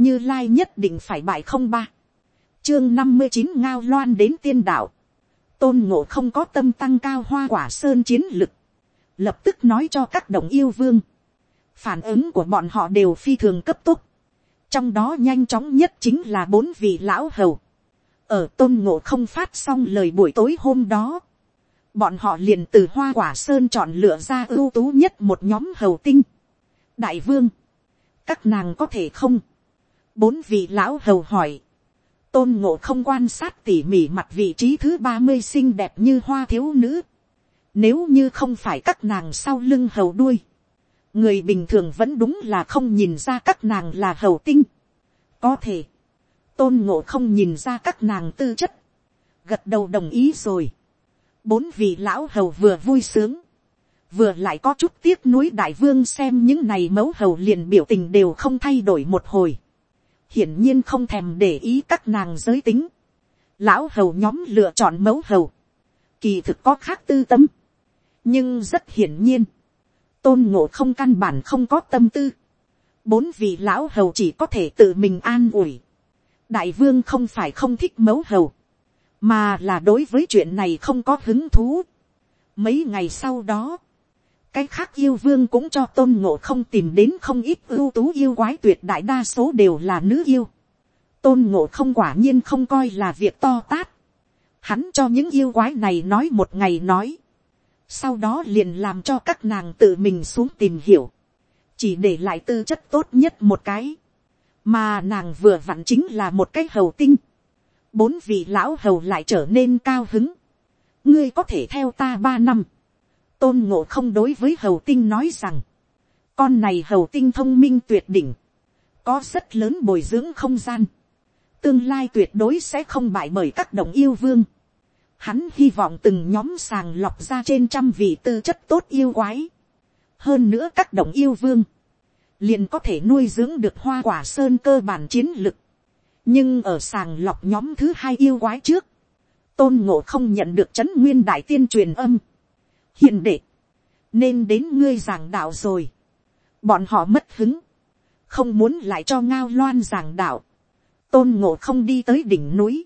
như lai nhất định phải bại không ba, chương năm mươi chín ngao loan đến tiên đạo, tôn ngộ không có tâm tăng cao hoa quả sơn chiến lực, lập tức nói cho các đồng yêu vương, phản ứng của bọn họ đều phi thường cấp tốc, trong đó nhanh chóng nhất chính là bốn vị lão hầu, ở tôn ngộ không phát xong lời buổi tối hôm đó, bọn họ liền từ hoa quả sơn chọn lựa ra ưu tú nhất một nhóm hầu tinh. đại vương, các nàng có thể không, bốn vị lão hầu hỏi, tôn ngộ không quan sát tỉ mỉ mặt vị trí thứ ba mươi xinh đẹp như hoa thiếu nữ, nếu như không phải các nàng sau lưng hầu đuôi, người bình thường vẫn đúng là không nhìn ra các nàng là hầu tinh. có thể, tôn ngộ không nhìn ra các nàng tư chất, gật đầu đồng ý rồi. bốn vị lão hầu vừa vui sướng, vừa lại có chút tiếc nuối đại vương xem những này mẫu hầu liền biểu tình đều không thay đổi một hồi hiển nhiên không thèm để ý các nàng giới tính. lão hầu nhóm lựa chọn mẫu hầu. kỳ thực có khác tư tâm. nhưng rất hiển nhiên, tôn ngộ không căn bản không có tâm tư. bốn vị lão hầu chỉ có thể tự mình an ủi đại vương không phải không thích mẫu hầu, mà là đối với chuyện này không có hứng thú. Mấy ngày sau đó, cái khác yêu vương cũng cho tôn ngộ không tìm đến không ít ưu tú yêu quái tuyệt đại đa số đều là nữ yêu. tôn ngộ không quả nhiên không coi là việc to tát. Hắn cho những yêu quái này nói một ngày nói. Sau đó liền làm cho các nàng tự mình xuống tìm hiểu. Chỉ để lại tư chất tốt nhất một cái mà nàng vừa vặn chính là một cái hầu tinh, bốn vị lão hầu lại trở nên cao hứng, ngươi có thể theo ta ba năm, tôn ngộ không đối với hầu tinh nói rằng, con này hầu tinh thông minh tuyệt đỉnh, có rất lớn bồi dưỡng không gian, tương lai tuyệt đối sẽ không bại bởi các đồng yêu vương. Hắn hy vọng từng nhóm sàng lọc ra trên trăm vị tư chất tốt yêu quái. Hơn nữa các đồng yêu vương liền có thể nuôi dưỡng được hoa quả sơn cơ bản chiến lực. nhưng ở sàng lọc nhóm thứ hai yêu quái trước, tôn ngộ không nhận được c h ấ n nguyên đại tiên truyền âm hiện đệ, nên đến ngươi giảng đạo rồi. bọn họ mất hứng, không muốn lại cho ngao loan giảng đạo. tôn ngộ không đi tới đỉnh núi.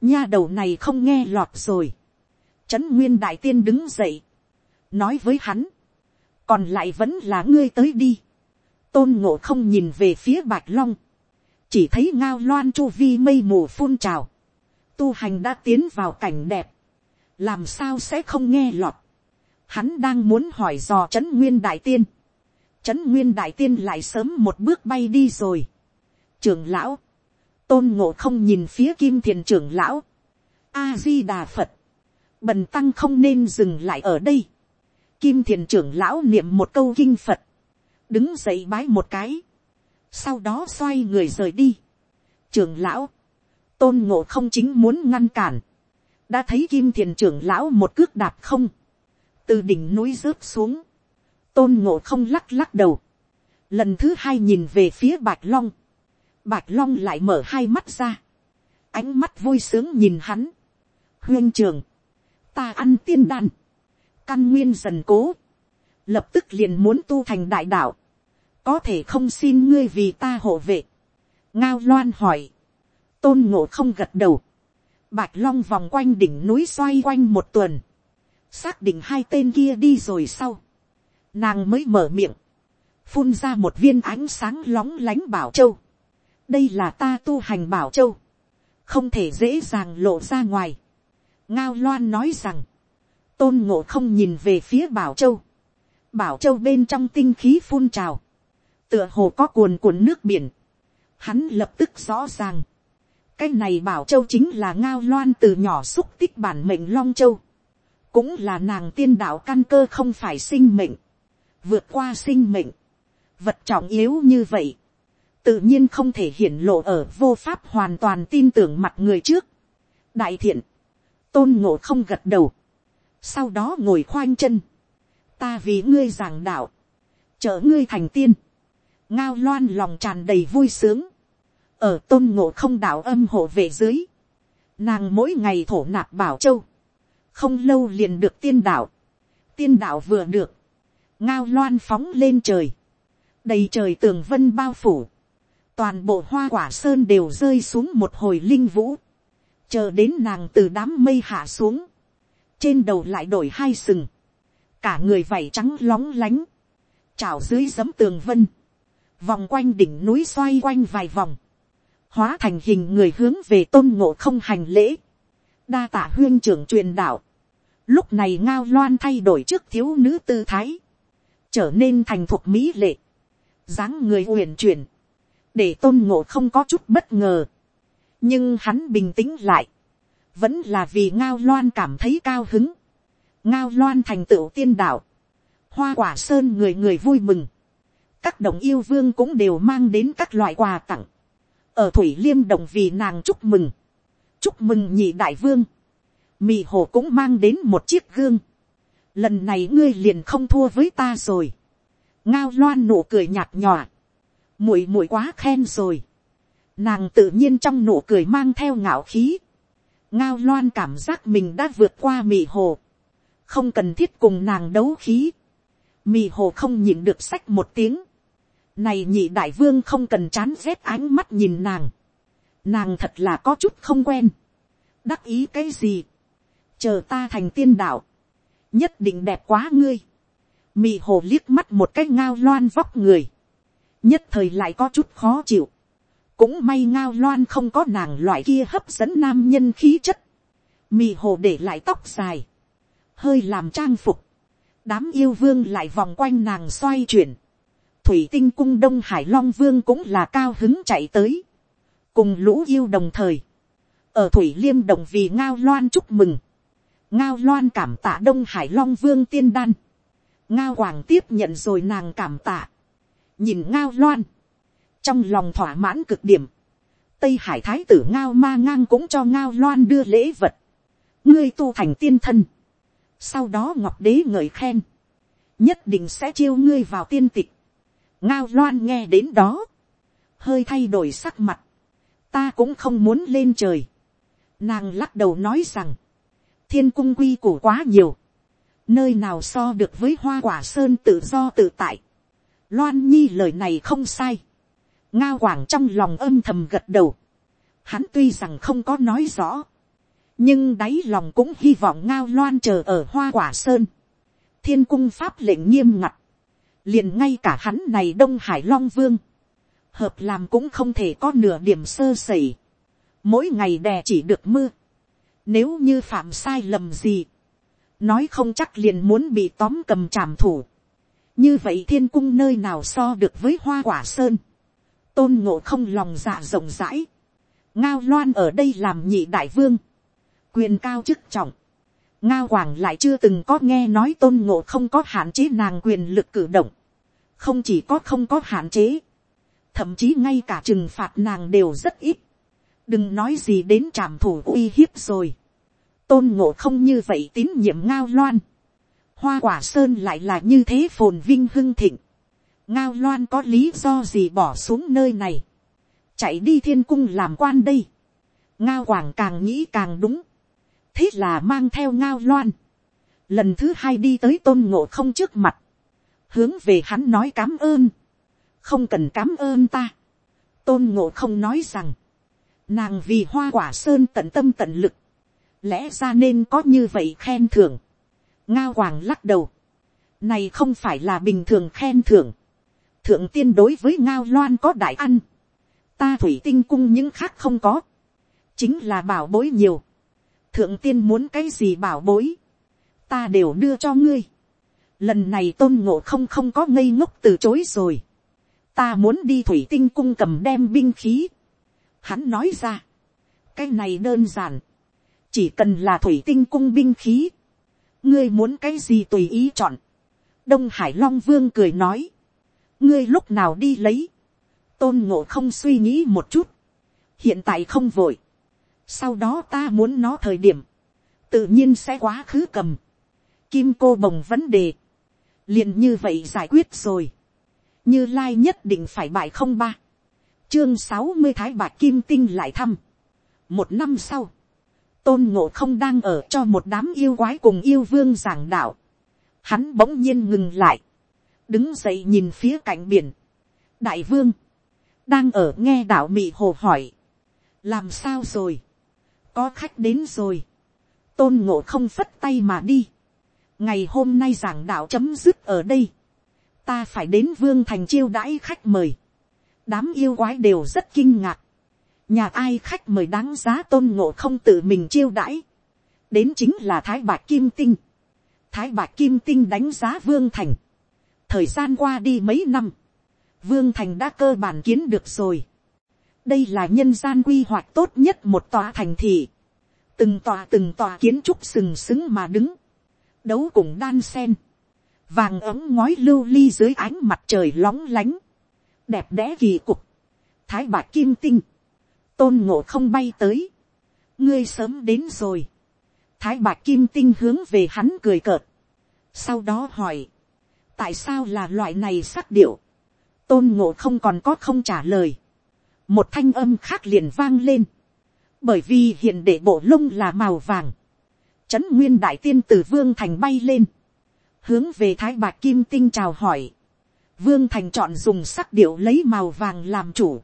nha đầu này không nghe lọt rồi. trấn nguyên đại tiên đứng dậy, nói với hắn, còn lại vẫn là ngươi tới đi. Tôn ngộ không nhìn về phía bạch long, chỉ thấy ngao loan chu vi mây mù phun trào, tu hành đã tiến vào cảnh đẹp, làm sao sẽ không nghe lọt, hắn đang muốn hỏi dò trấn nguyên đại tiên, trấn nguyên đại tiên lại sớm một bước bay đi rồi, trưởng lão, tôn ngộ không nhìn phía kim thiền trưởng lão, a di đà phật, bần tăng không nên dừng lại ở đây, kim thiền trưởng lão niệm một câu kinh phật, đứng dậy bái một cái, sau đó xoay người rời đi. trưởng lão, tôn ngộ không chính muốn ngăn cản, đã thấy kim thiền trưởng lão một cước đạp không, từ đỉnh núi rớt xuống, tôn ngộ không lắc lắc đầu, lần thứ hai nhìn về phía bạch long, bạch long lại mở hai mắt ra, ánh mắt vui sướng nhìn hắn, huyên trường, ta ăn tiên đan, căn nguyên dần cố, lập tức liền muốn tu thành đại đạo, có thể không xin ngươi vì ta hộ vệ. ngao loan hỏi, tôn ngộ không gật đầu, bạch long vòng quanh đỉnh núi xoay quanh một tuần, xác định hai tên kia đi rồi sau, nàng mới mở miệng, phun ra một viên ánh sáng lóng lánh bảo châu, đây là ta tu hành bảo châu, không thể dễ dàng lộ ra ngoài. ngao loan nói rằng, tôn ngộ không nhìn về phía bảo châu, bảo châu bên trong tinh khí phun trào, tựa hồ có cuồn cuộn nước biển, hắn lập tức rõ ràng, cái này bảo châu chính là ngao loan từ nhỏ xúc tích bản mệnh long châu, cũng là nàng tiên đạo căn cơ không phải sinh mệnh, vượt qua sinh mệnh, vật trọng yếu như vậy, tự nhiên không thể hiển lộ ở vô pháp hoàn toàn tin tưởng mặt người trước. đại thiện, tôn ngộ không gật đầu, sau đó ngồi khoanh chân, ta vì ngươi giảng đạo, chở ngươi thành tiên, ngao loan lòng tràn đầy vui sướng, ở tôn ngộ không đạo âm hộ về dưới, nàng mỗi ngày thổ nạp bảo châu, không lâu liền được tiên đạo, tiên đạo vừa được, ngao loan phóng lên trời, đầy trời tường vân bao phủ, toàn bộ hoa quả sơn đều rơi xuống một hồi linh vũ, chờ đến nàng từ đám mây hạ xuống, trên đầu lại đổi hai sừng, cả người vảy trắng lóng lánh, trào dưới giấm tường vân, vòng quanh đỉnh núi xoay quanh vài vòng, hóa thành hình người hướng về tôn ngộ không hành lễ, đa tả huyên trưởng truyền đạo, lúc này ngao loan thay đổi trước thiếu nữ tư thái, trở nên thành thuộc mỹ lệ, dáng người uyển chuyển, để tôn ngộ không có chút bất ngờ, nhưng hắn bình tĩnh lại, vẫn là vì ngao loan cảm thấy cao hứng, ngao loan thành tựu tiên đạo, hoa quả sơn người người vui mừng, các đồng yêu vương cũng đều mang đến các loại quà tặng, ở thủy liêm đồng vì nàng chúc mừng, chúc mừng nhị đại vương, mì hồ cũng mang đến một chiếc gương, lần này ngươi liền không thua với ta rồi, ngao loan nụ cười nhạt nhòa, muội muội quá khen rồi, nàng tự nhiên trong nụ cười mang theo ngạo khí, ngao loan cảm giác mình đã vượt qua mì hồ, không cần thiết cùng nàng đấu khí, mì hồ không nhìn được sách một tiếng, này nhị đại vương không cần chán rét ánh mắt nhìn nàng, nàng thật là có chút không quen, đắc ý cái gì, chờ ta thành tiên đạo, nhất định đẹp quá ngươi, mì hồ liếc mắt một cái ngao loan vóc người, nhất thời lại có chút khó chịu, cũng may ngao loan không có nàng loại kia hấp dẫn nam nhân khí chất, mì hồ để lại tóc dài, hơi làm trang phục, đám yêu vương lại vòng quanh nàng xoay chuyển, thủy tinh cung đông hải long vương cũng là cao hứng chạy tới, cùng lũ yêu đồng thời, ở thủy liêm đồng vì ngao loan chúc mừng, ngao loan cảm tạ đông hải long vương tiên đan, ngao hoàng tiếp nhận rồi nàng cảm tạ, nhìn ngao loan, trong lòng thỏa mãn cực điểm, tây hải thái tử ngao ma ngang cũng cho ngao loan đưa lễ vật, ngươi tu thành tiên thân, sau đó ngọc đế ngợi khen, nhất định sẽ chiêu ngươi vào tiên tịch, ngao loan nghe đến đó, hơi thay đổi sắc mặt, ta cũng không muốn lên trời, nàng lắc đầu nói rằng, thiên cung quy củ quá nhiều, nơi nào so được với hoa quả sơn tự do tự tại, loan nhi lời này không sai, ngao quảng trong lòng âm thầm gật đầu, hắn tuy rằng không có nói rõ, nhưng đáy lòng cũng hy vọng ngao loan chờ ở hoa quả sơn, thiên cung pháp lệnh nghiêm ngặt, liền ngay cả hắn này đông hải long vương, hợp làm cũng không thể có nửa điểm sơ sẩy, mỗi ngày đè chỉ được mưa, nếu như phạm sai lầm gì, nói không chắc liền muốn bị tóm cầm trảm thủ, như vậy thiên cung nơi nào so được với hoa quả sơn, tôn ngộ không lòng dạ rộng rãi, ngao loan ở đây làm nhị đại vương, quyền cao chức trọng, ngao hoàng lại chưa từng có nghe nói tôn ngộ không có hạn chế nàng quyền lực cử động, không chỉ có không có hạn chế, thậm chí ngay cả trừng phạt nàng đều rất ít, đừng nói gì đến trảm thủ uy hiếp rồi, tôn ngộ không như vậy tín nhiệm ngao loan, hoa quả sơn lại là như thế phồn vinh hưng thịnh, ngao loan có lý do gì bỏ xuống nơi này, chạy đi thiên cung làm quan đây, ngao hoàng càng nghĩ càng đúng, thế là mang theo ngao loan, lần thứ hai đi tới tôn ngộ không trước mặt, hướng về hắn nói cám ơn, không cần cám ơn ta, tôn ngộ không nói rằng, nàng vì hoa quả sơn tận tâm tận lực, lẽ ra nên có như vậy khen thưởng, ngao hoàng lắc đầu, này không phải là bình thường khen thưởng, thượng tiên đối với ngao loan có đại ăn, ta thủy tinh cung những khác không có, chính là bảo bối nhiều, thượng tiên muốn cái gì bảo bối, ta đều đưa cho ngươi. Lần này tôn ngộ không không có ngây ngốc từ chối rồi. Ta muốn đi thủy tinh cung cầm đem binh khí. Hắn nói ra. Cái này đơn giản. Chỉ cần là thủy tinh cung binh khí. Ngươi muốn cái gì tùy ý chọn. Đông Hải Long Vương cười nói. Ngươi lúc nào đi lấy. Tôn ngộ không suy nghĩ một chút. Hiện tại không vội sau đó ta muốn nó thời điểm, tự nhiên sẽ quá khứ cầm. Kim cô bồng vấn đề, liền như vậy giải quyết rồi. như lai nhất định phải bại không ba chương sáu mươi thái bạc kim tinh lại thăm. một năm sau, tôn ngộ không đang ở cho một đám yêu quái cùng yêu vương giảng đạo. hắn bỗng nhiên ngừng lại, đứng dậy nhìn phía cạnh biển. đại vương, đang ở nghe đạo mị hồ hỏi, làm sao rồi, có khách đến rồi, tôn ngộ không phất tay mà đi, ngày hôm nay giảng đạo chấm dứt ở đây, ta phải đến vương thành chiêu đãi khách mời, đám yêu quái đều rất kinh ngạc, nhà ai khách mời đáng giá tôn ngộ không tự mình chiêu đãi, đến chính là thái bạc kim tinh, thái bạc kim tinh đánh giá vương thành, thời gian qua đi mấy năm, vương thành đã cơ bản kiến được rồi, đây là nhân gian quy hoạch tốt nhất một tòa thành thị, từng tòa từng tòa kiến trúc sừng sững mà đứng, đấu cùng đan sen, vàng ấm ngói lưu ly dưới ánh mặt trời lóng lánh, đẹp đẽ kỳ cục, thái bạc kim tinh, tôn ngộ không bay tới, ngươi sớm đến rồi, thái bạc kim tinh hướng về hắn cười cợt, sau đó hỏi, tại sao là loại này sắc điệu, tôn ngộ không còn có không trả lời, một thanh âm khác liền vang lên, bởi vì hiện đệ bộ lông là màu vàng, trấn nguyên đại tiên từ vương thành bay lên, hướng về thái bạc kim tinh chào hỏi, vương thành chọn dùng sắc điệu lấy màu vàng làm chủ,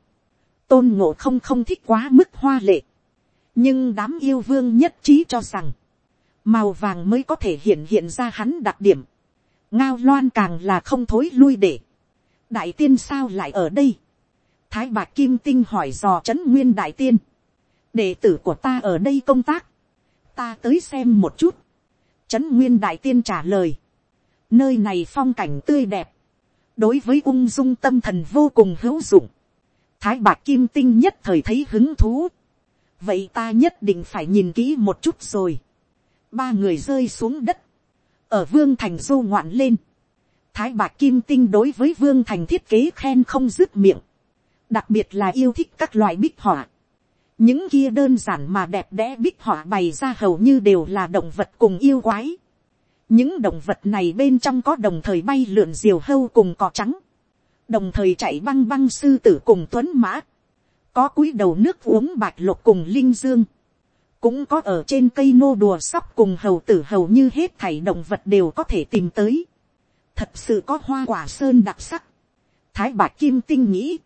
tôn ngộ không không thích quá mức hoa lệ, nhưng đám yêu vương nhất trí cho rằng, màu vàng mới có thể hiện hiện ra hắn đặc điểm, ngao loan càng là không thối lui để, đại tiên sao lại ở đây, thái bạc kim tinh hỏi dò trấn nguyên đại tiên, đệ tử của ta ở đây công tác, ta tới xem một chút, trấn nguyên đại tiên trả lời, nơi này phong cảnh tươi đẹp, đối với ung dung tâm thần vô cùng hữu dụng, thái bạc kim tinh nhất thời thấy hứng thú, vậy ta nhất định phải nhìn kỹ một chút rồi, ba người rơi xuống đất, ở vương thành du ngoạn lên, thái bạc kim tinh đối với vương thành thiết kế khen không dứt miệng, đặc biệt là yêu thích các loại bích họa, những kia đơn giản mà đẹp đẽ bích họa bày ra hầu như đều là động vật cùng yêu quái, những động vật này bên trong có đồng thời bay lượn diều hâu cùng cỏ trắng, đồng thời chạy băng băng sư tử cùng tuấn mã, có cúi đầu nước uống bạch lục cùng linh dương, cũng có ở trên cây nô đùa sóc cùng hầu tử hầu như hết thảy động vật đều có thể tìm tới. thật sự có hoa quả sơn đặc sắc. thái bạc kim tinh nghĩ,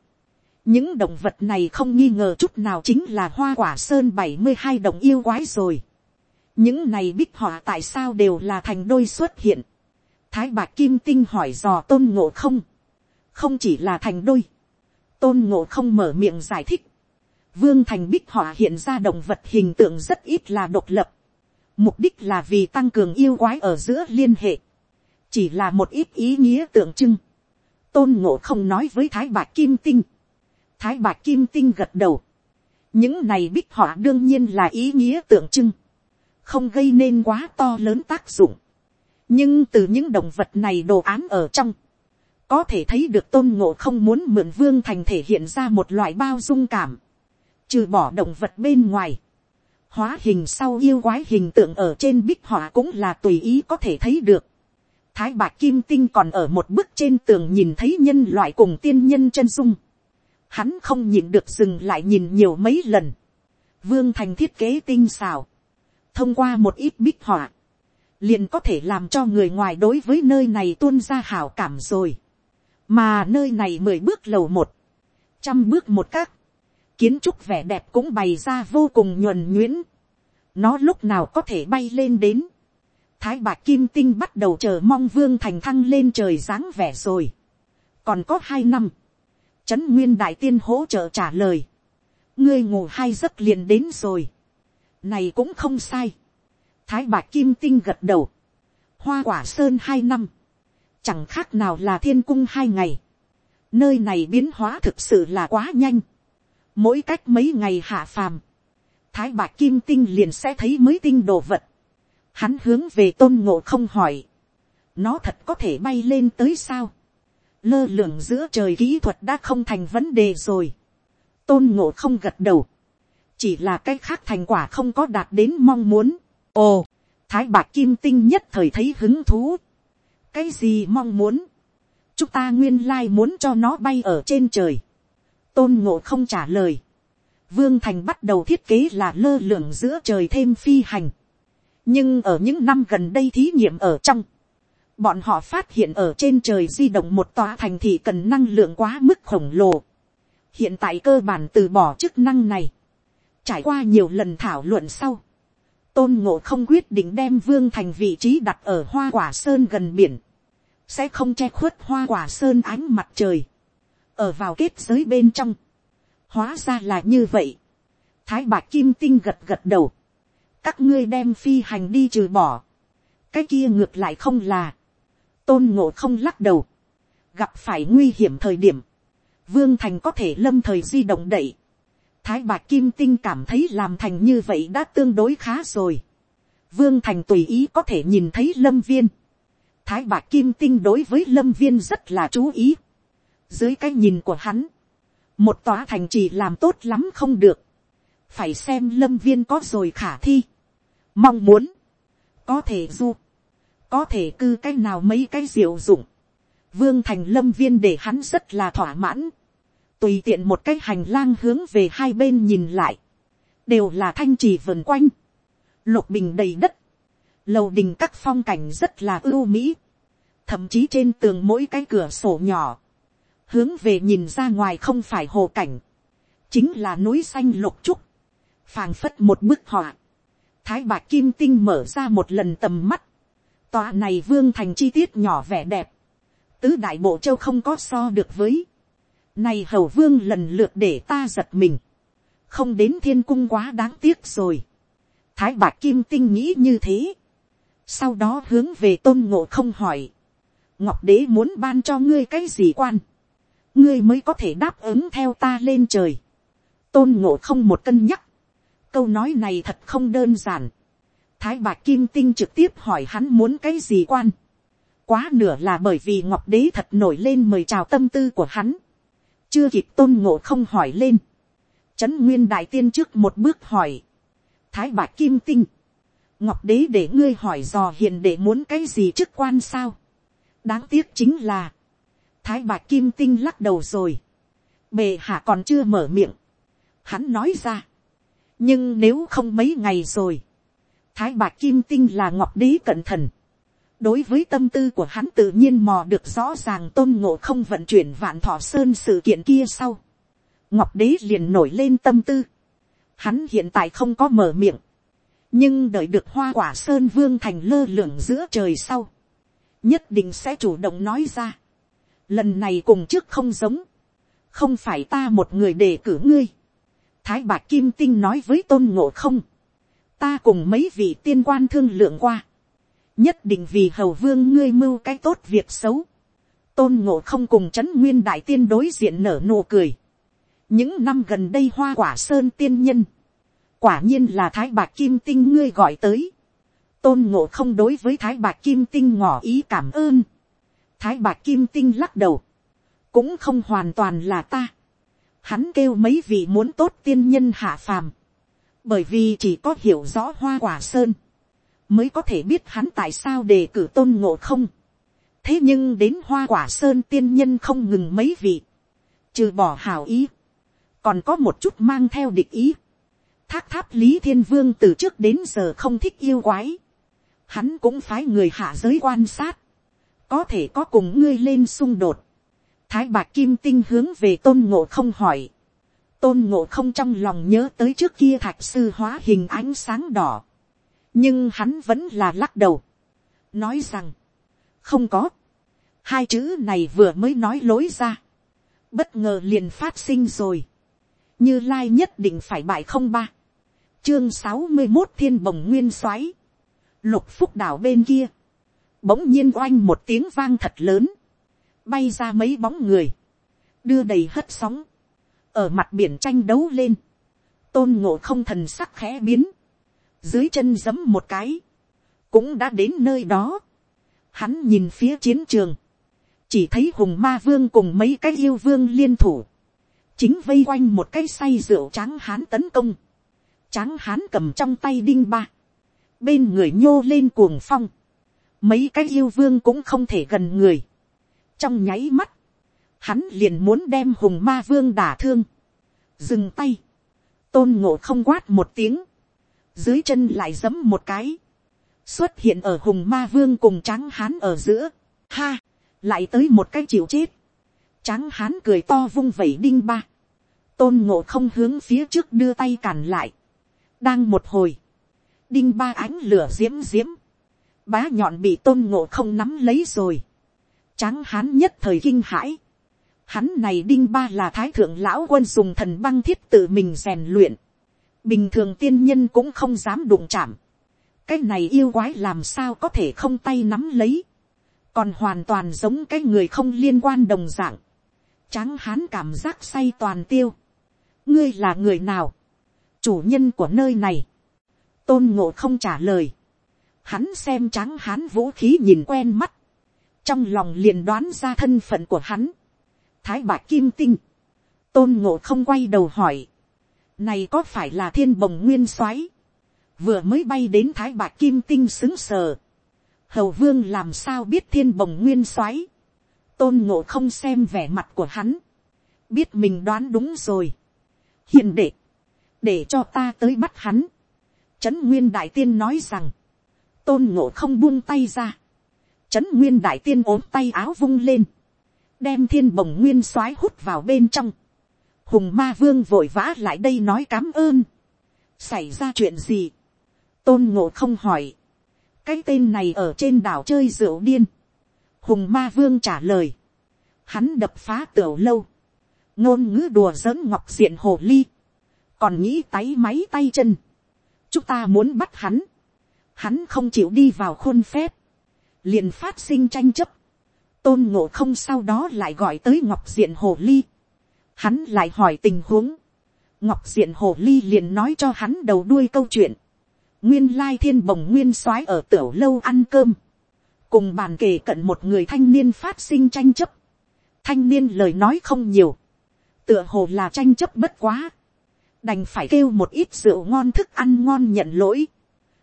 những động vật này không nghi ngờ chút nào chính là hoa quả sơn bảy mươi hai đồng yêu quái rồi những này bích họa tại sao đều là thành đôi xuất hiện. thái bạc kim tinh hỏi dò tôn ngộ không. không chỉ là thành đôi. tôn ngộ không mở miệng giải thích vương thành bích họa hiện ra động vật hình tượng rất ít là độc lập. Mục đích là vì tăng cường yêu quái ở giữa liên hệ. Chỉ là một ít ý nghĩa tượng trưng. Tôn ngộ không nói với Thái Bạc Kim Tinh. Thái Bạc Kim Tinh gật đầu. Những này bích họa đương nhiên là ý nghĩa tượng trưng. Không gây nên quá to lớn tác dụng. Nhưng từ những động vật này đồ án ở trong. Có thể thấy được tôn ngộ không muốn mượn vương thành thể hiện ra một loại bao dung cảm trừ bỏ động vật bên ngoài, hóa hình sau yêu quái hình tượng ở trên bích họa cũng là tùy ý có thể thấy được. Thái bạc kim tinh còn ở một bức trên tường nhìn thấy nhân loại cùng tiên nhân chân dung. Hắn không nhìn được dừng lại nhìn nhiều mấy lần. Vương thành thiết kế tinh xào. Thông qua một ít bích họa. Liền có thể làm cho người ngoài đối với nơi này tuôn ra hảo cảm rồi. Mà nơi này mười bước lầu một. Trăm bước một các, kiến trúc vẻ đẹp cũng bày ra vô cùng nhuần nhuyễn. nó lúc nào có thể bay lên đến. thái bạc kim tinh bắt đầu chờ mong vương thành thăng lên trời dáng vẻ rồi. còn có hai năm. trấn nguyên đại tiên hỗ trợ trả lời. ngươi ngủ hai giấc liền đến rồi này cũng không sai. thái bạc kim tinh gật đầu. hoa quả sơn hai năm. chẳng khác nào là thiên cung hai ngày. nơi này biến hóa thực sự là quá nhanh mỗi cách mấy ngày hạ phàm, thái bạc kim tinh liền sẽ thấy mới tinh đồ vật. Hắn hướng về tôn ngộ không hỏi, nó thật có thể bay lên tới sao. lơ lửng giữa trời kỹ thuật đã không thành vấn đề rồi. tôn ngộ không gật đầu, chỉ là cái khác thành quả không có đạt đến mong muốn. ồ, thái bạc kim tinh nhất thời thấy hứng thú. cái gì mong muốn, chúng ta nguyên lai muốn cho nó bay ở trên trời tôn ngộ không trả lời. vương thành bắt đầu thiết kế là lơ lửng giữa trời thêm phi hành. nhưng ở những năm gần đây thí nghiệm ở trong, bọn họ phát hiện ở trên trời di động một tòa thành thị cần năng lượng quá mức khổng lồ. hiện tại cơ bản từ bỏ chức năng này, trải qua nhiều lần thảo luận sau, tôn ngộ không quyết định đem vương thành vị trí đặt ở hoa quả sơn gần biển, sẽ không che khuất hoa quả sơn ánh mặt trời, ở vào kết giới bên trong, hóa ra là như vậy, thái bạc kim tinh gật gật đầu, các ngươi đem phi hành đi trừ bỏ, cái kia ngược lại không là, tôn ngộ không lắc đầu, gặp phải nguy hiểm thời điểm, vương thành có thể lâm thời di động đẩy, thái bạc kim tinh cảm thấy làm thành như vậy đã tương đối khá rồi, vương thành tùy ý có thể nhìn thấy lâm viên, thái bạc kim tinh đối với lâm viên rất là chú ý, dưới cái nhìn của hắn, một tòa thành chỉ làm tốt lắm không được, phải xem lâm viên có rồi khả thi, mong muốn, có thể du, có thể cư cái nào mấy cái diệu dụng, vương thành lâm viên để hắn rất là thỏa mãn, tùy tiện một cái hành lang hướng về hai bên nhìn lại, đều là thanh trì vườn quanh, lục bình đầy đất, lầu đình các phong cảnh rất là ưu mỹ, thậm chí trên tường mỗi cái cửa sổ nhỏ, hướng về nhìn ra ngoài không phải hồ cảnh, chính là núi xanh lục trúc, phàng phất một bức họa, thái bạc kim tinh mở ra một lần tầm mắt, tòa này vương thành chi tiết nhỏ vẻ đẹp, tứ đại bộ châu không có so được với, này hầu vương lần lượt để ta giật mình, không đến thiên cung quá đáng tiếc rồi, thái bạc kim tinh nghĩ như thế, sau đó hướng về tôn ngộ không hỏi, ngọc đế muốn ban cho ngươi cái gì quan, ngươi mới có thể đáp ứng theo ta lên trời, tôn ngộ không một cân nhắc, câu nói này thật không đơn giản, thái bạc kim tinh trực tiếp hỏi hắn muốn cái gì quan, quá nửa là bởi vì ngọc đế thật nổi lên mời chào tâm tư của hắn, chưa kịp tôn ngộ không hỏi lên, trấn nguyên đại tiên trước một bước hỏi, thái bạc kim tinh, ngọc đế để ngươi hỏi dò hiền để muốn cái gì chức quan sao, đáng tiếc chính là, thái bạc kim tinh lắc đầu rồi, bề hạ còn chưa mở miệng, hắn nói ra, nhưng nếu không mấy ngày rồi, thái bạc kim tinh là ngọc đế cẩn thận, đối với tâm tư của hắn tự nhiên mò được rõ ràng tôn ngộ không vận chuyển vạn thọ sơn sự kiện kia sau. ngọc đế liền nổi lên tâm tư. hắn hiện tại không có mở miệng. nhưng đợi được hoa quả sơn vương thành lơ lửng giữa trời sau. nhất định sẽ chủ động nói ra. lần này cùng trước không giống. không phải ta một người đề cử ngươi. thái bạc kim tinh nói với tôn ngộ không. ta cùng mấy vị tiên quan thương lượng qua nhất định vì hầu vương ngươi mưu cái tốt việc xấu, tôn ngộ không cùng c h ấ n nguyên đại tiên đối diện nở nụ cười. những năm gần đây hoa quả sơn tiên nhân, quả nhiên là thái bạc kim tinh ngươi gọi tới, tôn ngộ không đối với thái bạc kim tinh ngỏ ý cảm ơn, thái bạc kim tinh lắc đầu, cũng không hoàn toàn là ta, hắn kêu mấy vị muốn tốt tiên nhân hạ phàm, bởi vì chỉ có hiểu rõ hoa quả sơn, mới có thể biết hắn tại sao đề cử tôn ngộ không. thế nhưng đến hoa quả sơn tiên nhân không ngừng mấy vị, trừ bỏ hào ý, còn có một chút mang theo địch ý. thác tháp lý thiên vương từ trước đến giờ không thích yêu quái, hắn cũng phái người hạ giới quan sát, có thể có cùng ngươi lên xung đột. thái bạc kim tinh hướng về tôn ngộ không hỏi, tôn ngộ không trong lòng nhớ tới trước kia thạch sư hóa hình ánh sáng đỏ nhưng hắn vẫn là lắc đầu, nói rằng, không có, hai chữ này vừa mới nói lối ra, bất ngờ liền phát sinh rồi, như lai nhất định phải bại không ba, chương sáu mươi một thiên bồng nguyên soái, lục phúc đảo bên kia, bỗng nhiên oanh một tiếng vang thật lớn, bay ra mấy bóng người, đưa đầy hất sóng, ở mặt biển tranh đấu lên, tôn ngộ không thần sắc khẽ biến, dưới chân giấm một cái, cũng đã đến nơi đó. Hắn nhìn phía chiến trường, chỉ thấy hùng ma vương cùng mấy cái yêu vương liên thủ, chính vây quanh một cái say rượu tráng hán tấn công, tráng hán cầm trong tay đinh ba, bên người nhô lên cuồng phong, mấy cái yêu vương cũng không thể gần người, trong nháy mắt, hắn liền muốn đem hùng ma vương đả thương, dừng tay, tôn ngộ không quát một tiếng, dưới chân lại giấm một cái, xuất hiện ở hùng ma vương cùng tráng hán ở giữa, ha, lại tới một cái chịu chết, tráng hán cười to vung vẩy đinh ba, tôn ngộ không hướng phía trước đưa tay cản lại, đang một hồi, đinh ba ánh lửa d i ễ m d i ễ m bá nhọn bị tôn ngộ không nắm lấy rồi, tráng hán nhất thời kinh hãi, hắn này đinh ba là thái thượng lão quân dùng thần băng thiết tự mình rèn luyện, bình thường tiên nhân cũng không dám đụng chạm, cái này yêu quái làm sao có thể không tay nắm lấy, còn hoàn toàn giống cái người không liên quan đồng d ạ n g tráng hán cảm giác say toàn tiêu, ngươi là người nào, chủ nhân của nơi này, tôn ngộ không trả lời, hắn xem tráng hán vũ khí nhìn quen mắt, trong lòng liền đoán ra thân phận của hắn, thái bạc kim tinh, tôn ngộ không quay đầu hỏi, này có phải là thiên bồng nguyên soái, vừa mới bay đến thái bạc kim tinh xứng sờ, hầu vương làm sao biết thiên bồng nguyên soái, tôn ngộ không xem vẻ mặt của hắn, biết mình đoán đúng rồi, hiền đệ, để cho ta tới bắt hắn, Trấn Nguyên Đại Tiên nói rằng, tôn ngộ không buông tay ra. Trấn Nguyên Đại Tiên ốm tay áo vung lên, đem thiên bồng nguyên soái hút vào bên trong. Hùng ma vương vội vã lại đây nói cám ơn. Xảy ra chuyện gì? Tôn ngộ không hỏi. Cái tên này ở trên đảo chơi rượu điên. Hùng ma vương trả lời. Hắn đập phá tiểu lâu. Ngôn ngữ đùa giỡn ngọc diện hồ ly. Còn nghĩ táy máy tay chân chúng ta muốn bắt hắn, hắn không chịu đi vào khuôn phép, liền phát sinh tranh chấp, tôn ngộ không sau đó lại gọi tới ngọc diện hồ ly, hắn lại hỏi tình huống, ngọc diện hồ ly liền nói cho hắn đầu đuôi câu chuyện, nguyên lai thiên bồng nguyên soái ở tiểu lâu ăn cơm, cùng bàn kề cận một người thanh niên phát sinh tranh chấp, thanh niên lời nói không nhiều, tựa hồ là tranh chấp bất quá, đành phải kêu một ít rượu ngon thức ăn ngon nhận lỗi,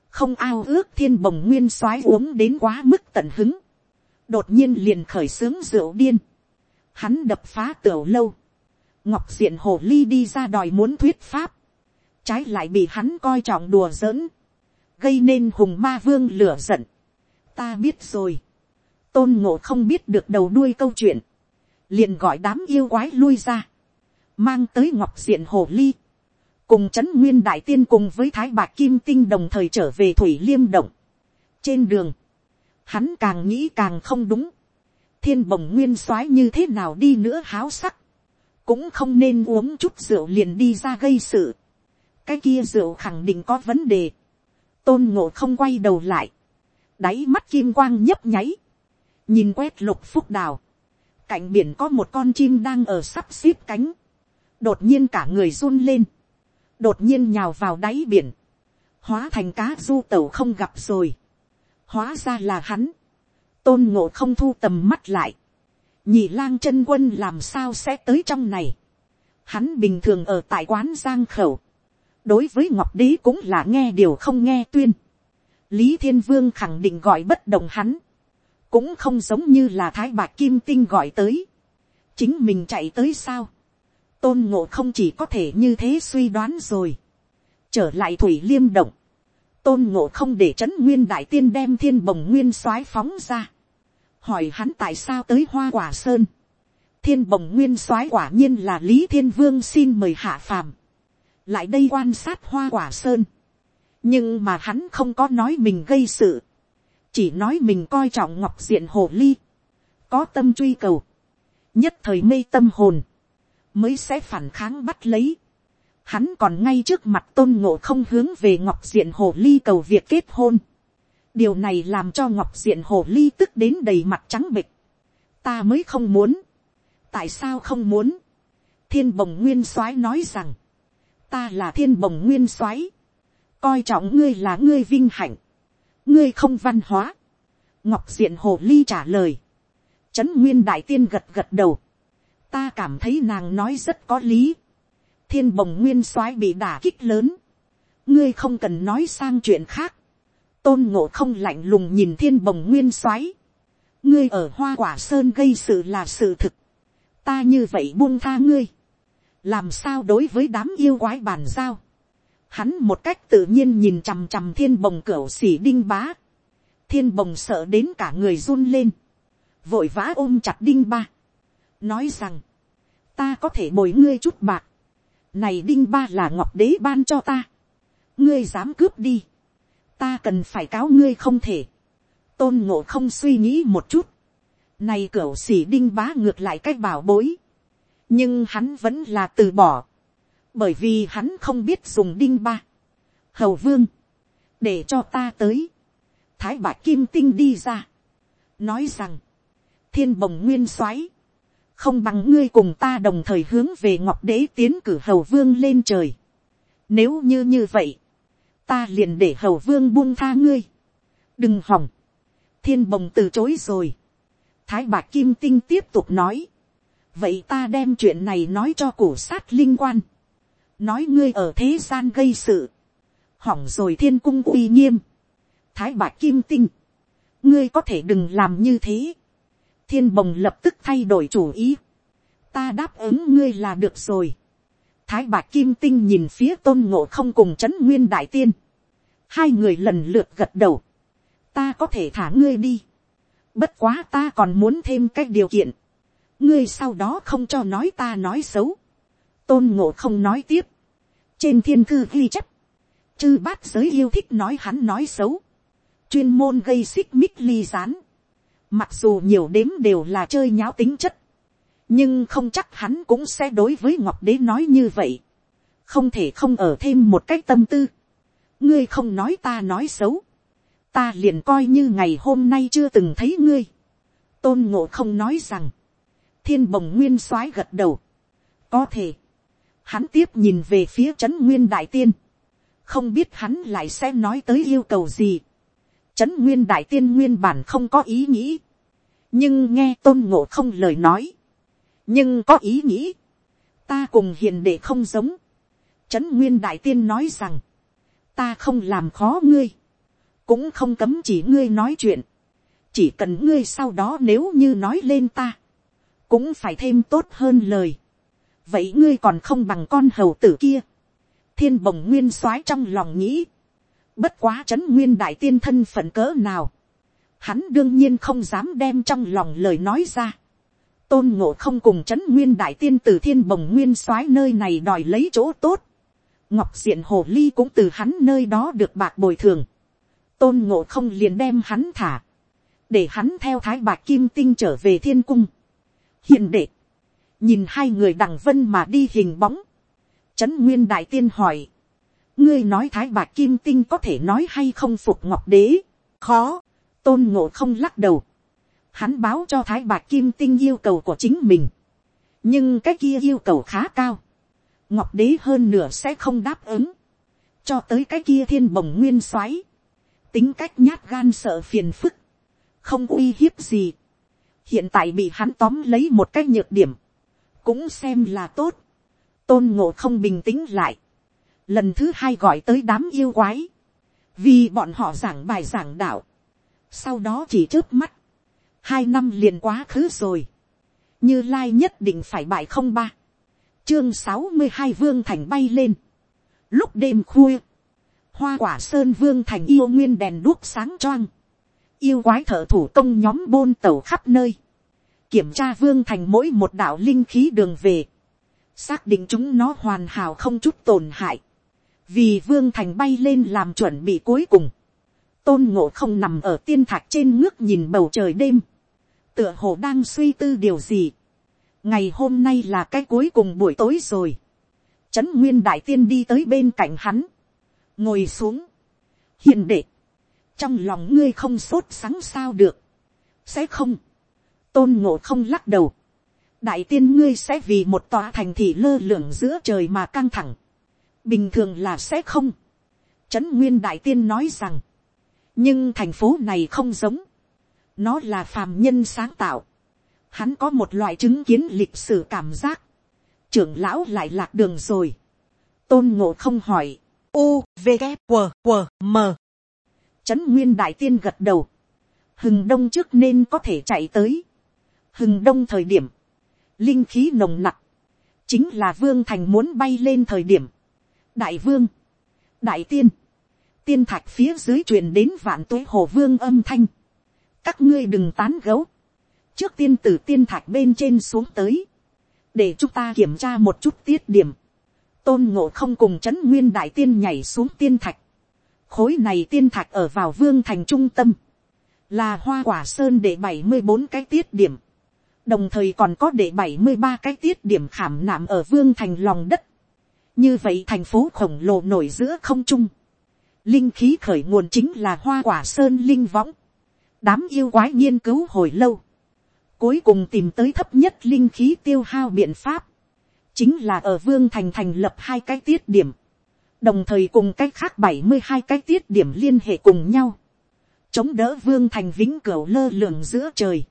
không ao ước thiên bồng nguyên soái uống đến quá mức tận hứng, đột nhiên liền khởi xướng rượu điên, hắn đập phá tiểu lâu, ngọc diện hồ ly đi ra đòi muốn thuyết pháp, trái lại bị hắn coi trọng đùa giỡn, gây nên hùng ma vương lửa giận. ta biết rồi, tôn ngộ không biết được đầu đuôi câu chuyện, liền gọi đám yêu quái lui ra, mang tới ngọc diện hồ ly, cùng trấn nguyên đại tiên cùng với thái bạc kim tinh đồng thời trở về thủy liêm động. trên đường, hắn càng nghĩ càng không đúng. thiên bồng nguyên soái như thế nào đi nữa háo sắc cũng không nên uống chút rượu liền đi ra gây sự. cái kia rượu khẳng định có vấn đề. tôn ngộ không quay đầu lại. đáy mắt kim quang nhấp nháy. nhìn quét lục phúc đào. cạnh biển có một con chim đang ở sắp xếp cánh. đột nhiên cả người run lên đột nhiên nhào vào đáy biển, hóa thành cá du tẩu không gặp rồi, hóa ra là hắn, tôn ngộ không thu tầm mắt lại, nhị lang chân quân làm sao sẽ tới trong này, hắn bình thường ở tại quán giang khẩu, đối với ngọc đế cũng là nghe điều không nghe tuyên, lý thiên vương khẳng định gọi bất đồng hắn, cũng không giống như là thái bạc kim tinh gọi tới, chính mình chạy tới sao, tôn ngộ không chỉ có thể như thế suy đoán rồi. trở lại thủy liêm động, tôn ngộ không để trấn nguyên đại tiên đem thiên bồng nguyên soái phóng ra hỏi hắn tại sao tới hoa quả sơn. thiên bồng nguyên soái quả nhiên là lý thiên vương xin mời hạ phàm. lại đây quan sát hoa quả sơn. nhưng mà hắn không có nói mình gây sự. chỉ nói mình coi trọng ngọc diện hồ ly. có tâm truy cầu. nhất thời mê tâm hồn mới sẽ phản kháng bắt lấy. Hắn còn ngay trước mặt tôn ngộ không hướng về ngọc diện hồ ly cầu việc kết hôn điều này làm cho ngọc diện hồ ly tức đến đầy mặt trắng bịch. ta mới không muốn. tại sao không muốn. thiên bồng nguyên soái nói rằng, ta là thiên bồng nguyên soái coi trọng ngươi là ngươi vinh hạnh, ngươi không văn hóa. ngọc diện hồ ly trả lời, trấn nguyên đại tiên gật gật đầu, ta cảm thấy nàng nói rất có lý. thiên bồng nguyên soái bị đả kích lớn. ngươi không cần nói sang chuyện khác tôn ngộ không lạnh lùng nhìn thiên bồng nguyên soái. ngươi ở hoa quả sơn gây sự là sự thực. ta như vậy buông tha ngươi. làm sao đối với đám yêu quái bàn giao. hắn một cách tự nhiên nhìn chằm chằm thiên bồng cửa xỉ đinh bá. thiên bồng sợ đến cả người run lên. vội vã ôm chặt đinh ba nói rằng, ta có thể bồi ngươi chút bạc, này đinh ba là ngọc đế ban cho ta, ngươi dám cướp đi, ta cần phải cáo ngươi không thể, tôn ngộ không suy nghĩ một chút, này cửa xỉ đinh bá ngược lại cách bảo bối, nhưng hắn vẫn là từ bỏ, bởi vì hắn không biết dùng đinh ba, hầu vương, để cho ta tới, thái bạc kim tinh đi ra, nói rằng, thiên bồng nguyên soái, không bằng ngươi cùng ta đồng thời hướng về ngọc đế tiến cử hầu vương lên trời. Nếu như như vậy, ta liền để hầu vương buông tha ngươi. đừng hỏng, thiên bồng từ chối rồi. thái bạc kim tinh tiếp tục nói, vậy ta đem chuyện này nói cho cổ sát linh quan, nói ngươi ở thế gian gây sự, hỏng rồi thiên cung uy nghiêm, thái bạc kim tinh, ngươi có thể đừng làm như thế, thiên bồng lập tức thay đổi chủ ý, ta đáp ứng ngươi là được rồi, thái bạc kim tinh nhìn phía tôn ngộ không cùng c h ấ n nguyên đại tiên, hai người lần lượt gật đầu, ta có thể thả ngươi đi, bất quá ta còn muốn thêm cái điều kiện, ngươi sau đó không cho nói ta nói xấu, tôn ngộ không nói tiếp, trên thiên thư ghi chép, chư bát giới yêu thích nói hắn nói xấu, chuyên môn gây xích mích ly rán, Mặc dù nhiều đếm đều là chơi nháo tính chất. Nhưng không chắc hắn cũng sẽ đối với Ngọc Đế nói như vậy. Không thể không ở thêm một cách tâm tư. Ngươi không nói ta nói xấu. Ta liền coi như ngày hôm nay chưa từng thấy ngươi. Tôn ngộ không nói rằng. Thiên bồng nguyên soái gật đầu. Có thể. Hắn tiếp nhìn về phía trấn nguyên đại tiên. Không biết hắn lại sẽ nói tới yêu cầu gì Trấn nguyên đại tiên nguyên bản không có ý nghĩ. Nhưng nghe tôn ngộ không lời nói. Nhưng có ý nghĩ. Ta cùng hiền để không giống. Trấn nguyên đại tiên nói rằng. Ta không làm khó ngươi. Cũng không cấm chỉ ngươi nói chuyện. Chỉ cần ngươi sau đó nếu như nói lên ta. Cũng phải thêm tốt hơn lời. Vậy ngươi còn không bằng con hầu tử kia. Thiên bồng nguyên soái trong lòng nghĩ Bất quá trấn nguyên đại tiên thân phận cỡ nào. Hắn đương nhiên không dám đem trong lòng lời nói ra. Tôn ngộ không cùng trấn nguyên đại tiên từ thiên bồng nguyên soái nơi này đòi lấy chỗ tốt. Ngọc diện hồ ly cũng từ hắn nơi đó được bạc bồi thường. Tôn ngộ không liền đem hắn thả. Để hắn theo thái bạc kim tinh trở về thiên cung. Hiện đệ. Nhìn hai người đằng vân mà đi hình bóng. Trấn nguyên đại tiên hỏi ngươi nói thái bạc kim tinh có thể nói hay không phục ngọc đế, khó, tôn ngộ không lắc đầu, hắn báo cho thái bạc kim tinh yêu cầu của chính mình, nhưng cái kia yêu cầu khá cao, ngọc đế hơn nửa sẽ không đáp ứng, cho tới cái kia thiên bồng nguyên soái, tính cách nhát gan sợ phiền phức, không uy hiếp gì, hiện tại bị hắn tóm lấy một cái nhược điểm, cũng xem là tốt, tôn ngộ không bình tĩnh lại, lần thứ hai gọi tới đám yêu quái, vì bọn họ giảng bài giảng đạo, sau đó chỉ trước mắt, hai năm liền quá khứ rồi, như lai nhất định phải bại không ba, chương sáu mươi hai vương thành bay lên, lúc đêm khuya, hoa quả sơn vương thành yêu nguyên đèn đuốc sáng choang, yêu quái thợ thủ công nhóm bôn tàu khắp nơi, kiểm tra vương thành mỗi một đạo linh khí đường về, xác định chúng nó hoàn hảo không chút tổn hại, vì vương thành bay lên làm chuẩn bị cuối cùng, tôn ngộ không nằm ở tiên thạc trên ngước nhìn bầu trời đêm, tựa hồ đang suy tư điều gì. ngày hôm nay là cái cuối cùng buổi tối rồi, trấn nguyên đại tiên đi tới bên cạnh hắn, ngồi xuống, hiền đệ, trong lòng ngươi không sốt sáng sao được, sẽ không, tôn ngộ không lắc đầu, đại tiên ngươi sẽ vì một tòa thành thị lơ lửng giữa trời mà căng thẳng, bình thường là sẽ không. Trấn nguyên đại tiên nói rằng, nhưng thành phố này không giống, nó là phàm nhân sáng tạo, hắn có một loại chứng kiến lịch sử cảm giác, trưởng lão lại lạc đường rồi, tôn ngộ không hỏi, u v k q q m. Trấn nguyên đại tiên gật đầu, hừng đông trước nên có thể chạy tới, hừng đông thời điểm, linh khí nồng nặc, chính là vương thành muốn bay lên thời điểm, đại vương, đại tiên, tiên thạch phía dưới truyền đến vạn tuế hồ vương âm thanh, các ngươi đừng tán gấu, trước tiên từ tiên thạch bên trên xuống tới, để chúng ta kiểm tra một chút tiết điểm, tôn ngộ không cùng c h ấ n nguyên đại tiên nhảy xuống tiên thạch, khối này tiên thạch ở vào vương thành trung tâm, là hoa quả sơn để bảy mươi bốn cái tiết điểm, đồng thời còn có để bảy mươi ba cái tiết điểm khảm nạm ở vương thành lòng đất, như vậy thành phố khổng lồ nổi giữa không trung, linh khí khởi nguồn chính là hoa quả sơn linh võng, đám yêu quái nghiên cứu hồi lâu, cuối cùng tìm tới thấp nhất linh khí tiêu hao biện pháp, chính là ở vương thành thành lập hai cái tiết điểm, đồng thời cùng cái khác bảy mươi hai cái tiết điểm liên hệ cùng nhau, chống đỡ vương thành vĩnh cửu lơ lường giữa trời,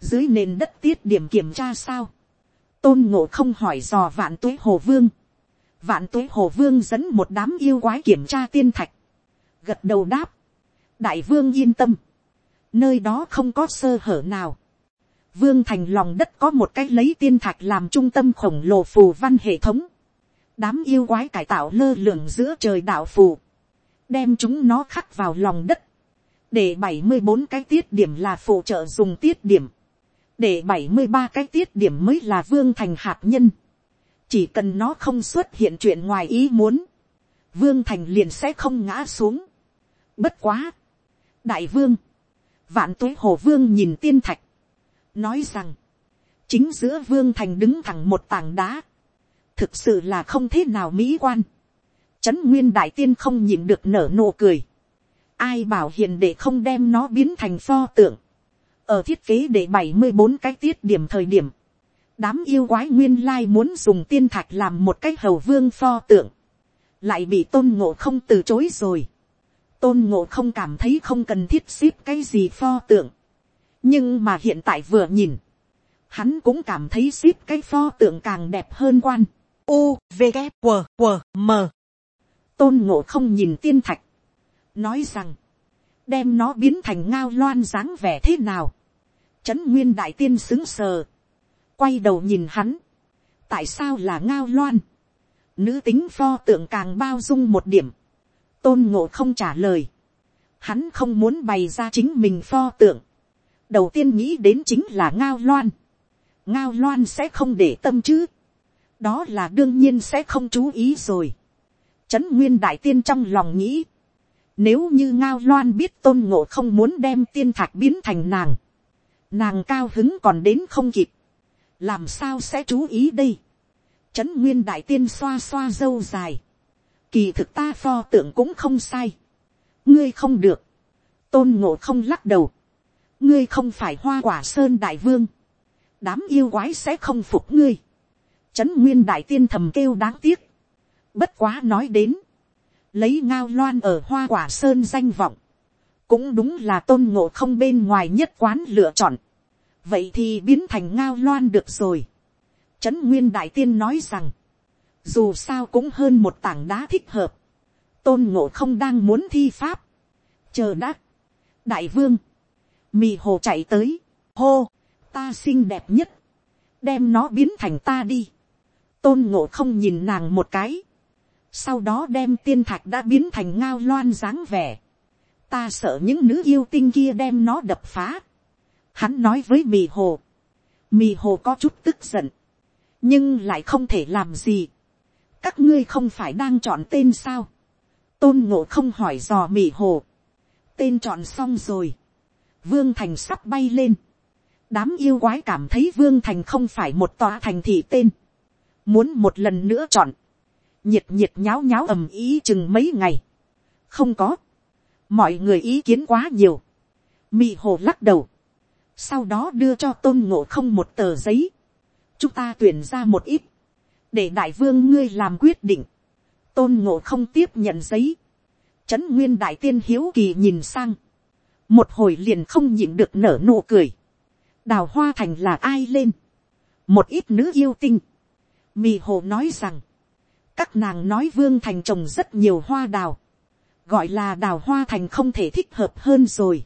dưới nền đất tiết điểm kiểm tra sao, tôn ngộ không hỏi dò vạn tuế hồ vương, vạn tuế hồ vương dẫn một đám yêu quái kiểm tra tiên thạch, gật đầu đáp, đại vương yên tâm, nơi đó không có sơ hở nào, vương thành lòng đất có một cái lấy tiên thạch làm trung tâm khổng lồ phù văn hệ thống. đám yêu quái cải tạo lơ lửng giữa trời đạo phù. đem chúng nó khắc vào lòng đất. để bảy mươi bốn cái tiết điểm là phụ trợ dùng tiết điểm. để bảy mươi ba cái tiết điểm mới là vương thành hạt nhân. chỉ cần nó không xuất hiện chuyện ngoài ý muốn. vương thành liền sẽ không ngã xuống. bất quá. đại vương vạn tuế hồ vương nhìn tiên thạch nói rằng, chính giữa vương thành đứng thẳng một tảng đá, thực sự là không thế nào mỹ quan. Trấn nguyên đại tiên không nhìn được nở nụ cười. Ai bảo hiền để không đem nó biến thành pho tượng. Ở thiết kế để bảy mươi bốn cái tiết điểm thời điểm. Đám yêu quái nguyên lai muốn dùng tiên thạch làm một cái hầu vương pho tượng. Lại bị tôn ngộ không từ chối rồi. Tôn ngộ không cảm thấy không cần thiết ship cái gì pho tượng nhưng mà hiện tại vừa nhìn, hắn cũng cảm thấy ship cái pho tượng càng đẹp hơn quan. U, V, g W, W, M. Tôn ngộ không nhìn tiên thạch. Nói rằng, đem nó biến thành ngao loan dáng vẻ thế nào. Trấn nguyên đại tiên xứng sờ. Quay đầu nhìn hắn. Tại sao là ngao loan? Nữ tính pho tượng càng bao dung một điểm. Tôn ngộ không trả lời. Hắn không muốn bày ra chính mình pho tượng đầu tiên nghĩ đến chính là ngao loan. ngao loan sẽ không để tâm chứ. đó là đương nhiên sẽ không chú ý rồi. trấn nguyên đại tiên trong lòng nghĩ. nếu như ngao loan biết tôn ngộ không muốn đem tiên thạch biến thành nàng. nàng cao hứng còn đến không kịp. làm sao sẽ chú ý đây. trấn nguyên đại tiên xoa xoa dâu dài kỳ thực ta pho tượng cũng không sai. ngươi không được. tôn ngộ không lắc đầu ngươi không phải hoa quả sơn đại vương, đám yêu quái sẽ không phục ngươi. Trấn nguyên đại tiên thầm kêu đáng tiếc. Bất quá nói đến, lấy ngao loan ở hoa quả sơn danh vọng, cũng đúng là tôn ngộ không bên ngoài nhất quán lựa chọn. vậy thì biến thành ngao loan được rồi. Trấn nguyên đại tiên nói rằng, dù sao cũng hơn một tảng đá thích hợp, tôn ngộ không đang muốn thi pháp. chờ đã, đại vương, mì hồ chạy tới, hô, ta xinh đẹp nhất, đem nó biến thành ta đi, tôn ngộ không nhìn nàng một cái, sau đó đem tiên thạch đã biến thành ngao loan dáng vẻ, ta sợ những nữ yêu tinh kia đem nó đập phá, hắn nói với mì hồ, mì hồ có chút tức giận, nhưng lại không thể làm gì, các ngươi không phải đang chọn tên sao, tôn ngộ không hỏi dò mỉ hồ, tên chọn xong rồi, vương thành sắp bay lên. đám yêu quái cảm thấy vương thành không phải một tòa thành thị tên. muốn một lần nữa chọn. nhiệt nhiệt nháo nháo ầm ý chừng mấy ngày. không có. mọi người ý kiến quá nhiều. mị hồ lắc đầu. sau đó đưa cho tôn ngộ không một tờ giấy. chúng ta tuyển ra một ít để đại vương ngươi làm quyết định. tôn ngộ không tiếp nhận giấy. trấn nguyên đại tiên hiếu kỳ nhìn sang. Một hồi liền không nhịn được nở nụ cười, đào hoa thành là ai lên, một ít nữ yêu tinh, mì hồ nói rằng, các nàng nói vương thành trồng rất nhiều hoa đào, gọi là đào hoa thành không thể thích hợp hơn rồi,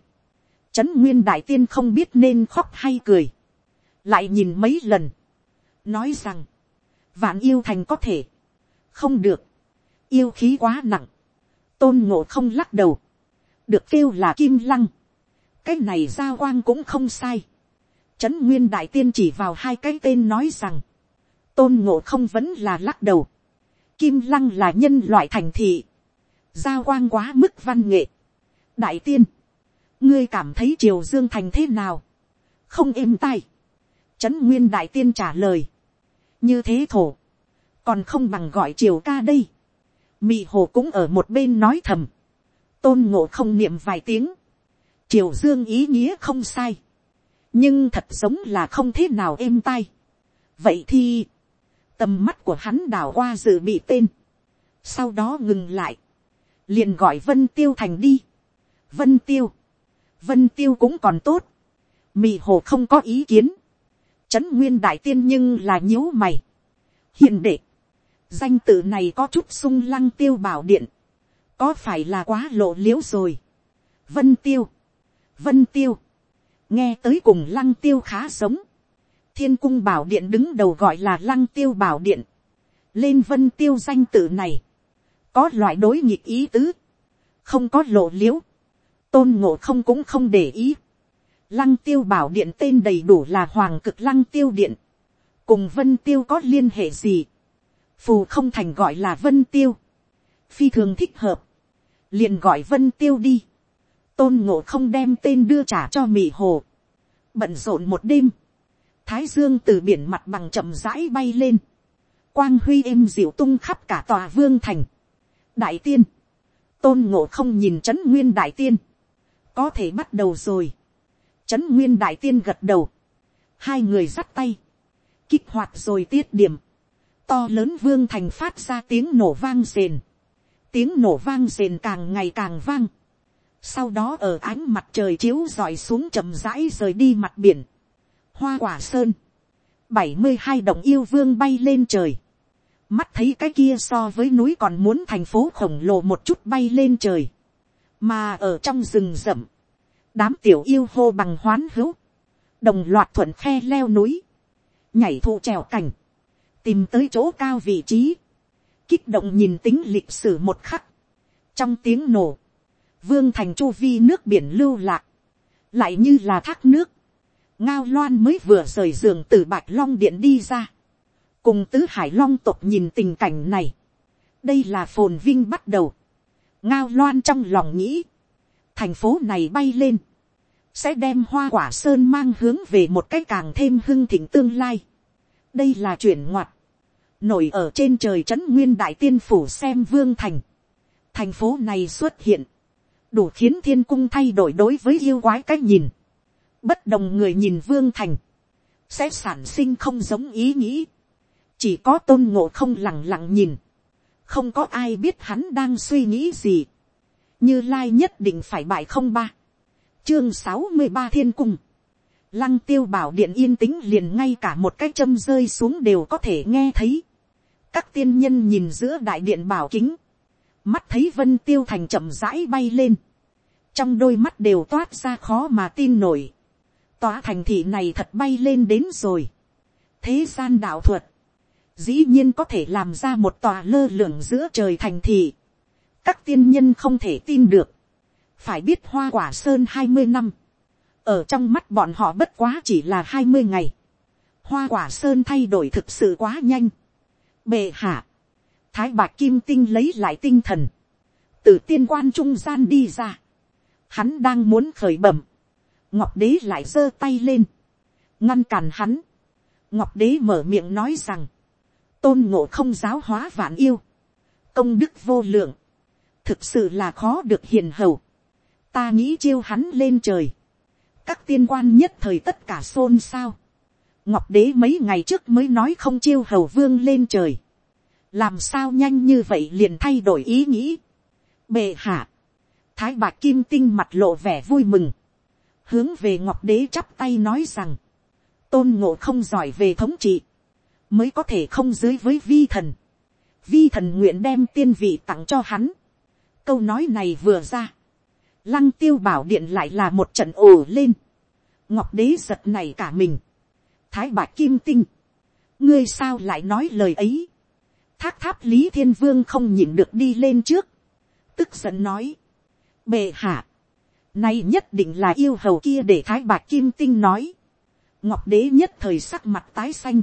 trấn nguyên đại tiên không biết nên khóc hay cười, lại nhìn mấy lần, nói rằng, vạn yêu thành có thể, không được, yêu khí quá nặng, tôn ngộ không lắc đầu, được kêu là kim lăng, cái này giao quang cũng không sai. Trấn nguyên đại tiên chỉ vào hai cái tên nói rằng, tôn ngộ không vẫn là lắc đầu. Kim lăng là nhân loại thành thị. Giao quang quá mức văn nghệ. Đại tiên. Ngươi cảm thấy triều dương thành thế nào? Không êm tay. Trấn nguyên đại tiên trả lời. Như thế thổ. Còn không bằng gọi triều ca đây. Mị hồ cũng ở một bên nói thầm. Tôn ngộ không niệm vài tiếng. Triều dương ý nghĩa không sai. Nhưng thật giống là không thế nào êm tai. Vậy thì tầm mắt của hắn đảo qua dự bị tên, sau đó ngừng lại, liền gọi vân tiêu thành đi, vân tiêu, vân tiêu cũng còn tốt, mị hồ không có ý kiến, trấn nguyên đại tiên nhưng là nhíu mày, hiện đệ, danh tự này có chút sung lăng tiêu bảo điện, có phải là quá lộ liễu rồi, vân tiêu, vân tiêu, nghe tới cùng lăng tiêu khá giống, thiên cung bảo điện đứng đầu gọi là lăng tiêu bảo điện, lên vân tiêu danh tự này, có loại đối nghịch ý tứ, không có lộ liễu. Tôn ngộ không cũng không để ý, lăng tiêu bảo điện tên đầy đủ là hoàng cực lăng tiêu điện, cùng vân tiêu có liên hệ gì, phù không thành gọi là vân tiêu, phi thường thích hợp, liền gọi vân tiêu đi, tôn ngộ không đem tên đưa trả cho mị hồ, bận rộn một đêm, thái dương từ biển mặt bằng chậm rãi bay lên, quang huy êm dịu tung khắp cả tòa vương thành. đại tiên, tôn ngộ không nhìn trấn nguyên đại tiên, có thể bắt đầu rồi trấn nguyên đại tiên gật đầu, hai người dắt tay, kích hoạt rồi tiết điểm, to lớn vương thành phát ra tiếng nổ vang rền, tiếng nổ vang rền càng ngày càng vang, sau đó ở ánh mặt trời chiếu rọi xuống chậm rãi rời đi mặt biển, hoa quả sơn, bảy mươi hai đồng yêu vương bay lên trời, mắt thấy cái kia so với núi còn muốn thành phố khổng lồ một chút bay lên trời, mà ở trong rừng rậm, đám tiểu yêu hô bằng hoán hữu, đồng loạt thuận khe leo núi, nhảy thụ trèo cảnh, tìm tới chỗ cao vị trí, kích động nhìn tính lịch sử một khắc, trong tiếng nổ, vương thành chu vi nước biển lưu lạc, lại như là thác nước, ngao loan mới vừa rời giường từ bạch long điện đi ra, cùng tứ hải long tộc nhìn tình cảnh này, đây là phồn vinh bắt đầu, ngao loan trong lòng nghĩ, thành phố này bay lên, sẽ đem hoa quả sơn mang hướng về một cái càng thêm hưng thịnh tương lai. đây là chuyển ngoặt, nổi ở trên trời trấn nguyên đại tiên phủ xem vương thành. thành phố này xuất hiện, đủ khiến thiên cung thay đổi đối với yêu quái cách nhìn bất đồng người nhìn vương thành, sẽ sản sinh không giống ý nghĩ, chỉ có tôn ngộ không lẳng lặng nhìn, không có ai biết hắn đang suy nghĩ gì, như lai nhất định phải bại không ba, chương sáu mươi ba thiên cung, lăng tiêu bảo điện yên tĩnh liền ngay cả một cái châm rơi xuống đều có thể nghe thấy, các tiên nhân nhìn giữa đại điện bảo kính, mắt thấy vân tiêu thành chậm rãi bay lên, trong đôi mắt đều toát ra khó mà tin nổi, tòa thành thị này thật bay lên đến rồi. thế gian đạo thuật, dĩ nhiên có thể làm ra một tòa lơ lửng giữa trời thành thị các tiên nhân không thể tin được. phải biết hoa quả sơn hai mươi năm. ở trong mắt bọn họ bất quá chỉ là hai mươi ngày. hoa quả sơn thay đổi thực sự quá nhanh. bệ hạ, thái bạc kim tinh lấy lại tinh thần. từ tiên quan trung gian đi ra. hắn đang muốn khởi bẩm ngọc đế lại giơ tay lên, ngăn cản hắn. ngọc đế mở miệng nói rằng, tôn ngộ không giáo hóa vạn yêu, công đức vô lượng, thực sự là khó được hiền hầu, ta nghĩ chiêu hắn lên trời, các tiên quan nhất thời tất cả xôn xao, ngọc đế mấy ngày trước mới nói không chiêu hầu vương lên trời, làm sao nhanh như vậy liền thay đổi ý nghĩ, bệ hạ, thái bạc kim tinh mặt lộ vẻ vui mừng, hướng về ngọc đế chắp tay nói rằng, tôn ngộ không giỏi về thống trị, mới có thể không dưới với vi thần. Vi thần nguyện đem tiên vị tặng cho hắn. Câu nói này vừa ra, lăng tiêu bảo điện lại là một trận ồ lên. ngọc đế giật này cả mình. thái bạc kim tinh, ngươi sao lại nói lời ấy. thác tháp lý thiên vương không nhìn được đi lên trước, tức giận nói, bệ hạ, Nay nhất định là yêu hầu kia để Thái Bạc Kim Tinh nói. Ngọc Đế nhất thời sắc mặt tái xanh.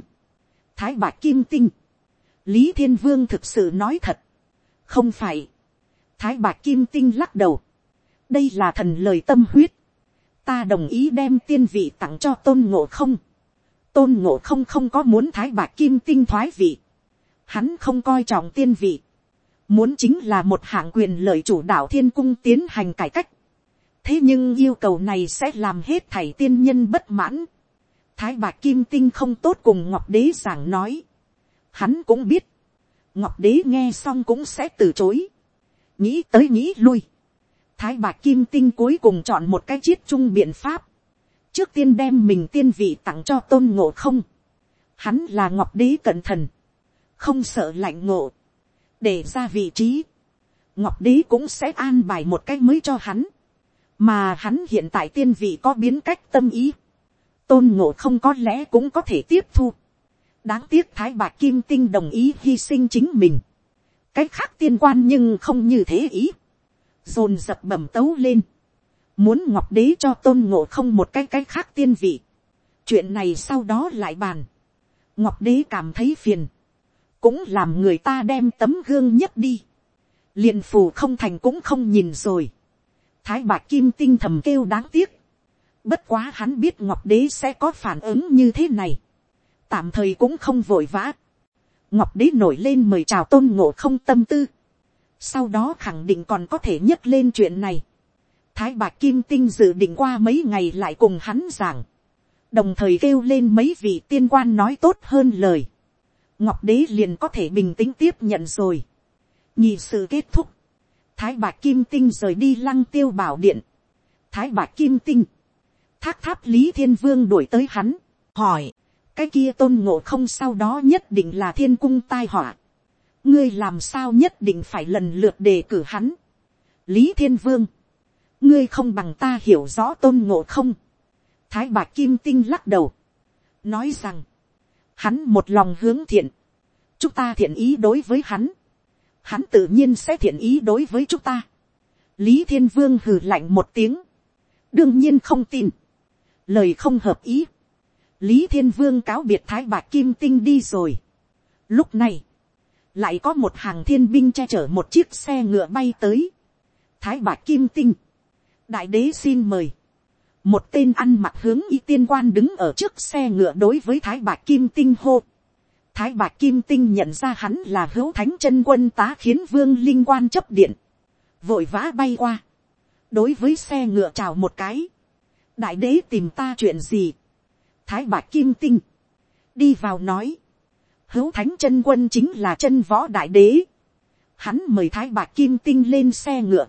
Thái Bạc Kim Tinh. lý thiên vương thực sự nói thật, không phải, thái bạc kim tinh lắc đầu, đây là thần lời tâm huyết, ta đồng ý đem tiên vị tặng cho tôn ngộ không, tôn ngộ không không có muốn thái bạc kim tinh thoái vị, hắn không coi trọng tiên vị, muốn chính là một hạng quyền lợi chủ đạo thiên cung tiến hành cải cách, thế nhưng yêu cầu này sẽ làm hết thảy tiên nhân bất mãn, thái bạc kim tinh không tốt cùng ngọc đế giảng nói, hắn cũng biết, ngọc đế nghe xong cũng sẽ từ chối, nghĩ tới nghĩ lui, thái bạc kim tinh cuối cùng chọn một cái chiết chung biện pháp, trước tiên đem mình tiên vị tặng cho tôn ngộ không, hắn là ngọc đế cẩn thần, không sợ lạnh ngộ, để ra vị trí, ngọc đế cũng sẽ an bài một cách mới cho hắn, mà hắn hiện tại tiên vị có biến cách tâm ý, tôn ngộ không có lẽ cũng có thể tiếp thu, đáng tiếc thái bạc kim tinh đồng ý hy sinh chính mình, cách khác tiên quan nhưng không như thế ý, dồn dập bẩm tấu lên, muốn ngọc đế cho tôn ngộ không một cái cái khác tiên vị, chuyện này sau đó lại bàn, ngọc đế cảm thấy phiền, cũng làm người ta đem tấm gương nhất đi, liền phù không thành cũng không nhìn rồi, thái bạc kim tinh thầm kêu đáng tiếc, bất quá hắn biết ngọc đế sẽ có phản ứng như thế này, tạm thời cũng không vội vã, ngọc đế nổi lên mời chào tôn ngộ không tâm tư, sau đó khẳng định còn có thể nhấc lên chuyện này, thái bạc kim tinh dự định qua mấy ngày lại cùng hắn giảng, đồng thời kêu lên mấy vị tiên quan nói tốt hơn lời, ngọc đế liền có thể bình tĩnh tiếp nhận rồi. nhị sự kết thúc, thái bạc kim tinh rời đi lăng tiêu bảo điện, thái bạc kim tinh, thác tháp lý thiên vương đuổi tới hắn, hỏi, cái kia tôn ngộ không sau đó nhất định là thiên cung tai họa, ngươi làm sao nhất định phải lần lượt đề cử hắn, lý thiên vương, ngươi không bằng ta hiểu rõ tôn ngộ không, thái bạc kim tinh lắc đầu, nói rằng, hắn một lòng hướng thiện, chúng ta thiện ý đối với hắn, hắn tự nhiên sẽ thiện ý đối với chúng ta. lý thiên vương hừ lạnh một tiếng, đương nhiên không tin, lời không hợp ý, lý thiên vương cáo biệt thái bạc kim tinh đi rồi. lúc này, lại có một hàng thiên binh che chở một chiếc xe ngựa bay tới, thái bạc kim tinh, đại đế xin mời, một tên ăn mặc hướng y tiên quan đứng ở trước xe ngựa đối với thái bạc kim tinh hô. thái bạc kim tinh nhận ra hắn là hữu thánh chân quân tá khiến vương linh quan chấp điện, vội vã bay qua, đối với xe ngựa chào một cái, đại đế tìm ta chuyện gì, thái bạc kim tinh, đi vào nói, hữu thánh chân quân chính là chân võ đại đế, hắn mời thái bạc kim tinh lên xe ngựa,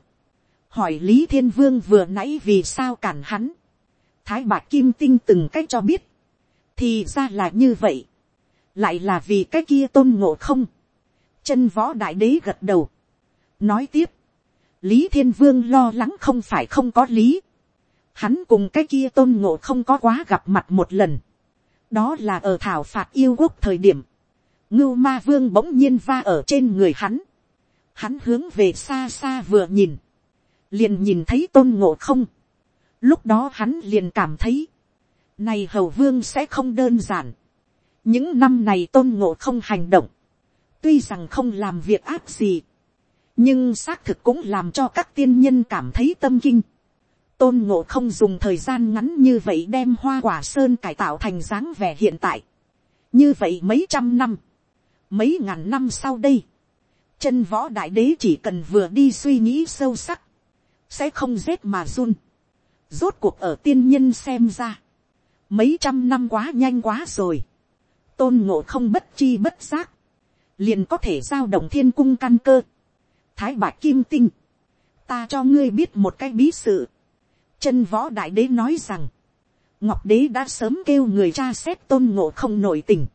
hỏi lý thiên vương vừa nãy vì sao cản hắn, thái bạc kim tinh từng cách cho biết, thì ra là như vậy, lại là vì cái kia tôn ngộ không, chân võ đại đế gật đầu, nói tiếp, lý thiên vương lo lắng không phải không có lý, hắn cùng cái kia tôn ngộ không có quá gặp mặt một lần, đó là ở thảo phạt yêu quốc thời điểm, ngưu ma vương bỗng nhiên va ở trên người hắn, hắn hướng về xa xa vừa nhìn, liền nhìn thấy tôn ngộ không, Lúc đó hắn liền cảm thấy, này hầu vương sẽ không đơn giản. Những năm này tôn ngộ không hành động, tuy rằng không làm việc áp gì, nhưng xác thực cũng làm cho các tiên nhân cảm thấy tâm kinh. Tôn ngộ không dùng thời gian ngắn như vậy đem hoa quả sơn cải tạo thành dáng vẻ hiện tại. Như vậy mấy trăm năm, mấy ngàn năm sau đây, chân võ đại đế chỉ cần vừa đi suy nghĩ sâu sắc, sẽ không rét mà run. Rốt cuộc ở tiên nhân xem ra. Mấy trăm năm quá nhanh quá rồi. Tôn ngộ không bất chi bất giác. Liền có thể giao động thiên cung căn cơ. Thái bạc kim tinh. Ta cho ngươi biết một cái bí sự. Chân võ đại đế nói rằng. Ngọc đế đã sớm kêu người cha xét tôn ngộ không nổi tình.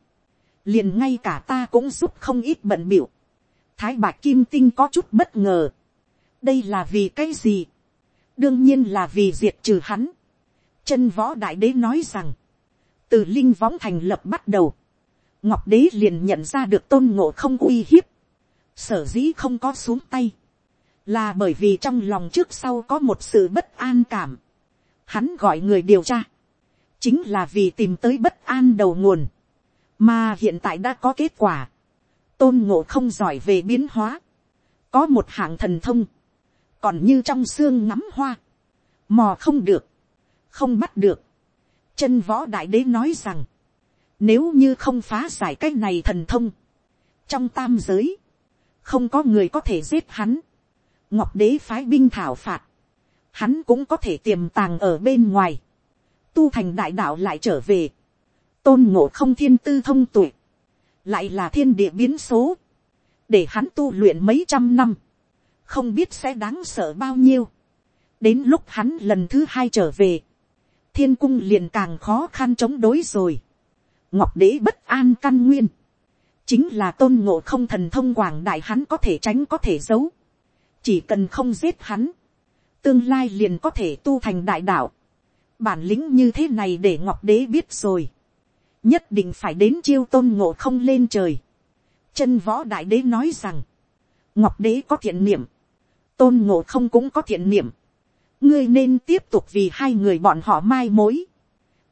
Liền ngay cả ta cũng giúp không ít bận biểu. Thái bạc kim tinh có chút bất ngờ. Đây là vì cái gì? đương nhiên là vì diệt trừ hắn. chân võ đại đế nói rằng, từ linh võng thành lập bắt đầu, ngọc đế liền nhận ra được tôn ngộ không uy hiếp, sở dĩ không có xuống tay, là bởi vì trong lòng trước sau có một sự bất an cảm. Hắn gọi người điều tra, chính là vì tìm tới bất an đầu nguồn, mà hiện tại đã có kết quả. tôn ngộ không giỏi về biến hóa, có một hạng thần thông, còn như trong xương ngắm hoa, mò không được, không bắt được. chân võ đại đế nói rằng, nếu như không phá giải cái này thần thông, trong tam giới, không có người có thể giết hắn, ngọc đế phái binh thảo phạt, hắn cũng có thể tiềm tàng ở bên ngoài, tu thành đại đạo lại trở về, tôn ngộ không thiên tư thông tuổi, lại là thiên địa biến số, để hắn tu luyện mấy trăm năm, không biết sẽ đáng sợ bao nhiêu. đến lúc hắn lần thứ hai trở về, thiên cung liền càng khó khăn chống đối rồi. ngọc đế bất an căn nguyên, chính là tôn ngộ không thần thông quảng đại hắn có thể tránh có thể giấu, chỉ cần không giết hắn, tương lai liền có thể tu thành đại đạo. bản lĩnh như thế này để ngọc đế biết rồi, nhất định phải đến chiêu tôn ngộ không lên trời. chân võ đại đế nói rằng, ngọc đế có thiện niệm, tôn ngộ không cũng có thiện niệm, ngươi nên tiếp tục vì hai người bọn họ mai mối.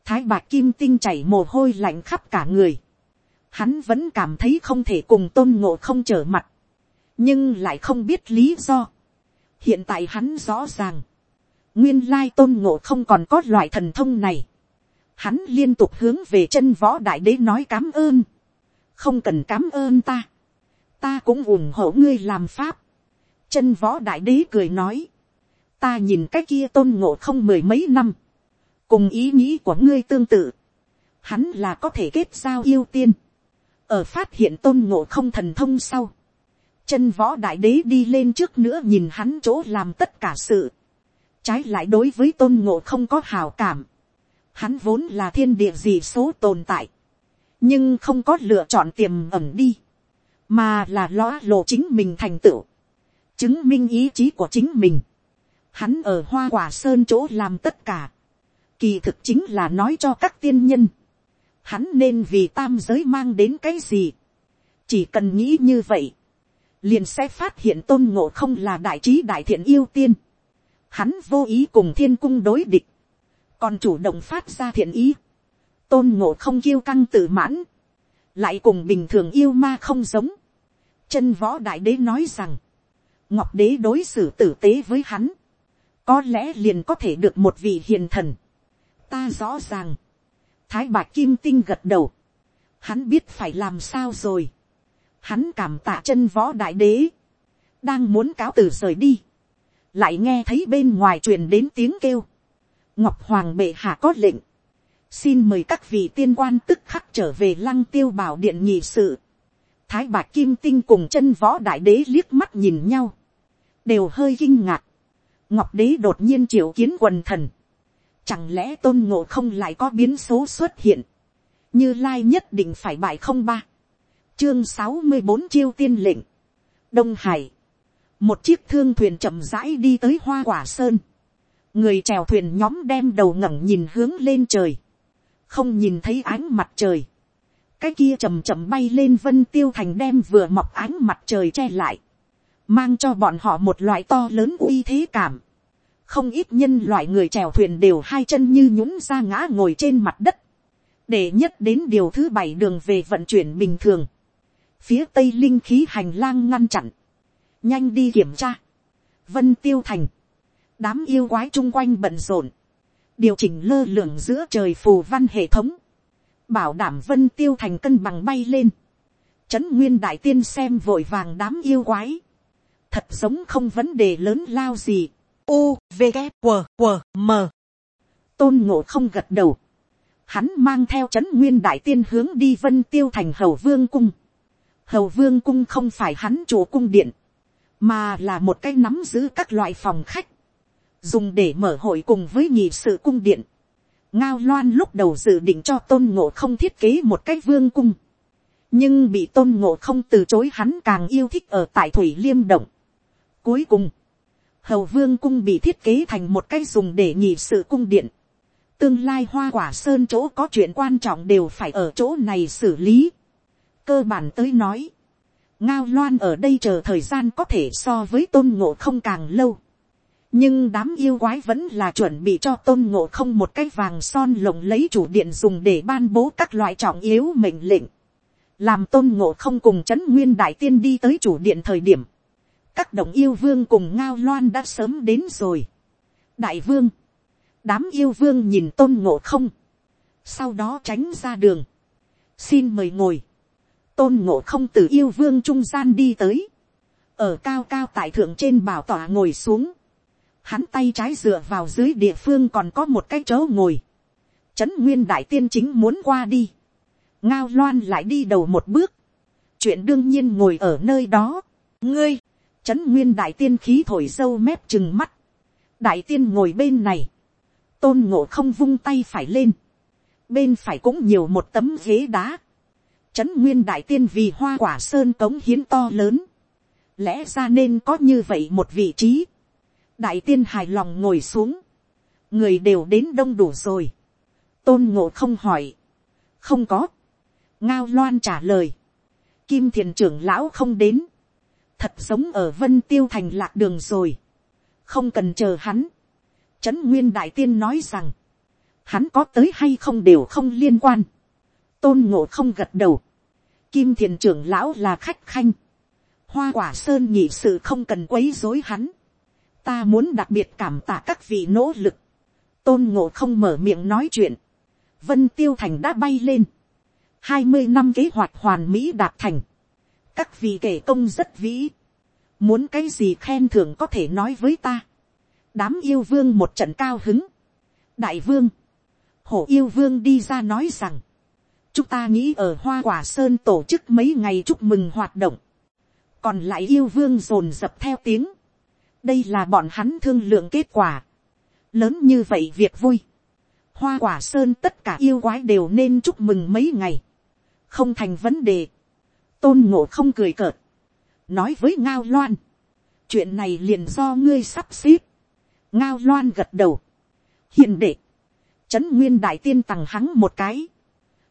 thái bạc kim tinh chảy mồ hôi lạnh khắp cả người. hắn vẫn cảm thấy không thể cùng tôn ngộ không trở mặt, nhưng lại không biết lý do. hiện tại hắn rõ ràng, nguyên lai tôn ngộ không còn có loại thần thông này. hắn liên tục hướng về chân võ đại đế nói cám ơn. không cần cám ơn ta. ta cũng ủng hộ ngươi làm pháp chân võ đại đế cười nói, ta nhìn cái kia tôn ngộ không mười mấy năm, cùng ý nghĩ của ngươi tương tự, hắn là có thể kết giao yêu tiên, ở phát hiện tôn ngộ không thần thông sau, chân võ đại đế đi lên trước nữa nhìn hắn chỗ làm tất cả sự, trái lại đối với tôn ngộ không có hào cảm, hắn vốn là thiên địa gì số tồn tại, nhưng không có lựa chọn tiềm ẩm đi, mà là lõa lộ chính mình thành tựu, chứng minh ý chí của chính mình. Hắn ở hoa quả sơn chỗ làm tất cả. Kỳ thực chính là nói cho các tiên nhân. Hắn nên vì tam giới mang đến cái gì. Chỉ cần nghĩ như vậy. Liền sẽ phát hiện tôn ngộ không là đại trí đại thiện yêu tiên. Hắn vô ý cùng thiên cung đối địch. Còn chủ động phát ra thiện ý. Tôn ngộ không kiêu căng tự mãn. Lại cùng bình thường yêu ma không giống. Chân võ đại đế nói rằng ngọc đế đối xử tử tế với hắn, có lẽ liền có thể được một vị hiền thần. ta rõ ràng, thái bạc kim tinh gật đầu, hắn biết phải làm sao rồi, hắn cảm tạ chân võ đại đế, đang muốn cáo từ rời đi, lại nghe thấy bên ngoài truyền đến tiếng kêu, ngọc hoàng bệ hạ có lệnh, xin mời các vị tiên quan tức khắc trở về lăng tiêu bảo điện nhị sự, thái bạc kim tinh cùng chân võ đại đế liếc mắt nhìn nhau, đều hơi kinh ngạc. ngọc đế đột nhiên triệu kiến quần thần. chẳng lẽ tôn ngộ không lại có biến số xuất hiện. như lai nhất định phải bại không ba chương sáu mươi bốn chiêu tiên lệnh. đông hải. một chiếc thương thuyền chậm rãi đi tới hoa quả sơn. người chèo thuyền nhóm đem đầu ngẩng nhìn hướng lên trời. không nhìn thấy ánh mặt trời cái kia chậm chậm bay lên vân tiêu thành đem vừa mọc ánh mặt trời che lại mang cho bọn họ một loại to lớn uy thế cảm. không ít nhân loại người chèo thuyền đều hai chân như nhũng ra ngã ngồi trên mặt đất. để nhất đến điều thứ bảy đường về vận chuyển bình thường phía tây linh khí hành lang ngăn chặn. nhanh đi kiểm tra. vân tiêu thành. đám yêu quái chung quanh bận rộn. điều chỉnh lơ lửng giữa trời phù văn hệ thống. bảo đảm vân tiêu thành cân bằng bay lên. Trấn nguyên đại tiên xem vội vàng đám yêu quái thật giống không vấn đề lớn lao gì. U, V, K, q W, M. Tôn ngộ không gật đầu. Hắn mang theo chấn nguyên đại tiên hướng đi vân tiêu thành hầu vương cung. Hầu vương cung không phải hắn chủ cung điện, mà là một cái nắm giữ các loại phòng khách, dùng để mở hội cùng với nhị sự cung điện. Ngao loan lúc đầu dự định cho tôn ngộ không thiết kế một cái vương cung. Nhưng bị tôn ngộ không từ chối hắn càng yêu thích ở tại Thủy Liêm Động. Cuối cùng, hầu vương cung bị thiết kế thành một cái dùng để nhị sự cung điện. Tương lai hoa quả sơn chỗ có chuyện quan trọng đều phải ở chỗ này xử lý. Cơ bản tới nói, ngao loan ở đây chờ thời gian có thể so với tôn ngộ không càng lâu. nhưng đám yêu quái vẫn là chuẩn bị cho tôn ngộ không một cái vàng son lồng lấy chủ điện dùng để ban bố các loại trọng yếu mệnh lệnh. làm tôn ngộ không cùng c h ấ n nguyên đại tiên đi tới chủ điện thời điểm, các đồng yêu vương cùng ngao loan đã sớm đến rồi. đại vương, đám yêu vương nhìn tôn ngộ không, sau đó tránh ra đường, xin mời ngồi, tôn ngộ không từ yêu vương trung gian đi tới, ở cao cao tại thượng trên bảo tỏa ngồi xuống, hắn tay trái dựa vào dưới địa phương còn có một cái chỗ ngồi, trấn nguyên đại tiên chính muốn qua đi. ngao loan lại đi đầu một bước. chuyện đương nhiên ngồi ở nơi đó. ngươi, trấn nguyên đại tiên khí thổi sâu mép chừng mắt. đại tiên ngồi bên này. tôn ngộ không vung tay phải lên. bên phải cũng nhiều một tấm ghế đá trấn nguyên đại tiên vì hoa quả sơn cống hiến to lớn. lẽ ra nên có như vậy một vị trí. đại tiên hài lòng ngồi xuống. người đều đến đông đủ rồi. Tôn ngộ không hỏi, không có, ngao loan trả lời, kim thiền trưởng lão không đến, thật giống ở vân tiêu thành lạc đường rồi, không cần chờ hắn, trấn nguyên đại tiên nói rằng, hắn có tới hay không đều không liên quan, tôn ngộ không gật đầu, kim thiền trưởng lão là khách khanh, hoa quả sơn nhị sự không cần quấy dối hắn, ta muốn đặc biệt cảm tạ các vị nỗ lực, tôn ngộ không mở miệng nói chuyện, vân tiêu thành đã bay lên, hai mươi năm kế hoạch hoàn mỹ đạt thành, các vị kể công rất vĩ, muốn cái gì khen thưởng có thể nói với ta, đám yêu vương một trận cao hứng, đại vương, hổ yêu vương đi ra nói rằng, chúng ta nghĩ ở hoa quả sơn tổ chức mấy ngày chúc mừng hoạt động, còn lại yêu vương dồn dập theo tiếng, đây là bọn hắn thương lượng kết quả, lớn như vậy việc vui, hoa quả sơn tất cả yêu quái đều nên chúc mừng mấy ngày, không thành vấn đề, tôn ngộ không cười cợt, nói với ngao loan, chuyện này liền do ngươi sắp xếp, ngao loan gật đầu, hiền đệ, trấn nguyên đại tiên tằng hắn một cái,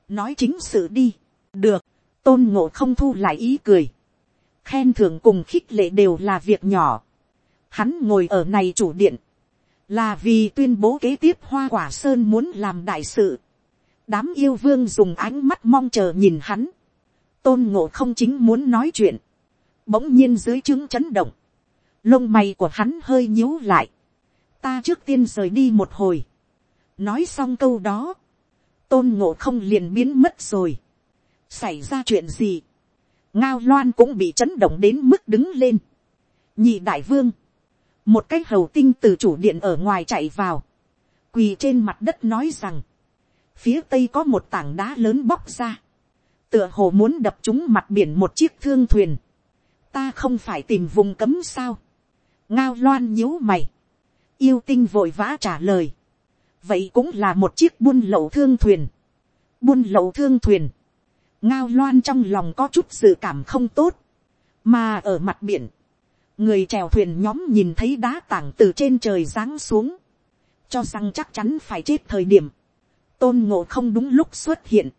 nói chính sự đi, được, tôn ngộ không thu lại ý cười, khen thưởng cùng khích lệ đều là việc nhỏ, hắn ngồi ở này chủ điện, là vì tuyên bố kế tiếp hoa quả sơn muốn làm đại sự. đám yêu vương dùng ánh mắt mong chờ nhìn hắn. tôn ngộ không chính muốn nói chuyện. bỗng nhiên dưới chứng chấn động. lông mày của hắn hơi nhíu lại. ta trước tiên rời đi một hồi. nói xong câu đó tôn ngộ không liền biến mất rồi. xảy ra chuyện gì. ngao loan cũng bị chấn động đến mức đứng lên. nhị đại vương. Một cái hầu tinh từ chủ điện ở ngoài chạy vào, quỳ trên mặt đất nói rằng, phía tây có một tảng đá lớn bóc ra, tựa hồ muốn đập chúng mặt biển một chiếc thương thuyền, ta không phải tìm vùng cấm sao, ngao loan nhíu mày, yêu tinh vội vã trả lời, vậy cũng là một chiếc buôn lậu thương thuyền, buôn lậu thương thuyền, ngao loan trong lòng có chút dự cảm không tốt, mà ở mặt biển, người chèo thuyền nhóm nhìn thấy đá tảng từ trên trời giáng xuống, cho rằng chắc chắn phải chết thời điểm, tôn ngộ không đúng lúc xuất hiện,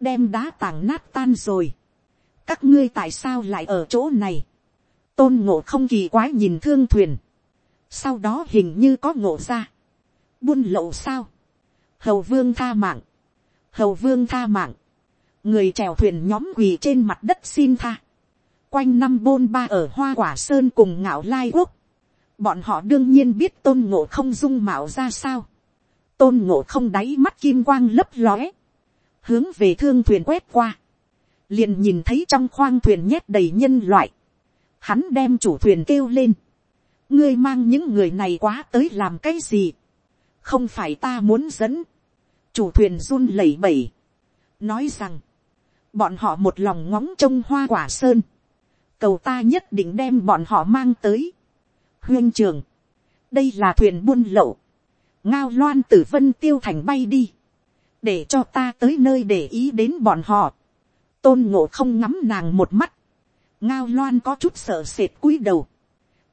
đem đá tảng nát tan rồi. các ngươi tại sao lại ở chỗ này, tôn ngộ không kỳ quái nhìn thương thuyền, sau đó hình như có ngộ ra, buôn lậu sao, hầu vương tha mạng, hầu vương tha mạng, người chèo thuyền nhóm quỳ trên mặt đất xin tha, quanh năm bôn ba ở hoa quả sơn cùng ngạo lai quốc. Bọn họ đương nhiên biết tôn ngộ không dung mạo ra sao. Tôn ngộ không đáy mắt kim quang lấp lóe. Hướng về thương thuyền quét qua. Liền nhìn thấy trong khoang thuyền nhét đầy nhân loại. Hắn đem chủ thuyền kêu lên. Ngươi mang những người này quá tới làm cái gì? Không phải ta muốn dẫn. Chủ thuyền run lẩy bẩy. Nói rằng. Bọn họ một lòng ngóng trông hoa quả sơn cầu ta nhất định đem bọn họ mang tới. huyên trường, đây là thuyền buôn lậu, ngao loan tử vân tiêu thành bay đi, để cho ta tới nơi để ý đến bọn họ. tôn ngộ không ngắm nàng một mắt, ngao loan có chút sợ sệt cúi đầu,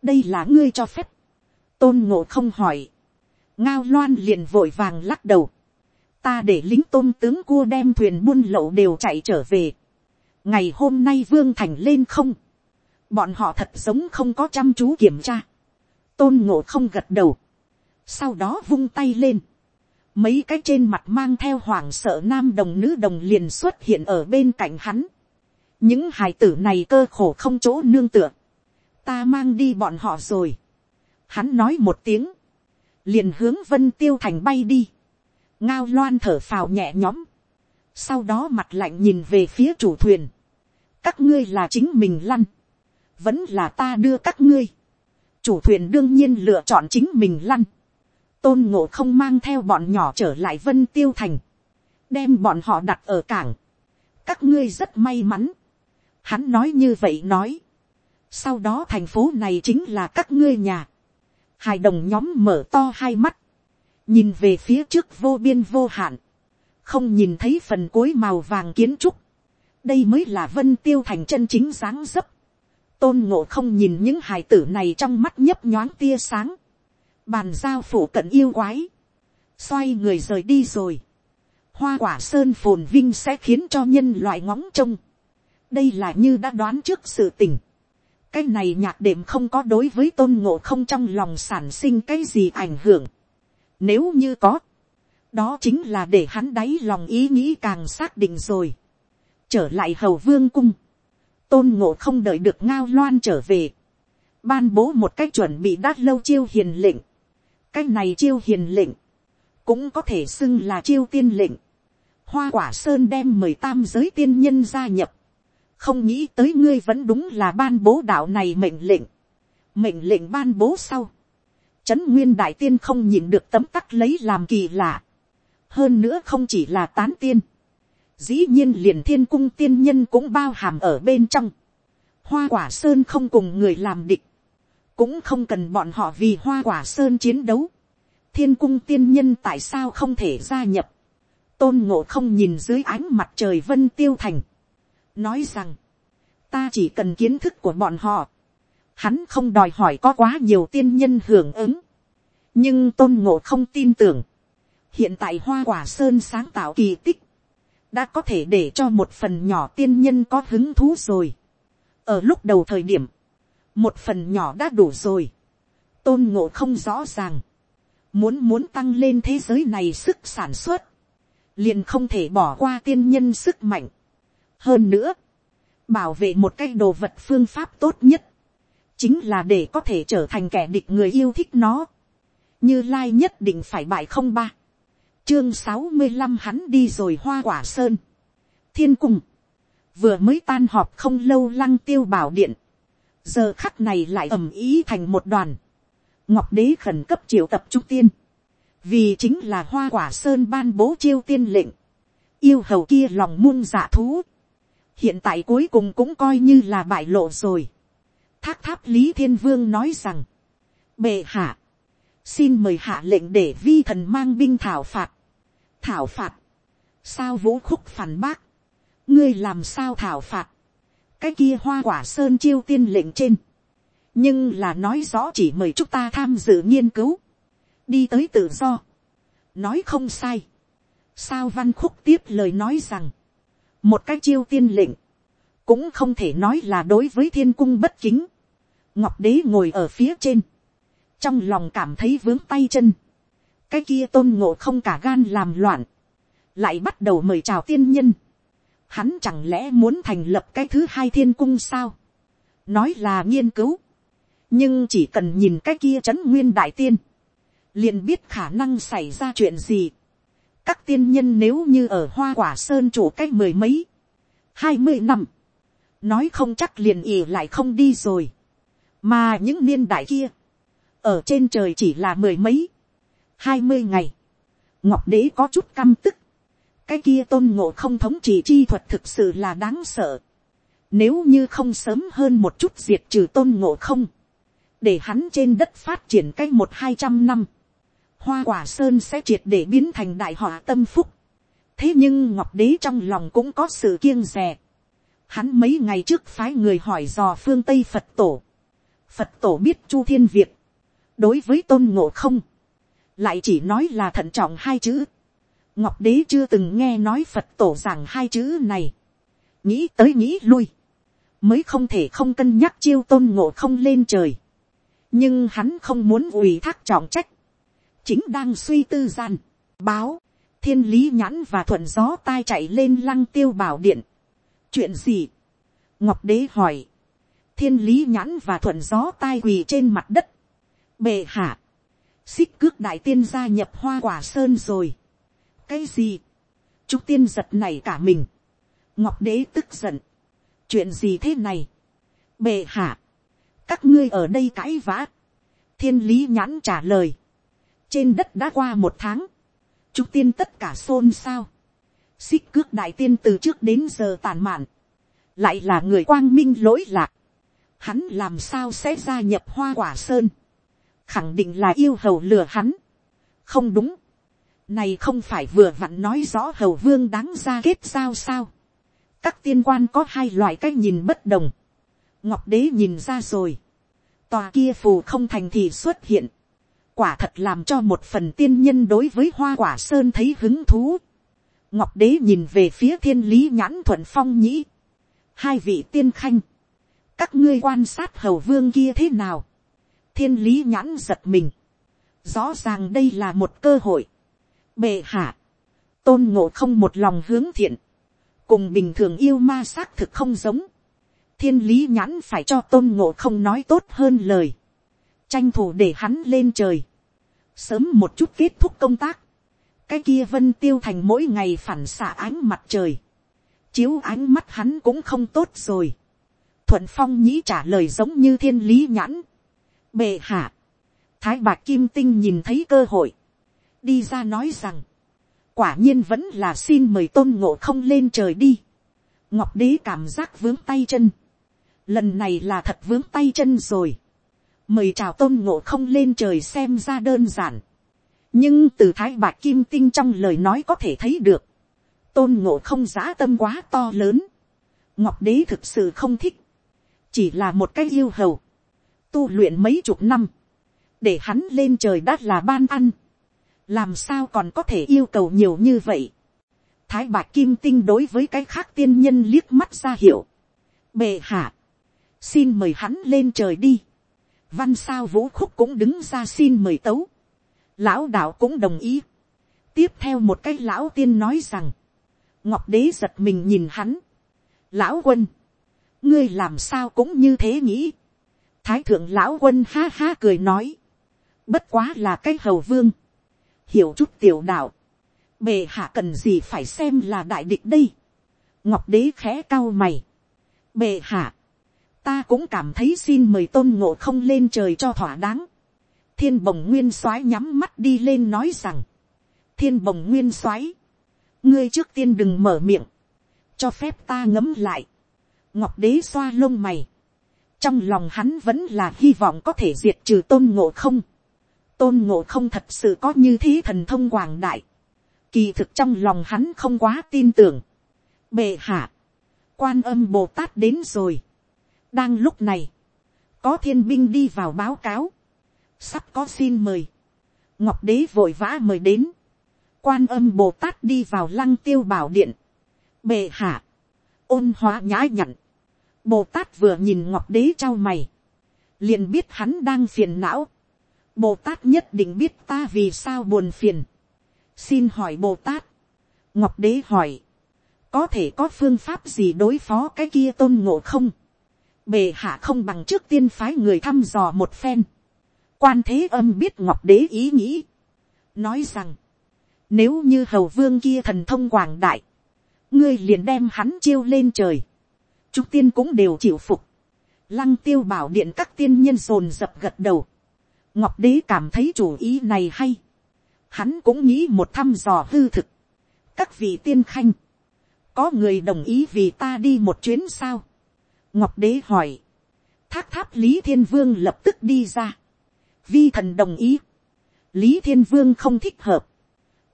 đây là ngươi cho phép, tôn ngộ không hỏi, ngao loan liền vội vàng lắc đầu, ta để lính tôm tướng cua đem thuyền buôn lậu đều chạy trở về, ngày hôm nay vương thành lên không, bọn họ thật giống không có chăm chú kiểm tra, tôn ngộ không gật đầu, sau đó vung tay lên, mấy cái trên mặt mang theo hoảng sợ nam đồng nữ đồng liền xuất hiện ở bên cạnh hắn, những hài tử này cơ khổ không chỗ nương tựa, ta mang đi bọn họ rồi. Hắn nói một tiếng, liền hướng vân tiêu thành bay đi, ngao loan thở phào nhẹ nhõm, sau đó mặt lạnh nhìn về phía chủ thuyền, các ngươi là chính mình lăn, vẫn là ta đưa các ngươi, chủ thuyền đương nhiên lựa chọn chính mình lăn, tôn ngộ không mang theo bọn nhỏ trở lại vân tiêu thành, đem bọn họ đặt ở cảng, các ngươi rất may mắn, hắn nói như vậy nói, sau đó thành phố này chính là các ngươi nhà, hài đồng nhóm mở to hai mắt, nhìn về phía trước vô biên vô hạn, không nhìn thấy phần cuối màu vàng kiến trúc, đây mới là vân tiêu thành chân chính dáng dấp, tôn ngộ không nhìn những hài tử này trong mắt nhấp nhoáng tia sáng, bàn giao phủ cận yêu quái, xoay người rời đi rồi, hoa quả sơn phồn vinh sẽ khiến cho nhân loại ngóng trông, đây là như đã đoán trước sự tình, cái này nhạc đệm không có đối với tôn ngộ không trong lòng sản sinh cái gì ảnh hưởng, nếu như có, đó chính là để hắn đáy lòng ý nghĩ càng xác định rồi, trở lại hầu vương cung, tôn ngộ không đợi được ngao loan trở về, ban bố một cách chuẩn bị đát lâu chiêu hiền lệnh, cái này chiêu hiền lệnh, cũng có thể xưng là chiêu tiên lệnh, hoa quả sơn đem mời tam giới tiên nhân gia nhập, không nghĩ tới ngươi vẫn đúng là ban bố đạo này mệnh lệnh, mệnh lệnh ban bố sau, trấn nguyên đại tiên không nhìn được tấm tắc lấy làm kỳ lạ, hơn nữa không chỉ là tán tiên, dĩ nhiên liền thiên cung tiên nhân cũng bao hàm ở bên trong, hoa quả sơn không cùng người làm địch, cũng không cần bọn họ vì hoa quả sơn chiến đấu, thiên cung tiên nhân tại sao không thể gia nhập, tôn ngộ không nhìn dưới ánh mặt trời vân tiêu thành, nói rằng, ta chỉ cần kiến thức của bọn họ, hắn không đòi hỏi có quá nhiều tiên nhân hưởng ứng, nhưng tôn ngộ không tin tưởng, hiện tại hoa quả sơn sáng tạo kỳ tích, đã có thể để cho một phần nhỏ tiên nhân có hứng thú rồi. ở lúc đầu thời điểm, một phần nhỏ đã đủ rồi, tôn ngộ không rõ ràng, muốn muốn tăng lên thế giới này sức sản xuất, liền không thể bỏ qua tiên nhân sức mạnh hơn nữa, bảo vệ một cái đồ vật phương pháp tốt nhất, chính là để có thể trở thành kẻ địch người yêu thích nó. như lai nhất định phải bại không ba. chương sáu mươi năm hắn đi rồi hoa quả sơn. thiên cung, vừa mới tan họp không lâu lăng tiêu bảo điện, giờ khắc này lại ầm ý thành một đoàn. ngọc đế khẩn cấp triệu tập trung tiên, vì chính là hoa quả sơn ban bố chiêu tiên lệnh, yêu hầu kia lòng muôn dạ thú, hiện tại cuối cùng cũng coi như là bại lộ rồi. thác tháp lý thiên vương nói rằng, bệ hạ, xin mời hạ lệnh để vi thần mang binh thảo phạt. thảo phạt, sao vũ khúc phản bác, ngươi làm sao thảo phạt, cái kia hoa quả sơn chiêu tiên lệnh trên, nhưng là nói rõ chỉ mời chúng ta tham dự nghiên cứu, đi tới tự do, nói không sai, sao văn khúc tiếp lời nói rằng, một cái chiêu tiên lệnh, cũng không thể nói là đối với thiên cung bất kính. ngọc đế ngồi ở phía trên, trong lòng cảm thấy vướng tay chân, cái kia tôn ngộ không cả gan làm loạn, lại bắt đầu mời chào tiên nhân, hắn chẳng lẽ muốn thành lập cái thứ hai thiên cung sao, nói là nghiên cứu, nhưng chỉ cần nhìn cái kia trấn nguyên đại tiên, liền biết khả năng xảy ra chuyện gì các tiên nhân nếu như ở hoa quả sơn chủ cách mười mấy, hai mươi năm, nói không chắc liền ỉ lại không đi rồi, mà những niên đại kia, ở trên trời chỉ là mười mấy, hai mươi ngày, ngọc đế có chút căm tức, cái kia tôn ngộ không thống trị chi thuật thực sự là đáng sợ, nếu như không sớm hơn một chút diệt trừ tôn ngộ không, để hắn trên đất phát triển cách một hai trăm năm, hoa quả sơn sẽ triệt để biến thành đại họa tâm phúc. thế nhưng ngọc đế trong lòng cũng có sự kiêng rè. hắn mấy ngày trước phái người hỏi dò phương tây phật tổ. phật tổ biết chu thiên việt. đối với tôn ngộ không, lại chỉ nói là thận trọng hai chữ. ngọc đế chưa từng nghe nói phật tổ rằng hai chữ này. nghĩ tới nghĩ lui. mới không thể không cân nhắc chiêu tôn ngộ không lên trời. nhưng hắn không muốn ủy thác trọng trách chính đang suy tư gian, báo, thiên lý nhãn và thuận gió tai chạy lên lăng tiêu bảo điện. chuyện gì, ngọc đế hỏi, thiên lý nhãn và thuận gió tai quỳ trên mặt đất, bệ hạ, xích cước đại tiên gia nhập hoa quả sơn rồi, cái gì, trúc tiên giật này cả mình, ngọc đế tức giận, chuyện gì thế này, bệ hạ, các ngươi ở đây cãi vã, thiên lý nhãn trả lời, trên đất đã qua một tháng, trúc tiên tất cả xôn xao, xích cước đại tiên từ trước đến giờ tàn mạn, lại là người quang minh lỗi lạc, hắn làm sao sẽ gia nhập hoa quả sơn, khẳng định là yêu hầu lừa hắn, không đúng, này không phải vừa vặn nói rõ hầu vương đáng ra kết giao sao, các tiên quan có hai loại cách nhìn bất đồng, ngọc đế nhìn ra rồi, tòa kia phù không thành thì xuất hiện, quả thật làm cho một phần tiên nhân đối với hoa quả sơn thấy hứng thú. ngọc đế nhìn về phía thiên lý nhãn thuận phong nhĩ, hai vị tiên khanh, các ngươi quan sát hầu vương kia thế nào, thiên lý nhãn giật mình, rõ ràng đây là một cơ hội, bệ hạ, tôn ngộ không một lòng hướng thiện, cùng bình thường yêu ma xác thực không giống, thiên lý nhãn phải cho tôn ngộ không nói tốt hơn lời, tranh thủ để hắn lên trời, sớm một chút kết thúc công tác, cái kia vân tiêu thành mỗi ngày phản xạ ánh mặt trời, chiếu ánh mắt hắn cũng không tốt rồi. thuận phong nhĩ trả lời giống như thiên lý nhãn. bệ hạ, thái bạc kim tinh nhìn thấy cơ hội, đi ra nói rằng, quả nhiên vẫn là xin mời tôn ngộ không lên trời đi. ngọc đế cảm giác vướng tay chân, lần này là thật vướng tay chân rồi mời chào tôn ngộ không lên trời xem ra đơn giản. nhưng từ thái bạc kim tinh trong lời nói có thể thấy được, tôn ngộ không giã tâm quá to lớn, ngọc đế thực sự không thích, chỉ là một cái yêu hầu, tu luyện mấy chục năm, để hắn lên trời đã là ban ăn, làm sao còn có thể yêu cầu nhiều như vậy. thái bạc kim tinh đối với cái khác tiên nhân liếc mắt ra hiệu, bệ hạ, xin mời hắn lên trời đi, văn sao vũ khúc cũng đứng ra xin mời tấu, lão đạo cũng đồng ý, tiếp theo một cái lão tiên nói rằng, ngọc đế giật mình nhìn hắn. lão quân, ngươi làm sao cũng như thế nghĩ. thái thượng lão quân ha ha cười nói. bất quá là cái hầu vương. hiểu chút tiểu đạo. bề hạ cần gì phải xem là đại địch đây. ngọc đế khẽ cao mày. bề hạ, ta cũng cảm thấy xin mời tôn ngộ không lên trời cho thỏa đáng. thiên bồng nguyên soái nhắm mắt đi lên nói rằng, thiên bồng nguyên soái ngươi trước tiên đừng mở miệng, cho phép ta ngấm lại. ngọc đế xoa lông mày, trong lòng hắn vẫn là hy vọng có thể diệt trừ tôn ngộ không. tôn ngộ không thật sự có như thế thần thông quảng đại. kỳ thực trong lòng hắn không quá tin tưởng. bệ hạ, quan âm bồ tát đến rồi đang lúc này, có thiên binh đi vào báo cáo, sắp có xin mời. ngọc đế vội vã mời đến. Quan âm bồ tát đi vào lăng tiêu bảo điện, bệ hạ, ôn hóa nhã nhặn, bồ tát vừa nhìn ngọc đế trao mày, liền biết hắn đang phiền não, bồ tát nhất định biết ta vì sao buồn phiền, xin hỏi bồ tát, ngọc đế hỏi, có thể có phương pháp gì đối phó cái kia tôn ngộ không, bệ hạ không bằng trước tiên phái người thăm dò một phen, quan thế âm biết ngọc đế ý nghĩ, nói rằng, nếu như hầu vương kia thần thông quảng đại, ngươi liền đem hắn chiêu lên trời. Chúng tiên cũng đều chịu phục. Lăng tiêu bảo điện các tiên nhân sồn dập gật đầu. Ngọc đế cảm thấy chủ ý này hay. Hắn cũng nghĩ một thăm dò hư thực. Các vị tiên khanh. Có người đồng ý vì ta đi một chuyến sao? Ngọc đế hỏi. Thác tháp Lý Thiên Vương lập tức đi ra. Vi thần đồng ý. Lý Thiên Vương không thích hợp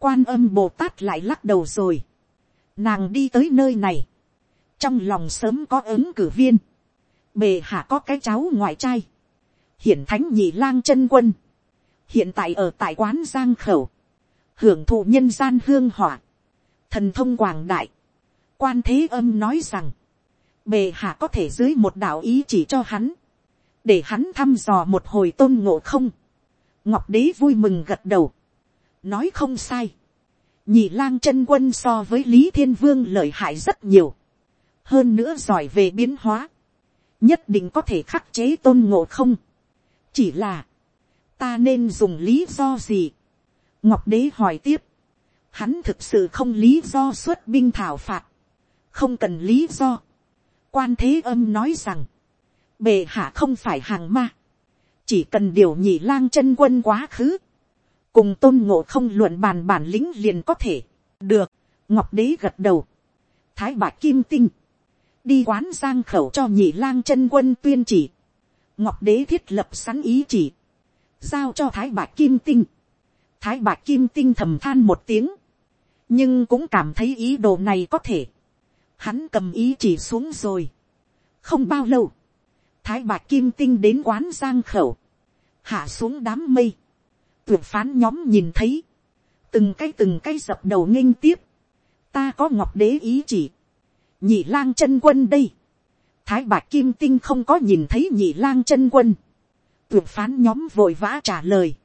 quan âm bồ tát lại lắc đầu rồi. Nàng đi tới nơi này. Trong lòng sớm có ứng cử viên. Bề hạ có cái cháu ngoại trai. Hiển thánh nhị lang chân quân. Hiện tại ở tại quán Giang Khẩu. Hưởng thụ nhân gian hương hỏa. Thần thông quảng đại. Quan thế âm nói rằng. Bề hạ có thể dưới một đạo ý chỉ cho hắn. Để hắn thăm dò một hồi tôn ngộ không. Ngọc đế vui mừng gật đầu nói không sai. nhị lang chân quân so với lý thiên vương lợi hại rất nhiều. hơn nữa giỏi về biến hóa, nhất định có thể khắc chế tôn ngộ không. chỉ là, ta nên dùng lý do gì. ngọc đế hỏi tiếp, hắn thực sự không lý do xuất binh thảo phạt, không cần lý do quan thế âm nói rằng, bề hạ không phải hàng ma, chỉ cần điều nhị lang chân quân quá khứ, cùng tôn ngộ không luận bàn bản lĩnh liền có thể, được, ngọc đế gật đầu, thái bạc kim tinh, đi quán giang khẩu cho nhị lang chân quân tuyên chỉ, ngọc đế thiết lập sẵn ý chỉ, giao cho thái bạc kim tinh, thái bạc kim tinh thầm than một tiếng, nhưng cũng cảm thấy ý đồ này có thể, hắn cầm ý chỉ xuống rồi, không bao lâu, thái bạc kim tinh đến quán giang khẩu, hạ xuống đám mây, tuyệt phán nhóm nhìn thấy, từng cái từng cái dập đầu nghênh tiếp, ta có ngọc đế ý chỉ, nhị lang chân quân đây, thái bạc kim tinh không có nhìn thấy nhị lang chân quân, tuyệt phán nhóm vội vã trả lời,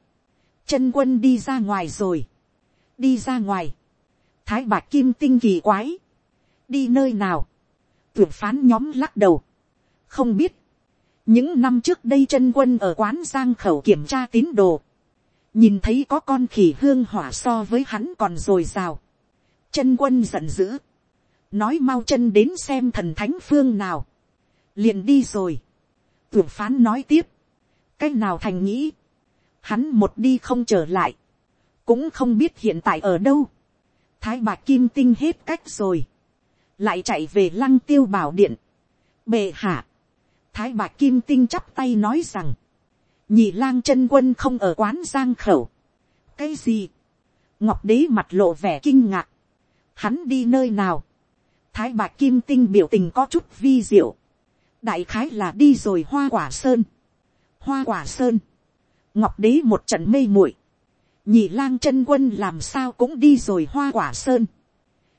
chân quân đi ra ngoài rồi, đi ra ngoài, thái bạc kim tinh kỳ quái, đi nơi nào, tuyệt phán nhóm lắc đầu, không biết, những năm trước đây chân quân ở quán giang khẩu kiểm tra tín đồ, nhìn thấy có con khỉ hương hỏa so với hắn còn r rào. chân quân giận dữ, nói mau chân đến xem thần thánh phương nào, liền đi rồi, tuyển phán nói tiếp, cách nào thành nghĩ, hắn một đi không trở lại, cũng không biết hiện tại ở đâu, thái bạc kim tinh hết cách rồi, lại chạy về lăng tiêu bảo điện, bệ hạ, thái bạc kim tinh chắp tay nói rằng, nhị lang chân quân không ở quán giang khẩu. cái gì, ngọc đế mặt lộ vẻ kinh ngạc, hắn đi nơi nào, thái bạc kim tinh biểu tình có chút vi diệu, đại khái là đi rồi hoa quả sơn, hoa quả sơn, ngọc đế một trận mê muội, nhị lang chân quân làm sao cũng đi rồi hoa quả sơn,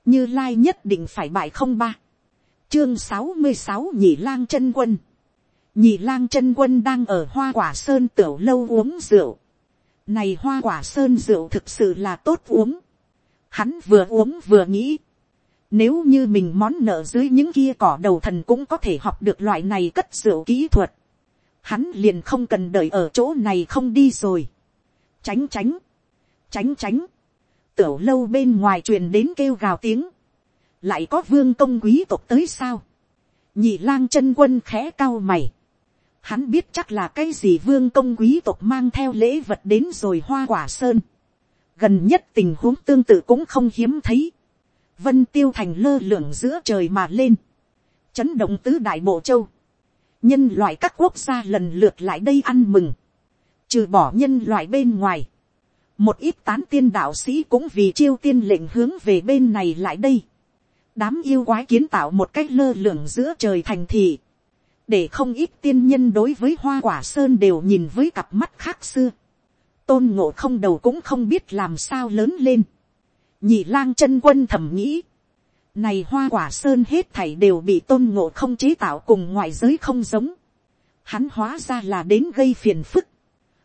như lai nhất định phải bại không ba, chương sáu mươi sáu nhị lang chân quân, nhị lang chân quân đang ở hoa quả sơn tiểu lâu uống rượu. này hoa quả sơn rượu thực sự là tốt uống. hắn vừa uống vừa nghĩ. nếu như mình món nợ dưới những kia cỏ đầu thần cũng có thể học được loại này cất rượu kỹ thuật. hắn liền không cần đợi ở chỗ này không đi rồi. tránh tránh, tránh tránh tiểu lâu bên ngoài truyền đến kêu gào tiếng. lại có vương công quý tộc tới sao. nhị lang chân quân khẽ cao mày Hắn biết chắc là cái gì vương công quý tộc mang theo lễ vật đến rồi hoa quả sơn. Gần nhất tình huống tương tự cũng không hiếm thấy. Vân tiêu thành lơ lửng giữa trời mà lên. Chấn động tứ đại bộ châu. Nhân loại các quốc gia lần lượt lại đây ăn mừng. Trừ bỏ nhân loại bên ngoài. Một ít tán tiên đạo sĩ cũng vì chiêu tiên lệnh hướng về bên này lại đây. Đám yêu quái kiến tạo một cách lơ lửng giữa trời thành thị để không ít tiên nhân đối với hoa quả sơn đều nhìn với cặp mắt khác xưa. tôn ngộ không đầu cũng không biết làm sao lớn lên. nhị lang chân quân thầm nghĩ. này hoa quả sơn hết thảy đều bị tôn ngộ không chế tạo cùng ngoại giới không giống. hắn hóa ra là đến gây phiền phức.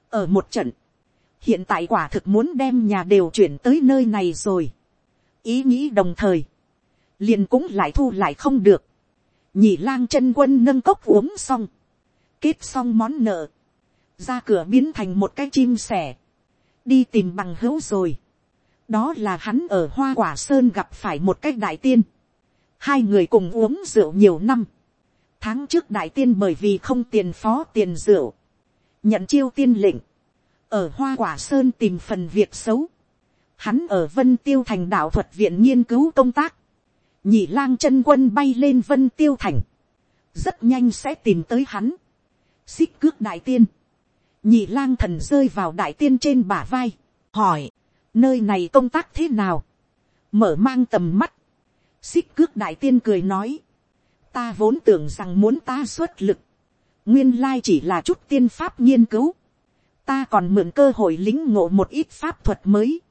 ở một trận, hiện tại quả thực muốn đem nhà đều chuyển tới nơi này rồi. ý nghĩ đồng thời, liền cũng lại thu lại không được. Nhị lang chân quân nâng cốc uống xong, kết xong món nợ, ra cửa biến thành một cái chim sẻ, đi tìm bằng hữu rồi. đó là hắn ở hoa quả sơn gặp phải một cái đại tiên, hai người cùng uống rượu nhiều năm, tháng trước đại tiên bởi vì không tiền phó tiền rượu, nhận chiêu tiên lệnh, ở hoa quả sơn tìm phần việc xấu, hắn ở vân tiêu thành đạo thuật viện nghiên cứu công tác, nhị lang chân quân bay lên vân tiêu thành, rất nhanh sẽ tìm tới hắn, xích cước đại tiên, nhị lang thần rơi vào đại tiên trên bả vai, hỏi, nơi này công tác thế nào, mở mang tầm mắt, xích cước đại tiên cười nói, ta vốn tưởng rằng muốn ta xuất lực, nguyên lai chỉ là chút tiên pháp nghiên cứu, ta còn mượn cơ hội lính ngộ một ít pháp thuật mới,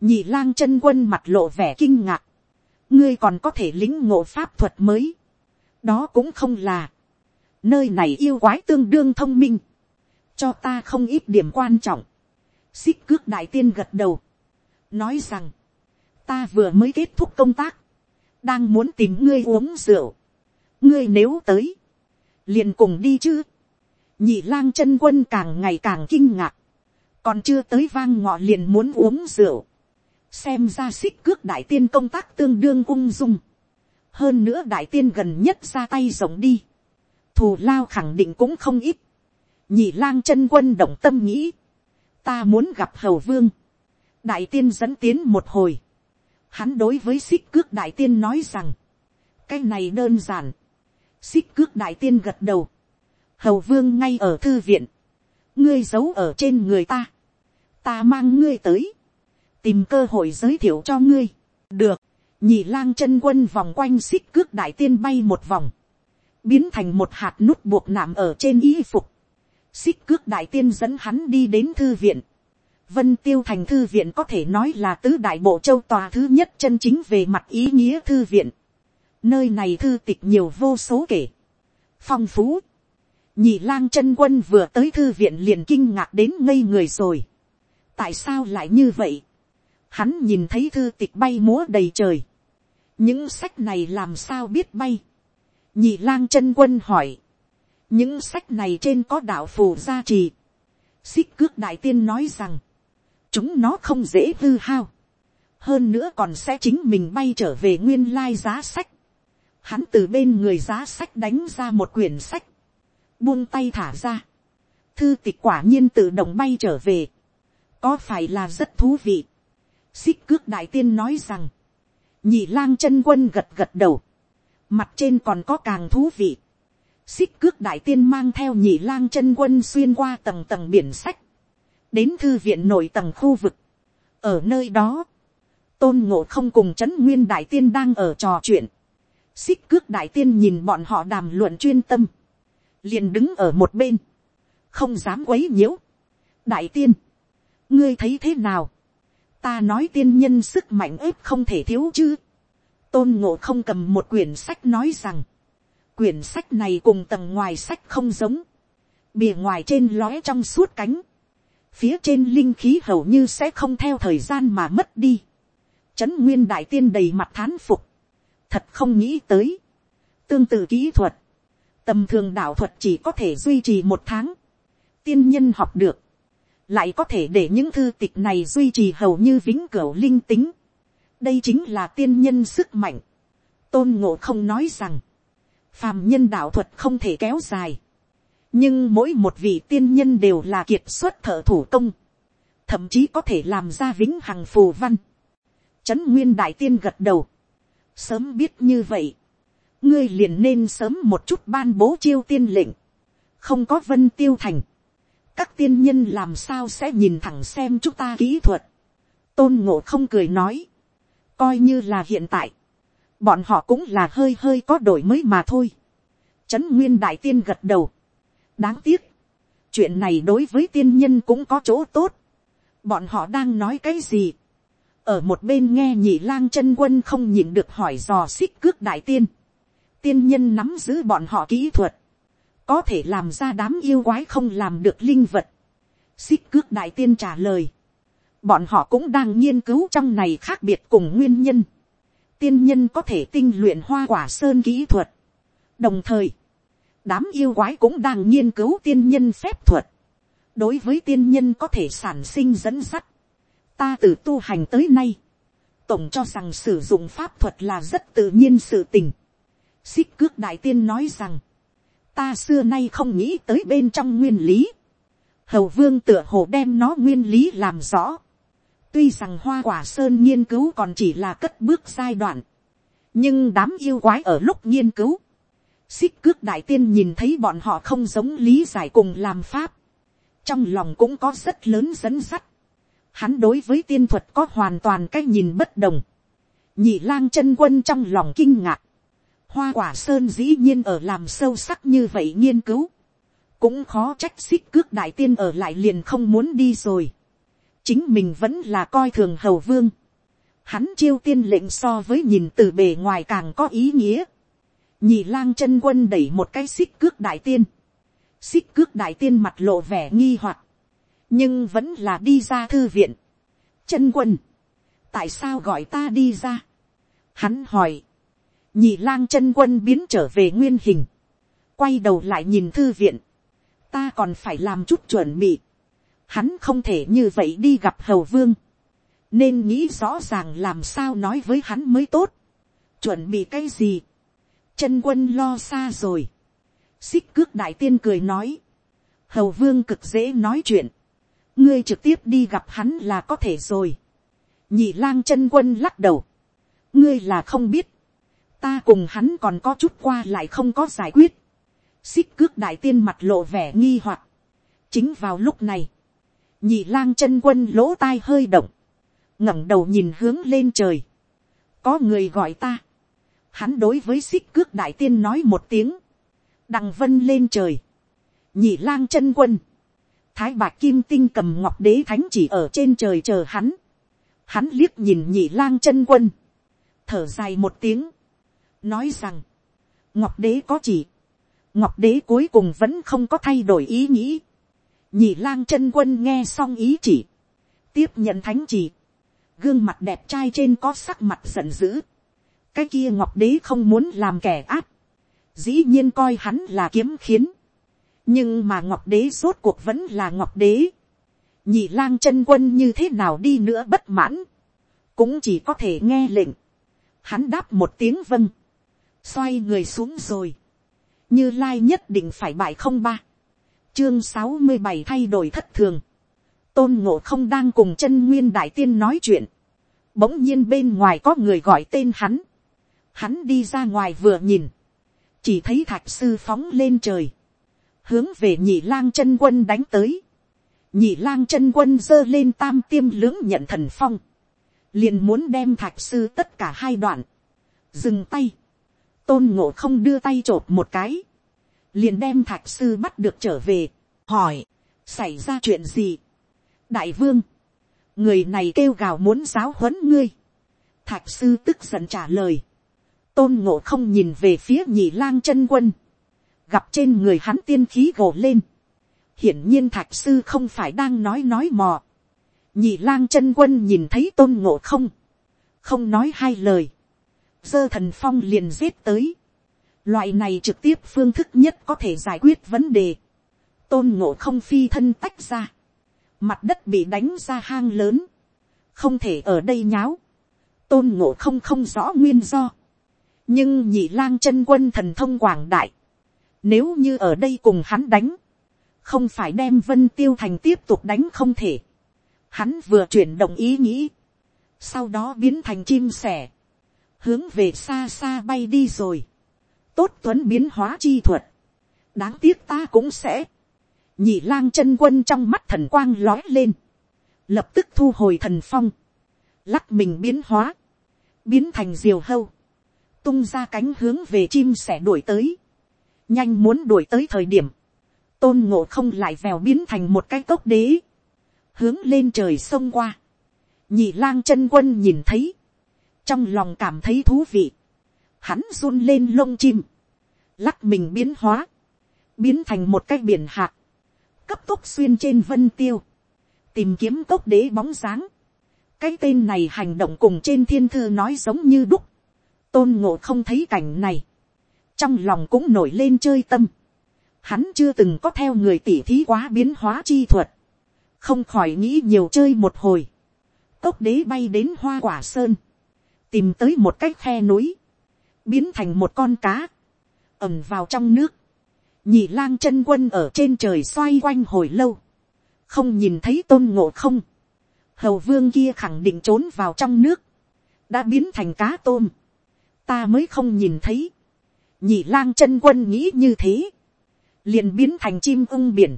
nhị lang chân quân mặt lộ vẻ kinh ngạc, ngươi còn có thể lính ngộ pháp thuật mới. đó cũng không là, nơi này yêu quái tương đương thông minh, cho ta không ít điểm quan trọng. xích cước đại tiên gật đầu, nói rằng, ta vừa mới kết thúc công tác, đang muốn tìm ngươi uống rượu, ngươi nếu tới, liền cùng đi chứ, nhị lang chân quân càng ngày càng kinh ngạc, còn chưa tới vang ngọ liền muốn uống rượu, xem ra xích cước đại tiên công tác tương đương ung dung, hơn nữa đại tiên gần nhất ra tay rộng đi, thù lao khẳng định cũng không ít, nhị lang chân quân động tâm nghĩ, ta muốn gặp hầu vương, đại tiên dẫn tiến một hồi, hắn đối với xích cước đại tiên nói rằng, cái này đơn giản, xích cước đại tiên gật đầu, hầu vương ngay ở thư viện, ngươi giấu ở trên người ta, ta mang ngươi tới, tìm cơ hội giới thiệu cho ngươi, được, nhị lang chân quân vòng quanh xích cước đại tiên bay một vòng, biến thành một hạt nút buộc nạm ở trên y phục, xích cước đại tiên dẫn hắn đi đến thư viện, Vân Tiêu Thành Thư Viện có thể nói là tứ đại bộ châu tòa thứ nhất chân chính về mặt ý nghĩa Thư Viện. Nơi này thư tịch nhiều vô số kể. Phong phú. Nhị lang chân quân vừa tới Thư Viện liền kinh ngạc đến ngây người rồi. Tại sao lại như vậy? Hắn nhìn thấy thư tịch bay múa đầy trời. Những sách này làm sao biết bay? Nhị lang chân quân hỏi. Những sách này trên có đạo phù gia trì. Xích cước đại tiên nói rằng chúng nó không dễ hư hao, hơn nữa còn sẽ chính mình bay trở về nguyên lai giá sách. Hắn từ bên người giá sách đánh ra một quyển sách, buông tay thả ra, thư tịch quả nhiên tự động bay trở về, có phải là rất thú vị. xích cước đại tiên nói rằng, nhị lang chân quân gật gật đầu, mặt trên còn có càng thú vị. xích cước đại tiên mang theo nhị lang chân quân xuyên qua tầng tầng biển sách, đến thư viện nội tầng khu vực. ở nơi đó, tôn ngộ không cùng c h ấ n nguyên đại tiên đang ở trò chuyện. xích cước đại tiên nhìn bọn họ đàm luận chuyên tâm, liền đứng ở một bên, không dám quấy nhiễu. đại tiên, ngươi thấy thế nào, ta nói tiên nhân sức mạnh ếp không thể thiếu chứ. tôn ngộ không cầm một quyển sách nói rằng, quyển sách này cùng tầng ngoài sách không giống, bìa ngoài trên lóe trong suốt cánh, phía trên linh khí hầu như sẽ không theo thời gian mà mất đi. Trấn nguyên đại tiên đầy mặt thán phục. Thật không nghĩ tới. Tương tự kỹ thuật. Tầm thường đạo thuật chỉ có thể duy trì một tháng. Tiên nhân học được. Lại có thể để những thư tịch này duy trì hầu như vĩnh cửu linh tính. Đây chính là tiên nhân sức mạnh. Tôn ngộ không nói rằng. Phàm nhân đạo thuật không thể kéo dài nhưng mỗi một vị tiên nhân đều là kiệt xuất thợ thủ công, thậm chí có thể làm ra vĩnh hằng phù văn. Trấn nguyên đại tiên gật đầu, sớm biết như vậy, ngươi liền nên sớm một chút ban bố chiêu tiên lệnh, không có vân tiêu thành, các tiên nhân làm sao sẽ nhìn thẳng xem chúng ta kỹ thuật. tôn ngộ không cười nói, coi như là hiện tại, bọn họ cũng là hơi hơi có đổi mới mà thôi. Trấn nguyên đại tiên gật đầu, đáng tiếc, chuyện này đối với tiên nhân cũng có chỗ tốt. bọn họ đang nói cái gì. ở một bên nghe nhị lang chân quân không nhìn được hỏi dò xích cước đại tiên tiên nhân nắm giữ bọn họ kỹ thuật. có thể làm ra đám yêu quái không làm được linh vật. xích cước đại tiên trả lời. bọn họ cũng đang nghiên cứu trong này khác biệt cùng nguyên nhân. tiên nhân có thể tinh luyện hoa quả sơn kỹ thuật. đồng thời, đám yêu quái cũng đang nghiên cứu tiên nhân phép thuật. đối với tiên nhân có thể sản sinh dẫn sắt. ta từ tu hành tới nay, tổng cho rằng sử dụng pháp thuật là rất tự nhiên sự tình xích cước đại tiên nói rằng, ta xưa nay không nghĩ tới bên trong nguyên lý. hầu vương tựa hồ đem nó nguyên lý làm rõ. tuy rằng hoa quả sơn nghiên cứu còn chỉ là cất bước giai đoạn, nhưng đám yêu quái ở lúc nghiên cứu, xích cước đại tiên nhìn thấy bọn họ không giống lý giải cùng làm pháp, trong lòng cũng có rất lớn dẫn sắt. Hắn đối với tiên thuật có hoàn toàn cái nhìn bất đồng. nhị lang chân quân trong lòng kinh ngạc hoa quả sơn dĩ nhiên ở làm sâu sắc như vậy nghiên cứu. cũng khó trách xích cước đại tiên ở lại liền không muốn đi rồi. chính mình vẫn là coi thường hầu vương. hắn chiêu tiên lệnh so với nhìn từ bề ngoài càng có ý nghĩa nhị lang chân quân đẩy một cái xích cước đại tiên, xích cước đại tiên mặt lộ vẻ nghi hoặc, nhưng vẫn là đi ra thư viện. chân quân, tại sao gọi ta đi ra, hắn hỏi, nhị lang chân quân biến trở về nguyên hình, quay đầu lại nhìn thư viện, ta còn phải làm chút chuẩn bị, hắn không thể như vậy đi gặp hầu vương, nên nghĩ rõ ràng làm sao nói với hắn mới tốt, chuẩn bị cái gì, chân quân lo xa rồi, xích cước đại tiên cười nói, hầu vương cực dễ nói chuyện, ngươi trực tiếp đi gặp hắn là có thể rồi, nhị lang chân quân lắc đầu, ngươi là không biết, ta cùng hắn còn có chút qua lại không có giải quyết, xích cước đại tiên mặt lộ vẻ nghi hoặc, chính vào lúc này, nhị lang chân quân lỗ tai hơi động, ngẩng đầu nhìn hướng lên trời, có người gọi ta, hắn đối với xích cước đại tiên nói một tiếng, đằng vân lên trời, nhị lang chân quân, thái bạc kim tinh cầm ngọc đế thánh chỉ ở trên trời chờ hắn, hắn liếc nhìn nhị lang chân quân, thở dài một tiếng, nói rằng, ngọc đế có chỉ, ngọc đế cuối cùng vẫn không có thay đổi ý nghĩ, nhị lang chân quân nghe xong ý chỉ, tiếp nhận thánh chỉ, gương mặt đẹp trai trên có sắc mặt giận dữ, cái kia ngọc đế không muốn làm kẻ ác, dĩ nhiên coi hắn là kiếm khiến, nhưng mà ngọc đế rốt cuộc vẫn là ngọc đế, nhị lang chân quân như thế nào đi nữa bất mãn, cũng chỉ có thể nghe lệnh, hắn đáp một tiếng vâng, xoay người xuống rồi, như lai nhất định phải bại không ba, chương sáu mươi bảy thay đổi thất thường, tôn ngộ không đang cùng chân nguyên đại tiên nói chuyện, bỗng nhiên bên ngoài có người gọi tên hắn, hắn đi ra ngoài vừa nhìn, chỉ thấy thạch sư phóng lên trời, hướng về nhị lang chân quân đánh tới, nhị lang chân quân giơ lên tam tiêm lưỡng nhận thần phong, liền muốn đem thạch sư tất cả hai đoạn, dừng tay, tôn ngộ không đưa tay t r ộ p một cái, liền đem thạch sư bắt được trở về, hỏi, xảy ra chuyện gì, đại vương, người này kêu gào muốn giáo huấn ngươi, thạch sư tức giận trả lời, tôn ngộ không nhìn về phía nhị lang chân quân, gặp trên người hắn tiên khí gồ lên, hiển nhiên thạch sư không phải đang nói nói mò, nhị lang chân quân nhìn thấy tôn ngộ không, không nói hai lời, dơ thần phong liền giết tới. Loại này trực tiếp phương thức nhất có thể giải quyết vấn đề. Tôn ngộ không phi thân tách ra. Mặt đất bị đánh ra hang lớn. Không thể ở đây nháo. Tôn ngộ không không rõ nguyên do. Nhưng nhị lang chân quân thần thông quảng đại. Nếu như ở đây cùng hắn đánh. Không phải đem vân tiêu thành tiếp tục đánh không thể. Hắn vừa chuyển động ý nghĩ. Sau đó biến thành chim sẻ hướng về xa xa bay đi rồi. tốt tuấn biến hóa chi thuật. đáng tiếc ta cũng sẽ. nhị lang chân quân trong mắt thần quang lói lên. lập tức thu hồi thần phong. lắc mình biến hóa. biến thành diều hâu. tung ra cánh hướng về chim sẻ đuổi tới. nhanh muốn đuổi tới thời điểm. tôn ngộ không lại vèo biến thành một cái cốc đế. hướng lên trời sông qua. nhị lang chân quân nhìn thấy trong lòng cảm thấy thú vị, hắn run lên lông chim, lắc mình biến hóa, biến thành một cái biển hạt, cấp tốc xuyên trên vân tiêu, tìm kiếm cốc đế bóng dáng, cái tên này hành động cùng trên thiên thư nói giống như đúc, tôn ngộ không thấy cảnh này, trong lòng cũng nổi lên chơi tâm, hắn chưa từng có theo người tỉ thí quá biến hóa chi thuật, không khỏi nghĩ nhiều chơi một hồi, cốc đế bay đến hoa quả sơn, tìm tới một cái khe núi, biến thành một con cá, ẩm vào trong nước, nhị lang chân quân ở trên trời xoay quanh hồi lâu, không nhìn thấy tôn ngộ không, hầu vương kia khẳng định trốn vào trong nước, đã biến thành cá tôm, ta mới không nhìn thấy, nhị lang chân quân nghĩ như thế, liền biến thành chim ưng biển,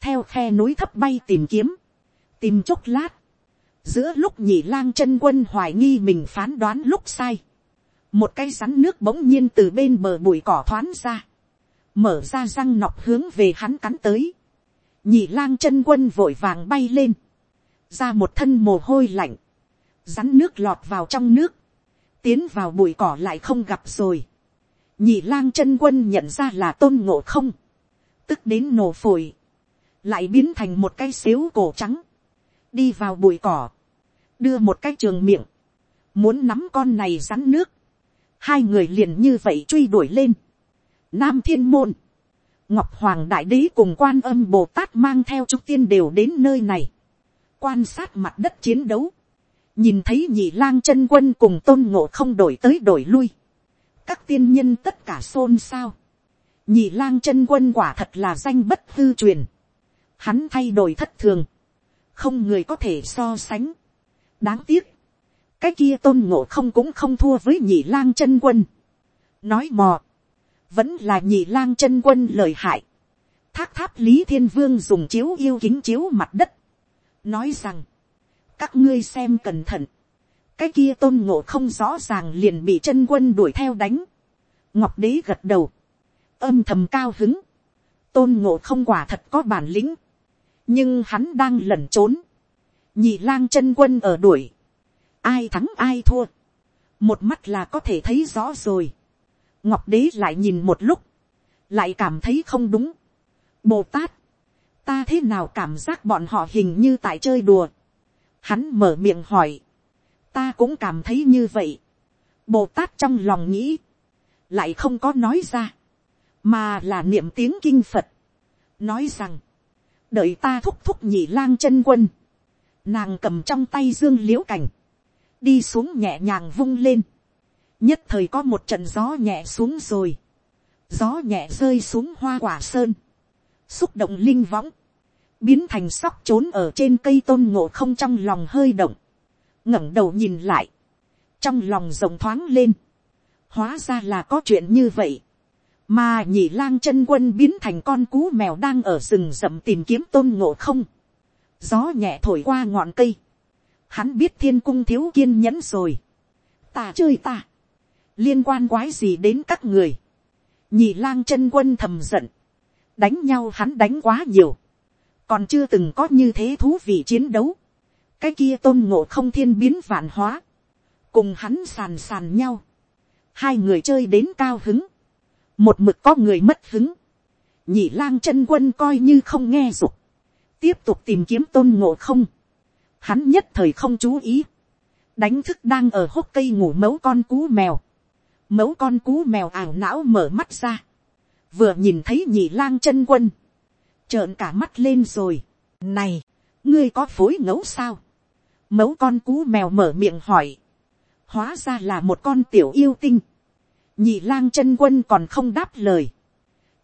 theo khe núi thấp bay tìm kiếm, tìm chốc lát, giữa lúc nhị lang chân quân hoài nghi mình phán đoán lúc sai, một cây rắn nước bỗng nhiên từ bên bờ bụi cỏ thoáng ra, mở ra răng nọc hướng về hắn cắn tới, nhị lang chân quân vội vàng bay lên, ra một thân mồ hôi lạnh, rắn nước lọt vào trong nước, tiến vào bụi cỏ lại không gặp rồi, nhị lang chân quân nhận ra là tôn ngộ không, tức đến nổ phổi, lại biến thành một cái xếu cổ trắng, đi vào bụi cỏ, đưa một cái trường miệng, muốn nắm con này rắn nước, hai người liền như vậy truy đuổi lên. Nam thiên môn, ngọc hoàng đại đế cùng quan âm bồ tát mang theo trúc tiên đều đến nơi này, quan sát mặt đất chiến đấu, nhìn thấy nhị lang chân quân cùng tôn ngộ không đổi tới đổi lui, các tiên nhân tất cả xôn xao, nhị lang chân quân quả thật là danh bất hư truyền, hắn thay đổi thất thường, không người có thể so sánh đáng tiếc, cái kia tôn ngộ không cũng không thua với nhị lang chân quân. nói mò, vẫn là nhị lang chân quân lời hại. thác tháp lý thiên vương dùng chiếu yêu kính chiếu mặt đất, nói rằng, các ngươi xem cẩn thận, cái kia tôn ngộ không rõ ràng liền bị chân quân đuổi theo đánh. ngọc đế gật đầu, âm thầm cao hứng, tôn ngộ không quả thật có bản lĩnh, nhưng hắn đang lẩn trốn, nhị lang chân quân ở đuổi, ai thắng ai thua, một mắt là có thể thấy rõ rồi, ngọc đế lại nhìn một lúc, lại cảm thấy không đúng, bồ tát, ta thế nào cảm giác bọn họ hình như tại chơi đùa, hắn mở miệng hỏi, ta cũng cảm thấy như vậy, bồ tát trong lòng nghĩ, lại không có nói ra, mà là niệm tiếng kinh phật, nói rằng, đợi ta thúc thúc nhị lang chân quân, nàng cầm trong tay dương liễu cảnh, đi xuống nhẹ nhàng vung lên, nhất thời có một trận gió nhẹ xuống rồi, gió nhẹ rơi xuống hoa quả sơn, xúc động linh võng, biến thành sóc trốn ở trên cây tôn ngộ không trong lòng hơi động, ngẩng đầu nhìn lại, trong lòng rồng thoáng lên, hóa ra là có chuyện như vậy, mà nhị lang chân quân biến thành con cú mèo đang ở rừng rậm tìm kiếm tôn ngộ không, gió nhẹ thổi qua ngọn cây, hắn biết thiên cung thiếu kiên nhẫn rồi, ta chơi ta, liên quan quái gì đến các người, nhị lang chân quân thầm giận, đánh nhau hắn đánh quá nhiều, còn chưa từng có như thế thú vị chiến đấu, cái kia tôn ngộ không thiên biến vạn hóa, cùng hắn sàn sàn nhau, hai người chơi đến cao hứng, một mực có người mất hứng, nhị lang chân quân coi như không nghe dục, tiếp tục tìm kiếm tôn ngộ không, hắn nhất thời không chú ý, đánh thức đang ở hốc cây ngủ mấu con cú mèo, mấu con cú mèo ảo não mở mắt ra, vừa nhìn thấy nhị lang chân quân, trợn cả mắt lên rồi, này, ngươi có phối ngấu sao, mấu con cú mèo mở miệng hỏi, hóa ra là một con tiểu yêu tinh, nhị lang chân quân còn không đáp lời,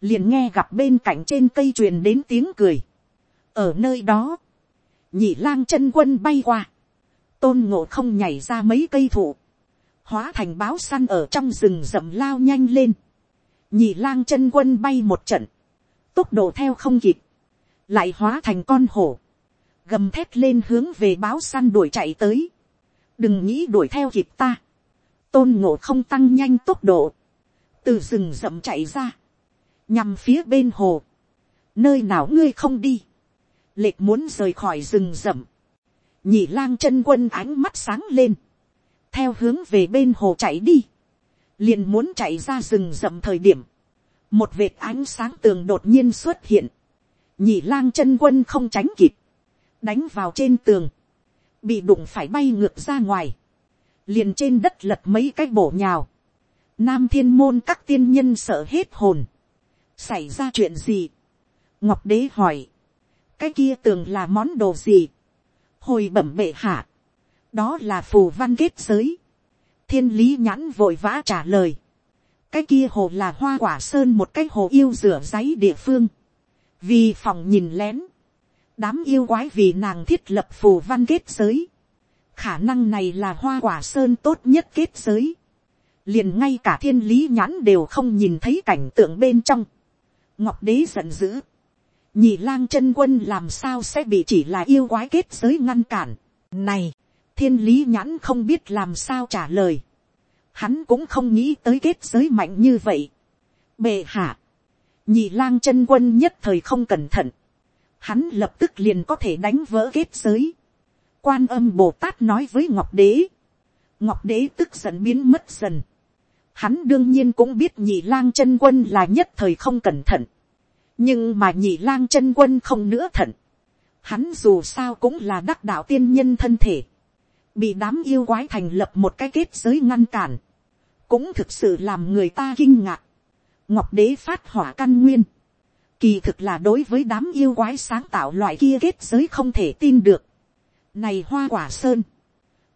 liền nghe gặp bên cạnh trên cây truyền đến tiếng cười ở nơi đó, nhị lang chân quân bay qua, tôn ngộ không nhảy ra mấy cây thụ, hóa thành báo săn ở trong rừng rậm lao nhanh lên, nhị lang chân quân bay một trận, tốc độ theo không kịp, lại hóa thành con hổ, gầm thét lên hướng về báo săn đuổi chạy tới, đừng nghĩ đuổi theo kịp ta, tôn ngộ không tăng nhanh tốc độ, từ rừng rậm chạy ra, nhằm phía bên hồ, nơi nào ngươi không đi, lệch muốn rời khỏi rừng rậm, nhị lang chân quân ánh mắt sáng lên, theo hướng về bên hồ chạy đi, liền muốn chạy ra rừng rậm thời điểm, một vệt ánh sáng tường đột nhiên xuất hiện, nhị lang chân quân không tránh kịp, đánh vào trên tường, bị đụng phải bay ngược ra ngoài, liền trên đất lật mấy cái bổ nhào, nam thiên môn các tiên nhân sợ hết hồn, xảy ra chuyện gì, ngọc đế hỏi, cái kia tường là món đồ gì, hồi bẩm bệ hạ, đó là phù văn kết giới, thiên lý nhãn vội vã trả lời, cái kia hồ là hoa quả sơn một cái hồ yêu rửa giấy địa phương, vì phòng nhìn lén, đám yêu quái vì nàng thiết lập phù văn kết giới, khả năng này là hoa quả sơn tốt nhất kết giới. liền ngay cả thiên lý nhãn đều không nhìn thấy cảnh tượng bên trong. ngọc đế giận dữ nhị lang chân quân làm sao sẽ bị chỉ là yêu quái kết giới ngăn cản. này, thiên lý nhãn không biết làm sao trả lời. hắn cũng không nghĩ tới kết giới mạnh như vậy. bệ hạ, nhị lang chân quân nhất thời không cẩn thận. hắn lập tức liền có thể đánh vỡ kết giới quan âm bồ tát nói với ngọc đế. ngọc đế tức giận biến mất dần. hắn đương nhiên cũng biết nhị lang chân quân là nhất thời không cẩn thận nhưng mà nhị lang chân quân không nữa thận. hắn dù sao cũng là đắc đạo tiên nhân thân thể. bị đám yêu quái thành lập một cái kết giới ngăn cản. cũng thực sự làm người ta kinh ngạc. ngọc đế phát hỏa căn nguyên, kỳ thực là đối với đám yêu quái sáng tạo loại kia kết giới không thể tin được. này hoa quả sơn,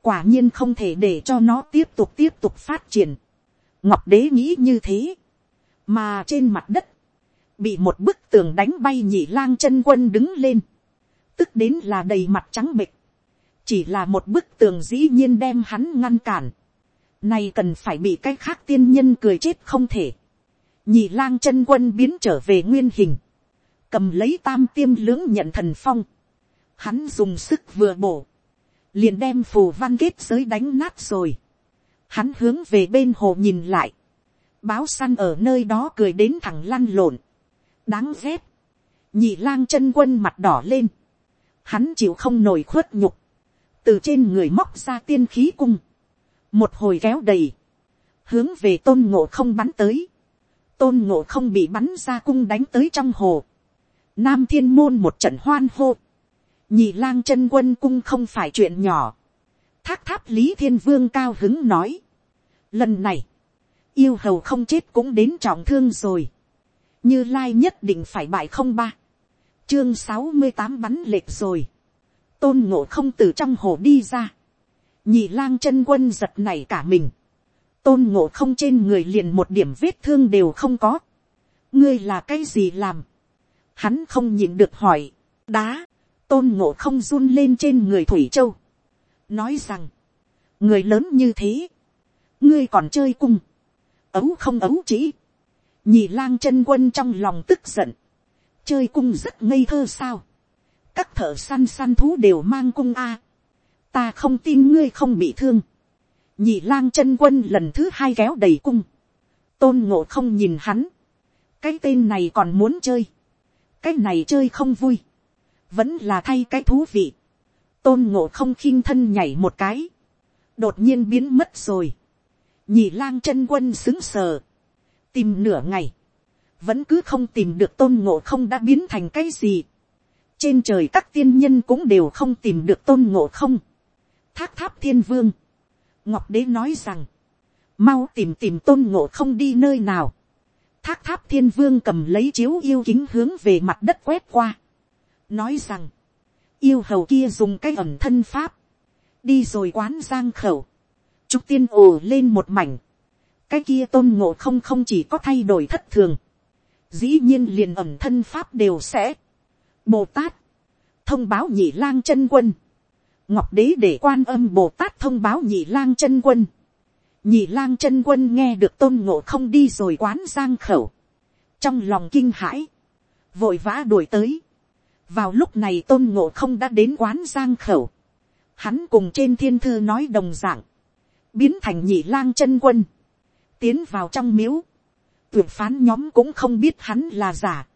quả nhiên không thể để cho nó tiếp tục tiếp tục phát triển. ngọc đế nghĩ như thế, mà trên mặt đất, bị một bức tường đánh bay nhị lang chân quân đứng lên, tức đến là đầy mặt trắng bịch, chỉ là một bức tường dĩ nhiên đem hắn ngăn cản, nay cần phải bị cái khác tiên nhân cười chết không thể, nhị lang chân quân biến trở về nguyên hình, cầm lấy tam tiêm lưỡng nhận thần phong, hắn dùng sức vừa bổ, liền đem phù văn kết giới đánh nát rồi, hắn hướng về bên hồ nhìn lại, báo săn ở nơi đó cười đến thẳng lăn lộn, đáng ghét, nhị lang chân quân mặt đỏ lên, hắn chịu không nổi khuất nhục, từ trên người móc ra tiên khí cung, một hồi kéo đầy, hướng về tôn ngộ không bắn tới, tôn ngộ không bị bắn ra cung đánh tới trong hồ, nam thiên môn một trận hoan hô, nhị lang chân quân cung không phải chuyện nhỏ, thác tháp lý thiên vương cao hứng nói, lần này, yêu hầu không chết cũng đến trọng thương rồi, như lai nhất định phải bại không ba, chương sáu mươi tám bắn lệch rồi, tôn ngộ không từ trong hồ đi ra, nhị lang chân quân giật này cả mình, tôn ngộ không trên người liền một điểm vết thương đều không có, ngươi là cái gì làm, hắn không nhịn được hỏi, đá, tôn ngộ không run lên trên người thủy châu, nói rằng, người lớn như thế, ngươi còn chơi cung, ấu không ấu chỉ, nhị lang chân quân trong lòng tức giận, chơi cung rất ngây thơ sao, các thợ săn săn thú đều mang cung a, ta không tin ngươi không bị thương, nhị lang chân quân lần thứ hai kéo đầy cung, tôn ngộ không nhìn hắn, cái tên này còn muốn chơi, cái này chơi không vui, vẫn là thay cái thú vị, tôn ngộ không khinh thân nhảy một cái, đột nhiên biến mất rồi, nhị lang chân quân xứng sờ, tìm nửa ngày, vẫn cứ không tìm được tôn ngộ không đã biến thành cái gì. trên trời các tiên nhân cũng đều không tìm được tôn ngộ không. thác tháp thiên vương, ngọc đế nói rằng, mau tìm tìm tôn ngộ không đi nơi nào. thác tháp thiên vương cầm lấy chiếu yêu kính hướng về mặt đất quét qua. nói rằng, yêu hầu kia dùng cái ẩm thân pháp, đi rồi quán giang khẩu, trúc tiên ồ lên một mảnh, cái kia tôn ngộ không không chỉ có thay đổi thất thường, dĩ nhiên liền ẩm thân pháp đều sẽ. Bồ Tát, thông báo nhị lang chân quân, ngọc đế để quan âm bồ tát thông báo nhị lang chân quân, nhị lang chân quân nghe được tôn ngộ không đi rồi quán giang khẩu, trong lòng kinh hãi, vội vã đuổi tới, vào lúc này tôn ngộ không đã đến quán giang khẩu, hắn cùng trên thiên thư nói đồng d ạ n g biến thành nhị lang chân quân, tiến vào trong miếu, tuyệt phán nhóm cũng không biết hắn là giả,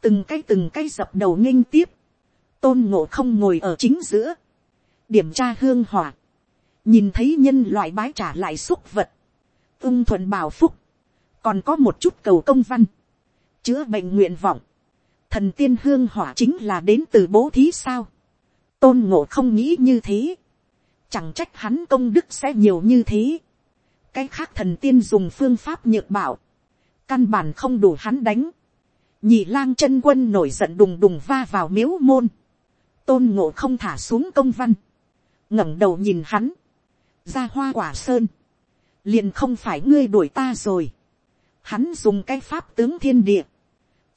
từng cái từng cái dập đầu nghênh tiếp, tôn ngộ không ngồi ở chính giữa, điểm tra hương hỏa, nhìn thấy nhân loại bái trả lại xúc vật, ung thuận bảo phúc, còn có một chút cầu công văn, chữa bệnh nguyện vọng, thần tiên hương hỏa chính là đến từ bố thí sao, tôn ngộ không nghĩ như thế, chẳng trách hắn công đức sẽ nhiều như thế, cái khác thần tiên dùng phương pháp nhược bảo, căn bản không đủ hắn đánh, nhị lang chân quân nổi giận đùng đùng va vào miếu môn, tôn ngộ không thả xuống công văn, ngẩng đầu nhìn hắn, ra hoa quả sơn, liền không phải ngươi đuổi ta rồi, hắn dùng cái pháp tướng thiên địa,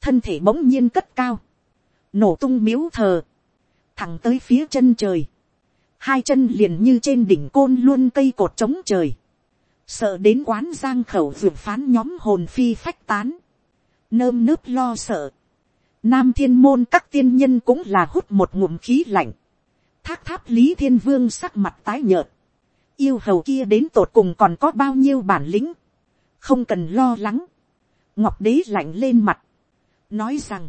thân thể bỗng nhiên cất cao, nổ tung miếu thờ, thẳng tới phía chân trời, hai chân liền như trên đỉnh côn luôn cây cột trống trời, sợ đến quán giang khẩu vượt phán nhóm hồn phi phách tán, nơm nớp lo sợ, nam thiên môn các tiên nhân cũng là hút một ngụm khí lạnh, thác tháp lý thiên vương sắc mặt tái nhợt, yêu hầu kia đến tột cùng còn có bao nhiêu bản lĩnh, không cần lo lắng, ngọc đế lạnh lên mặt, nói rằng,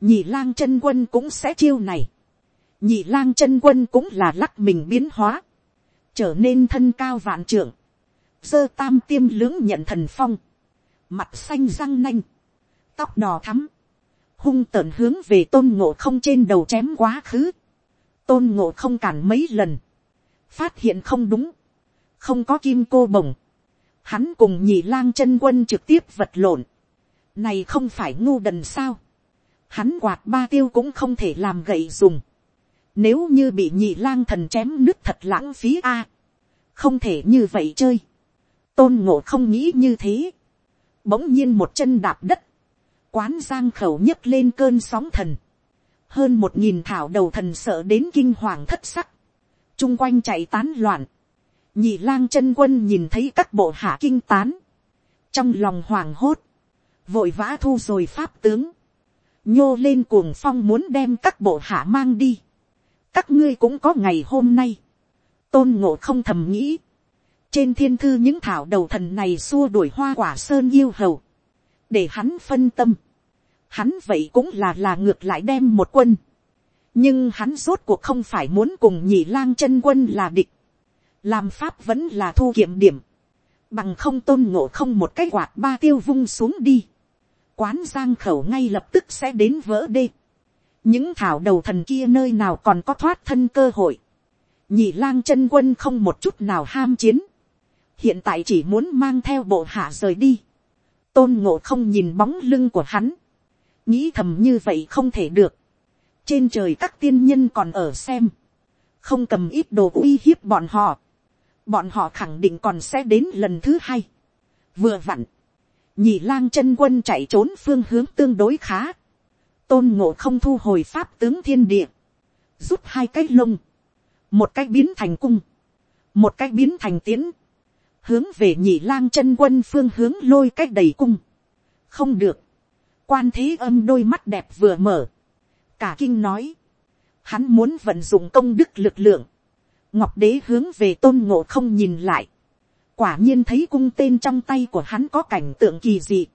nhị lang chân quân cũng sẽ chiêu này, nhị lang chân quân cũng là lắc mình biến hóa, trở nên thân cao vạn trưởng, dơ tam tiêm lưỡng nhận thần phong, mặt xanh răng nanh, tóc đỏ thắm, hung tợn hướng về tôn ngộ không trên đầu chém quá khứ, tôn ngộ không cản mấy lần, phát hiện không đúng, không có kim cô bồng, hắn cùng nhị lang chân quân trực tiếp vật lộn, này không phải ngu đần sao, hắn quạt ba tiêu cũng không thể làm gậy dùng, nếu như bị nhị lang thần chém nước thật lãng phí a, không thể như vậy chơi, tôn ngộ không nghĩ như thế, bỗng nhiên một chân đạp đất, quán giang khẩu nhấc lên cơn sóng thần, hơn một nghìn thảo đầu thần sợ đến kinh hoàng thất sắc, chung quanh chạy tán loạn, nhị lang chân quân nhìn thấy các bộ hạ kinh tán, trong lòng hoàng hốt, vội vã thu rồi pháp tướng, nhô lên cuồng phong muốn đem các bộ hạ mang đi, các ngươi cũng có ngày hôm nay, tôn ngộ không thầm nghĩ, trên thiên thư những thảo đầu thần này xua đuổi hoa quả sơn yêu hầu, để hắn phân tâm, hắn vậy cũng là là ngược lại đem một quân, nhưng hắn rốt cuộc không phải muốn cùng nhị lang chân quân là địch, làm pháp vẫn là thu kiểm điểm, bằng không tôn ngộ không một cái quạt ba tiêu vung xuống đi, quán giang khẩu ngay lập tức sẽ đến vỡ đê, những thảo đầu thần kia nơi nào còn có thoát thân cơ hội, nhị lang chân quân không một chút nào ham chiến, hiện tại chỉ muốn mang theo bộ hạ rời đi, tôn ngộ không nhìn bóng lưng của hắn, nghĩ thầm như vậy không thể được, trên trời các tiên nhân còn ở xem, không cầm ít đồ uy hiếp bọn họ, bọn họ khẳng định còn sẽ đến lần thứ hai. vừa vặn, nhị lang chân quân chạy trốn phương hướng tương đối khá, tôn ngộ không thu hồi pháp tướng thiên địa, rút hai cái lông, một cái biến thành cung, một cái biến thành tiến, hướng về nhị lang chân quân phương hướng lôi cách đầy cung. không được, quan thế âm đôi mắt đẹp vừa mở, cả kinh nói, hắn muốn vận dụng công đức lực lượng, ngọc đế hướng về tôn ngộ không nhìn lại, quả nhiên thấy cung tên trong tay của hắn có cảnh tượng kỳ dị,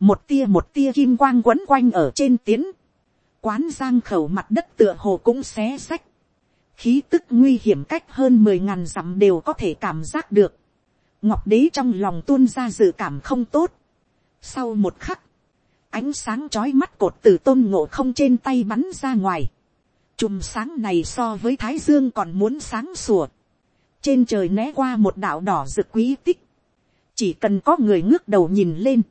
một tia một tia kim quang quấn quanh ở trên tiến, quán giang khẩu mặt đất tựa hồ cũng xé sách, khí tức nguy hiểm cách hơn mười ngàn dặm đều có thể cảm giác được, ngọc đế trong lòng tuôn ra dự cảm không tốt, sau một khắc, ánh sáng chói mắt cột từ tôn ngộ không trên tay bắn ra ngoài, chùm sáng này so với thái dương còn muốn sáng sủa, trên trời né qua một đạo đỏ rực quý tích, chỉ cần có người ngước đầu nhìn lên,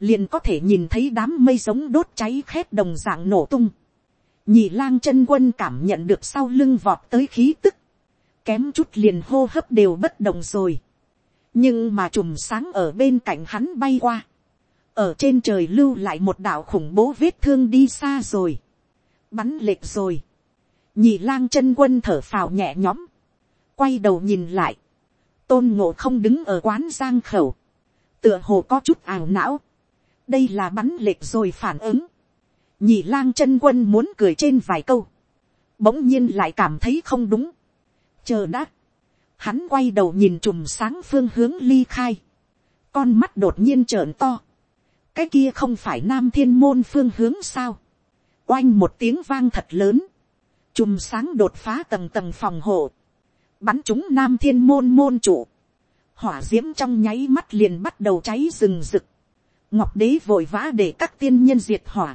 liền có thể nhìn thấy đám mây giống đốt cháy khét đồng dạng nổ tung. nhị lang chân quân cảm nhận được sau lưng vọt tới khí tức, kém chút liền hô hấp đều bất động rồi nhưng mà chùm sáng ở bên cạnh hắn bay qua, ở trên trời lưu lại một đạo khủng bố vết thương đi xa rồi, bắn lệch rồi, nhị lang chân quân thở phào nhẹ nhõm, quay đầu nhìn lại, tôn ngộ không đứng ở quán giang khẩu, tựa hồ có chút ảo não, đây là bắn lệch rồi phản ứng, nhị lang chân quân muốn cười trên vài câu, bỗng nhiên lại cảm thấy không đúng, chờ đã, hắn quay đầu nhìn chùm sáng phương hướng ly khai, con mắt đột nhiên trợn to, cái kia không phải nam thiên môn phương hướng sao, oanh một tiếng vang thật lớn, chùm sáng đột phá tầng tầng phòng hộ, bắn chúng nam thiên môn môn chủ. hỏa d i ễ m trong nháy mắt liền bắt đầu cháy rừng rực, ngọc đế vội vã để các tiên nhân diệt hỏa,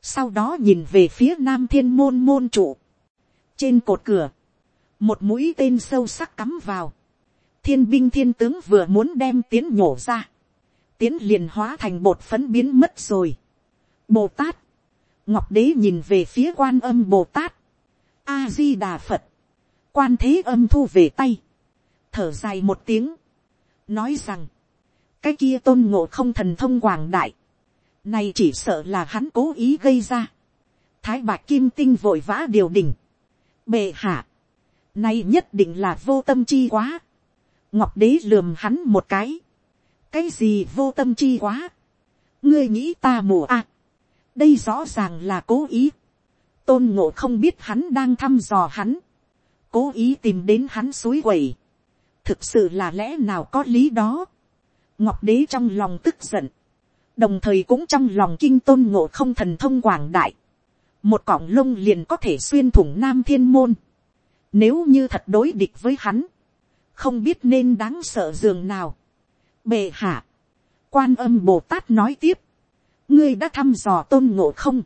sau đó nhìn về phía nam thiên môn môn chủ, trên cột cửa, một mũi tên sâu sắc cắm vào, thiên binh thiên tướng vừa muốn đem tiến nhổ ra, tiến liền hóa thành bột phấn biến mất rồi. Bồ Tát, Ngọc Đế nhìn về phía quan âm Bồ Tát, a di đà phật, quan thế âm thu về tay, thở dài một tiếng, nói rằng, cái kia tôn ngộ không thần thông quảng đại, này chỉ sợ là hắn cố ý gây ra, thái bạc kim tinh vội vã điều đình, bệ hạ, nay nhất định là vô tâm chi quá, ngọc đế lườm hắn một cái, cái gì vô tâm chi quá, ngươi nghĩ ta mù à, đây rõ ràng là cố ý, tôn ngộ không biết hắn đang thăm dò hắn, cố ý tìm đến hắn suối quẩy, thực sự là lẽ nào có lý đó, ngọc đế trong lòng tức giận, đồng thời cũng trong lòng kinh tôn ngộ không thần thông quảng đại, một cọng lông liền có thể xuyên thủng nam thiên môn, nếu như thật đối địch với hắn, không biết nên đáng sợ giường nào. Bệ hạ, quan âm bồ tát nói tiếp, ngươi đã thăm dò tôn ngộ không,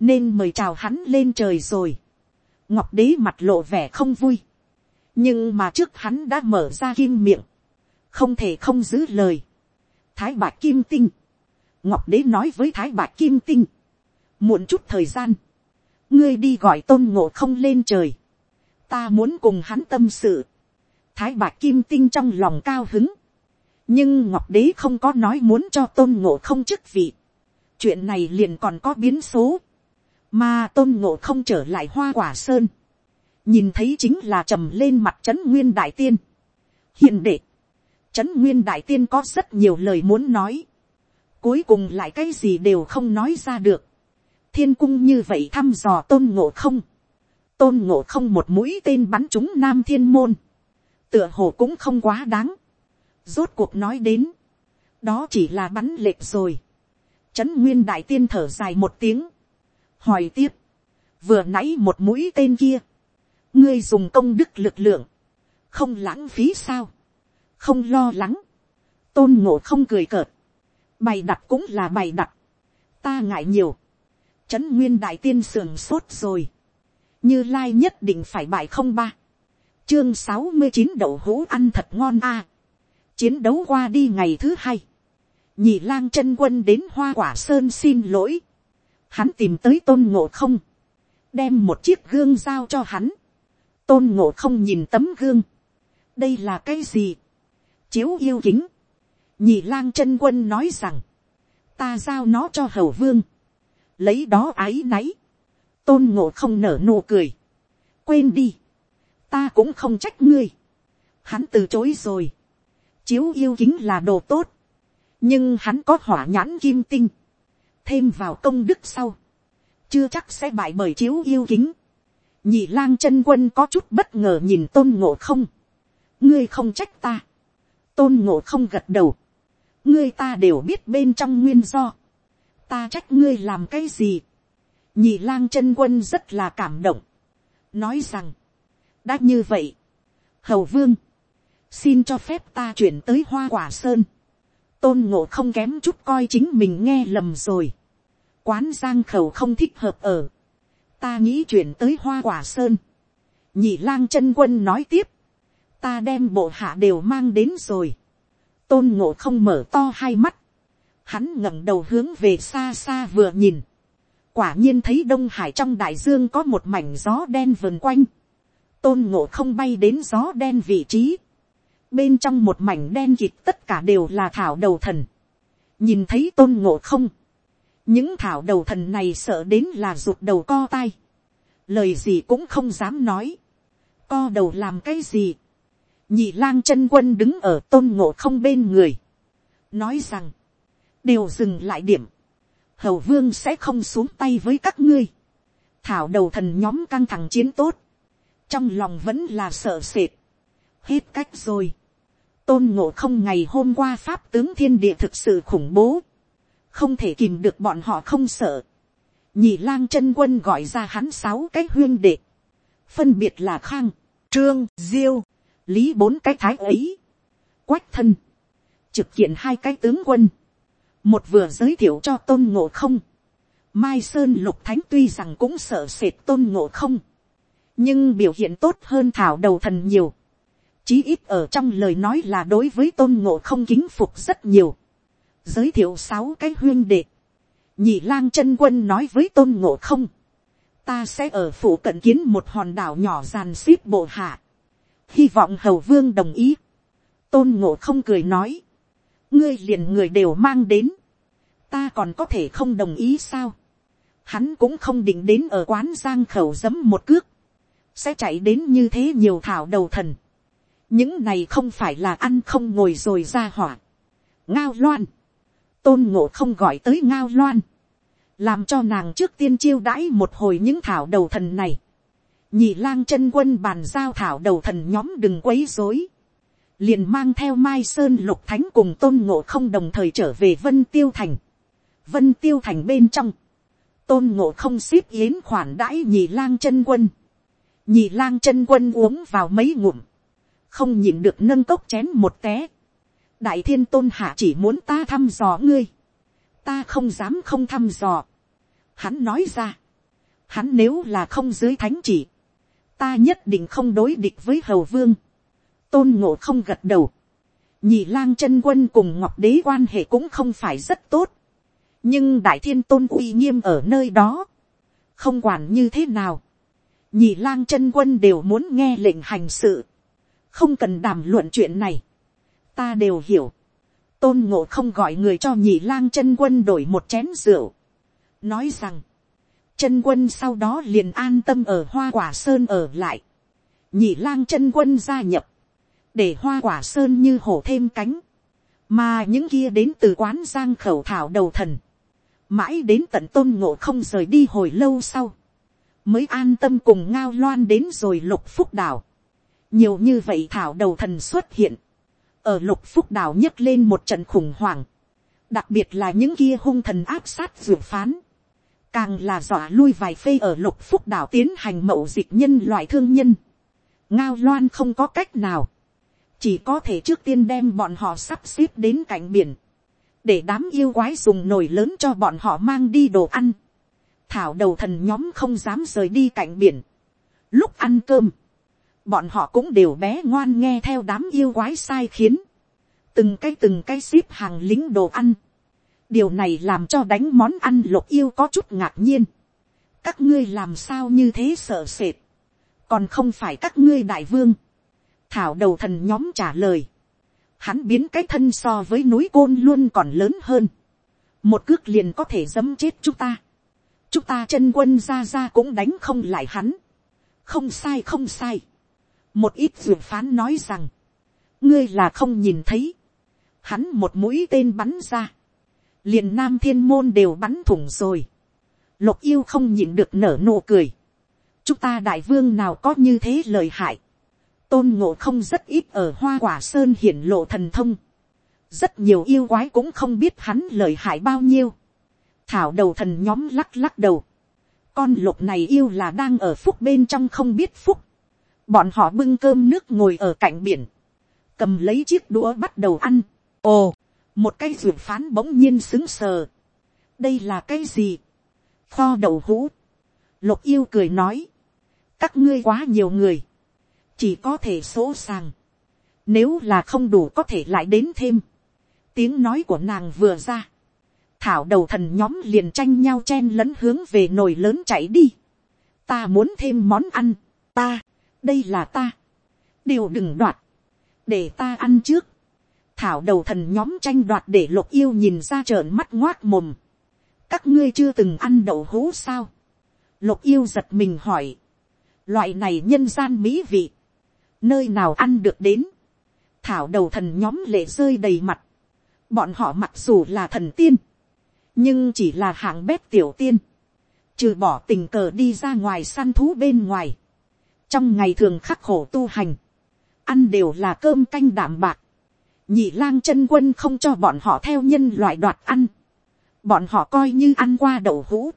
nên mời chào hắn lên trời rồi. ngọc đế mặt lộ vẻ không vui, nhưng mà trước hắn đã mở ra kim miệng, không thể không giữ lời. thái bạc kim tinh, ngọc đế nói với thái bạc kim tinh, muộn chút thời gian, ngươi đi gọi tôn ngộ không lên trời, ta muốn cùng hắn tâm sự, thái bạc kim tinh trong lòng cao hứng, nhưng ngọc đế không có nói muốn cho tôn ngộ không chức vị, chuyện này liền còn có biến số, mà tôn ngộ không trở lại hoa quả sơn, nhìn thấy chính là trầm lên mặt trấn nguyên đại tiên, hiền đệ, trấn nguyên đại tiên có rất nhiều lời muốn nói, cuối cùng lại cái gì đều không nói ra được, thiên cung như vậy thăm dò tôn ngộ không, tôn ngộ không một mũi tên bắn chúng nam thiên môn, tựa hồ cũng không quá đáng, rốt cuộc nói đến, đó chỉ là bắn lệch rồi, trấn nguyên đại tiên thở dài một tiếng, hỏi tiếp, vừa nãy một mũi tên kia, ngươi dùng công đức lực lượng, không lãng phí sao, không lo lắng, tôn ngộ không cười cợt, bày đặt cũng là bày đặt, ta ngại nhiều, trấn nguyên đại tiên sườn sốt rồi, như lai nhất định phải bại không ba, chương sáu mươi chín đậu hũ ăn thật ngon a, chiến đấu qua đi ngày thứ hai, nhị lang chân quân đến hoa quả sơn xin lỗi, hắn tìm tới tôn ngộ không, đem một chiếc gương giao cho hắn, tôn ngộ không nhìn tấm gương, đây là cái gì, chiếu yêu kính, nhị lang chân quân nói rằng, ta giao nó cho hầu vương, lấy đó ái náy, tôn ngộ không nở nụ cười, quên đi, ta cũng không trách ngươi, hắn từ chối rồi, chiếu yêu kính là đồ tốt, nhưng hắn có hỏa nhãn kim tinh, thêm vào công đức sau, chưa chắc sẽ bại bởi chiếu yêu kính. nhị lang chân quân có chút bất ngờ nhìn tôn ngộ không, ngươi không trách ta, tôn ngộ không gật đầu, ngươi ta đều biết bên trong nguyên do, ta trách ngươi làm cái gì, nhị lang chân quân rất là cảm động, nói rằng, đã như vậy, hầu vương, xin cho phép ta chuyển tới hoa quả sơn, tôn ngộ không kém chút coi chính mình nghe lầm rồi, quán giang khẩu không thích hợp ở, ta nghĩ chuyển tới hoa quả sơn, nhị lang chân quân nói tiếp, ta đem bộ hạ đều mang đến rồi, tôn ngộ không mở to hai mắt, hắn ngẩng đầu hướng về xa xa vừa nhìn, quả nhiên thấy đông hải trong đại dương có một mảnh gió đen vườn quanh, tôn ngộ không bay đến gió đen vị trí, bên trong một mảnh đen kịt tất cả đều là thảo đầu thần, nhìn thấy tôn ngộ không, những thảo đầu thần này sợ đến là rụt đầu co tai, lời gì cũng không dám nói, co đầu làm cái gì, nhị lang chân quân đứng ở tôn ngộ không bên người, nói rằng, đều dừng lại điểm, hầu vương sẽ không xuống tay với các ngươi, thảo đầu thần nhóm căng thẳng chiến tốt, trong lòng vẫn là sợ sệt, hết cách rồi, tôn ngộ không ngày hôm qua pháp tướng thiên địa thực sự khủng bố, không thể kìm được bọn họ không sợ, nhị lang chân quân gọi ra hắn sáu cái huyên đệ, phân biệt là khang, trương, diêu, lý bốn cái thái ấy, quách thân, trực kiện hai cái tướng quân, một vừa giới thiệu cho tôn ngộ không, mai sơn lục thánh tuy rằng cũng sợ sệt tôn ngộ không, nhưng biểu hiện tốt hơn thảo đầu thần nhiều, chí ít ở trong lời nói là đối với tôn ngộ không kính phục rất nhiều, giới thiệu sáu cái huyên đệ, nhị lang chân quân nói với tôn ngộ không, ta sẽ ở phủ cận kiến một hòn đảo nhỏ giàn xếp bộ hạ, hy vọng hầu vương đồng ý, tôn ngộ không cười nói, ngươi liền người đều mang đến, ta còn có thể không đồng ý sao, hắn cũng không định đến ở quán giang khẩu giấm một cước, sẽ chạy đến như thế nhiều thảo đầu thần, những này không phải là ăn không ngồi rồi ra hỏa, ngao loan, tôn ngộ không gọi tới ngao loan, làm cho nàng trước tiên chiêu đãi một hồi những thảo đầu thần này, nhị lang chân quân bàn giao thảo đầu thần nhóm đừng quấy dối, liền mang theo mai sơn lục thánh cùng tôn ngộ không đồng thời trở về vân tiêu thành, vân tiêu thành bên trong, tôn ngộ không ship yến khoản đãi nhị lang chân quân, nhị lang chân quân uống vào mấy ngụm, không nhìn được nâng cốc chén một té, đại thiên tôn hạ chỉ muốn ta thăm dò ngươi, ta không dám không thăm dò. Hắn nói ra, hắn nếu là không dưới thánh chỉ, ta nhất định không đối địch với hầu vương tôn ngộ không gật đầu, nhị lang chân quân cùng ngọc đế quan hệ cũng không phải rất tốt, nhưng đại thiên tôn uy nghiêm ở nơi đó, không quản như thế nào, nhị lang chân quân đều muốn nghe lệnh hành sự, không cần đàm luận chuyện này, ta đều hiểu, tôn ngộ không gọi người cho nhị lang chân quân đổi một chén rượu, nói rằng, chân quân sau đó liền an tâm ở hoa quả sơn ở lại, nhị lang chân quân gia nhập, để hoa quả sơn như hổ thêm cánh, mà những kia đến từ quán giang khẩu thảo đầu thần, mãi đến tận tôn ngộ không rời đi hồi lâu sau, mới an tâm cùng ngao loan đến rồi lục phúc đảo. nhiều như vậy thảo đầu thần xuất hiện, ở lục phúc đảo nhấc lên một trận khủng hoảng, đặc biệt là những kia hung thần áp sát dược phán, càng là dọa lui vài phê ở lục phúc đảo tiến hành mậu dịch nhân loại thương nhân. ngao loan không có cách nào, chỉ có thể trước tiên đem bọn họ sắp xếp đến cạnh biển, để đám yêu quái dùng nồi lớn cho bọn họ mang đi đồ ăn. thảo đầu thần nhóm không dám rời đi cạnh biển. lúc ăn cơm, bọn họ cũng đều bé ngoan nghe theo đám yêu quái sai khiến, từng cái từng cái ship hàng lính đồ ăn. điều này làm cho đánh món ăn lục yêu có chút ngạc nhiên. các ngươi làm sao như thế sợ sệt, còn không phải các ngươi đại vương thảo đầu thần nhóm trả lời, hắn biến cái thân so với núi côn luôn còn lớn hơn, một cước liền có thể dấm chết chúng ta, chúng ta chân quân ra ra cũng đánh không lại hắn, không sai không sai, một ít dược phán nói rằng, ngươi là không nhìn thấy, hắn một mũi tên bắn ra, liền nam thiên môn đều bắn thủng rồi, lục yêu không nhìn được nở nụ cười, chúng ta đại vương nào có như thế lời hại, tôn ngộ không rất ít ở hoa quả sơn hiển lộ thần thông, rất nhiều yêu quái cũng không biết hắn lời hại bao nhiêu, thảo đầu thần nhóm lắc lắc đầu, con lục này yêu là đang ở phúc bên trong không biết phúc, bọn họ bưng cơm nước ngồi ở cạnh biển, cầm lấy chiếc đũa bắt đầu ăn, ồ, một cái ruột phán bỗng nhiên xứng sờ, đây là cái gì, kho đậu hũ, lục yêu cười nói, các ngươi quá nhiều người, chỉ có thể số sàng, nếu là không đủ có thể lại đến thêm, tiếng nói của nàng vừa ra, thảo đầu thần nhóm liền tranh nhau chen lẫn hướng về nồi lớn chạy đi, ta muốn thêm món ăn, ta, đây là ta, đều đừng đoạt, để ta ăn trước, thảo đầu thần nhóm tranh đoạt để lục yêu nhìn ra trợn mắt ngoác mồm, các ngươi chưa từng ăn đậu hũ sao, lục yêu giật mình hỏi, loại này nhân gian mỹ vị, nơi nào ăn được đến, thảo đầu thần nhóm lệ rơi đầy mặt, bọn họ mặc dù là thần tiên, nhưng chỉ là hạng bếp tiểu tiên, trừ bỏ tình cờ đi ra ngoài săn thú bên ngoài, trong ngày thường khắc khổ tu hành, ăn đều là cơm canh đảm bạc, nhị lang chân quân không cho bọn họ theo nhân loại đoạt ăn, bọn họ coi như ăn qua đậu hũ,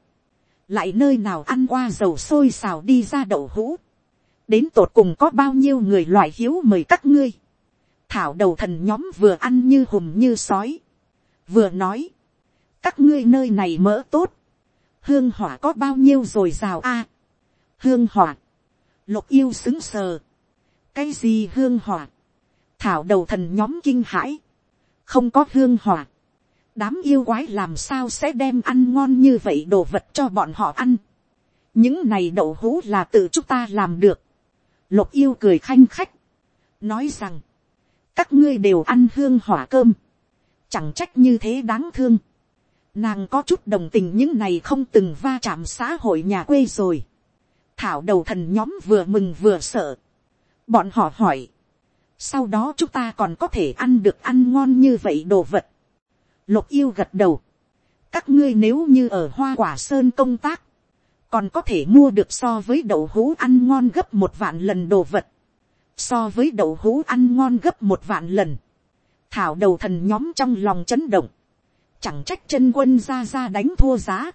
lại nơi nào ăn qua dầu sôi xào đi ra đậu hũ, đến tột cùng có bao nhiêu người loại hiếu mời các ngươi. thảo đầu thần nhóm vừa ăn như hùm như sói. vừa nói, các ngươi nơi này mỡ tốt. hương hỏa có bao nhiêu rồi rào a. hương hỏa. lục yêu xứng sờ. cái gì hương hỏa. thảo đầu thần nhóm kinh hãi. không có hương hỏa. đám yêu quái làm sao sẽ đem ăn ngon như vậy đồ vật cho bọn họ ăn. những này đậu hũ là tự chúng ta làm được Lục yêu cười khanh khách. Nói rằng. Các ngươi đều ăn hương hỏa cơm. Chẳng trách như thế đáng thương. Nàng có chút đồng tình những này không từng va chạm xã hội nhà quê rồi. Thảo đầu thần nhóm vừa mừng vừa sợ. Bọn họ hỏi. Sau đó chúng ta còn có thể ăn được ăn ngon như vậy đồ vật. Lục yêu gật đầu. Các ngươi nếu như ở hoa quả sơn công tác còn có thể mua được so với đậu hũ ăn ngon gấp một vạn lần đồ vật, so với đậu hũ ăn ngon gấp một vạn lần, thảo đầu thần nhóm trong lòng chấn động, chẳng trách chân quân ra ra đánh thua giá,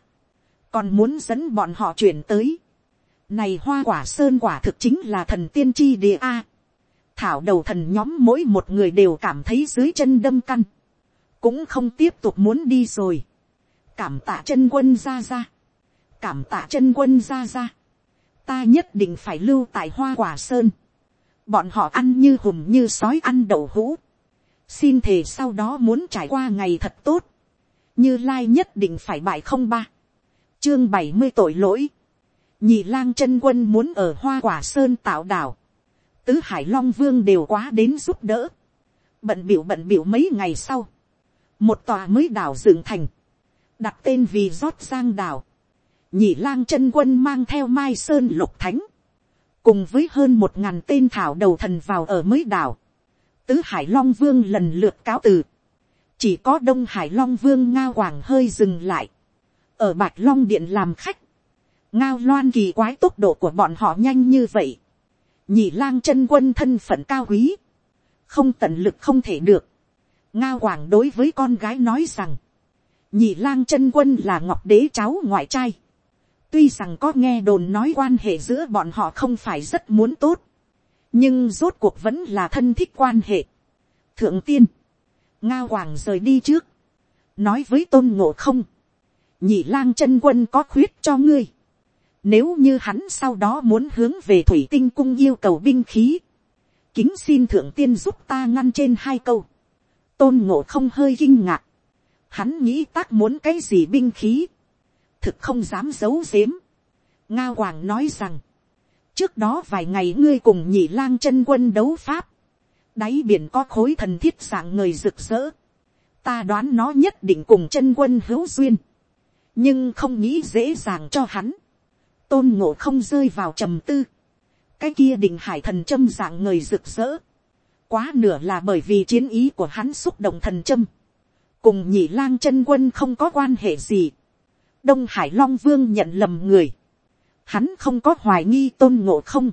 còn muốn dẫn bọn họ chuyển tới, này hoa quả sơn quả thực chính là thần tiên tri địa a, thảo đầu thần nhóm mỗi một người đều cảm thấy dưới chân đâm căn, cũng không tiếp tục muốn đi rồi, cảm tạ chân quân ra ra, cảm tạ chân quân ra ra. Ta nhất định phải lưu tại hoa quả sơn. Bọn họ ăn như hùm như sói ăn đậu hũ. xin thề sau đó muốn trải qua ngày thật tốt, như lai nhất định phải bại không ba, chương bảy mươi tội lỗi, nhị lang chân quân muốn ở hoa quả sơn tạo đảo, tứ hải long vương đều quá đến giúp đỡ, bận biểu bận biểu mấy ngày sau, một tòa mới đảo dựng thành, đặt tên vì rót giang đảo, nhị lang chân quân mang theo mai sơn lục thánh, cùng với hơn một ngàn tên thảo đầu thần vào ở mới đảo, tứ hải long vương lần lượt cáo từ, chỉ có đông hải long vương ngao hoàng hơi dừng lại, ở bạch long điện làm khách, ngao loan kỳ quái tốc độ của bọn họ nhanh như vậy, nhị lang chân quân thân phận cao quý, không tận lực không thể được, ngao hoàng đối với con gái nói rằng, nhị lang chân quân là ngọc đế cháu ngoại trai, tuy rằng có nghe đồn nói quan hệ giữa bọn họ không phải rất muốn tốt, nhưng rốt cuộc vẫn là thân thích quan hệ. thượng tiên, nga hoàng rời đi trước, nói với tôn ngộ không, nhị lang chân quân có khuyết cho ngươi, nếu như hắn sau đó muốn hướng về thủy tinh cung yêu cầu binh khí, kính xin thượng tiên giúp ta ngăn trên hai câu, tôn ngộ không hơi kinh ngạc, hắn nghĩ tác muốn cái gì binh khí, thực không dám giấu giếm. ngao hoàng nói rằng, trước đó vài ngày ngươi cùng nhị lang chân quân đấu pháp, đáy biển có khối thần thiết dạng người rực rỡ, ta đoán nó nhất định cùng chân quân hữu duyên, nhưng không nghĩ dễ dàng cho hắn, tôn ngộ không rơi vào trầm tư, cái kia định hải thần châm dạng người rực rỡ, quá nửa là bởi vì chiến ý của hắn xúc động thần châm, cùng nhị lang chân quân không có quan hệ gì, đông hải long vương nhận lầm người, hắn không có hoài nghi tôn ngộ không,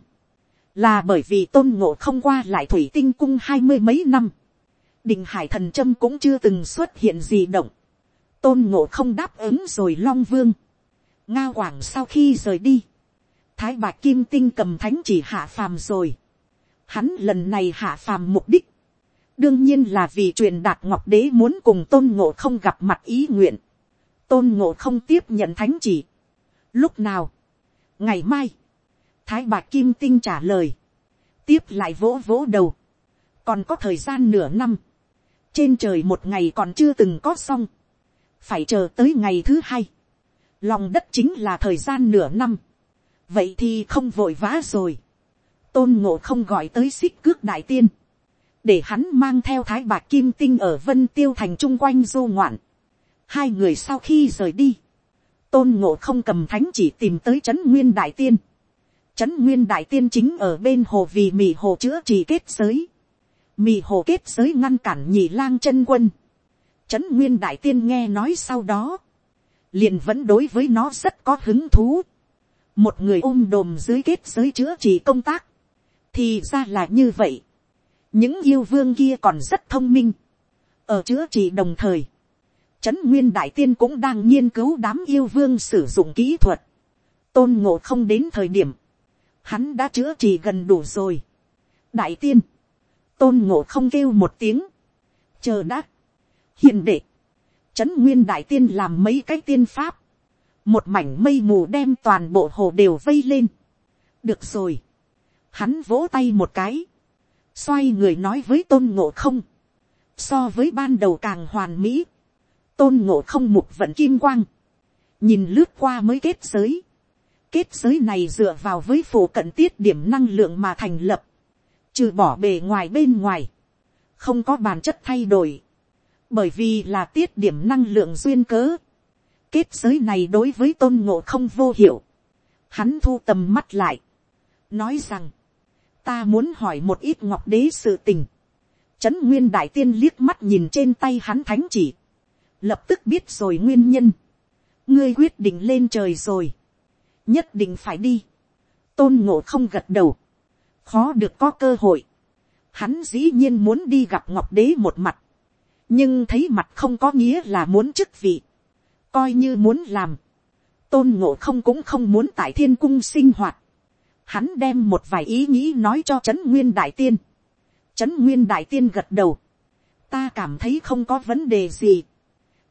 là bởi vì tôn ngộ không qua lại thủy tinh cung hai mươi mấy năm, đình hải thần trâm cũng chưa từng xuất hiện gì động, tôn ngộ không đáp ứng rồi long vương, ngao quảng sau khi rời đi, thái bạc kim tinh cầm thánh chỉ hạ phàm rồi, hắn lần này hạ phàm mục đích, đương nhiên là vì truyền đạt ngọc đế muốn cùng tôn ngộ không gặp mặt ý nguyện, tôn ngộ không tiếp nhận thánh chỉ. Lúc nào, ngày mai, thái bạc kim tinh trả lời, tiếp lại vỗ vỗ đầu, còn có thời gian nửa năm, trên trời một ngày còn chưa từng có xong, phải chờ tới ngày thứ hai, lòng đất chính là thời gian nửa năm, vậy thì không vội vã rồi, tôn ngộ không gọi tới xích cước đại tiên, để hắn mang theo thái bạc kim tinh ở vân tiêu thành chung quanh du ngoạn, Hai người sau khi rời đi. Tôn ngộ không cầm thánh chỉ tìm tới trấn nguyên đại tiên. Trấn nguyên đại tiên chính ở bên hồ vì mì hồ chữa trị kết giới. Mì hồ kết giới ngăn cản nhị lang chân quân. Trấn nguyên đại tiên nghe nói sau đó. Liền vẫn đối với nó rất có hứng thú. Một người ôm đồm dưới kết giới chữa trị công tác. Thì ra là như vậy. Những yêu vương kia còn rất thông minh. Ở chữa trị đồng thời Trấn Nguyên Đại Tiên cũng đang nghiên cứu đám yêu vương sử dụng kỹ thuật. Tôn ngộ không đến thời điểm. Hắn đã chữa trị gần đủ rồi. Đại Tiên. Tôn ngộ không kêu một tiếng. Chờ đã. Hiện đệ. Trấn Nguyên Đại Tiên làm mấy cái tiên pháp. Một mảnh mây mù đem toàn bộ hồ đều vây lên. Được rồi. Hắn vỗ tay một cái. Xoay người nói với tôn ngộ không. So với ban đầu càng hoàn mỹ tôn ngộ không mục vận kim quang, nhìn lướt qua mới kết giới, kết giới này dựa vào với phổ cận tiết điểm năng lượng mà thành lập, trừ bỏ bề ngoài bên ngoài, không có bản chất thay đổi, bởi vì là tiết điểm năng lượng duyên cớ, kết giới này đối với tôn ngộ không vô hiệu, hắn thu tầm mắt lại, nói rằng, ta muốn hỏi một ít ngọc đế sự tình, trấn nguyên đại tiên liếc mắt nhìn trên tay hắn thánh chỉ, lập tức biết rồi nguyên nhân, ngươi quyết định lên trời rồi, nhất định phải đi, tôn ngộ không gật đầu, khó được có cơ hội, hắn dĩ nhiên muốn đi gặp ngọc đế một mặt, nhưng thấy mặt không có nghĩa là muốn chức vị, coi như muốn làm, tôn ngộ không cũng không muốn tại thiên cung sinh hoạt, hắn đem một vài ý nghĩ nói cho trấn nguyên đại tiên, trấn nguyên đại tiên gật đầu, ta cảm thấy không có vấn đề gì,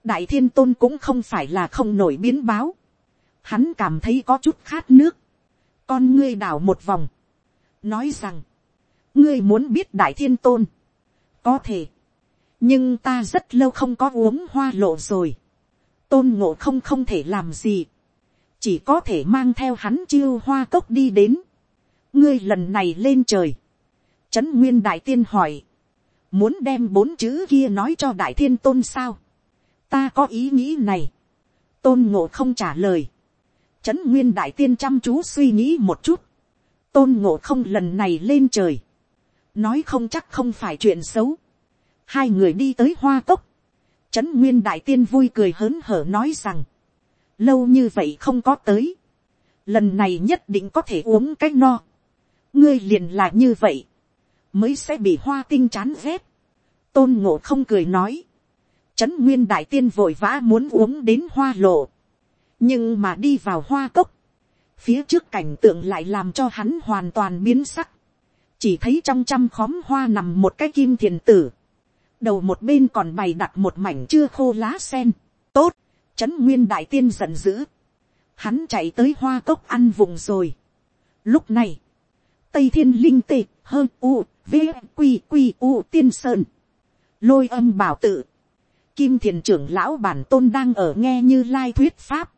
đại thiên tôn cũng không phải là không nổi biến báo. Hắn cảm thấy có chút khát nước. Con ngươi đảo một vòng. Nói rằng. Ngươi muốn biết đại thiên tôn. Có thể. nhưng ta rất lâu không có uống hoa lộ rồi, tôn ngộ không không thể làm gì, chỉ có thể mang theo hắn chiêu hoa cốc đi đến, ngươi lần này lên trời, trấn nguyên đại tiên hỏi, muốn đem bốn chữ kia nói cho đại thiên tôn sao, ta có ý nghĩ này, tôn ngộ không trả lời, trấn nguyên đại tiên chăm chú suy nghĩ một chút, tôn ngộ không lần này lên trời, nói không chắc không phải chuyện xấu, hai người đi tới hoa cốc, trấn nguyên đại tiên vui cười hớn hở nói rằng, lâu như vậy không có tới, lần này nhất định có thể uống cái no, ngươi liền là như vậy, mới sẽ bị hoa tinh chán rét, tôn ngộ không cười nói, trấn nguyên đại tiên vội vã muốn uống đến hoa lộ, nhưng mà đi vào hoa cốc, phía trước cảnh tượng lại làm cho hắn hoàn toàn biến sắc, chỉ thấy trong trăm khóm hoa nằm một cái kim thiền tử, đầu một bên còn bày đặt một mảnh chưa khô lá sen, tốt, trấn nguyên đại tiên giận dữ, hắn chạy tới hoa cốc ăn vùng rồi. Lúc này, tây thiên linh tịch hơn u v quy quy u tiên sơn, lôi âm bảo tự, kim thiền trưởng lão bản tôn đang ở nghe như lai thuyết pháp,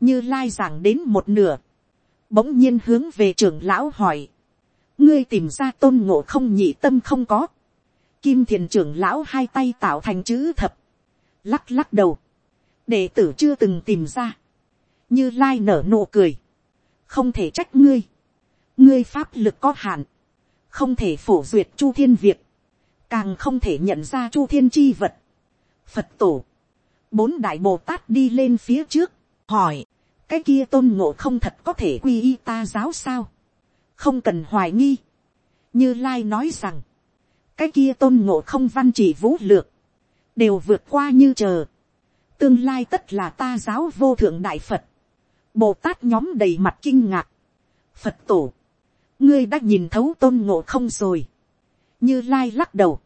như lai giảng đến một nửa, bỗng nhiên hướng về trưởng lão hỏi, ngươi tìm ra tôn ngộ không nhị tâm không có, kim thiền trưởng lão hai tay tạo thành chữ thập, lắc lắc đầu, đệ tử chưa từng tìm ra, như lai nở nụ cười, không thể trách ngươi, ngươi pháp lực có hạn, không thể phổ duyệt chu thiên việc, càng không thể nhận ra chu thiên chi vật, phật tổ, bốn đại bồ tát đi lên phía trước, hỏi, cái kia tôn ngộ không thật có thể quy y ta giáo sao, không cần hoài nghi, như lai nói rằng, cái kia tôn ngộ không văn chỉ vũ lược, đều vượt qua như chờ, tương lai tất là ta giáo vô thượng đại phật, bồ tát nhóm đầy mặt kinh ngạc, phật tổ, ngươi đã nhìn thấu tôn ngộ không rồi, như lai lắc đầu,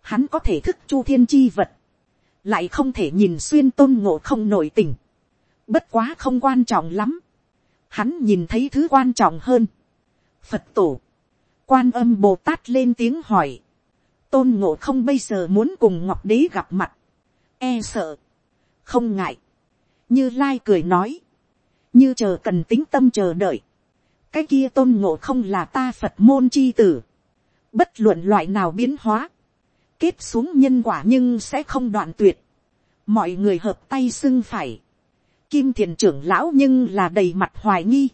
hắn có thể thức chu thiên chi vật, lại không thể nhìn xuyên tôn ngộ không nổi tình, bất quá không quan trọng lắm, hắn nhìn thấy thứ quan trọng hơn, phật tổ, quan âm bồ tát lên tiếng hỏi, tôn ngộ không bây giờ muốn cùng ngọc đế gặp mặt, e sợ, không ngại, như lai cười nói, như chờ cần tính tâm chờ đợi, cái kia tôn ngộ không là ta phật môn chi tử, bất luận loại nào biến hóa, kết xuống nhân quả nhưng sẽ không đoạn tuyệt, mọi người hợp tay xưng phải, kim thiền trưởng lão nhưng là đầy mặt hoài nghi,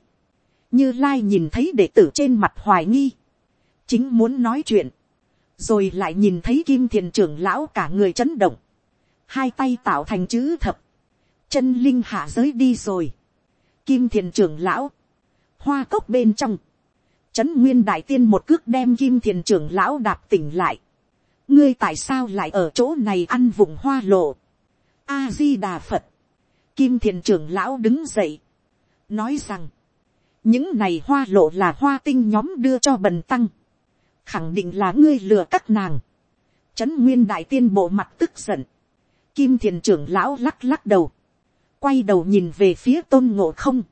như lai nhìn thấy đệ tử trên mặt hoài nghi, chính muốn nói chuyện, rồi lại nhìn thấy kim thiền trưởng lão cả người chấn động, hai tay tạo thành chữ thập, chân linh hạ giới đi rồi, kim thiền trưởng lão, hoa cốc bên trong, trấn nguyên đại tiên một cước đem kim thiền trưởng lão đạp tỉnh lại, ngươi tại sao lại ở chỗ này ăn vùng hoa lộ, a di đà phật, kim thiền trưởng lão đứng dậy, nói rằng, những này hoa lộ là hoa tinh nhóm đưa cho bần tăng, khẳng định là ngươi lừa các nàng, trấn nguyên đại tiên bộ mặt tức giận, kim thiền trưởng lão lắc lắc đầu, quay đầu nhìn về phía tôn ngộ không,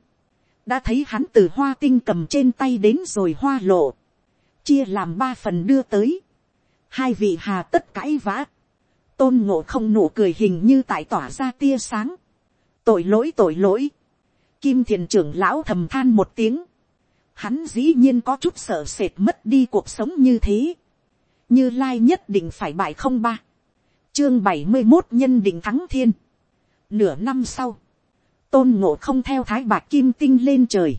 đã thấy hắn từ hoa tinh cầm trên tay đến rồi hoa lộ, chia làm ba phần đưa tới, hai vị hà tất cãi vã, tôn ngộ không nụ cười hình như tại tỏa ra tia sáng, tội lỗi tội lỗi, kim thiền trưởng lão thầm than một tiếng, hắn dĩ nhiên có chút sợ sệt mất đi cuộc sống như thế, như lai nhất định phải bại không ba, chương bảy mươi một nhân định thắng thiên, nửa năm sau, tôn ngộ không theo thái bạc kim tinh lên trời,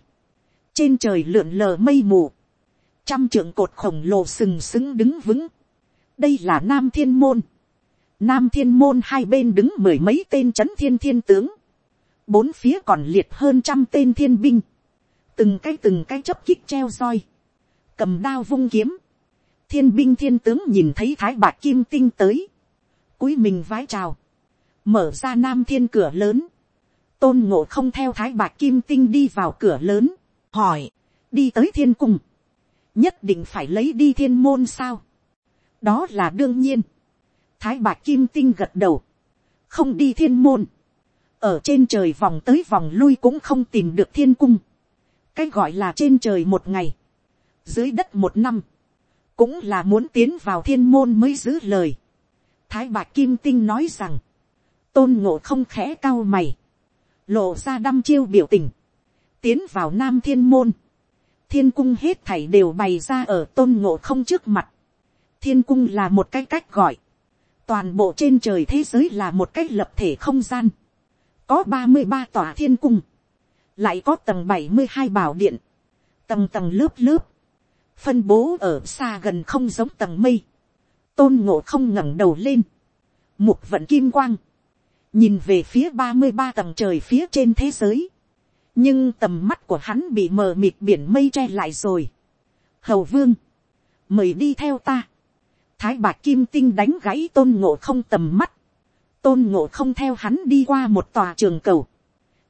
trên trời lượn lờ mây mù, trăm trưởng cột khổng lồ sừng sững đứng vững, đây là nam thiên môn, nam thiên môn hai bên đứng mười mấy tên c h ấ n thiên thiên tướng, bốn phía còn liệt hơn trăm tên thiên binh, từng cái từng cái chấp kích treo roi, cầm đao vung kiếm, thiên binh thiên tướng nhìn thấy thái bạc kim tinh tới, cúi mình vái chào, mở ra nam thiên cửa lớn, tôn ngộ không theo thái bạc kim tinh đi vào cửa lớn, hỏi, đi tới thiên cung, nhất định phải lấy đi thiên môn sao, đó là đương nhiên, thái bạc kim tinh gật đầu, không đi thiên môn, ở trên trời vòng tới vòng lui cũng không tìm được thiên cung, cái gọi là trên trời một ngày, dưới đất một năm, cũng là muốn tiến vào thiên môn mới giữ lời. thái bạc kim tinh nói rằng, tôn ngộ không khẽ cao mày, lộ ra đăm chiêu biểu tình, tiến vào nam thiên môn, thiên cung hết thảy đều bày ra ở tôn ngộ không trước mặt, thiên cung là một cái cách gọi, toàn bộ trên trời thế giới là một cách lập thể không gian, có ba mươi ba tòa thiên cung, lại có tầng bảy mươi hai bảo điện, tầng tầng lớp lớp, phân bố ở xa gần không giống tầng mây, tôn ngộ không ngẩng đầu lên, mục vận kim quang, nhìn về phía ba mươi ba tầng trời phía trên thế giới, nhưng tầm mắt của hắn bị mờ mịt biển mây che lại rồi. hầu vương, mời đi theo ta thái bạc kim tinh đánh gãy tôn ngộ không tầm mắt, tôn ngộ không theo hắn đi qua một tòa trường cầu,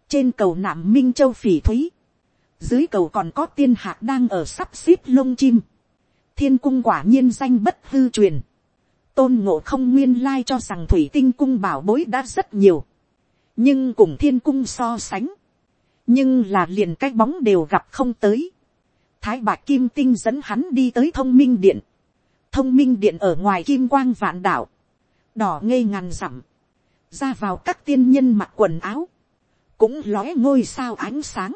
trên cầu nạm minh châu phỉ thúy, dưới cầu còn có tiên hạc đang ở sắp xếp lông chim, thiên cung quả nhiên danh bất hư truyền, tôn ngộ không nguyên lai cho rằng thủy tinh cung bảo bối đã rất nhiều, nhưng cùng thiên cung so sánh, nhưng là liền cái bóng đều gặp không tới. thái bạc kim tinh dẫn hắn đi tới thông minh điện, thông minh điện ở ngoài kim quang vạn đảo, đỏ ngây ngàn dặm, ra vào các tiên nhân mặc quần áo, cũng lói ngôi sao ánh sáng,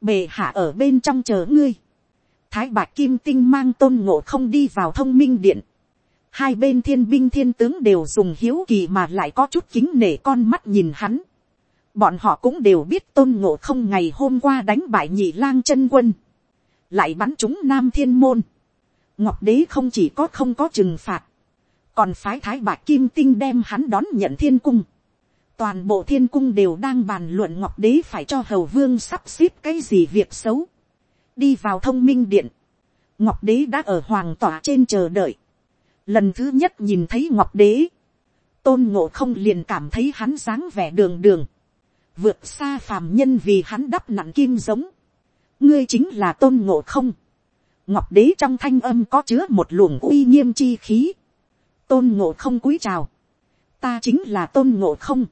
bề hạ ở bên trong chờ ngươi, thái bạc kim tinh mang tôn ngộ không đi vào thông minh điện, hai bên thiên binh thiên tướng đều dùng hiếu kỳ mà lại có chút kính nể con mắt nhìn hắn, bọn họ cũng đều biết tôn ngộ không ngày hôm qua đánh bại nhị lang chân quân, lại bắn chúng nam thiên môn, ngọc đế không chỉ có không có trừng phạt, còn phái thái bạc kim tinh đem hắn đón nhận thiên cung, toàn bộ thiên cung đều đang bàn luận ngọc đế phải cho hầu vương sắp xếp cái gì việc xấu, đi vào thông minh điện, ngọc đế đã ở hoàng tỏa trên chờ đợi, lần thứ nhất nhìn thấy ngọc đế, tôn ngộ không liền cảm thấy hắn dáng vẻ đường đường, vượt xa phàm nhân vì hắn đắp nặng kim giống. ngươi chính là tôn ngộ không ngọc đế trong thanh âm có chứa một luồng uy nghiêm chi khí. tôn ngộ không cúi chào. ta chính là tôn ngộ không.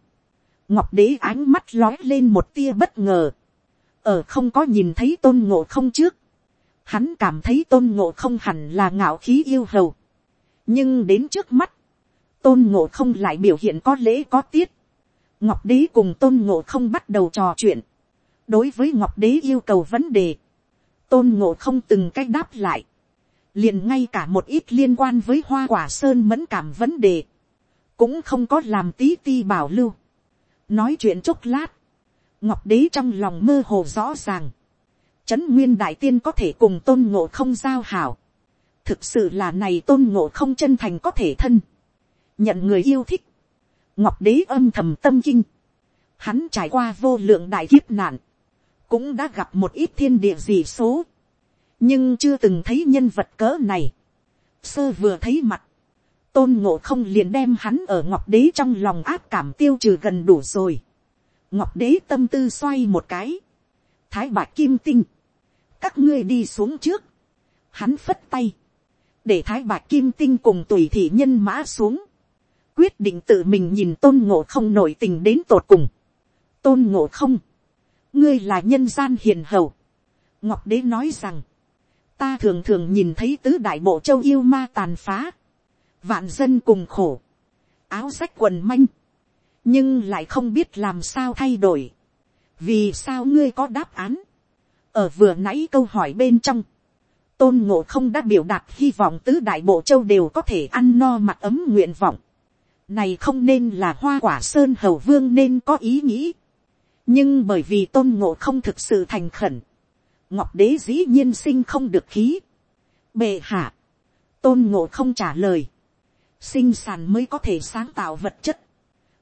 ngọc đế ánh mắt lói lên một tia bất ngờ. ở không có nhìn thấy tôn ngộ không trước. hắn cảm thấy tôn ngộ không hẳn là ngạo khí yêu hầu. nhưng đến trước mắt, tôn ngộ không lại biểu hiện có lễ có tiết ngọc đế cùng tôn ngộ không bắt đầu trò chuyện. đối với ngọc đế yêu cầu vấn đề, tôn ngộ không từng cách đáp lại. liền ngay cả một ít liên quan với hoa quả sơn mẫn cảm vấn đề, cũng không có làm tí ti bảo lưu. nói chuyện chốc lát, ngọc đế trong lòng mơ hồ rõ ràng. trấn nguyên đại tiên có thể cùng tôn ngộ không giao hảo. thực sự là này tôn ngộ không chân thành có thể thân. nhận người yêu thích ngọc đế âm thầm tâm kinh, hắn trải qua vô lượng đại kiếp nạn, cũng đã gặp một ít thiên địa gì số, nhưng chưa từng thấy nhân vật cỡ này. Sơ vừa thấy mặt, tôn ngộ không liền đem hắn ở ngọc đế trong lòng áp cảm tiêu trừ gần đủ rồi. ngọc đế tâm tư xoay một cái, thái bạc kim tinh, các ngươi đi xuống trước, hắn phất tay, để thái bạc kim tinh cùng tùy thị nhân mã xuống, quyết định tự mình nhìn tôn ngộ không nổi tình đến tột cùng. tôn ngộ không, ngươi là nhân gian hiền hầu. ngọc đế nói rằng, ta thường thường nhìn thấy tứ đại bộ châu yêu ma tàn phá, vạn dân cùng khổ, áo sách quần manh, nhưng lại không biết làm sao thay đổi. vì sao ngươi có đáp án, ở vừa nãy câu hỏi bên trong, tôn ngộ không đã biểu đạt hy vọng tứ đại bộ châu đều có thể ăn no mặc ấm nguyện vọng này không nên là hoa quả sơn hầu vương nên có ý nghĩ nhưng bởi vì tôn ngộ không thực sự thành khẩn, ngọc đế dĩ nhiên sinh không được khí. bệ hạ, tôn ngộ không trả lời, sinh sản mới có thể sáng tạo vật chất,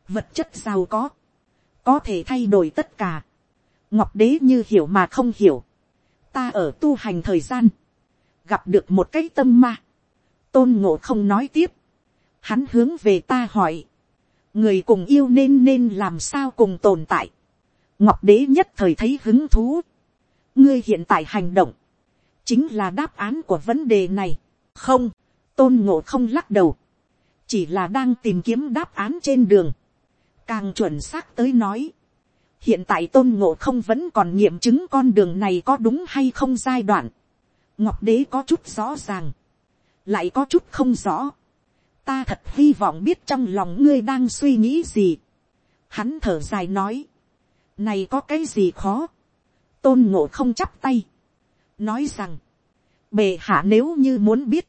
vật chất giàu có, có thể thay đổi tất cả. ngọc đế như hiểu mà không hiểu, ta ở tu hành thời gian, gặp được một cái tâm ma, tôn ngộ không nói tiếp, Hắn hướng về ta hỏi. Người cùng yêu nên nên làm sao cùng tồn tại. Ngọc đế nhất thời thấy hứng thú. Ngươi hiện tại hành động. Chính là đáp án của vấn đề này. Không, tôn ngộ không lắc đầu. Chỉ là đang tìm kiếm đáp án trên đường. Càng chuẩn xác tới nói. Hiện tại tôn ngộ không vẫn còn nghiệm chứng con đường này có đúng hay không giai đoạn. Ngọc đế có chút rõ ràng. Lại có chút không rõ ta thật hy vọng biết trong lòng ngươi đang suy nghĩ gì. hắn thở dài nói, này có cái gì khó, tôn ngộ không chắp tay, nói rằng, bề hạ nếu như muốn biết,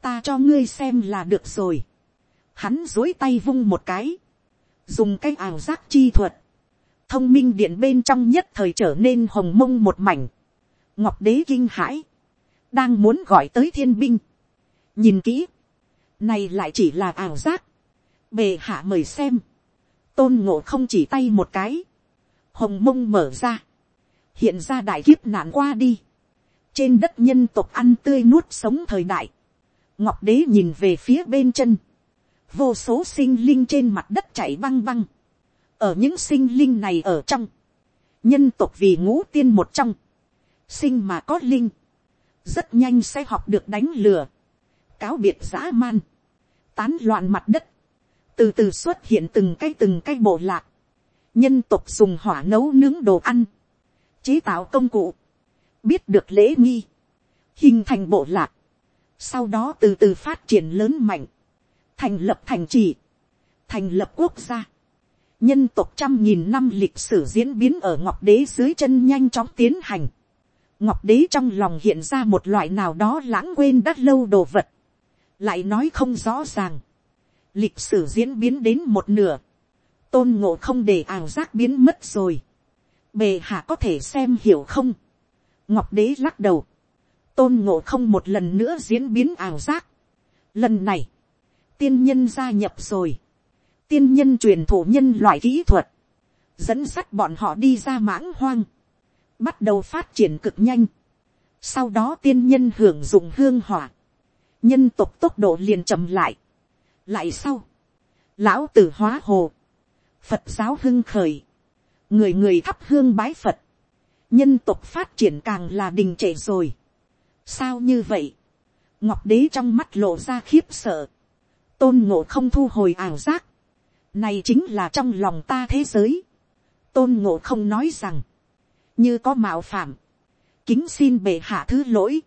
ta cho ngươi xem là được rồi. Hắn dối tay vung một cái, dùng cái ảo giác chi thuật, thông minh điện bên trong nhất thời trở nên hồng mông một mảnh, ngọc đế kinh hãi, đang muốn gọi tới thiên binh, nhìn kỹ, này lại chỉ là ảo giác, bề hạ mời xem, tôn ngộ không chỉ tay một cái, hồng mông mở ra, hiện ra đại kiếp nạn qua đi, trên đất nhân tộc ăn tươi nuốt sống thời đại, ngọc đế nhìn về phía bên chân, vô số sinh linh trên mặt đất chảy băng băng, ở những sinh linh này ở trong, nhân tộc vì ngũ tiên một trong, sinh mà có linh, rất nhanh sẽ học được đánh lừa, cáo biệt dã man, tán loạn mặt đất, từ từ xuất hiện từng cái từng cái bộ lạc, nhân tộc dùng hỏa nấu nướng đồ ăn, chế tạo công cụ, biết được lễ nghi, hình thành bộ lạc, sau đó từ từ phát triển lớn mạnh, thành lập thành trì, thành lập quốc gia, nhân tộc trăm nghìn năm lịch sử diễn biến ở ngọc đế dưới chân nhanh chóng tiến hành, ngọc đế trong lòng hiện ra một loại nào đó lãng quên đã lâu đồ vật, lại nói không rõ ràng, lịch sử diễn biến đến một nửa, tôn ngộ không để ảo giác biến mất rồi, bề hạ có thể xem hiểu không, ngọc đế lắc đầu, tôn ngộ không một lần nữa diễn biến ảo giác, lần này, tiên nhân gia nhập rồi, tiên nhân truyền thủ nhân loại kỹ thuật, dẫn sắt bọn họ đi ra mãng hoang, bắt đầu phát triển cực nhanh, sau đó tiên nhân hưởng dụng hương hỏa, nhân tục tốc độ liền chậm lại, lại sau, lão tử hóa hồ, phật giáo hưng khởi, người người thắp hương bái phật, nhân tục phát triển càng là đình trệ rồi. sao như vậy, ngọc đế trong mắt lộ ra khiếp sợ, tôn ngộ không thu hồi ảo giác, này chính là trong lòng ta thế giới, tôn ngộ không nói rằng, như có mạo phạm, kính xin bệ hạ thứ lỗi,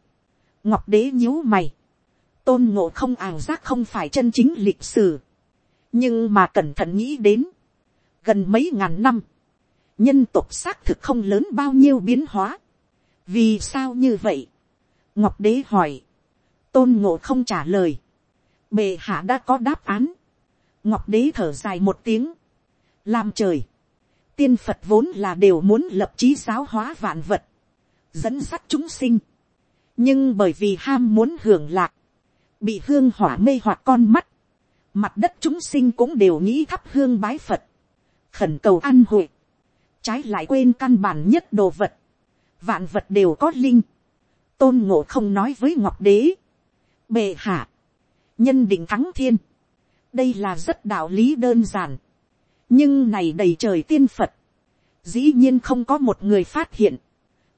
ngọc đế nhíu mày, tôn ngộ không ảo giác không phải chân chính lịch sử, nhưng mà cẩn thận nghĩ đến, gần mấy ngàn năm, nhân tộc xác thực không lớn bao nhiêu biến hóa. vì sao như vậy, ngọc đế hỏi, tôn ngộ không trả lời, bệ hạ đã có đáp án, ngọc đế thở dài một tiếng, làm trời, tiên phật vốn là đều muốn lập trí giáo hóa vạn vật, dẫn sắt chúng sinh, nhưng bởi vì ham muốn hưởng lạc, bị hương hỏa mê hoặc con mắt, mặt đất chúng sinh cũng đều nghĩ thắp hương bái phật, khẩn cầu ăn hội, trái lại quên căn bản nhất đồ vật, vạn vật đều có linh, tôn ngộ không nói với ngọc đế, bệ hạ, nhân định thắng thiên, đây là rất đạo lý đơn giản, nhưng này đầy trời tiên phật, dĩ nhiên không có một người phát hiện,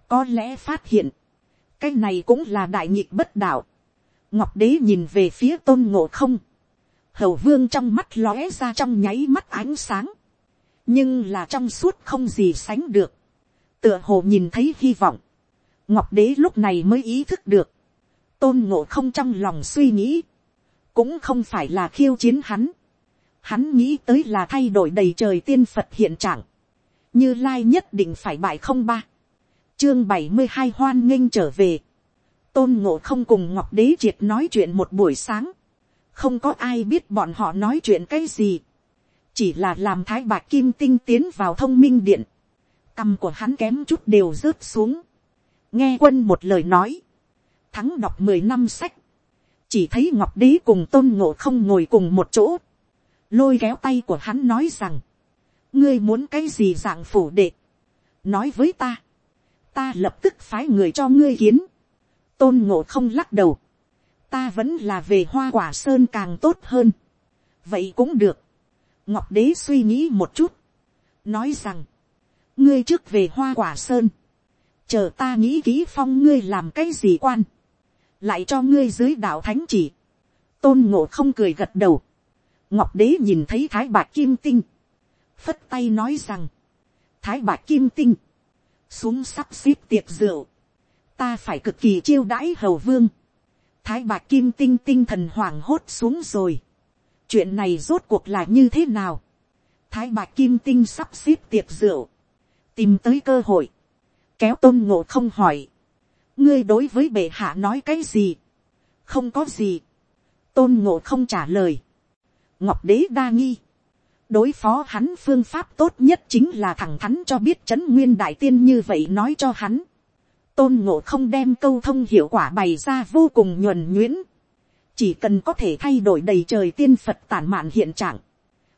có lẽ phát hiện, cái này cũng là đại nghịch bất đạo, ngọc đế nhìn về phía tôn ngộ không, hầu vương trong mắt lóe ra trong nháy mắt ánh sáng, nhưng là trong suốt không gì sánh được, tựa hồ nhìn thấy hy vọng, ngọc đế lúc này mới ý thức được, tôn ngộ không trong lòng suy nghĩ, cũng không phải là khiêu chiến hắn, hắn nghĩ tới là thay đổi đầy trời tiên phật hiện trạng, như lai nhất định phải bại không ba, chương bảy mươi hai hoan nghênh trở về, tôn ngộ không cùng ngọc đế triệt nói chuyện một buổi sáng, không có ai biết bọn họ nói chuyện cái gì, chỉ là làm thái bạc kim tinh tiến vào thông minh điện, cằm của hắn kém chút đều rớt xuống, nghe quân một lời nói, thắng đọc mười năm sách, chỉ thấy ngọc đế cùng tôn ngộ không ngồi cùng một chỗ, lôi kéo tay của hắn nói rằng, ngươi muốn cái gì dạng phủ đệ, nói với ta, ta lập tức phái người cho ngươi kiến, tôn ngộ không lắc đầu, ta vẫn là về hoa quả sơn càng tốt hơn, vậy cũng được, ngọc đế suy nghĩ một chút, nói rằng, ngươi trước về hoa quả sơn, chờ ta nghĩ kỹ phong ngươi làm cái gì quan, lại cho ngươi dưới đạo thánh chỉ, tôn ngộ không cười gật đầu, ngọc đế nhìn thấy thái bạc kim tinh, phất tay nói rằng, thái bạc kim tinh, xuống sắp xếp tiệc rượu, ta phải cực kỳ chiêu đãi hầu vương, thái bạc kim tinh tinh thần hoảng hốt xuống rồi, chuyện này rốt cuộc là như thế nào, thái bạc kim tinh sắp xếp tiệc rượu, tìm tới cơ hội, kéo tôn ngộ không hỏi, ngươi đối với bệ hạ nói cái gì, không có gì, tôn ngộ không trả lời, ngọc đế đa nghi, đối phó hắn phương pháp tốt nhất chính là thẳng thắn cho biết trấn nguyên đại tiên như vậy nói cho hắn. tôn ngộ không đem câu thông hiệu quả bày ra vô cùng nhuần nhuyễn chỉ cần có thể thay đổi đầy trời tiên phật tản mạn hiện trạng.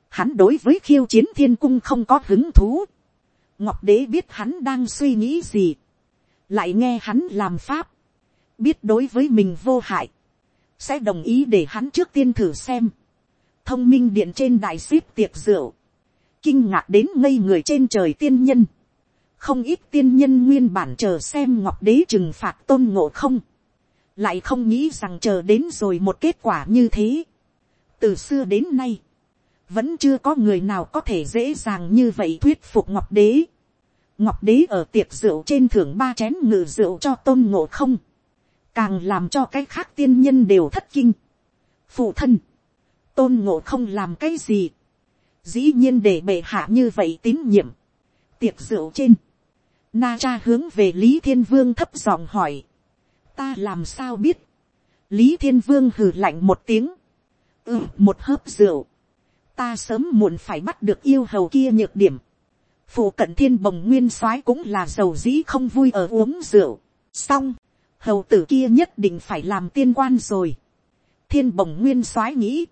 hắn đối với khiêu chiến thiên cung không có hứng thú. ngọc đế biết hắn đang suy nghĩ gì. lại nghe hắn làm pháp. biết đối với mình vô hại. sẽ đồng ý để hắn trước tiên thử xem thông minh điện trên đại ship tiệc rượu, kinh ngạc đến ngây người trên trời tiên nhân, không ít tiên nhân nguyên bản chờ xem ngọc đế trừng phạt tôn ngộ không, lại không nghĩ rằng chờ đến rồi một kết quả như thế. từ xưa đến nay, vẫn chưa có người nào có thể dễ dàng như vậy thuyết phục ngọc đế. ngọc đế ở tiệc rượu trên thưởng ba chén ngự rượu cho tôn ngộ không, càng làm cho cái khác tiên nhân đều thất kinh. phụ thân, tôn ngộ không làm cái gì, dĩ nhiên để bệ hạ như vậy tín nhiệm, tiệc rượu trên, na cha hướng về lý thiên vương thấp giọng hỏi, ta làm sao biết, lý thiên vương hừ lạnh một tiếng, ừ một hớp rượu, ta sớm muộn phải bắt được yêu hầu kia nhược điểm, phụ cận thiên bồng nguyên soái cũng là giàu dĩ không vui ở uống rượu, xong, hầu tử kia nhất định phải làm tiên quan rồi, thiên bồng nguyên soái nghĩ,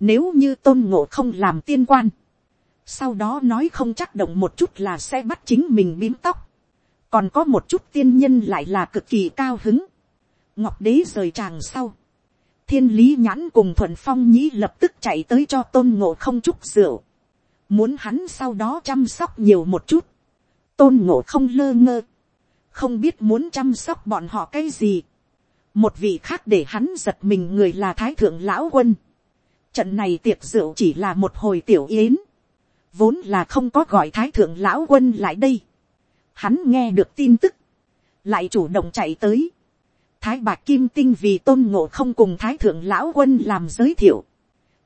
nếu như tôn ngộ không làm tiên quan. Sau đó nói không chắc động một chút là sẽ bắt chính mình bím tóc. Còn có một chút tiên nhân lại là cực kỳ cao hứng. Ngọc đế rời tràng sau. Thiên lý nhãn cùng thuận phong nhĩ lập tức chạy tới cho tôn ngộ không chút rượu. Muốn hắn sau đó chăm sóc nhiều một chút. Tôn ngộ không lơ ngơ. Không biết muốn chăm sóc bọn họ cái gì. Một vị khác để hắn giật mình người là Thái Thượng Lão Quân Trận này tiệc rượu chỉ là một hồi tiểu yến. Vốn là không có gọi thái thượng lão quân lại đây. Hắn nghe được tin tức. Lại chủ động chạy tới. Thái bạc kim tinh vì tôn ngộ không cùng thái thượng lão quân làm giới thiệu.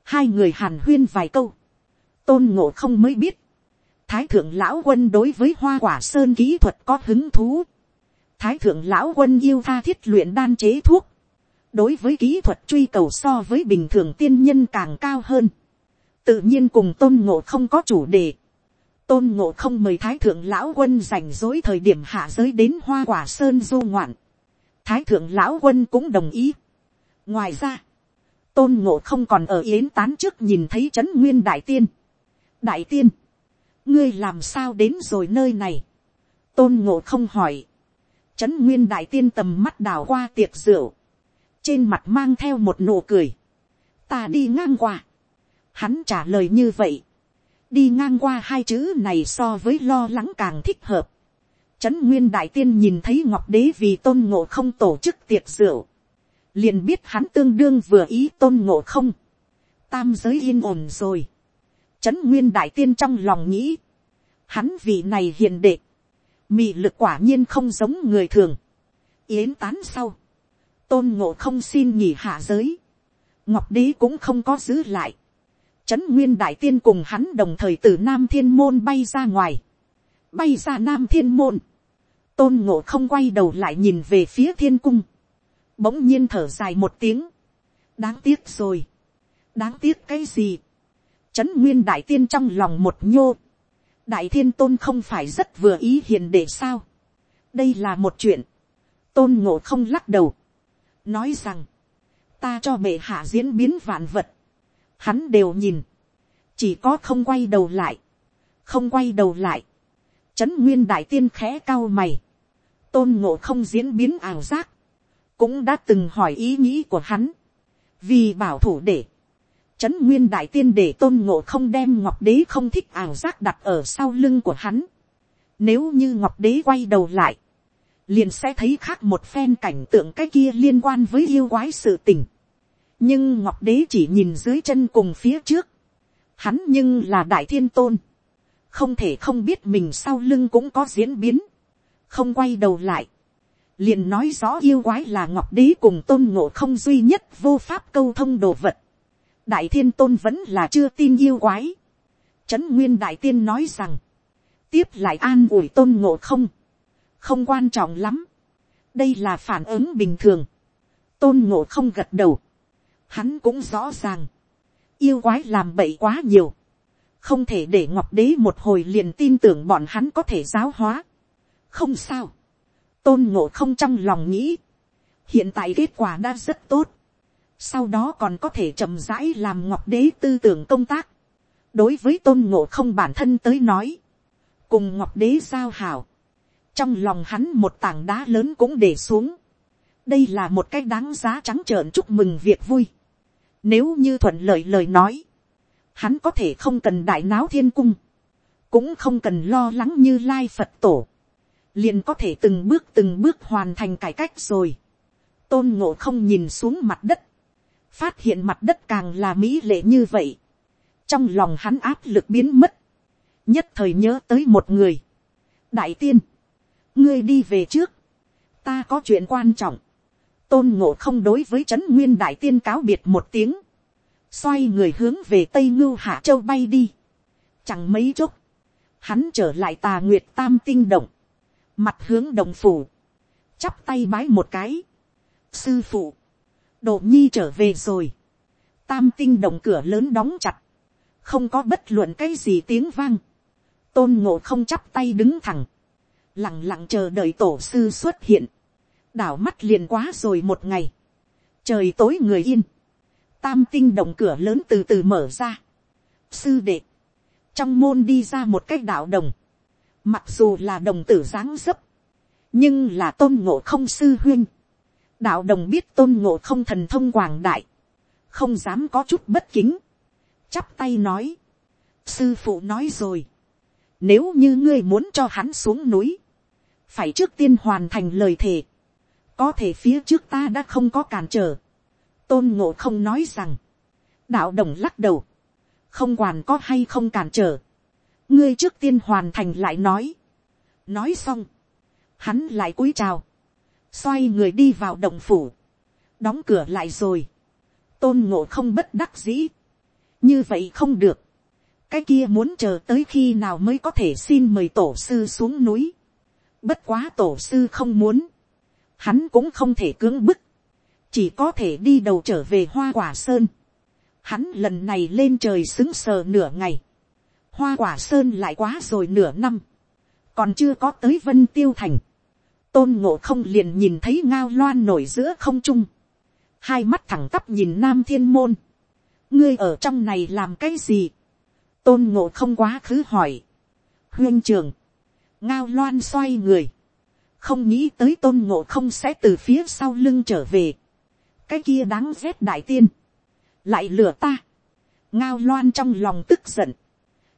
Hai người hàn huyên vài câu. Tôn ngộ không mới biết. Thái thượng lão quân đối với hoa quả sơn kỹ thuật có hứng thú. Thái thượng lão quân yêu tha thiết luyện đan chế thuốc đối với kỹ thuật truy cầu so với bình thường tiên nhân càng cao hơn, tự nhiên cùng tôn ngộ không có chủ đề, tôn ngộ không mời thái thượng lão quân rảnh rỗi thời điểm hạ giới đến hoa quả sơn du ngoạn, thái thượng lão quân cũng đồng ý. ngoài ra, tôn ngộ không còn ở yến tán trước nhìn thấy trấn nguyên đại tiên. đại tiên, ngươi làm sao đến rồi nơi này, tôn ngộ không hỏi, trấn nguyên đại tiên tầm mắt đào qua tiệc rượu, trên mặt mang theo một nụ cười, ta đi ngang qua, hắn trả lời như vậy, đi ngang qua hai chữ này so với lo lắng càng thích hợp, Trấn Nguyên Đại Tiên nhìn thấy Ngọc Đế vì tôn ngộ không tổ chức tiệc rượu. Liền biết hắn tương đương vừa ý tôn ngộ không. Tam giới yên ổn rồi. Trấn Nguyên Đại Tiên trong lòng nghĩ. Hắn vị này hiền đệ. Mị lực quả nhiên không giống người thường. Yến tán sau tôn ngộ không xin nghỉ hạ giới, ngọc đế cũng không có giữ lại, trấn nguyên đại tiên cùng hắn đồng thời từ nam thiên môn bay ra ngoài, bay ra nam thiên môn, tôn ngộ không quay đầu lại nhìn về phía thiên cung, bỗng nhiên thở dài một tiếng, đáng tiếc rồi, đáng tiếc cái gì, trấn nguyên đại tiên trong lòng một nhô, đại thiên tôn không phải rất vừa ý hiền để sao, đây là một chuyện, tôn ngộ không lắc đầu, nói rằng, ta cho bệ hạ diễn biến vạn vật, hắn đều nhìn, chỉ có không quay đầu lại, không quay đầu lại, trấn nguyên đại tiên khẽ cao mày, tôn ngộ không diễn biến ảo giác, cũng đã từng hỏi ý nghĩ của hắn, vì bảo thủ để, trấn nguyên đại tiên để tôn ngộ không đem ngọc đế không thích ảo giác đặt ở sau lưng của hắn, nếu như ngọc đế quay đầu lại, liền sẽ thấy khác một phen cảnh tượng cái kia liên quan với yêu quái sự tình nhưng ngọc đế chỉ nhìn dưới chân cùng phía trước. hắn nhưng là đại thiên tôn. không thể không biết mình sau lưng cũng có diễn biến. không quay đầu lại. liền nói rõ yêu quái là ngọc đế cùng tôn ngộ không duy nhất vô pháp câu thông đồ vật. đại thiên tôn vẫn là chưa tin yêu quái. trấn nguyên đại tiên nói rằng, tiếp lại an ủi tôn ngộ không, không quan trọng lắm, đây là phản ứng bình thường, tôn ngộ không gật đầu, hắn cũng rõ ràng, yêu quái làm bậy quá nhiều, không thể để ngọc đế một hồi liền tin tưởng bọn hắn có thể giáo hóa. không sao, tôn ngộ không trong lòng nghĩ, hiện tại kết quả đã rất tốt, sau đó còn có thể chậm rãi làm ngọc đế tư tưởng công tác. đối với tôn ngộ không bản thân tới nói, cùng ngọc đế giao hảo, trong lòng hắn một tảng đá lớn cũng để xuống. đây là một cái đáng giá trắng trợn chúc mừng việc vui nếu như thuận lợi lời nói, hắn có thể không cần đại náo thiên cung, cũng không cần lo lắng như lai phật tổ, liền có thể từng bước từng bước hoàn thành cải cách rồi. tôn ngộ không nhìn xuống mặt đất, phát hiện mặt đất càng là mỹ lệ như vậy, trong lòng hắn áp lực biến mất, nhất thời nhớ tới một người, đại tiên, ngươi đi về trước, ta có chuyện quan trọng, tôn ngộ không đối với trấn nguyên đại tiên cáo biệt một tiếng, xoay người hướng về tây ngưu hạ châu bay đi, chẳng mấy chốc, hắn trở lại tà nguyệt tam tinh động, mặt hướng đồng phủ, chắp tay bái một cái, sư phụ, độ nhi trở về rồi. Tam tinh động cửa lớn đóng chặt. Không có bất luận cái gì tiếng vang. Tôn ngộ không chắp tay đứng thẳng. Lặng lặng chờ đợi tổ sư xuất hiện. Đảo mắt liền quá rồi một ngày. Trời tối người yên. Tam tinh động cửa lớn từ từ mở ra. Sư đệ. Trong môn đi ra một cái đạo đồng. Mặc dù là đồng tử dáng dấp. Nhưng là tôn ngộ không sư huyên đạo đồng biết tôn ngộ không thần thông quảng đại, không dám có chút bất kính, chắp tay nói, sư phụ nói rồi, nếu như ngươi muốn cho hắn xuống núi, phải trước tiên hoàn thành lời thề, có thể phía trước ta đã không có cản trở, tôn ngộ không nói rằng, đạo đồng lắc đầu, không quản có hay không cản trở, ngươi trước tiên hoàn thành lại nói, nói xong, hắn lại cúi chào, xoay người đi vào động phủ, đóng cửa lại rồi, tôn ngộ không bất đắc dĩ, như vậy không được, cái kia muốn chờ tới khi nào mới có thể xin mời tổ sư xuống núi, bất quá tổ sư không muốn, hắn cũng không thể cưỡng bức, chỉ có thể đi đầu trở về hoa quả sơn, hắn lần này lên trời xứng sờ nửa ngày, hoa quả sơn lại quá rồi nửa năm, còn chưa có tới vân tiêu thành, tôn ngộ không liền nhìn thấy ngao loan nổi giữa không trung, hai mắt thẳng tắp nhìn nam thiên môn, ngươi ở trong này làm cái gì, tôn ngộ không quá khứ hỏi, huyên trường, ngao loan xoay người, không nghĩ tới tôn ngộ không sẽ từ phía sau lưng trở về, cái kia đáng rét đại tiên, lại lừa ta, ngao loan trong lòng tức giận,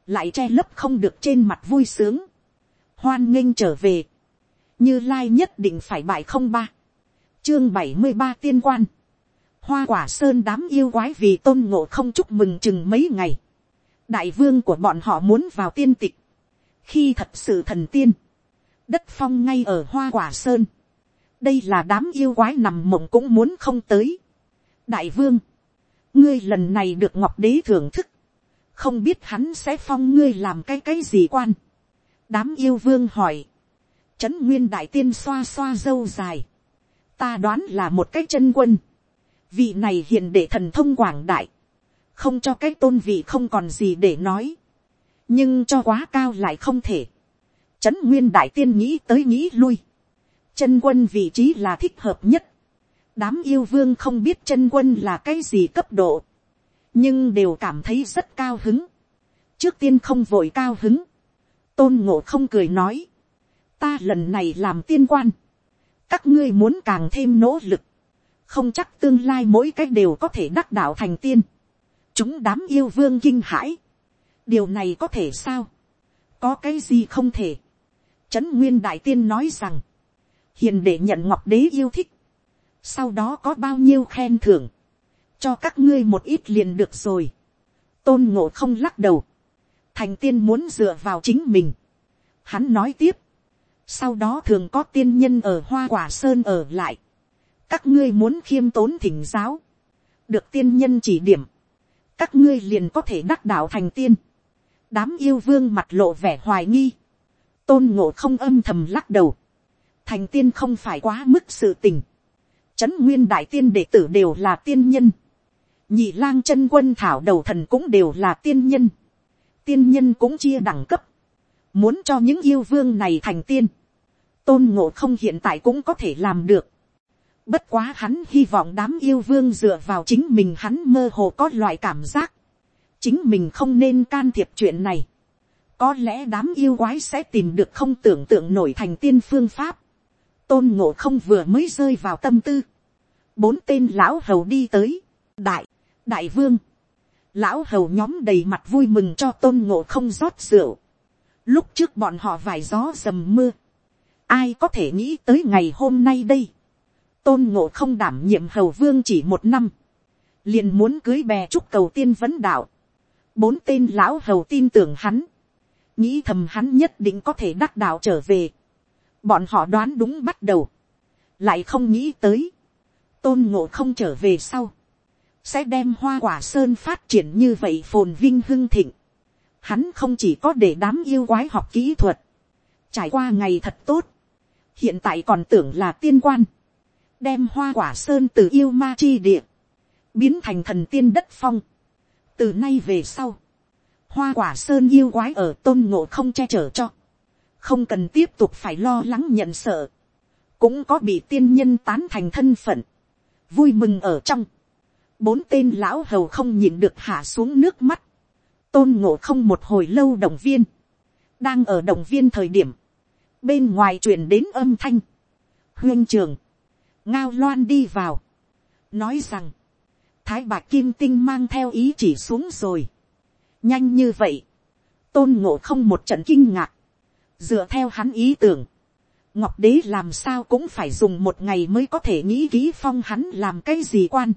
lại che lấp không được trên mặt vui sướng, hoan nghênh trở về, như lai nhất định phải bại không ba, chương bảy mươi ba tiên quan, hoa quả sơn đám yêu quái vì tôn ngộ không chúc mừng chừng mấy ngày, đại vương của bọn họ muốn vào tiên tịch, khi thật sự thần tiên, đất phong ngay ở hoa quả sơn, đây là đám yêu quái nằm mộng cũng muốn không tới. đại vương, ngươi lần này được ngọc đế thưởng thức, không biết hắn sẽ phong ngươi làm cái cái gì quan. đám yêu vương hỏi, Trấn nguyên đại tiên xoa xoa dâu dài. Ta đoán là một cái chân quân. Vị này hiền để thần thông quảng đại. Không cho cái tôn vị không còn gì để nói. Nhưng cho quá cao lại không thể. Trấn nguyên đại tiên nghĩ tới nghĩ lui. Chân quân vị trí là thích hợp nhất. Đám yêu vương không biết chân quân là cái gì cấp độ. Nhưng đều cảm thấy rất cao hứng. Trước tiên không vội cao hứng. Tôn ngộ không cười nói ta lần này làm tiên quan, các ngươi muốn càng thêm nỗ lực, không chắc tương lai mỗi cách đều có thể đắc đạo thành tiên, chúng đám yêu vương kinh hãi, điều này có thể sao, có cái gì không thể, trấn nguyên đại tiên nói rằng, hiền để nhận ngọc đế yêu thích, sau đó có bao nhiêu khen thưởng, cho các ngươi một ít liền được rồi, tôn ngộ không lắc đầu, thành tiên muốn dựa vào chính mình, hắn nói tiếp, sau đó thường có tiên nhân ở hoa quả sơn ở lại, các ngươi muốn khiêm tốn thỉnh giáo, được tiên nhân chỉ điểm, các ngươi liền có thể đắc đạo thành tiên. đám yêu vương mặt lộ vẻ hoài nghi tôn ngộ không âm thầm lắc đầu. thành tiên không phải quá mức sự tình. trấn nguyên đại tiên đệ tử đều là tiên nhân. nhị lang chân quân thảo đầu thần cũng đều là tiên nhân. tiên nhân cũng chia đẳng cấp. muốn cho những yêu vương này thành tiên. tôn ngộ không hiện tại cũng có thể làm được Bất quá hắn hy vọng đám yêu vương dựa vào chính mình hắn mơ hồ có loại cảm giác. Chính mình không nên can thiệp chuyện này. Có lẽ đám yêu quái sẽ tìm được không tưởng tượng nổi thành tiên phương pháp. Tôn ngộ không vừa mới rơi vào tâm tư. Bốn tên lão hầu đi tới. Đại, đại vương. Lão hầu nhóm đầy mặt vui mừng cho tôn ngộ không rót rượu. Lúc trước bọn họ vài gió dầm mưa. Ai có thể nghĩ tới ngày hôm nay đây tôn ngộ không đảm nhiệm hầu vương chỉ một năm, liền muốn cưới bè chúc cầu tiên vấn đạo, bốn tên lão hầu tin tưởng hắn, nghĩ thầm hắn nhất định có thể đắc đạo trở về, bọn họ đoán đúng bắt đầu, lại không nghĩ tới, tôn ngộ không trở về sau, sẽ đem hoa quả sơn phát triển như vậy phồn vinh hưng thịnh, hắn không chỉ có để đám yêu quái học kỹ thuật, trải qua ngày thật tốt, hiện tại còn tưởng là tiên quan, đem hoa quả sơn từ yêu ma chi địa, biến thành thần tiên đất phong. từ nay về sau, hoa quả sơn yêu quái ở tôn ngộ không che chở cho, không cần tiếp tục phải lo lắng nhận sợ, cũng có bị tiên nhân tán thành thân phận, vui mừng ở trong, bốn tên lão hầu không nhìn được hạ xuống nước mắt, tôn ngộ không một hồi lâu động viên, đang ở động viên thời điểm, bên ngoài truyền đến âm thanh, huyên trường, ngao loan đi vào, nói rằng, thái bạc kim tinh mang theo ý chỉ xuống rồi nhanh như vậy, tôn ngộ không một trận kinh ngạc, dựa theo hắn ý tưởng, ngọc đế làm sao cũng phải dùng một ngày mới có thể nghĩ ký phong hắn làm cái gì quan,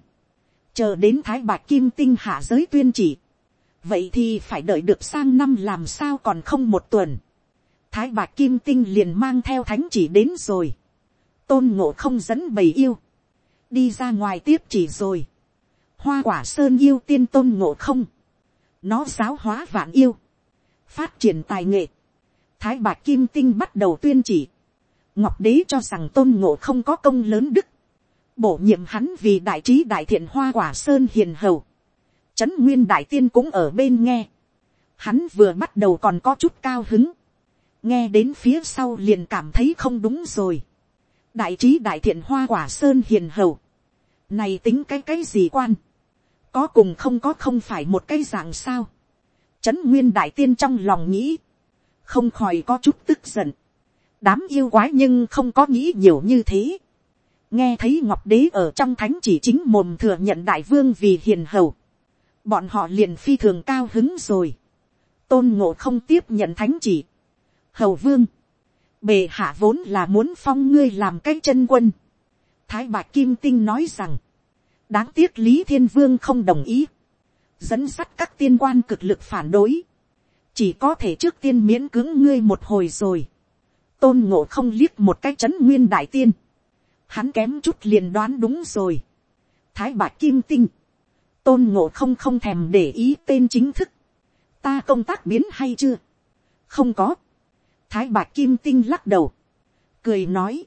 chờ đến thái bạc kim tinh hạ giới tuyên chỉ, vậy thì phải đợi được sang năm làm sao còn không một tuần, thái bạc kim tinh liền mang theo thánh chỉ đến rồi, tôn ngộ không dẫn bầy yêu, đi ra ngoài tiếp chỉ rồi, hoa quả sơn yêu tiên tôn ngộ không, nó giáo hóa vạn yêu, phát triển tài nghệ, thái bạc kim tinh bắt đầu tuyên chỉ, ngọc đế cho rằng tôn ngộ không có công lớn đức, bổ nhiệm hắn vì đại trí đại thiện hoa quả sơn hiền hầu, trấn nguyên đại tiên cũng ở bên nghe, hắn vừa bắt đầu còn có chút cao hứng, nghe đến phía sau liền cảm thấy không đúng rồi, đại trí đại thiện hoa quả sơn hiền hầu, này tính cái cái gì quan, có cùng không có không phải một cái dạng sao, trấn nguyên đại tiên trong lòng nghĩ, không khỏi có chút tức giận, đám yêu quái nhưng không có nghĩ nhiều như thế, nghe thấy ngọc đế ở trong thánh chỉ chính mồm thừa nhận đại vương vì hiền hầu, bọn họ liền phi thường cao hứng rồi, tôn ngộ không tiếp nhận thánh chỉ, hầu vương, bề hạ vốn là muốn phong ngươi làm cái chân quân. thái bạc kim tinh nói rằng, đáng tiếc lý thiên vương không đồng ý, dẫn sắt các tiên quan cực lực phản đối, chỉ có thể trước tiên miễn cưỡng ngươi một hồi rồi, tôn ngộ không liếc một cái chấn nguyên đại tiên, hắn kém chút liền đoán đúng rồi, thái bạc kim tinh, tôn ngộ không không thèm để ý tên chính thức, ta công tác biến hay chưa, không có, thái bạc kim tinh lắc đầu, cười nói,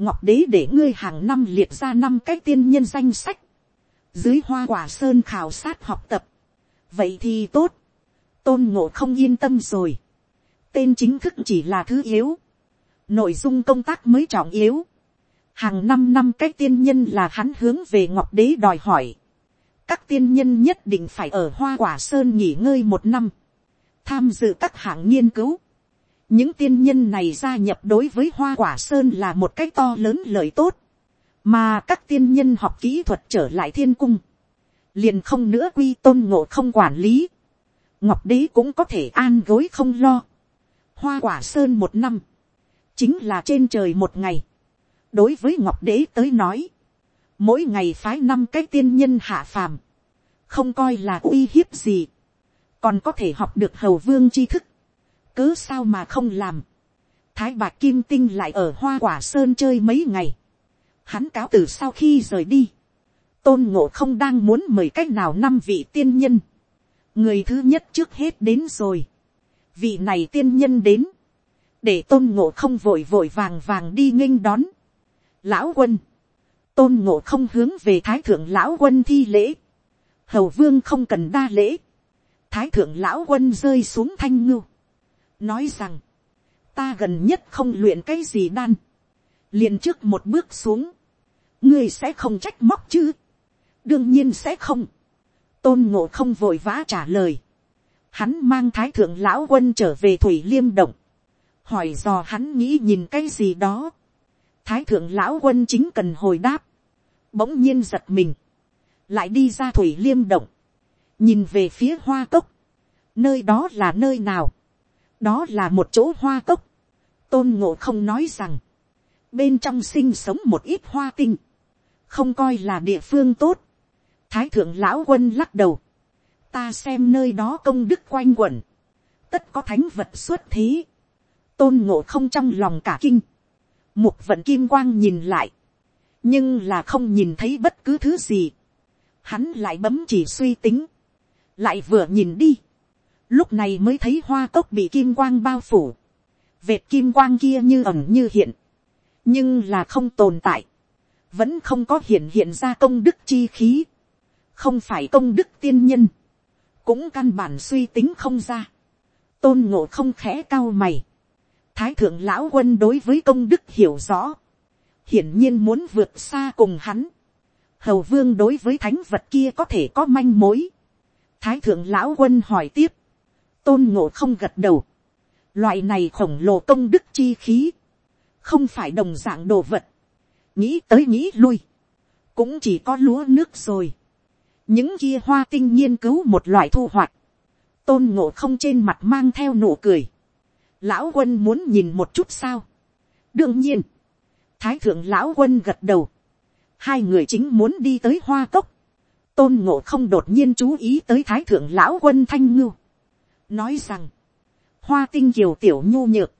ngọc đế để ngươi hàng năm liệt ra năm cái tiên nhân danh sách, dưới hoa quả sơn khảo sát học tập, vậy thì tốt, tôn ngộ không yên tâm rồi, tên chính thức chỉ là thứ yếu, nội dung công tác mới trọng yếu, hàng năm năm cái tiên nhân là hắn hướng về ngọc đế đòi hỏi, các tiên nhân nhất định phải ở hoa quả sơn nghỉ ngơi một năm, tham dự các hạng nghiên cứu, những tiên nhân này gia nhập đối với hoa quả sơn là một cái to lớn lợi tốt, mà các tiên nhân học kỹ thuật trở lại thiên cung, liền không nữa quy tôn ngộ không quản lý, ngọc đế cũng có thể an gối không lo, hoa quả sơn một năm, chính là trên trời một ngày, đối với ngọc đế tới nói, mỗi ngày phái năm cái tiên nhân hạ phàm, không coi là uy hiếp gì, còn có thể học được hầu vương tri thức, cứ sao mà không làm. thái bạc kim tinh lại ở hoa quả sơn chơi mấy ngày. hắn cáo từ sau khi rời đi. tôn ngộ không đang muốn mời cách nào năm vị tiên nhân, người thứ nhất trước hết đến rồi, vị này tiên nhân đến, để tôn ngộ không vội vội vàng vàng đi nghênh đón, lão quân, tôn ngộ không hướng về thái thượng lão quân thi lễ, hầu vương không cần đa lễ, thái thượng lão quân rơi xuống thanh ngưu, nói rằng, ta gần nhất không luyện cái gì đan, liền trước một bước xuống, ngươi sẽ không trách móc chứ, đương nhiên sẽ không. tôn ngộ không vội vã trả lời. hắn mang thái thượng lão quân trở về thủy liêm động. hỏi dò hắn nghĩ nhìn cái gì đó. thái thượng lão quân chính cần hồi đáp. bỗng nhiên giật mình. lại đi ra thủy liêm động. nhìn về phía hoa cốc. nơi đó là nơi nào đó là một chỗ hoa cốc. tôn ngộ không nói rằng, bên trong sinh sống một ít hoa tinh, không coi là địa phương tốt. Thái thượng lão quân lắc đầu, ta xem nơi đó công đức quanh quẩn, tất có thánh vật xuất thế, tôn ngộ không trong lòng cả kinh, mục vận kim quang nhìn lại, nhưng là không nhìn thấy bất cứ thứ gì, hắn lại bấm chỉ suy tính, lại vừa nhìn đi, lúc này mới thấy hoa cốc bị kim quang bao phủ, vệt kim quang kia như ẩm như hiện, nhưng là không tồn tại, vẫn không có hiện hiện ra công đức chi khí, không phải công đức tiên nhân, cũng căn bản suy tính không ra, tôn ngộ không khẽ cao mày, thái thượng lão quân đối với công đức hiểu rõ, hiển nhiên muốn vượt xa cùng hắn, hầu vương đối với thánh vật kia có thể có manh mối, thái thượng lão quân hỏi tiếp, tôn ngộ không gật đầu, loại này khổng lồ công đức chi khí, không phải đồng dạng đồ vật, nghĩ tới nghĩ lui, cũng chỉ có lúa nước rồi, những kia hoa tinh nghiên cứu một loại thu hoạch, tôn ngộ không trên mặt mang theo nụ cười, lão quân muốn nhìn một chút sao, đương nhiên, thái thượng lão quân gật đầu, hai người chính muốn đi tới hoa cốc, tôn ngộ không đột nhiên chú ý tới thái thượng lão quân thanh ngưu, nói rằng, hoa tinh kiều tiểu nhu nhược,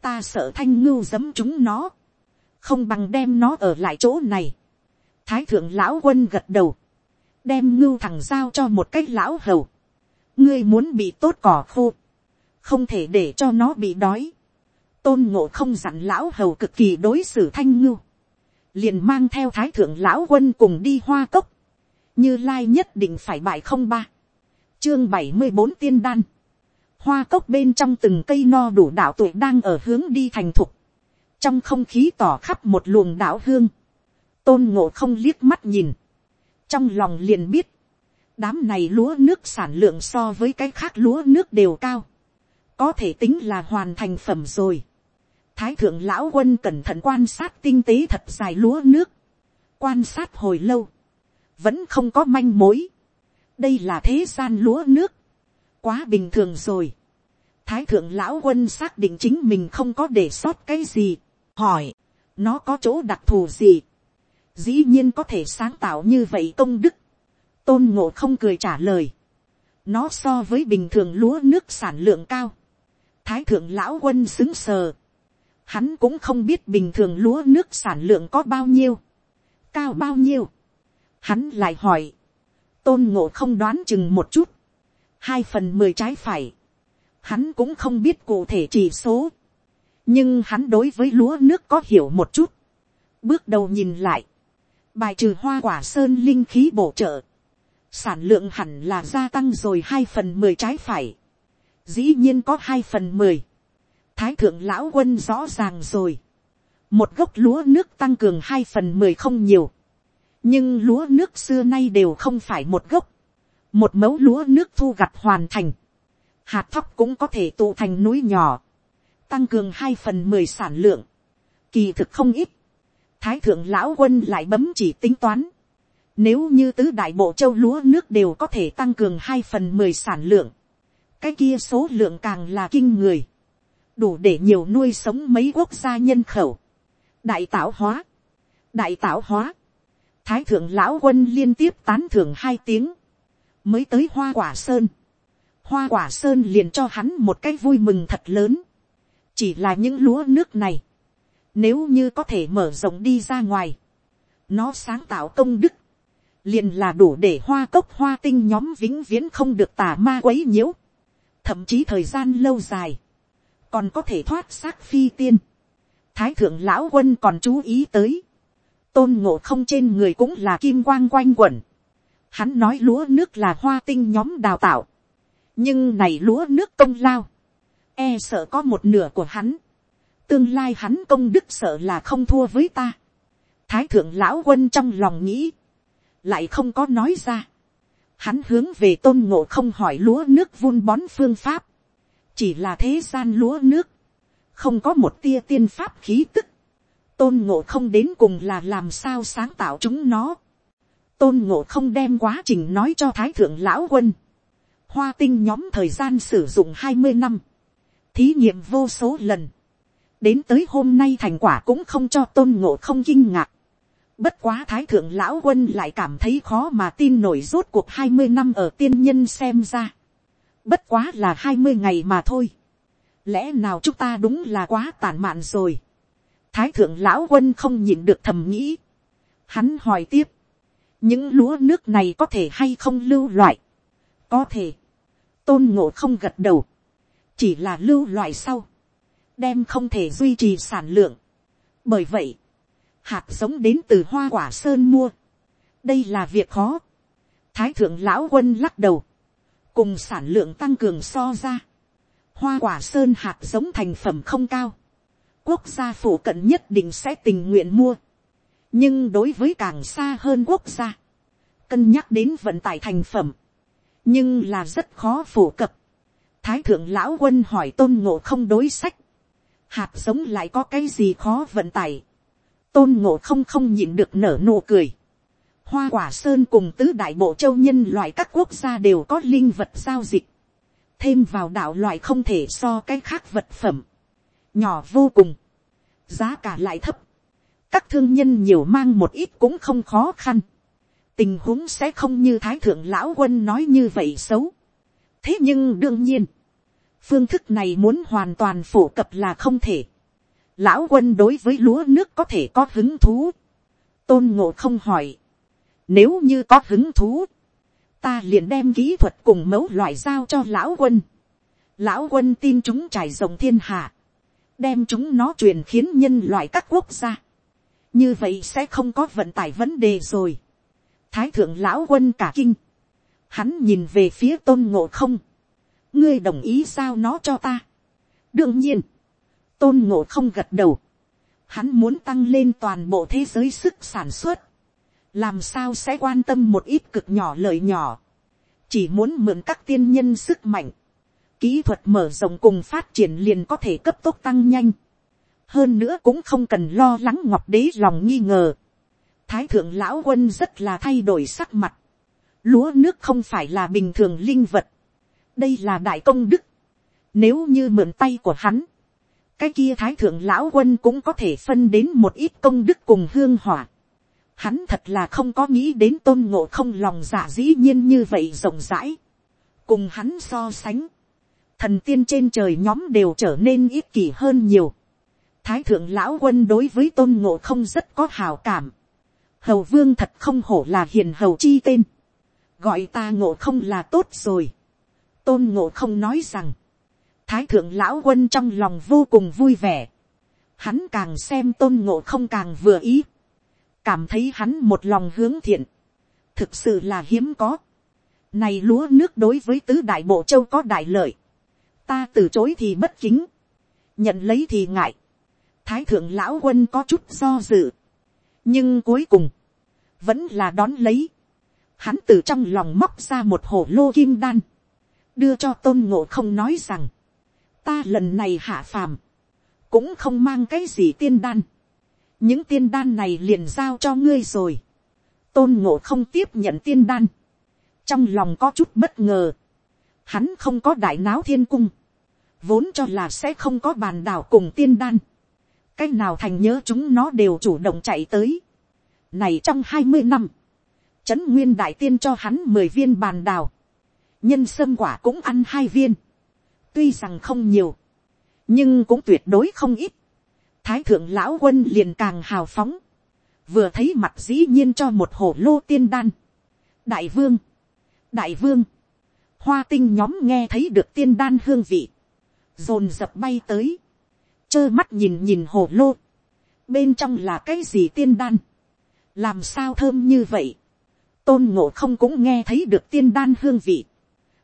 ta sợ thanh ngưu giấm chúng nó, không bằng đem nó ở lại chỗ này. thái thượng lão quân gật đầu, đem ngưu thằng giao cho một cách lão hầu. ngươi muốn bị tốt cỏ khô, không thể để cho nó bị đói. tôn ngộ không dặn lão hầu cực kỳ đối xử thanh ngưu. liền mang theo thái thượng lão quân cùng đi hoa cốc. như lai nhất định phải bại không ba. chương bảy mươi bốn tiên đan hoa cốc bên trong từng cây no đủ đạo tuổi đang ở hướng đi thành thục. trong không khí tỏ khắp một luồng đạo hương. tôn ngộ không liếc mắt nhìn trong lòng liền biết, đám này lúa nước sản lượng so với cái khác lúa nước đều cao, có thể tính là hoàn thành phẩm rồi. Thái thượng lão quân cẩn thận quan sát tinh tế thật dài lúa nước, quan sát hồi lâu, vẫn không có manh mối. đây là thế gian lúa nước, quá bình thường rồi. Thái thượng lão quân xác định chính mình không có để sót cái gì, hỏi, nó có chỗ đặc thù gì dĩ nhiên có thể sáng tạo như vậy công đức. tôn ngộ không cười trả lời. nó so với bình thường lúa nước sản lượng cao. thái thượng lão quân xứng sờ. hắn cũng không biết bình thường lúa nước sản lượng có bao nhiêu. cao bao nhiêu. hắn lại hỏi. tôn ngộ không đoán chừng một chút hai phần mười trái phải. hắn cũng không biết cụ thể chỉ số. nhưng hắn đối với lúa nước có hiểu một chút. bước đầu nhìn lại. Bài trừ hoa quả sơn linh khí bổ trợ, sản lượng hẳn là gia tăng rồi hai phần mười trái phải, dĩ nhiên có hai phần mười, thái thượng lão quân rõ ràng rồi, một gốc lúa nước tăng cường hai phần mười không nhiều, nhưng lúa nước xưa nay đều không phải một gốc, một mẫu lúa nước thu gặt hoàn thành, hạt thóc cũng có thể tụ thành núi nhỏ, tăng cường hai phần mười sản lượng, kỳ thực không ít, thái thượng lão quân lại bấm chỉ tính toán. Nếu như tứ đại bộ châu lúa nước đều có thể tăng cường hai phần mười sản lượng. Cái kia số lượng càng là kinh người. Đủ để nhiều nuôi sống mấy quốc gia nhân khẩu. Đại tạo hóa. Đại tạo hóa. Thái thượng lão quân liên tiếp tán thưởng hai tiếng. Mới tới hoa quả sơn. Hoa quả sơn liền cho hắn một cái vui mừng thật lớn. Chỉ là những lúa nước này nếu như có thể mở rộng đi ra ngoài, nó sáng tạo công đức, liền là đủ để hoa cốc hoa tinh nhóm vĩnh viễn không được tà ma quấy nhiễu, thậm chí thời gian lâu dài, còn có thể thoát xác phi tiên. Thái thượng lão quân còn chú ý tới, tôn ngộ không trên người cũng là kim quang quanh quẩn. Hắn nói lúa nước là hoa tinh nhóm đào tạo, nhưng này lúa nước công lao, e sợ có một nửa của hắn, tương lai hắn công đức sợ là không thua với ta. Thái thượng lão quân trong lòng nghĩ, lại không có nói ra. Hắn hướng về tôn ngộ không hỏi lúa nước vun bón phương pháp, chỉ là thế gian lúa nước, không có một tia tiên pháp khí tức. Tôn ngộ không đến cùng là làm sao sáng tạo chúng nó. Tôn ngộ không đem quá trình nói cho thái thượng lão quân. Hoa tinh nhóm thời gian sử dụng hai mươi năm. Thí nghiệm vô số lần. Đến tới hôm nay thành quả cũng không cho tôn ngộ không kinh ngạc. Bất quá thái thượng lão quân lại cảm thấy khó mà tin nổi rốt cuộc hai mươi năm ở tiên nhân xem ra. Bất quá là hai mươi ngày mà thôi. Lẽ nào chúng ta đúng là quá tàn mạn rồi. Thái thượng lão quân không nhịn được thầm nghĩ. Hắn hỏi tiếp. Những lúa nước này có thể hay không lưu loại? Có thể. Tôn ngộ không gật đầu. Chỉ là lưu loại sau. Đem không thể duy trì sản lượng. Bởi vậy hạt giống đến từ hoa quả sơn mua. đây là việc khó. thái thượng lão quân lắc đầu, cùng sản lượng tăng cường so ra. hoa quả sơn hạt giống thành phẩm không cao. quốc gia phổ cận nhất định sẽ tình nguyện mua nhưng đối với càng xa hơn quốc gia, cân nhắc đến vận tải thành phẩm, nhưng là rất khó phổ cập. thái thượng lão quân hỏi tôn ngộ không đối sách, hạt giống lại có cái gì khó vận tải tôn ngộ không không nhịn được nở nụ cười. Hoa quả sơn cùng tứ đại bộ châu nhân loại các quốc gia đều có linh vật giao dịch. Thêm vào đạo loại không thể so cái khác vật phẩm. Nhỏ vô cùng. Giá cả lại thấp. Các thương nhân nhiều mang một ít cũng không khó khăn. Tình huống sẽ không như Thái Thượng Lão Quân nói như vậy xấu. Thế nhưng đương nhiên. Phương thức này muốn hoàn toàn phổ cập là không thể lão quân đối với lúa nước có thể có hứng thú. tôn ngộ không hỏi. nếu như có hứng thú, ta liền đem kỹ thuật cùng mẫu loại giao cho lão quân. lão quân tin chúng trải rộng thiên hạ, đem chúng nó truyền khiến nhân loại các quốc gia như vậy sẽ không có vận tải vấn đề rồi. thái thượng lão quân cả kinh. hắn nhìn về phía tôn ngộ không. ngươi đồng ý sao nó cho ta. đương nhiên, tôn ngộ không gật đầu, hắn muốn tăng lên toàn bộ thế giới sức sản xuất, làm sao sẽ quan tâm một ít cực nhỏ lợi nhỏ, chỉ muốn mượn các tiên nhân sức mạnh, kỹ thuật mở rộng cùng phát triển liền có thể cấp tốc tăng nhanh, hơn nữa cũng không cần lo lắng ngọc đế lòng nghi ngờ, thái thượng lão quân rất là thay đổi sắc mặt, lúa nước không phải là bình thường linh vật, đây là đại công đức, nếu như mượn tay của hắn, cái kia thái thượng lão quân cũng có thể phân đến một ít công đức cùng hương hỏa. Hắn thật là không có nghĩ đến tôn ngộ không lòng giả dĩ nhiên như vậy rộng rãi. Cùng hắn so sánh. Thần tiên trên trời nhóm đều trở nên ít kỷ hơn nhiều. Thái thượng lão quân đối với tôn ngộ không rất có hào cảm. Hầu vương thật không hổ là hiền hầu chi tên. Gọi ta ngộ không là tốt rồi. Tôn ngộ không nói rằng, thái thượng lão quân trong lòng vô cùng vui vẻ. Hắn càng xem tôn ngộ không càng vừa ý. Cảm thấy hắn một lòng hướng thiện. Thực sự là hiếm có. Này lúa nước đối với tứ đại bộ châu có đại lợi. Ta từ chối thì bất kính. Nhận lấy thì ngại. Thái thượng lão quân có chút do dự. Nhưng cuối cùng. Vẫn là đón lấy. Hắn từ trong lòng móc ra một hồ lô kim đan. Đưa cho tôn ngộ không nói rằng ta lần này hạ phàm, cũng không mang cái gì tiên đan. những tiên đan này liền giao cho ngươi rồi. tôn ngộ không tiếp nhận tiên đan. trong lòng có chút bất ngờ. hắn không có đại náo thiên cung. vốn cho là sẽ không có bàn đảo cùng tiên đan cái nào thành nhớ chúng nó đều chủ động chạy tới. này trong hai mươi năm, trấn nguyên đại tiên cho hắn mười viên bàn đào. nhân sâm quả cũng ăn hai viên tuy rằng không nhiều, nhưng cũng tuyệt đối không ít. thái thượng lão quân liền càng hào phóng, vừa thấy mặt dĩ nhiên cho một hồ lô tiên đan, đại vương, đại vương, hoa tinh nhóm nghe thấy được tiên đan hương vị, dồn dập bay tới, trơ mắt nhìn nhìn hồ lô, bên trong là cái gì tiên đan, làm sao thơm như vậy, tôn ngộ không cũng nghe thấy được tiên đan hương vị,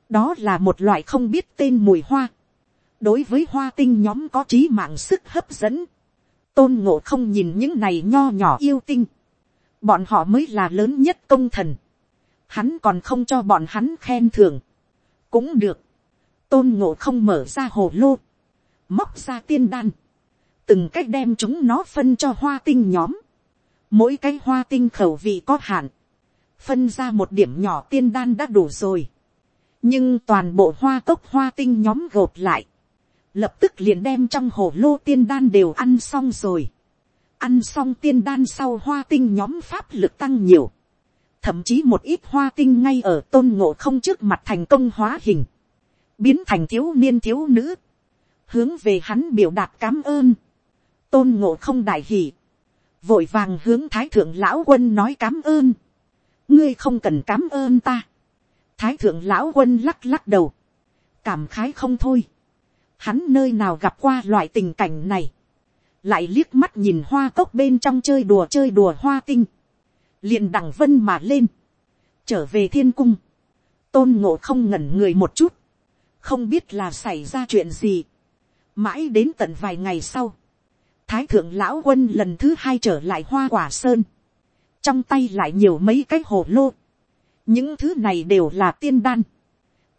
đó là một loại không biết tên mùi hoa, đối với hoa tinh nhóm có trí mạng sức hấp dẫn, tôn ngộ không nhìn những này nho nhỏ yêu tinh, bọn họ mới là lớn nhất công thần, hắn còn không cho bọn hắn khen thường, cũng được, tôn ngộ không mở ra hồ lô, móc ra tiên đan, từng cách đem chúng nó phân cho hoa tinh nhóm, mỗi cái hoa tinh khẩu vị có hạn, phân ra một điểm nhỏ tiên đan đã đủ rồi, nhưng toàn bộ hoa cốc hoa tinh nhóm gộp lại, lập tức liền đem trong hồ lô tiên đan đều ăn xong rồi. ăn xong tiên đan sau hoa tinh nhóm pháp lực tăng nhiều. thậm chí một ít hoa tinh ngay ở tôn ngộ không trước mặt thành công hóa hình, biến thành thiếu niên thiếu nữ, hướng về hắn biểu đạt cám ơn. tôn ngộ không đại hỉ, vội vàng hướng thái thượng lão quân nói cám ơn. ngươi không cần cám ơn ta. thái thượng lão quân lắc lắc đầu, cảm khái không thôi. Hắn nơi nào gặp qua loại tình cảnh này, lại liếc mắt nhìn hoa cốc bên trong chơi đùa chơi đùa hoa tinh, liền đằng vân mà lên, trở về thiên cung, tôn ngộ không ngẩn người một chút, không biết là xảy ra chuyện gì, mãi đến tận vài ngày sau, thái thượng lão quân lần thứ hai trở lại hoa quả sơn, trong tay lại nhiều mấy cái hồ lô, những thứ này đều là tiên đan,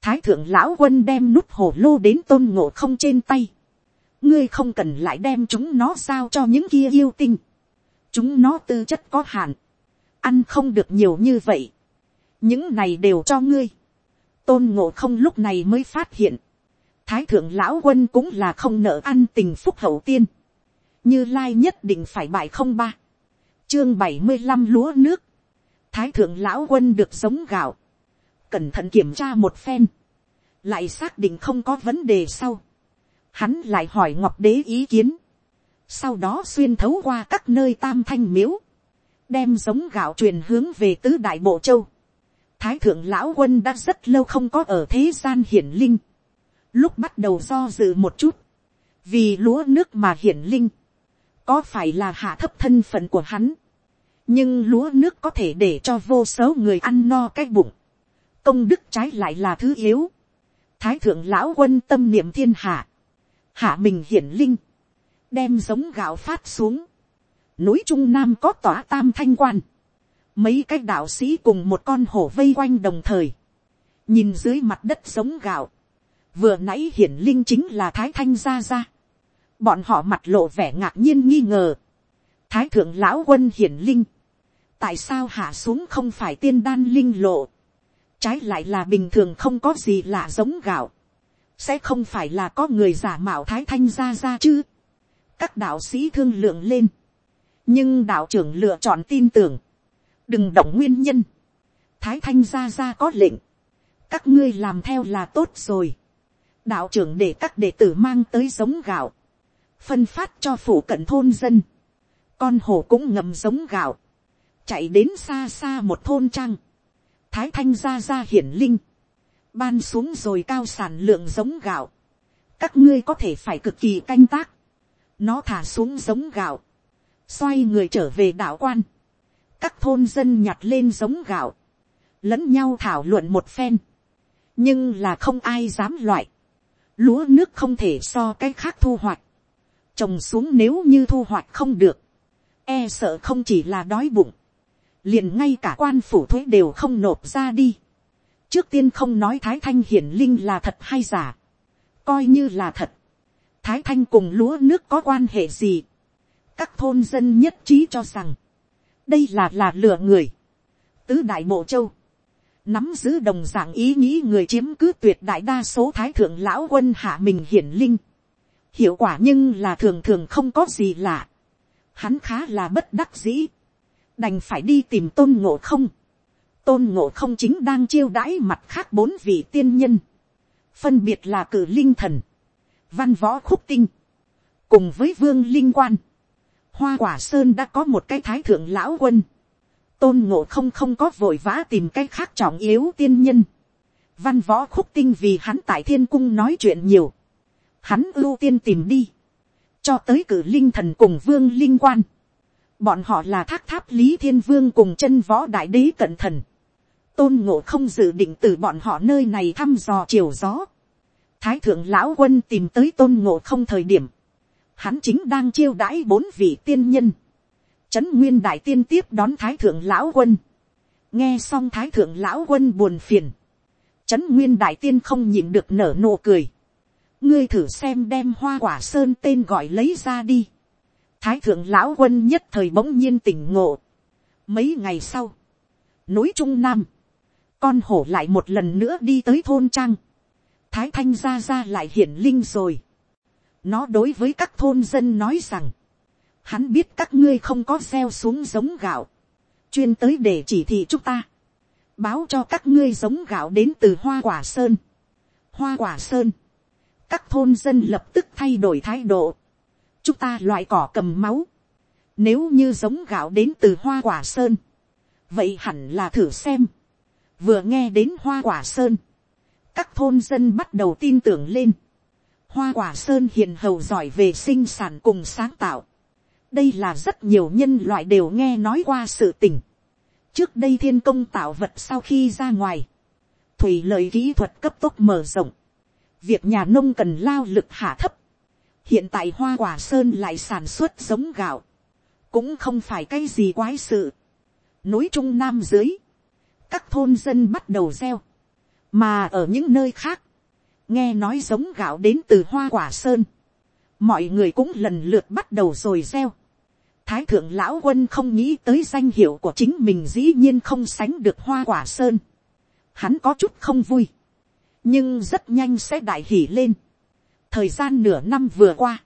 thái thượng lão quân đem nút hồ lô đến tôn ngộ không trên tay. ngươi không cần lại đem chúng nó giao cho những kia yêu tinh. chúng nó tư chất có hạn. ăn không được nhiều như vậy. những này đều cho ngươi. tôn ngộ không lúc này mới phát hiện thái thượng lão quân cũng là không nợ ăn tình phúc hậu tiên. như lai nhất định phải bại không ba. chương bảy mươi năm lúa nước. thái thượng lão quân được giống gạo cẩn thận kiểm tra một phen, lại xác định không có vấn đề sau, hắn lại hỏi ngọc đế ý kiến, sau đó xuyên thấu qua các nơi tam thanh miếu, đem giống gạo truyền hướng về tứ đại bộ châu. Thái thượng lão quân đã rất lâu không có ở thế gian hiển linh, lúc bắt đầu do dự một chút, vì lúa nước mà hiển linh, có phải là hạ thấp thân phận của hắn, nhưng lúa nước có thể để cho vô số người ăn no cái bụng, công đức trái lại là thứ yếu. thái thượng lão quân tâm niệm thiên hạ, hạ mình hiển linh, đem giống gạo phát xuống. núi trung nam có tỏa tam thanh quan, mấy cái đạo sĩ cùng một con hổ vây quanh đồng thời, nhìn dưới mặt đất giống gạo, vừa nãy hiển linh chính là thái thanh gia gia, bọn họ mặt lộ vẻ ngạc nhiên nghi ngờ, thái thượng lão quân hiển linh, tại sao hạ xuống không phải tiên đan linh lộ, trái lại là bình thường không có gì lạ giống gạo, sẽ không phải là có người giả mạo thái thanh gia gia chứ. các đạo sĩ thương lượng lên, nhưng đạo trưởng lựa chọn tin tưởng, đừng động nguyên nhân, thái thanh gia gia có lệnh, các ngươi làm theo là tốt rồi, đạo trưởng để các đệ tử mang tới giống gạo, phân phát cho phủ cận thôn dân, con hổ cũng ngầm giống gạo, chạy đến xa xa một thôn trang, thái thanh ra ra hiển linh, ban xuống rồi cao sản lượng giống gạo, các ngươi có thể phải cực kỳ canh tác, nó thả xuống giống gạo, xoay người trở về đạo quan, các thôn dân nhặt lên giống gạo, lẫn nhau thảo luận một phen, nhưng là không ai dám loại, lúa nước không thể so cái khác thu hoạch, trồng xuống nếu như thu hoạch không được, e sợ không chỉ là đói bụng, liền ngay cả quan phủ thuế đều không nộp ra đi. trước tiên không nói thái thanh hiển linh là thật hay giả, coi như là thật. thái thanh cùng lúa nước có quan hệ gì. các thôn dân nhất trí cho rằng, đây là là lừa người. tứ đại bộ châu, nắm giữ đồng dạng ý nghĩ người chiếm cứ tuyệt đại đa số thái thượng lão quân hạ mình hiển linh. hiệu quả nhưng là thường thường không có gì lạ. hắn khá là bất đắc dĩ đành phải đi tìm tôn ngộ không. tôn ngộ không chính đang chiêu đãi mặt khác bốn vị tiên nhân, phân biệt là cử linh thần, văn võ khúc tinh, cùng với vương linh quan. hoa quả sơn đã có một cái thái thượng lão quân, tôn ngộ không không có vội vã tìm cách khác trọng yếu tiên nhân. văn võ khúc tinh vì hắn tại thiên cung nói chuyện nhiều. hắn ưu tiên tìm đi. cho tới cử linh thần cùng vương linh quan. bọn họ là thác tháp lý thiên vương cùng chân võ đại đế cận thần. tôn ngộ không dự định từ bọn họ nơi này thăm dò chiều gió. thái thượng lão quân tìm tới tôn ngộ không thời điểm. hắn chính đang chiêu đãi bốn vị tiên nhân Trấn Nguyên Đại Tiên tiếp đón Thái Thượng Lão Quân. Nghe xong Thái Thượng Lão Quân buồn phiền. Trấn Nguyên Đại Tiên không nhịn được nở nụ cười. Ngươi thử xem đem hoa quả sơn tên gọi lấy ra đi. Thái Thượng Lão Quân nhất thời bỗng nhiên tỉnh ngộ. Mấy ngày sau. Núi Trung Nam. Con hổ lại một lần nữa đi tới thôn trang. Thái Thanh ra ra lại hiển linh rồi. Nó đối với các thôn dân nói rằng hắn biết các ngươi không có gieo xuống giống gạo, chuyên tới để chỉ thị chúng ta, báo cho các ngươi giống gạo đến từ hoa quả sơn, hoa quả sơn, các thôn dân lập tức thay đổi thái độ, chúng ta loại cỏ cầm máu, nếu như giống gạo đến từ hoa quả sơn, vậy hẳn là thử xem, vừa nghe đến hoa quả sơn, các thôn dân bắt đầu tin tưởng lên, hoa quả sơn hiền hầu giỏi về sinh sản cùng sáng tạo, đây là rất nhiều nhân loại đều nghe nói qua sự tình. trước đây thiên công tạo vật sau khi ra ngoài, thủy lợi kỹ thuật cấp tốc mở rộng, việc nhà nông cần lao lực hạ thấp, hiện tại hoa quả sơn lại sản xuất giống gạo, cũng không phải cái gì quái sự. núi trung nam dưới, các thôn dân bắt đầu gieo, mà ở những nơi khác, nghe nói giống gạo đến từ hoa quả sơn, mọi người cũng lần lượt bắt đầu rồi gieo. Thái thượng lão quân không nghĩ tới danh hiệu của chính mình dĩ nhiên không sánh được hoa quả sơn. Hắn có chút không vui. Nhưng rất nhanh sẽ đại hỉ lên. Thời gian nửa năm vừa qua.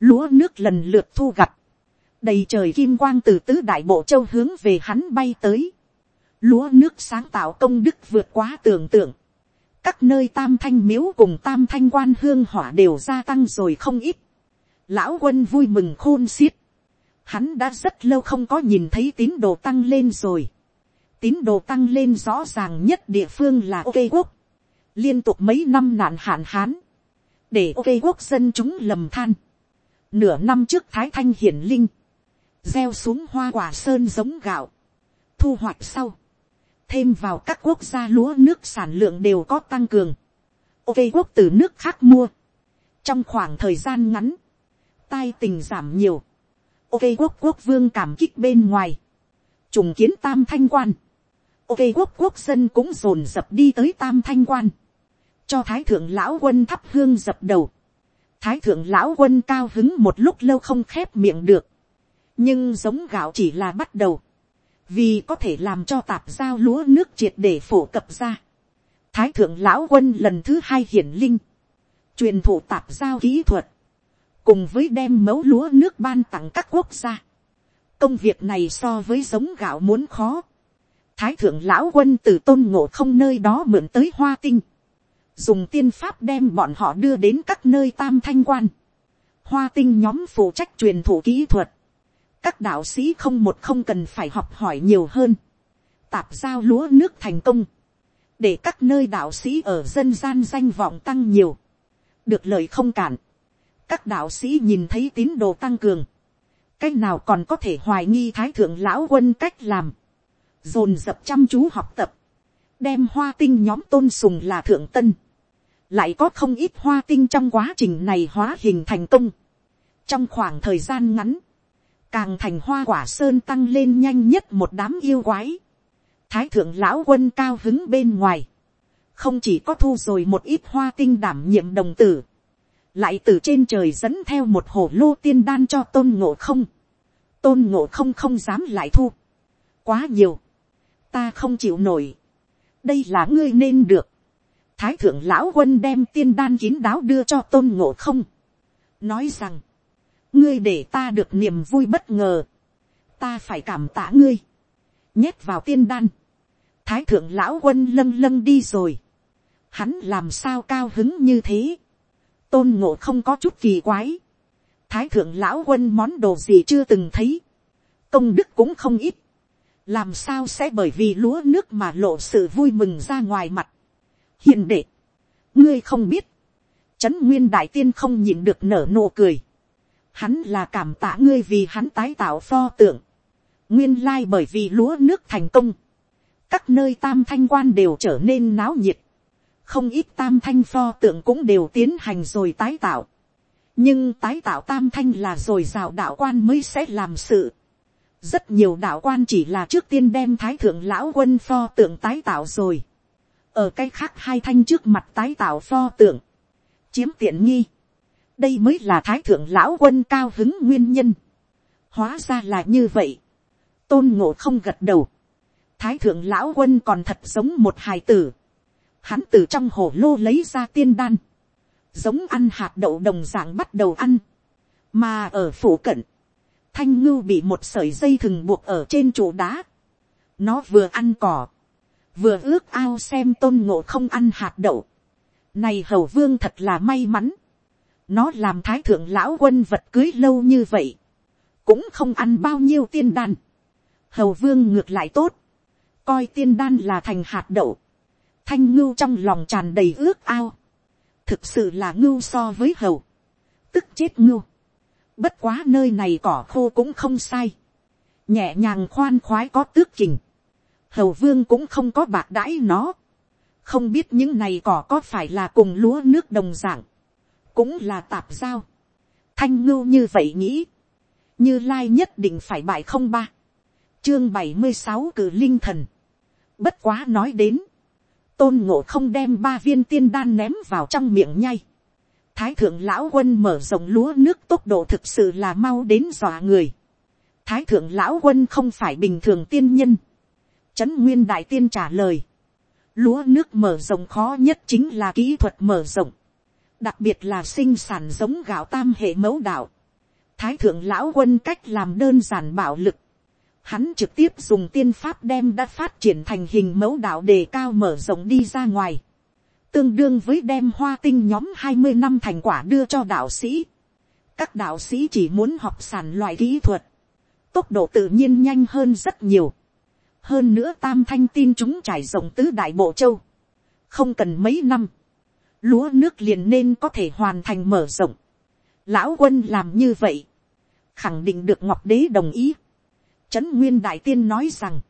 Lúa nước lần lượt thu gặp. Đầy trời kim quang từ tứ đại bộ châu hướng về hắn bay tới. Lúa nước sáng tạo công đức vượt quá tưởng tượng. Các nơi tam thanh miếu cùng tam thanh quan hương hỏa đều gia tăng rồi không ít. Lão quân vui mừng khôn xiết Hắn đã rất lâu không có nhìn thấy tín đồ tăng lên rồi. Tín đồ tăng lên rõ ràng nhất địa phương là ok quốc. Liên tục mấy năm nạn hạn hán. Để ok quốc dân chúng lầm than. Nửa năm trước Thái Thanh hiển linh. Gieo xuống hoa quả sơn giống gạo. Thu hoạch sau. Thêm vào các quốc gia lúa nước sản lượng đều có tăng cường. Ok quốc từ nước khác mua. Trong khoảng thời gian ngắn. Tai tình giảm nhiều ok quốc quốc vương cảm kích bên ngoài, trùng kiến tam thanh quan, ok quốc quốc dân cũng dồn dập đi tới tam thanh quan, cho thái thượng lão quân thắp hương dập đầu, thái thượng lão quân cao hứng một lúc lâu không khép miệng được, nhưng giống gạo chỉ là bắt đầu, vì có thể làm cho tạp giao lúa nước triệt để phổ cập ra. Thái thượng lão quân lần thứ hai hiển linh, truyền thụ tạp giao kỹ thuật, cùng với đem mẫu lúa nước ban tặng các quốc gia. công việc này so với giống gạo muốn khó. thái thượng lão quân từ tôn ngộ không nơi đó mượn tới hoa tinh. dùng tiên pháp đem bọn họ đưa đến các nơi tam thanh quan. hoa tinh nhóm phụ trách truyền thụ kỹ thuật. các đạo sĩ không một không cần phải học hỏi nhiều hơn. tạp giao lúa nước thành công. để các nơi đạo sĩ ở dân gian danh vọng tăng nhiều. được lời không cản các đạo sĩ nhìn thấy tín đồ tăng cường, cách nào còn có thể hoài nghi thái thượng lão quân cách làm, dồn dập chăm chú học tập, đem hoa tinh nhóm tôn sùng là thượng tân, lại có không ít hoa tinh trong quá trình này hóa hình thành công. trong khoảng thời gian ngắn, càng thành hoa quả sơn tăng lên nhanh nhất một đám yêu quái. thái thượng lão quân cao hứng bên ngoài, không chỉ có thu rồi một ít hoa tinh đảm nhiệm đồng tử, lại từ trên trời dẫn theo một hồ lô tiên đan cho tôn ngộ không, tôn ngộ không không dám lại thu, quá nhiều, ta không chịu nổi, đây là ngươi nên được, thái thượng lão quân đem tiên đan kín đáo đưa cho tôn ngộ không, nói rằng, ngươi để ta được niềm vui bất ngờ, ta phải cảm tạ ngươi, nhét vào tiên đan, thái thượng lão quân lâng lâng đi rồi, hắn làm sao cao hứng như thế, tôn ngộ không có chút kỳ quái. thái thượng lão quân món đồ gì chưa từng thấy. công đức cũng không ít. làm sao sẽ bởi vì lúa nước mà lộ sự vui mừng ra ngoài mặt. hiền đệ, ngươi không biết, trấn nguyên đại tiên không nhìn được nở nụ cười. hắn là cảm tạ ngươi vì hắn tái tạo pho tượng. nguyên lai bởi vì lúa nước thành công. các nơi tam thanh quan đều trở nên náo nhiệt không ít tam thanh pho tượng cũng đều tiến hành rồi tái tạo. nhưng tái tạo tam thanh là rồi rào đạo quan mới sẽ làm sự rất nhiều đạo quan chỉ là trước tiên đem thái thượng lão quân pho tượng tái tạo rồi. ở cái khác hai thanh trước mặt tái tạo pho tượng, chiếm tiện nghi. đây mới là thái thượng lão quân cao hứng nguyên nhân. hóa ra là như vậy. tôn ngộ không gật đầu. thái thượng lão quân còn thật giống một hài tử hắn từ trong hồ lô lấy ra tiên đan. giống ăn hạt đậu đồng dạng bắt đầu ăn. mà ở phủ cận, thanh ngưu bị một sợi dây thừng buộc ở trên trụ đá. nó vừa ăn cỏ, vừa ước ao xem tôn ngộ không ăn hạt đậu. này hầu vương thật là may mắn. nó làm thái thượng lão quân vật cưới lâu như vậy. cũng không ăn bao nhiêu tiên đan. hầu vương ngược lại tốt. coi tiên đan là thành hạt đậu thanh ngưu trong lòng tràn đầy ước ao. thực sự là ngưu so với hầu. tức chết ngưu Bất quá nơi này cỏ khô cũng không sai. Nhẹ nhàng khoan khoái có tước kình. Hầu vương cũng không có bạc đãi nó. Không biết những này cỏ có phải là cùng lúa nước đồng dạng. Cũng là tạp giao. Thanh ngưu như vậy nghĩ. Như Lai nhất định phải bại không ba. Chương bảy mươi sáu cử linh thần. Bất quá nói đến. Tôn ngộ không đem ba viên tiên đan ném vào trong miệng nhay thái thượng lão quân mở rộng lúa nước tốc độ thực sự là mau đến dọa người. thái thượng lão quân không phải bình thường tiên nhân. trấn nguyên đại tiên trả lời. lúa nước mở rộng khó nhất chính là kỹ thuật mở rộng. đặc biệt là sinh sản giống gạo tam hệ mẫu đạo. thái thượng lão quân cách làm đơn giản bạo lực. Hắn trực tiếp dùng tiên pháp đem đã phát triển thành hình mẫu đạo đề cao mở rộng đi ra ngoài tương đương với đem hoa tinh nhóm hai mươi năm thành quả đưa cho đạo sĩ. Các đạo sĩ chỉ muốn học sản loại kỹ thuật, tốc độ tự nhiên nhanh hơn rất nhiều. Hơn nữa tam thanh tin chúng trải rộng tứ đại bộ châu. Không cần mấy năm, lúa nước liền nên có thể hoàn thành mở rộng. Lão quân làm như vậy, khẳng định được ngọc đế đồng ý. Trấn Nguyên Đại Tiên nói rằng,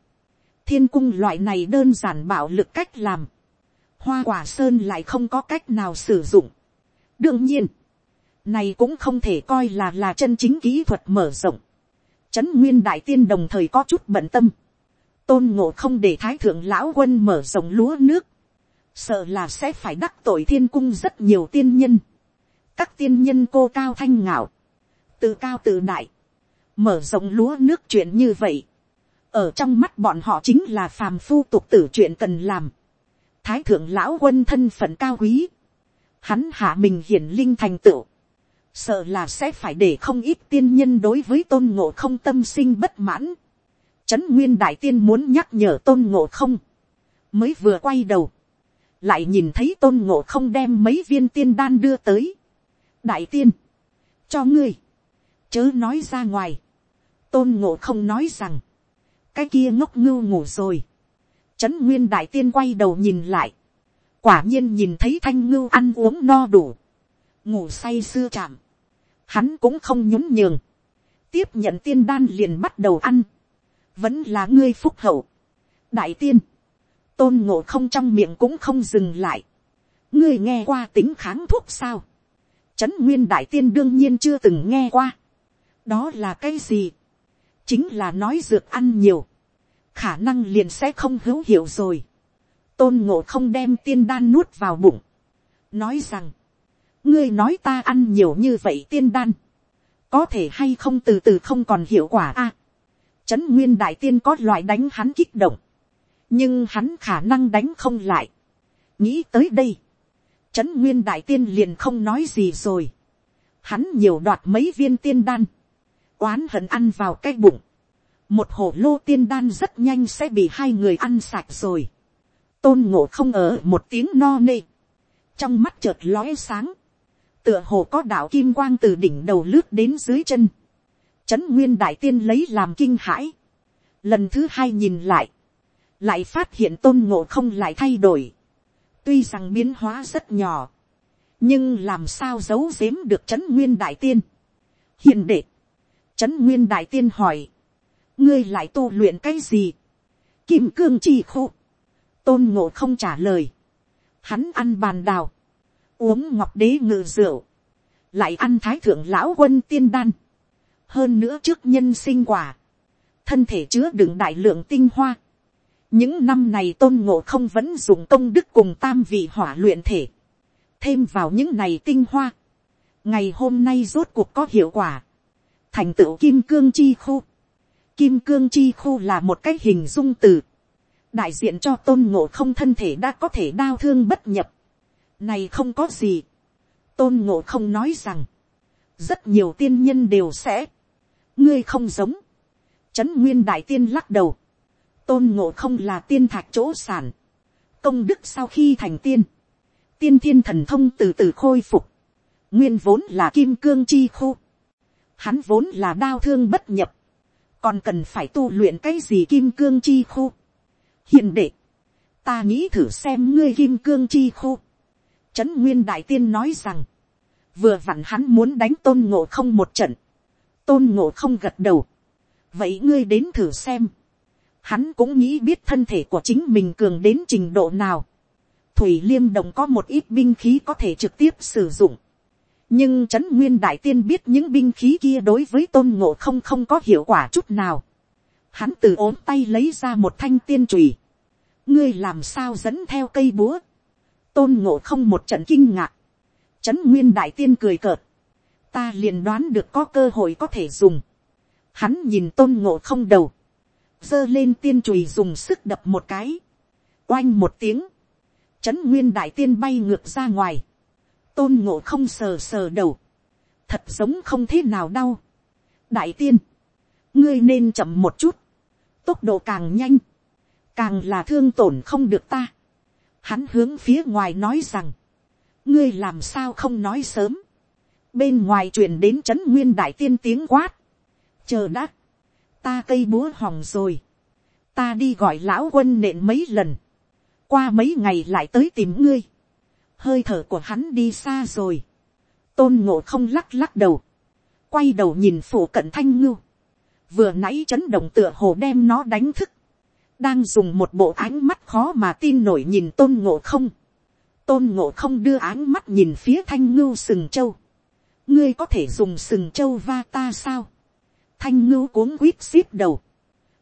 thiên cung loại này đơn giản bạo lực cách làm, hoa quả sơn lại không có cách nào sử dụng. đương nhiên, này cũng không thể coi là là chân chính kỹ thuật mở rộng. Trấn nguyên đại tiên đồng thời có chút bận tâm. tôn ngộ không để thái thượng lão quân mở rộng lúa nước. sợ là sẽ phải đắc tội thiên cung rất nhiều tiên nhân. các tiên nhân cô cao thanh ngạo, từ cao từ đại, mở rộng lúa nước chuyện như vậy. ở trong mắt bọn họ chính là phàm phu tục tử chuyện cần làm. Thái thượng lão quân thân phận cao quý, hắn hạ mình hiển linh thành tựu, sợ là sẽ phải để không ít tiên nhân đối với tôn ngộ không tâm sinh bất mãn. Trấn nguyên đại tiên muốn nhắc nhở tôn ngộ không, mới vừa quay đầu, lại nhìn thấy tôn ngộ không đem mấy viên tiên đan đưa tới. đại tiên, cho ngươi, chớ nói ra ngoài, tôn ngộ không nói rằng, cái kia ngốc ngưu ngủ rồi, Trấn nguyên đại tiên quay đầu nhìn lại. Quả nhiên nhìn thấy thanh ngưu ăn uống no đủ. Ngủ say sưa chạm. Hắn cũng không nhún nhường. Tiếp nhận tiên đan liền bắt đầu ăn. Vẫn là ngươi phúc hậu. Đại tiên. Tôn ngộ không trong miệng cũng không dừng lại. Ngươi nghe qua tính kháng thuốc sao? Trấn nguyên đại tiên đương nhiên chưa từng nghe qua. Đó là cái gì? Chính là nói dược ăn nhiều khả năng liền sẽ không hữu hiệu rồi. tôn ngộ không đem tiên đan nuốt vào bụng. nói rằng, ngươi nói ta ăn nhiều như vậy tiên đan, có thể hay không từ từ không còn hiệu quả a. trấn nguyên đại tiên có loại đánh hắn kích động, nhưng hắn khả năng đánh không lại. nghĩ tới đây, trấn nguyên đại tiên liền không nói gì rồi. hắn nhiều đoạt mấy viên tiên đan, oán hận ăn vào cái bụng một hồ lô tiên đan rất nhanh sẽ bị hai người ăn sạch rồi. tôn ngộ không ở một tiếng no nê. trong mắt chợt lóe sáng. tựa hồ có đạo kim quang từ đỉnh đầu lướt đến dưới chân. trấn nguyên đại tiên lấy làm kinh hãi. lần thứ hai nhìn lại, lại phát hiện tôn ngộ không lại thay đổi, tuy rằng biến hóa rất nhỏ, nhưng làm sao giấu giếm được trấn nguyên đại tiên. hiện đệ, trấn nguyên đại tiên hỏi, ngươi lại tu luyện cái gì, kim cương chi khu. Tôn ngộ không trả lời, hắn ăn bàn đào, uống ngọc đế ngự rượu, lại ăn thái thượng lão quân tiên đan, hơn nữa trước nhân sinh quả, thân thể chứa đựng đại lượng tinh hoa. những năm này tôn ngộ không vẫn dùng công đức cùng tam vị hỏa luyện thể, thêm vào những này tinh hoa, ngày hôm nay rốt cuộc có hiệu quả, thành tựu kim cương chi khu. Kim cương chi khu là một cái hình dung từ, đại diện cho tôn ngộ không thân thể đã có thể đau thương bất nhập. Này không có gì. Tôn ngộ không nói rằng, rất nhiều tiên nhân đều sẽ, ngươi không giống. chấn nguyên đại tiên lắc đầu, tôn ngộ không là tiên thạch chỗ sản, công đức sau khi thành tiên, tiên thiên thần thông từ từ khôi phục, nguyên vốn là kim cương chi khu, hắn vốn là đau thương bất nhập, còn cần phải tu luyện cái gì kim cương chi khu. hiện đệ, ta nghĩ thử xem ngươi kim cương chi khu. Trấn nguyên đại tiên nói rằng, vừa vặn hắn muốn đánh tôn ngộ không một trận, tôn ngộ không gật đầu, vậy ngươi đến thử xem, hắn cũng nghĩ biết thân thể của chính mình cường đến trình độ nào, thủy liêm đồng có một ít binh khí có thể trực tiếp sử dụng, nhưng trấn nguyên đại tiên biết những binh khí kia đối với tôn ngộ không không có hiệu quả chút nào, hắn từ ốm tay lấy ra một thanh tiên trùy, ngươi làm sao dẫn theo cây búa, tôn ngộ không một trận kinh ngạc, trấn nguyên đại tiên cười cợt, ta liền đoán được có cơ hội có thể dùng. Hắn nhìn tôn ngộ không đầu, giơ lên tiên chùy dùng sức đập một cái, oanh một tiếng, trấn nguyên đại tiên bay ngược ra ngoài, tôn ngộ không sờ sờ đầu, thật giống không thế nào đau. đại tiên, ngươi nên chậm một chút, tốc độ càng nhanh, càng là thương tổn không được ta. Hắn hướng phía ngoài nói rằng, ngươi làm sao không nói sớm, bên ngoài truyền đến c h ấ n nguyên đại tiên tiếng quát, chờ đã, ta cây búa hỏng rồi, ta đi gọi lão quân nện mấy lần, qua mấy ngày lại tới tìm ngươi, hơi thở của hắn đi xa rồi, tôn ngộ không lắc lắc đầu, quay đầu nhìn phổ cận thanh ngưu, vừa nãy chấn động tựa hồ đem nó đánh thức, đang dùng một bộ ánh mắt khó mà tin nổi nhìn tôn ngộ không, tôn ngộ không đưa ánh mắt nhìn phía thanh ngưu sừng châu, ngươi có thể dùng sừng châu va ta sao, thanh ngưu cuống quýt xít đầu,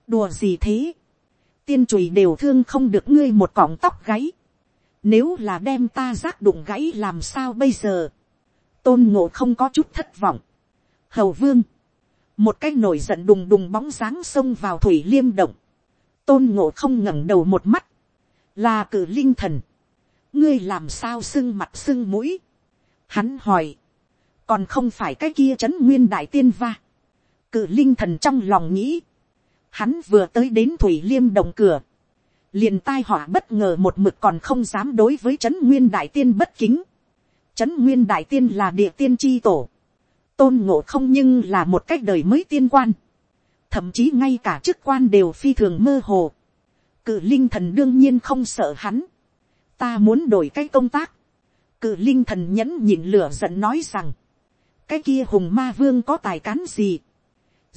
đùa gì thế, tiên chùy đều thương không được ngươi một cọng tóc gáy, nếu là đem ta giác đụng gãy làm sao bây giờ, tôn ngộ không có chút thất vọng, hầu vương, một cái nổi giận đùng đùng bóng dáng xông vào thủy liêm động, tôn ngộ không ngẩng đầu một mắt, là cử linh thần, ngươi làm sao sưng mặt sưng mũi, hắn hỏi, còn không phải cái kia c h ấ n nguyên đại tiên va. cự linh thần trong lòng nghĩ, hắn vừa tới đến thủy liêm động cửa, liền tai họa bất ngờ một mực còn không dám đối với c h ấ n nguyên đại tiên bất kính. c h ấ n nguyên đại tiên là địa tiên tri tổ, tôn ngộ không nhưng là một cách đời mới tiên quan, thậm chí ngay cả chức quan đều phi thường mơ hồ. cự linh thần đương nhiên không sợ hắn, ta muốn đổi cái công tác, cự linh thần nhẫn nhịn lửa giận nói rằng, cái kia hùng ma vương có tài cán gì,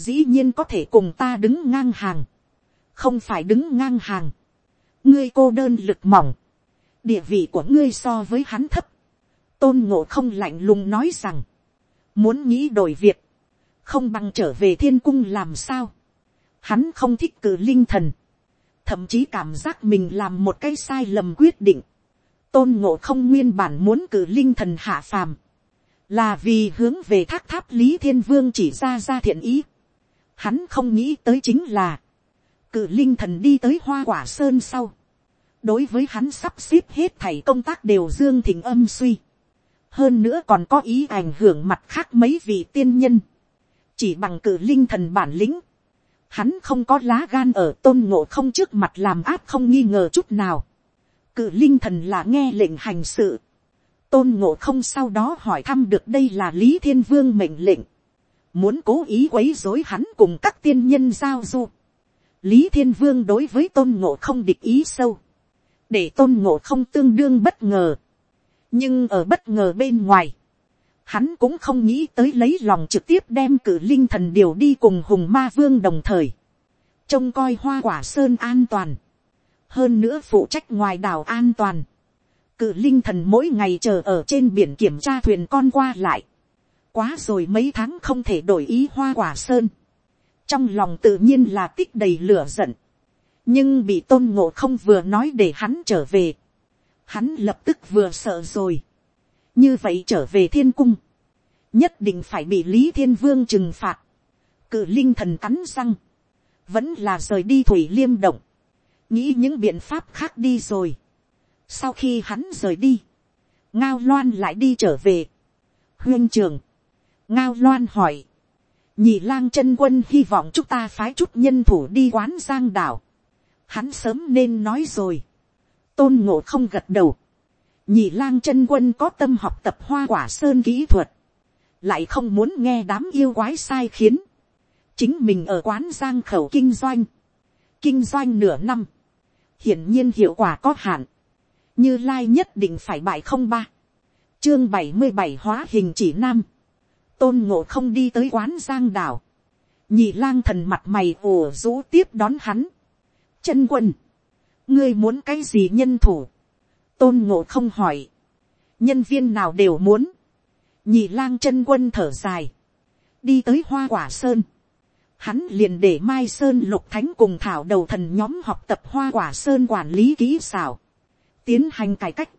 dĩ nhiên có thể cùng ta đứng ngang hàng, không phải đứng ngang hàng, ngươi cô đơn lực mỏng, địa vị của ngươi so với hắn thấp, tôn ngộ không lạnh lùng nói rằng, muốn nghĩ đổi việc, không bằng trở về thiên cung làm sao, hắn không thích cử linh thần, thậm chí cảm giác mình làm một cái sai lầm quyết định, tôn ngộ không nguyên bản muốn cử linh thần hạ phàm, là vì hướng về thác tháp lý thiên vương chỉ ra ra thiện ý. Hắn không nghĩ tới chính là, cử linh thần đi tới hoa quả sơn sau. đối với hắn sắp xếp hết thảy công tác đều dương thình âm suy. hơn nữa còn có ý ảnh hưởng mặt khác mấy vị tiên nhân. chỉ bằng cử linh thần bản lĩnh. hắn không có lá gan ở tôn ngộ không trước mặt làm áp không nghi ngờ chút nào. cử linh thần là nghe lệnh hành sự tôn ngộ không sau đó hỏi thăm được đây là lý thiên vương mệnh lệnh, muốn cố ý quấy dối hắn cùng các tiên nhân giao du, lý thiên vương đối với tôn ngộ không địch ý sâu, để tôn ngộ không tương đương bất ngờ, nhưng ở bất ngờ bên ngoài, hắn cũng không nghĩ tới lấy lòng trực tiếp đem cử linh thần điều đi cùng hùng ma vương đồng thời, trông coi hoa quả sơn an toàn, hơn nữa phụ trách ngoài đảo an toàn, cử linh thần mỗi ngày chờ ở trên biển kiểm tra thuyền con qua lại, quá rồi mấy tháng không thể đổi ý hoa quả sơn, trong lòng tự nhiên là tích đầy lửa giận, nhưng bị tôn ngộ không vừa nói để hắn trở về, hắn lập tức vừa sợ rồi, như vậy trở về thiên cung, nhất định phải bị lý thiên vương trừng phạt, cự linh thần cắn răng, vẫn là rời đi thủy liêm động, nghĩ những biện pháp khác đi rồi. sau khi hắn rời đi, ngao loan lại đi trở về. huyên trường, ngao loan hỏi, nhị lang chân quân hy vọng chúng ta phái chút nhân thủ đi quán giang đảo. hắn sớm nên nói rồi. tôn ngộ không gật đầu. nhị lang chân quân có tâm học tập hoa quả sơn kỹ thuật. lại không muốn nghe đám yêu quái sai khiến. chính mình ở quán giang khẩu kinh doanh. kinh doanh nửa năm. hiển nhiên hiệu quả có hạn. như lai nhất định phải bại không ba. chương bảy mươi bảy hóa hình chỉ nam tôn ngộ không đi tới quán giang đảo, nhị lang thần mặt mày ồ rũ tiếp đón hắn. chân quân, ngươi muốn cái gì nhân thủ, tôn ngộ không hỏi, nhân viên nào đều muốn, nhị lang chân quân thở dài, đi tới hoa quả sơn, hắn liền để mai sơn lục thánh cùng thảo đầu thần nhóm học tập hoa quả sơn quản lý kỹ xảo, tiến hành cải cách,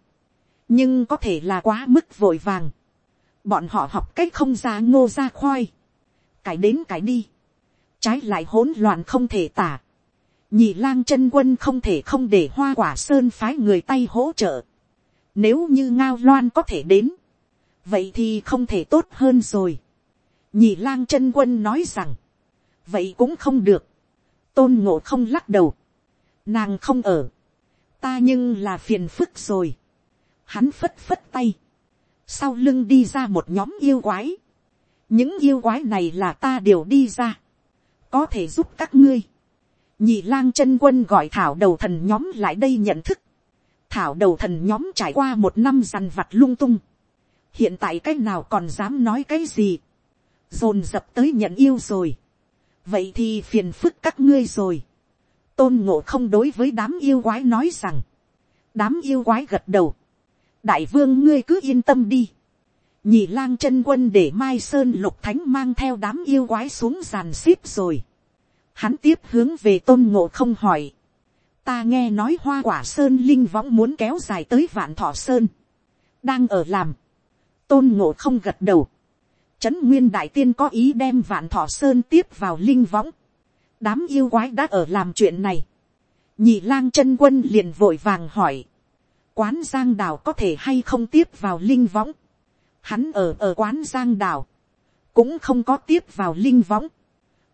nhưng có thể là quá mức vội vàng, bọn họ học cách không ra ngô ra khoai, cải đến cải đi, trái lại hỗn loạn không thể tả, nhị lang chân quân không thể không để hoa quả sơn phái người tay hỗ trợ, nếu như ngao loan có thể đến, vậy thì không thể tốt hơn rồi. nhị lang chân quân nói rằng, vậy cũng không được, tôn ngộ không lắc đầu, nàng không ở, ta nhưng là phiền phức rồi, hắn phất phất tay, sau lưng đi ra một nhóm yêu quái, những yêu quái này là ta đều đi ra, có thể giúp các ngươi, nhị lang chân quân gọi thảo đầu thần nhóm lại đây nhận thức, thảo đầu thần nhóm trải qua một năm dằn vặt lung tung, hiện tại cái nào còn dám nói cái gì, dồn dập tới nhận yêu rồi, vậy thì phiền phức các ngươi rồi, tôn ngộ không đối với đám yêu quái nói rằng, đám yêu quái gật đầu, đại vương ngươi cứ yên tâm đi. nhị lang chân quân để mai sơn lục thánh mang theo đám yêu quái xuống giàn xếp rồi. hắn tiếp hướng về tôn ngộ không hỏi. ta nghe nói hoa quả sơn linh võng muốn kéo dài tới vạn thọ sơn. đang ở làm. tôn ngộ không gật đầu. trấn nguyên đại tiên có ý đem vạn thọ sơn tiếp vào linh võng. đám yêu quái đã ở làm chuyện này. nhị lang chân quân liền vội vàng hỏi quán giang đào có thể hay không tiếp vào linh võng. Hắn ở ở quán giang đào, cũng không có tiếp vào linh võng.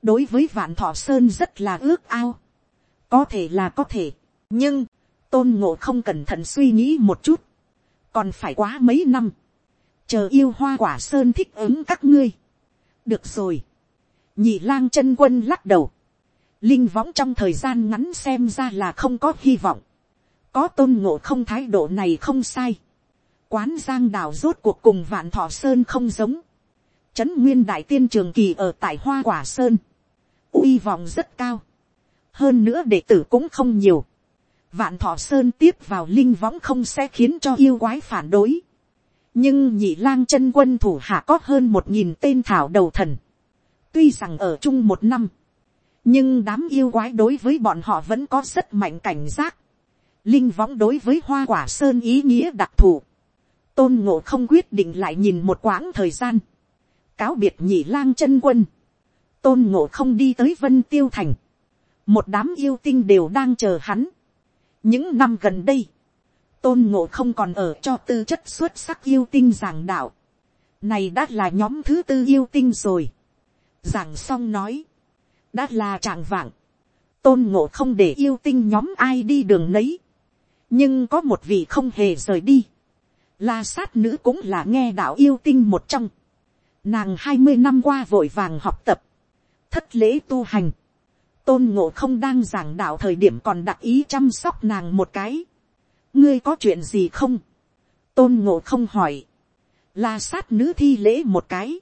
đối với vạn thọ sơn rất là ước ao. có thể là có thể, nhưng, tôn ngộ không cẩn thận suy nghĩ một chút, còn phải quá mấy năm, chờ yêu hoa quả sơn thích ứng các ngươi. được rồi, nhị lang chân quân lắc đầu, linh võng trong thời gian ngắn xem ra là không có hy vọng có tôn ngộ không thái độ này không sai. quán giang đào rốt cuộc cùng vạn thọ sơn không giống. trấn nguyên đại tiên trường kỳ ở tại hoa quả sơn. uy vọng rất cao. hơn nữa đệ tử cũng không nhiều. vạn thọ sơn tiếp vào linh võng không sẽ khiến cho yêu quái phản đối. nhưng nhị lang chân quân thủ hạ có hơn một nghìn tên thảo đầu thần. tuy rằng ở chung một năm, nhưng đám yêu quái đối với bọn họ vẫn có rất mạnh cảnh giác linh võng đối với hoa quả sơn ý nghĩa đặc thù, tôn ngộ không quyết định lại nhìn một quãng thời gian, cáo biệt nhị lang chân quân, tôn ngộ không đi tới vân tiêu thành, một đám yêu tinh đều đang chờ hắn. những năm gần đây, tôn ngộ không còn ở cho tư chất xuất sắc yêu tinh giảng đạo, này đã là nhóm thứ tư yêu tinh rồi. giảng xong nói, đã là trạng vạng, tôn ngộ không để yêu tinh nhóm ai đi đường nấy, nhưng có một vị không hề rời đi. La sát nữ cũng là nghe đạo yêu tinh một trong. Nàng hai mươi năm qua vội vàng học tập. Thất lễ tu hành. tôn ngộ không đang giảng đạo thời điểm còn đặc ý chăm sóc nàng một cái. ngươi có chuyện gì không. tôn ngộ không hỏi. la sát nữ thi lễ một cái.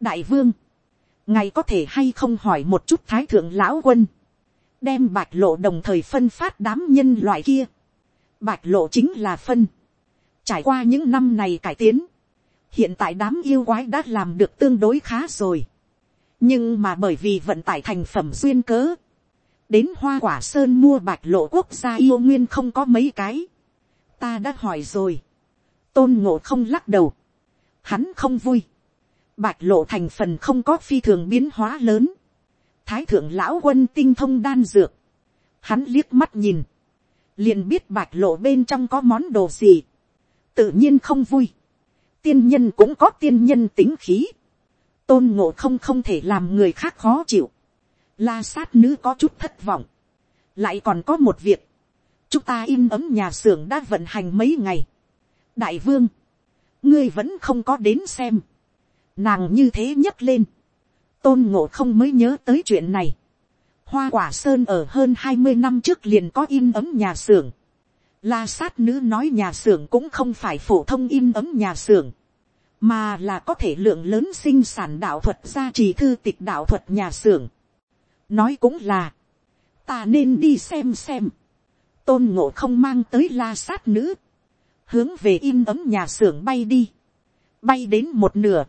đại vương, ngài có thể hay không hỏi một chút thái thượng lão quân. đem bạch lộ đồng thời phân phát đám nhân loại kia bạch lộ chính là phân. trải qua những năm này cải tiến. hiện tại đám yêu quái đã làm được tương đối khá rồi nhưng mà bởi vì vận tải thành phẩm duyên cớ, đến hoa quả sơn mua bạch lộ quốc gia yêu nguyên không có mấy cái. ta đã hỏi rồi, tôn ngộ không lắc đầu, hắn không vui, bạch lộ thành phần không có phi thường biến hóa lớn, thái thượng lão quân tinh thông đan dược, hắn liếc mắt nhìn, liền biết bạch lộ bên trong có món đồ gì, tự nhiên không vui, tiên nhân cũng có tiên nhân tính khí, tôn ngộ không không thể làm người khác khó chịu. La sát nữ có chút thất vọng. lại còn có một việc. chúng ta in ấm nhà xưởng đã vận hành mấy ngày. đại vương, ngươi vẫn không có đến xem. nàng như thế nhấc lên. tôn ngộ không mới nhớ tới chuyện này hoa quả sơn ở hơn hai mươi năm trước liền có in ấm nhà xưởng. La sát nữ nói nhà xưởng cũng không phải phổ thông in ấm nhà xưởng mà là có thể lượng lớn sinh sản đạo thuật gia trì thư tịch đạo thuật nhà xưởng. nói cũng là, ta nên đi xem xem, tôn ngộ không mang tới la sát nữ, hướng về in ấm nhà xưởng bay đi, bay đến một nửa,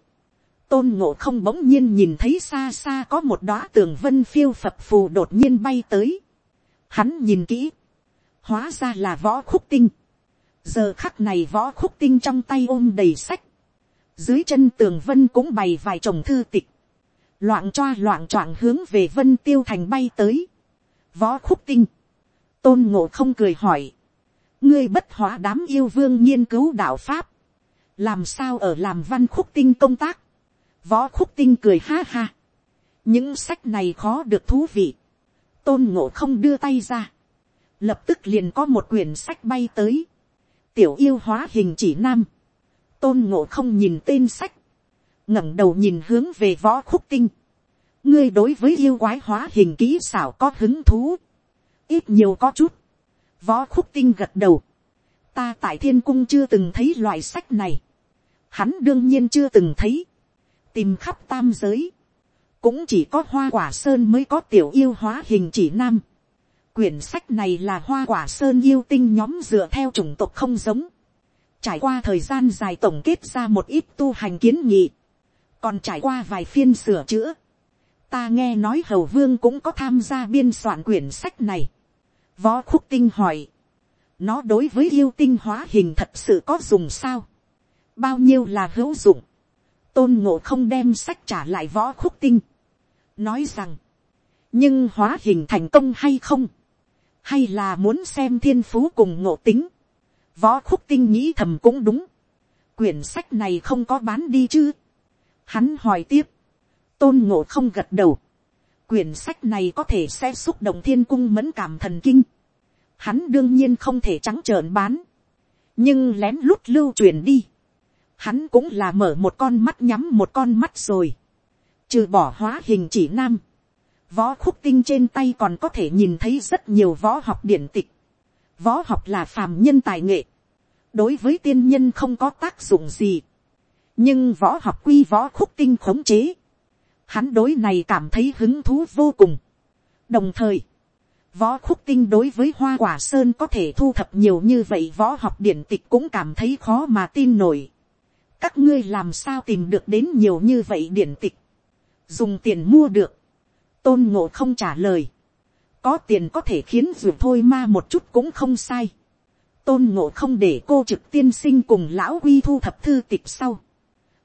tôn ngộ không bỗng nhiên nhìn thấy xa xa có một đóa tường vân phiêu phập phù đột nhiên bay tới, hắn nhìn kỹ, hóa ra là võ khúc tinh, giờ khắc này võ khúc tinh trong tay ôm đầy sách, dưới chân tường vân cũng bày vài chồng thư tịch. Loạn choa loạn choạng hướng về vân tiêu thành bay tới. Võ khúc tinh. Tôn ngộ không cười hỏi. Ngươi bất hóa đám yêu vương nghiên cứu đạo Pháp. Làm sao ở làm văn khúc tinh công tác. Võ khúc tinh cười ha ha. Những sách này khó được thú vị. Tôn ngộ không đưa tay ra. Lập tức liền có một quyển sách bay tới. Tiểu yêu hóa hình chỉ nam tôn ngộ không nhìn tên sách, ngẩng đầu nhìn hướng về võ khúc tinh. ngươi đối với yêu quái hóa hình kỹ xảo có hứng thú, ít nhiều có chút. võ khúc tinh gật đầu, ta tại thiên cung chưa từng thấy loại sách này, hắn đương nhiên chưa từng thấy, tìm khắp tam giới, cũng chỉ có hoa quả sơn mới có tiểu yêu hóa hình chỉ nam. quyển sách này là hoa quả sơn yêu tinh nhóm dựa theo chủng tộc không giống, trải qua thời gian dài tổng kết ra một ít tu hành kiến nghị, còn trải qua vài phiên sửa chữa, ta nghe nói hầu vương cũng có tham gia biên soạn quyển sách này. Võ khúc tinh hỏi, nó đối với yêu tinh hóa hình thật sự có dùng sao, bao nhiêu là hữu dụng, tôn ngộ không đem sách trả lại võ khúc tinh, nói rằng, nhưng hóa hình thành công hay không, hay là muốn xem thiên phú cùng ngộ tính, Võ khúc tinh nghĩ thầm cũng đúng. Quyển sách này không có bán đi chứ. Hắn hỏi tiếp. Tôn ngộ không gật đầu. Quyển sách này có thể sẽ xúc động thiên cung mẫn cảm thần kinh. Hắn đương nhiên không thể trắng trợn bán. Nhưng lén lút lưu truyền đi. Hắn cũng là mở một con mắt nhắm một con mắt rồi. Trừ bỏ hóa hình chỉ nam. Võ khúc tinh trên tay còn có thể nhìn thấy rất nhiều võ học điển tịch Võ học là phàm nhân tài nghệ. Đối với tiên nhân không có tác dụng gì. Nhưng võ học quy võ khúc tinh khống chế. Hắn đối này cảm thấy hứng thú vô cùng. Đồng thời, võ khúc tinh đối với hoa quả sơn có thể thu thập nhiều như vậy võ học điển tịch cũng cảm thấy khó mà tin nổi. Các ngươi làm sao tìm được đến nhiều như vậy điển tịch. Dùng tiền mua được. Tôn ngộ không trả lời có tiền có thể khiến dù thôi ma một chút cũng không sai. tôn ngộ không để cô trực tiên sinh cùng lão quy thu thập thư tịch sau.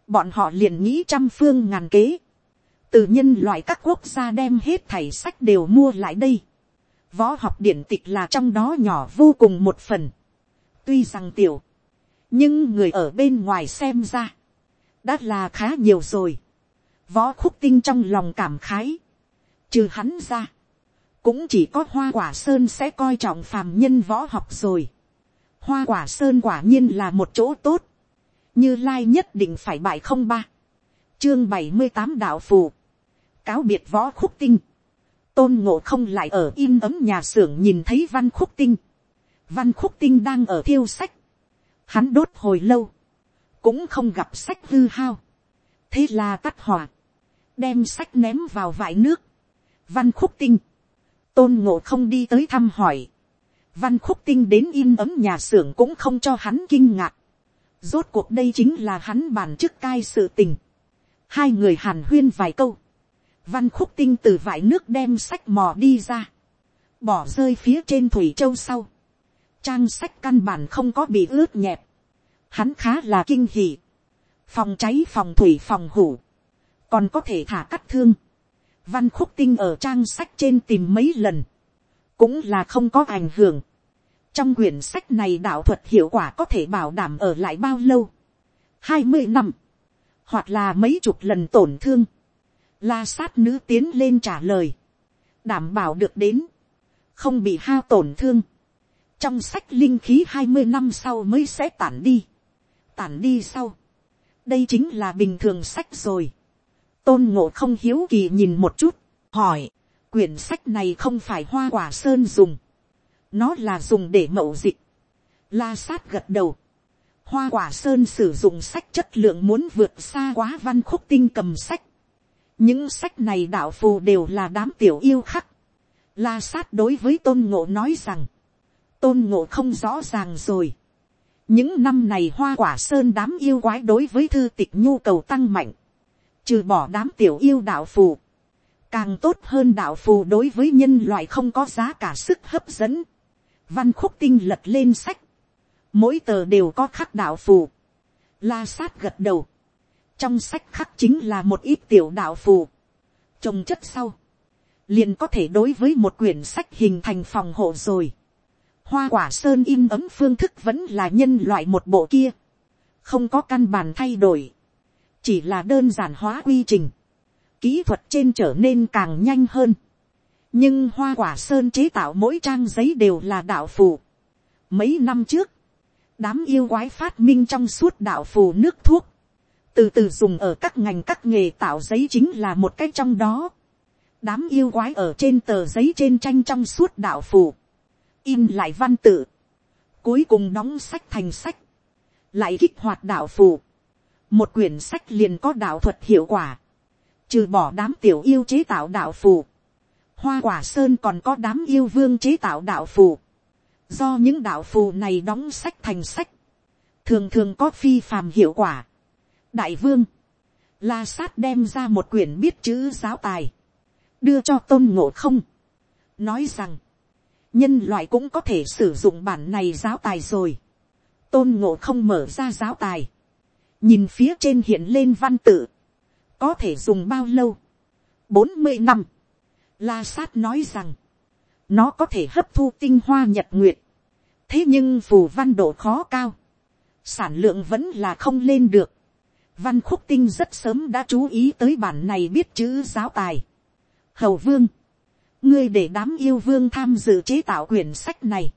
bọn họ liền nghĩ trăm phương ngàn kế. từ nhân loại các quốc gia đem hết thảy sách đều mua lại đây. võ học điển tịch là trong đó nhỏ vô cùng một phần. tuy rằng tiểu, nhưng người ở bên ngoài xem ra, đã là khá nhiều rồi. võ khúc tinh trong lòng cảm khái, trừ hắn ra cũng chỉ có hoa quả sơn sẽ coi trọng phàm nhân võ học rồi. hoa quả sơn quả nhiên là một chỗ tốt, như lai nhất định phải bại không ba, chương bảy mươi tám đạo phù, cáo biệt võ khúc tinh, tôn ngộ không lại ở in ấm nhà xưởng nhìn thấy văn khúc tinh. văn khúc tinh đang ở thiêu sách hắn đốt hồi lâu, cũng không gặp sách hư hao. thế là tắt hỏa, đem sách ném vào vải nước. văn khúc tinh, tôn ngộ không đi tới thăm hỏi. văn khúc tinh đến in ấm nhà xưởng cũng không cho hắn kinh ngạc. rốt cuộc đây chính là hắn bàn chức cai sự tình. hai người hàn huyên vài câu văn khúc tinh từ vải nước đem sách mò đi ra, bỏ rơi phía trên thủy châu sau, trang sách căn bản không có bị ướt nhẹp, hắn khá là kinh hỉ, phòng cháy phòng thủy phòng hủ, còn có thể thả cắt thương, văn khúc tinh ở trang sách trên tìm mấy lần, cũng là không có ảnh hưởng, trong quyển sách này đạo thuật hiệu quả có thể bảo đảm ở lại bao lâu, hai mươi năm, hoặc là mấy chục lần tổn thương, La sát nữ tiến lên trả lời. Đảm bảo được đến. Không bị hao tổn thương. Trong sách linh khí hai mươi năm sau mới sẽ tản đi. Tản đi sau. Đây chính là bình thường sách rồi. Tôn ngộ không hiếu kỳ nhìn một chút. Hỏi. Quyển sách này không phải hoa quả sơn dùng. Nó là dùng để mậu dịch. La sát gật đầu. Hoa quả sơn sử dụng sách chất lượng muốn vượt xa quá văn khúc tinh cầm sách những sách này đạo phù đều là đám tiểu yêu khắc. La sát đối với tôn ngộ nói rằng, tôn ngộ không rõ ràng rồi. những năm này hoa quả sơn đám yêu quái đối với thư tịch nhu cầu tăng mạnh, trừ bỏ đám tiểu yêu đạo phù, càng tốt hơn đạo phù đối với nhân loại không có giá cả sức hấp dẫn. văn khúc tinh lật lên sách, mỗi tờ đều có khắc đạo phù. La sát gật đầu, trong sách khắc chính là một ít tiểu đạo phù, trồng chất sau, liền có thể đối với một quyển sách hình thành phòng hộ rồi. Hoa quả sơn in ấm phương thức vẫn là nhân loại một bộ kia, không có căn bản thay đổi, chỉ là đơn giản hóa quy trình, kỹ thuật trên trở nên càng nhanh hơn. nhưng hoa quả sơn chế tạo mỗi trang giấy đều là đạo phù. mấy năm trước, đám yêu quái phát minh trong suốt đạo phù nước thuốc, từ từ dùng ở các ngành các nghề tạo giấy chính là một cách trong đó. đám yêu quái ở trên tờ giấy trên tranh trong suốt đạo phù, in lại văn tự, cuối cùng đóng sách thành sách, lại kích hoạt đạo phù, một quyển sách liền có đạo thuật hiệu quả, trừ bỏ đám tiểu yêu chế tạo đạo phù, hoa quả sơn còn có đám yêu vương chế tạo đạo phù, do những đạo phù này đóng sách thành sách, thường thường có phi phàm hiệu quả, đại vương, la sát đem ra một quyển biết chữ giáo tài, đưa cho tôn ngộ không, nói rằng, nhân loại cũng có thể sử dụng bản này giáo tài rồi, tôn ngộ không mở ra giáo tài, nhìn phía trên hiện lên văn tự, có thể dùng bao lâu, bốn mươi năm, la sát nói rằng, nó có thể hấp thu tinh hoa nhật nguyệt, thế nhưng phù văn độ khó cao, sản lượng vẫn là không lên được, Văn khúc tinh rất sớm đã chú ý tới bản này biết chữ giáo tài. Hầu vương. Ngươi để đám yêu vương tham dự chế tạo quyển sách này.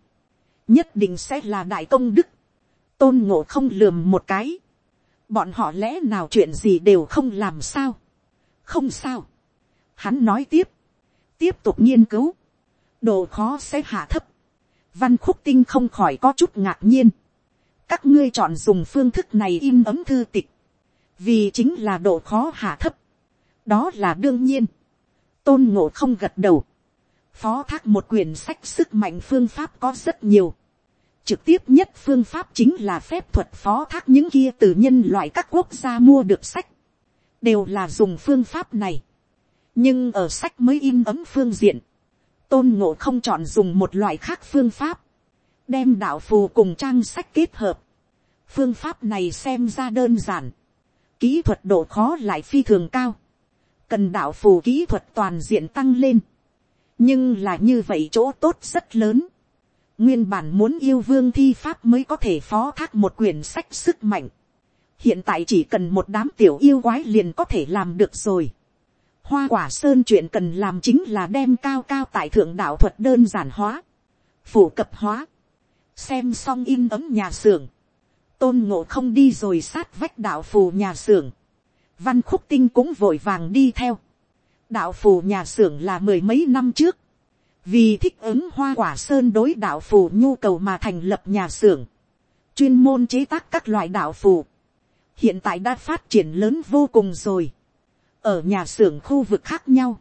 Nhất định sẽ là đại công đức. Tôn ngộ không lườm một cái. Bọn họ lẽ nào chuyện gì đều không làm sao. Không sao. Hắn nói tiếp. Tiếp tục nghiên cứu. Độ khó sẽ hạ thấp. Văn khúc tinh không khỏi có chút ngạc nhiên. Các ngươi chọn dùng phương thức này in ấm thư tịch vì chính là độ khó hạ thấp, đó là đương nhiên, tôn ngộ không gật đầu, phó thác một quyển sách sức mạnh phương pháp có rất nhiều, trực tiếp nhất phương pháp chính là phép thuật phó thác những kia từ nhân loại các quốc gia mua được sách, đều là dùng phương pháp này, nhưng ở sách mới in ấm phương diện, tôn ngộ không chọn dùng một loại khác phương pháp, đem đạo phù cùng trang sách kết hợp, phương pháp này xem ra đơn giản, kỹ thuật độ khó lại phi thường cao, cần đạo phù kỹ thuật toàn diện tăng lên, nhưng là như vậy chỗ tốt rất lớn, nguyên bản muốn yêu vương thi pháp mới có thể phó thác một quyển sách sức mạnh, hiện tại chỉ cần một đám tiểu yêu quái liền có thể làm được rồi. Hoa quả sơn chuyện cần làm chính là đem cao cao tại thượng đạo thuật đơn giản hóa, phổ cập hóa, xem xong in ấm nhà xưởng, tôn ngộ không đi rồi sát vách đạo phù nhà xưởng. văn khúc tinh cũng vội vàng đi theo đạo phù nhà xưởng là mười mấy năm trước, vì thích ứng hoa quả sơn đối đạo phù nhu cầu mà thành lập nhà xưởng, chuyên môn chế tác các loại đạo phù, hiện tại đã phát triển lớn vô cùng rồi, ở nhà xưởng khu vực khác nhau,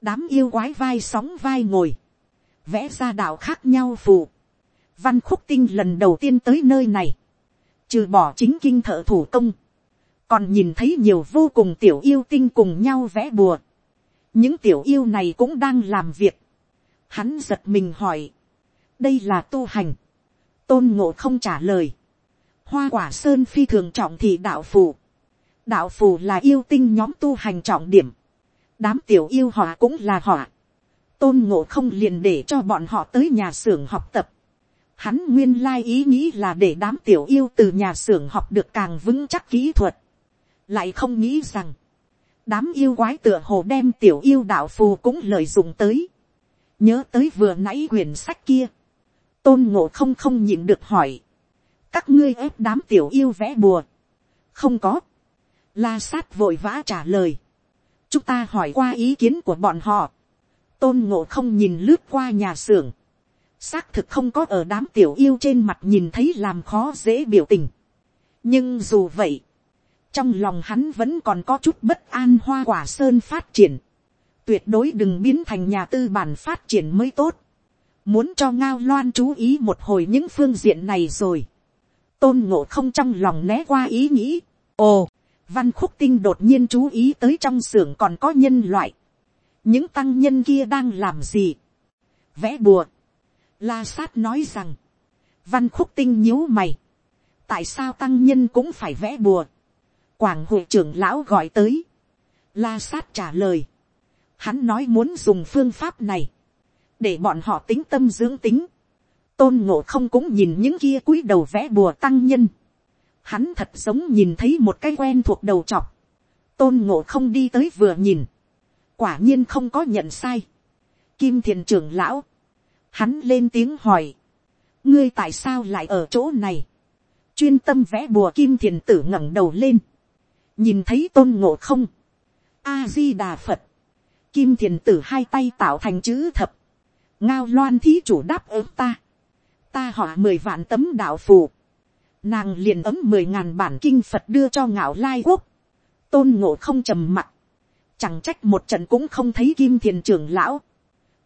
đám yêu quái vai sóng vai ngồi, vẽ ra đạo khác nhau phù, văn khúc tinh lần đầu tiên tới nơi này, trừ bỏ chính kinh thợ thủ công, còn nhìn thấy nhiều vô cùng tiểu yêu tinh cùng nhau vẽ bùa những tiểu yêu này cũng đang làm việc. hắn giật mình hỏi, đây là tu hành. tôn ngộ không trả lời. hoa quả sơn phi thường trọng thị đạo phù. đạo phù là yêu tinh nhóm tu hành trọng điểm. đám tiểu yêu họ cũng là họ. tôn ngộ không liền để cho bọn họ tới nhà xưởng học tập. Hắn nguyên lai ý nghĩ là để đám tiểu yêu từ nhà xưởng học được càng vững chắc kỹ thuật lại không nghĩ rằng, đám yêu quái tựa hồ đem tiểu yêu đạo phù cũng lợi dụng tới, nhớ tới vừa nãy quyển sách kia, tôn ngộ không không nhịn được hỏi, các ngươi ép đám tiểu yêu vẽ bùa, không có, la sát vội vã trả lời, chúng ta hỏi qua ý kiến của bọn họ, tôn ngộ không nhìn lướt qua nhà xưởng, xác thực không có ở đám tiểu yêu trên mặt nhìn thấy làm khó dễ biểu tình. nhưng dù vậy, trong lòng hắn vẫn còn có chút bất an hoa quả sơn phát triển, tuyệt đối đừng biến thành nhà tư bản phát triển mới tốt, muốn cho ngao loan chú ý một hồi những phương diện này rồi, tôn ngộ không trong lòng né qua ý nghĩ, ồ, văn khúc tinh đột nhiên chú ý tới trong xưởng còn có nhân loại, những tăng nhân kia đang làm gì, vẽ bùa, la sát nói rằng, văn khúc tinh nhíu mày, tại sao tăng nhân cũng phải vẽ bùa, quảng hội trưởng lão gọi tới. La sát trả lời. Hắn nói muốn dùng phương pháp này. Để bọn họ tính tâm dưỡng tính. Tôn ngộ không cũng nhìn những kia cúi đầu vẽ bùa tăng nhân. Hắn thật giống nhìn thấy một cái quen thuộc đầu chọc. Tôn ngộ không đi tới vừa nhìn. Quả nhiên không có nhận sai. Kim thiền trưởng lão. Hắn lên tiếng hỏi. Ngươi tại sao lại ở chỗ này? Chuyên tâm vẽ bùa kim thiền tử ngẩng đầu lên nhìn thấy tôn ngộ không, a di đà phật, kim thiền tử hai tay tạo thành chữ thập, ngao loan thí chủ đáp ứng ta, ta họ mười vạn tấm đạo phù, nàng liền ấm mười ngàn bản kinh phật đưa cho ngạo lai quốc, tôn ngộ không trầm mặt, chẳng trách một trận cũng không thấy kim thiền trưởng lão,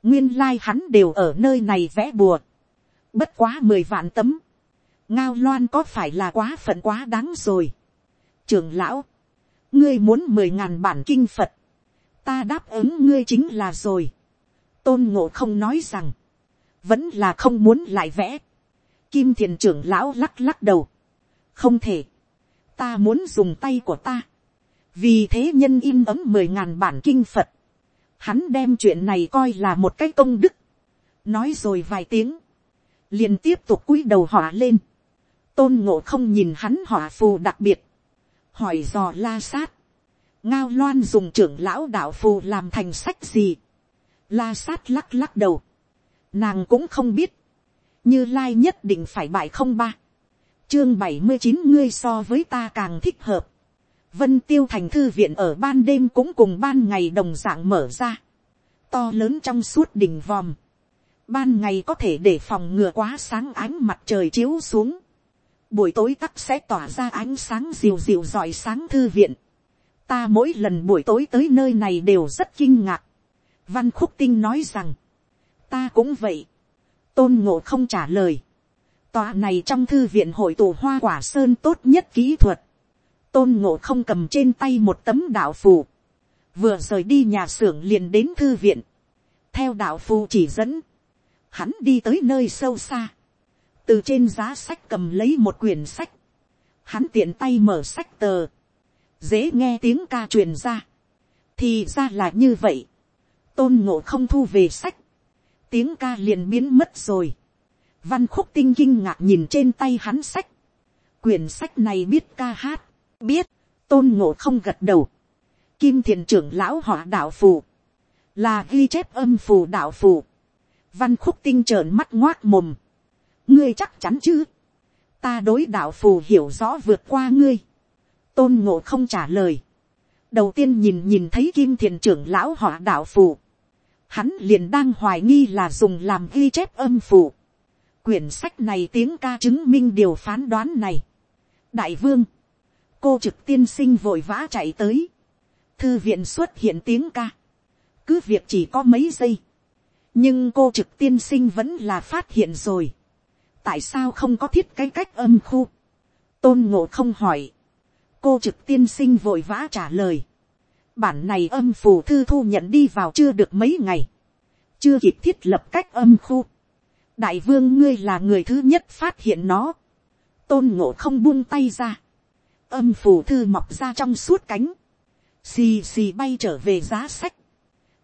nguyên lai hắn đều ở nơi này vẽ bùa, bất quá mười vạn tấm, ngao loan có phải là quá phận quá đáng rồi, trưởng lão, ngươi muốn mười ngàn bản kinh phật, ta đáp ứng ngươi chính là rồi. tôn ngộ không nói rằng, vẫn là không muốn lại vẽ. kim thiền trưởng lão lắc lắc đầu, không thể, ta muốn dùng tay của ta, vì thế nhân in ấm mười ngàn bản kinh phật, hắn đem chuyện này coi là một cái công đức, nói rồi vài tiếng, liền tiếp tục cúi đầu họa lên, tôn ngộ không nhìn hắn họa phù đặc biệt, hỏi dò la sát, ngao loan dùng trưởng lão đạo phù làm thành sách gì, la sát lắc lắc đầu, nàng cũng không biết, như lai nhất định phải bại không ba, chương bảy mươi chín ngươi so với ta càng thích hợp, vân tiêu thành thư viện ở ban đêm cũng cùng ban ngày đồng d ạ n g mở ra, to lớn trong suốt đỉnh vòm, ban ngày có thể để phòng ngừa quá sáng ánh mặt trời chiếu xuống, buổi tối tắc sẽ tỏa ra ánh sáng dịu dịu rọi sáng thư viện. ta mỗi lần buổi tối tới nơi này đều rất kinh ngạc. văn khúc tinh nói rằng, ta cũng vậy. tôn ngộ không trả lời. tòa này trong thư viện hội tụ hoa quả sơn tốt nhất kỹ thuật. tôn ngộ không cầm trên tay một tấm đạo phù. vừa rời đi nhà xưởng liền đến thư viện. theo đạo phù chỉ dẫn, hắn đi tới nơi sâu xa từ trên giá sách cầm lấy một quyển sách, hắn tiện tay mở sách tờ, dễ nghe tiếng ca truyền ra, thì ra là như vậy, tôn ngộ không thu về sách, tiếng ca liền biến mất rồi, văn khúc tinh kinh ngạc nhìn trên tay hắn sách, quyển sách này biết ca hát, biết, tôn ngộ không gật đầu, kim thiền trưởng lão họ đạo phù, là ghi chép âm phù đạo phù, văn khúc tinh trợn mắt ngoác mồm, ngươi chắc chắn chứ, ta đối đạo phù hiểu rõ vượt qua ngươi, tôn ngộ không trả lời, đầu tiên nhìn nhìn thấy kim thiền trưởng lão họ đạo phù, hắn liền đang hoài nghi là dùng làm ghi chép âm phù. quyển sách này tiếng ca chứng minh điều phán đoán này. đại vương, cô trực tiên sinh vội vã chạy tới, thư viện xuất hiện tiếng ca, cứ việc chỉ có mấy giây, nhưng cô trực tiên sinh vẫn là phát hiện rồi, tại sao không có thiết cái cách âm khu, tôn ngộ không hỏi, cô trực tiên sinh vội vã trả lời, bản này âm phù thư thu nhận đi vào chưa được mấy ngày, chưa kịp thiết lập cách âm khu, đại vương ngươi là người thứ nhất phát hiện nó, tôn ngộ không buông tay ra, âm phù thư mọc ra trong suốt cánh, xì xì bay trở về giá sách,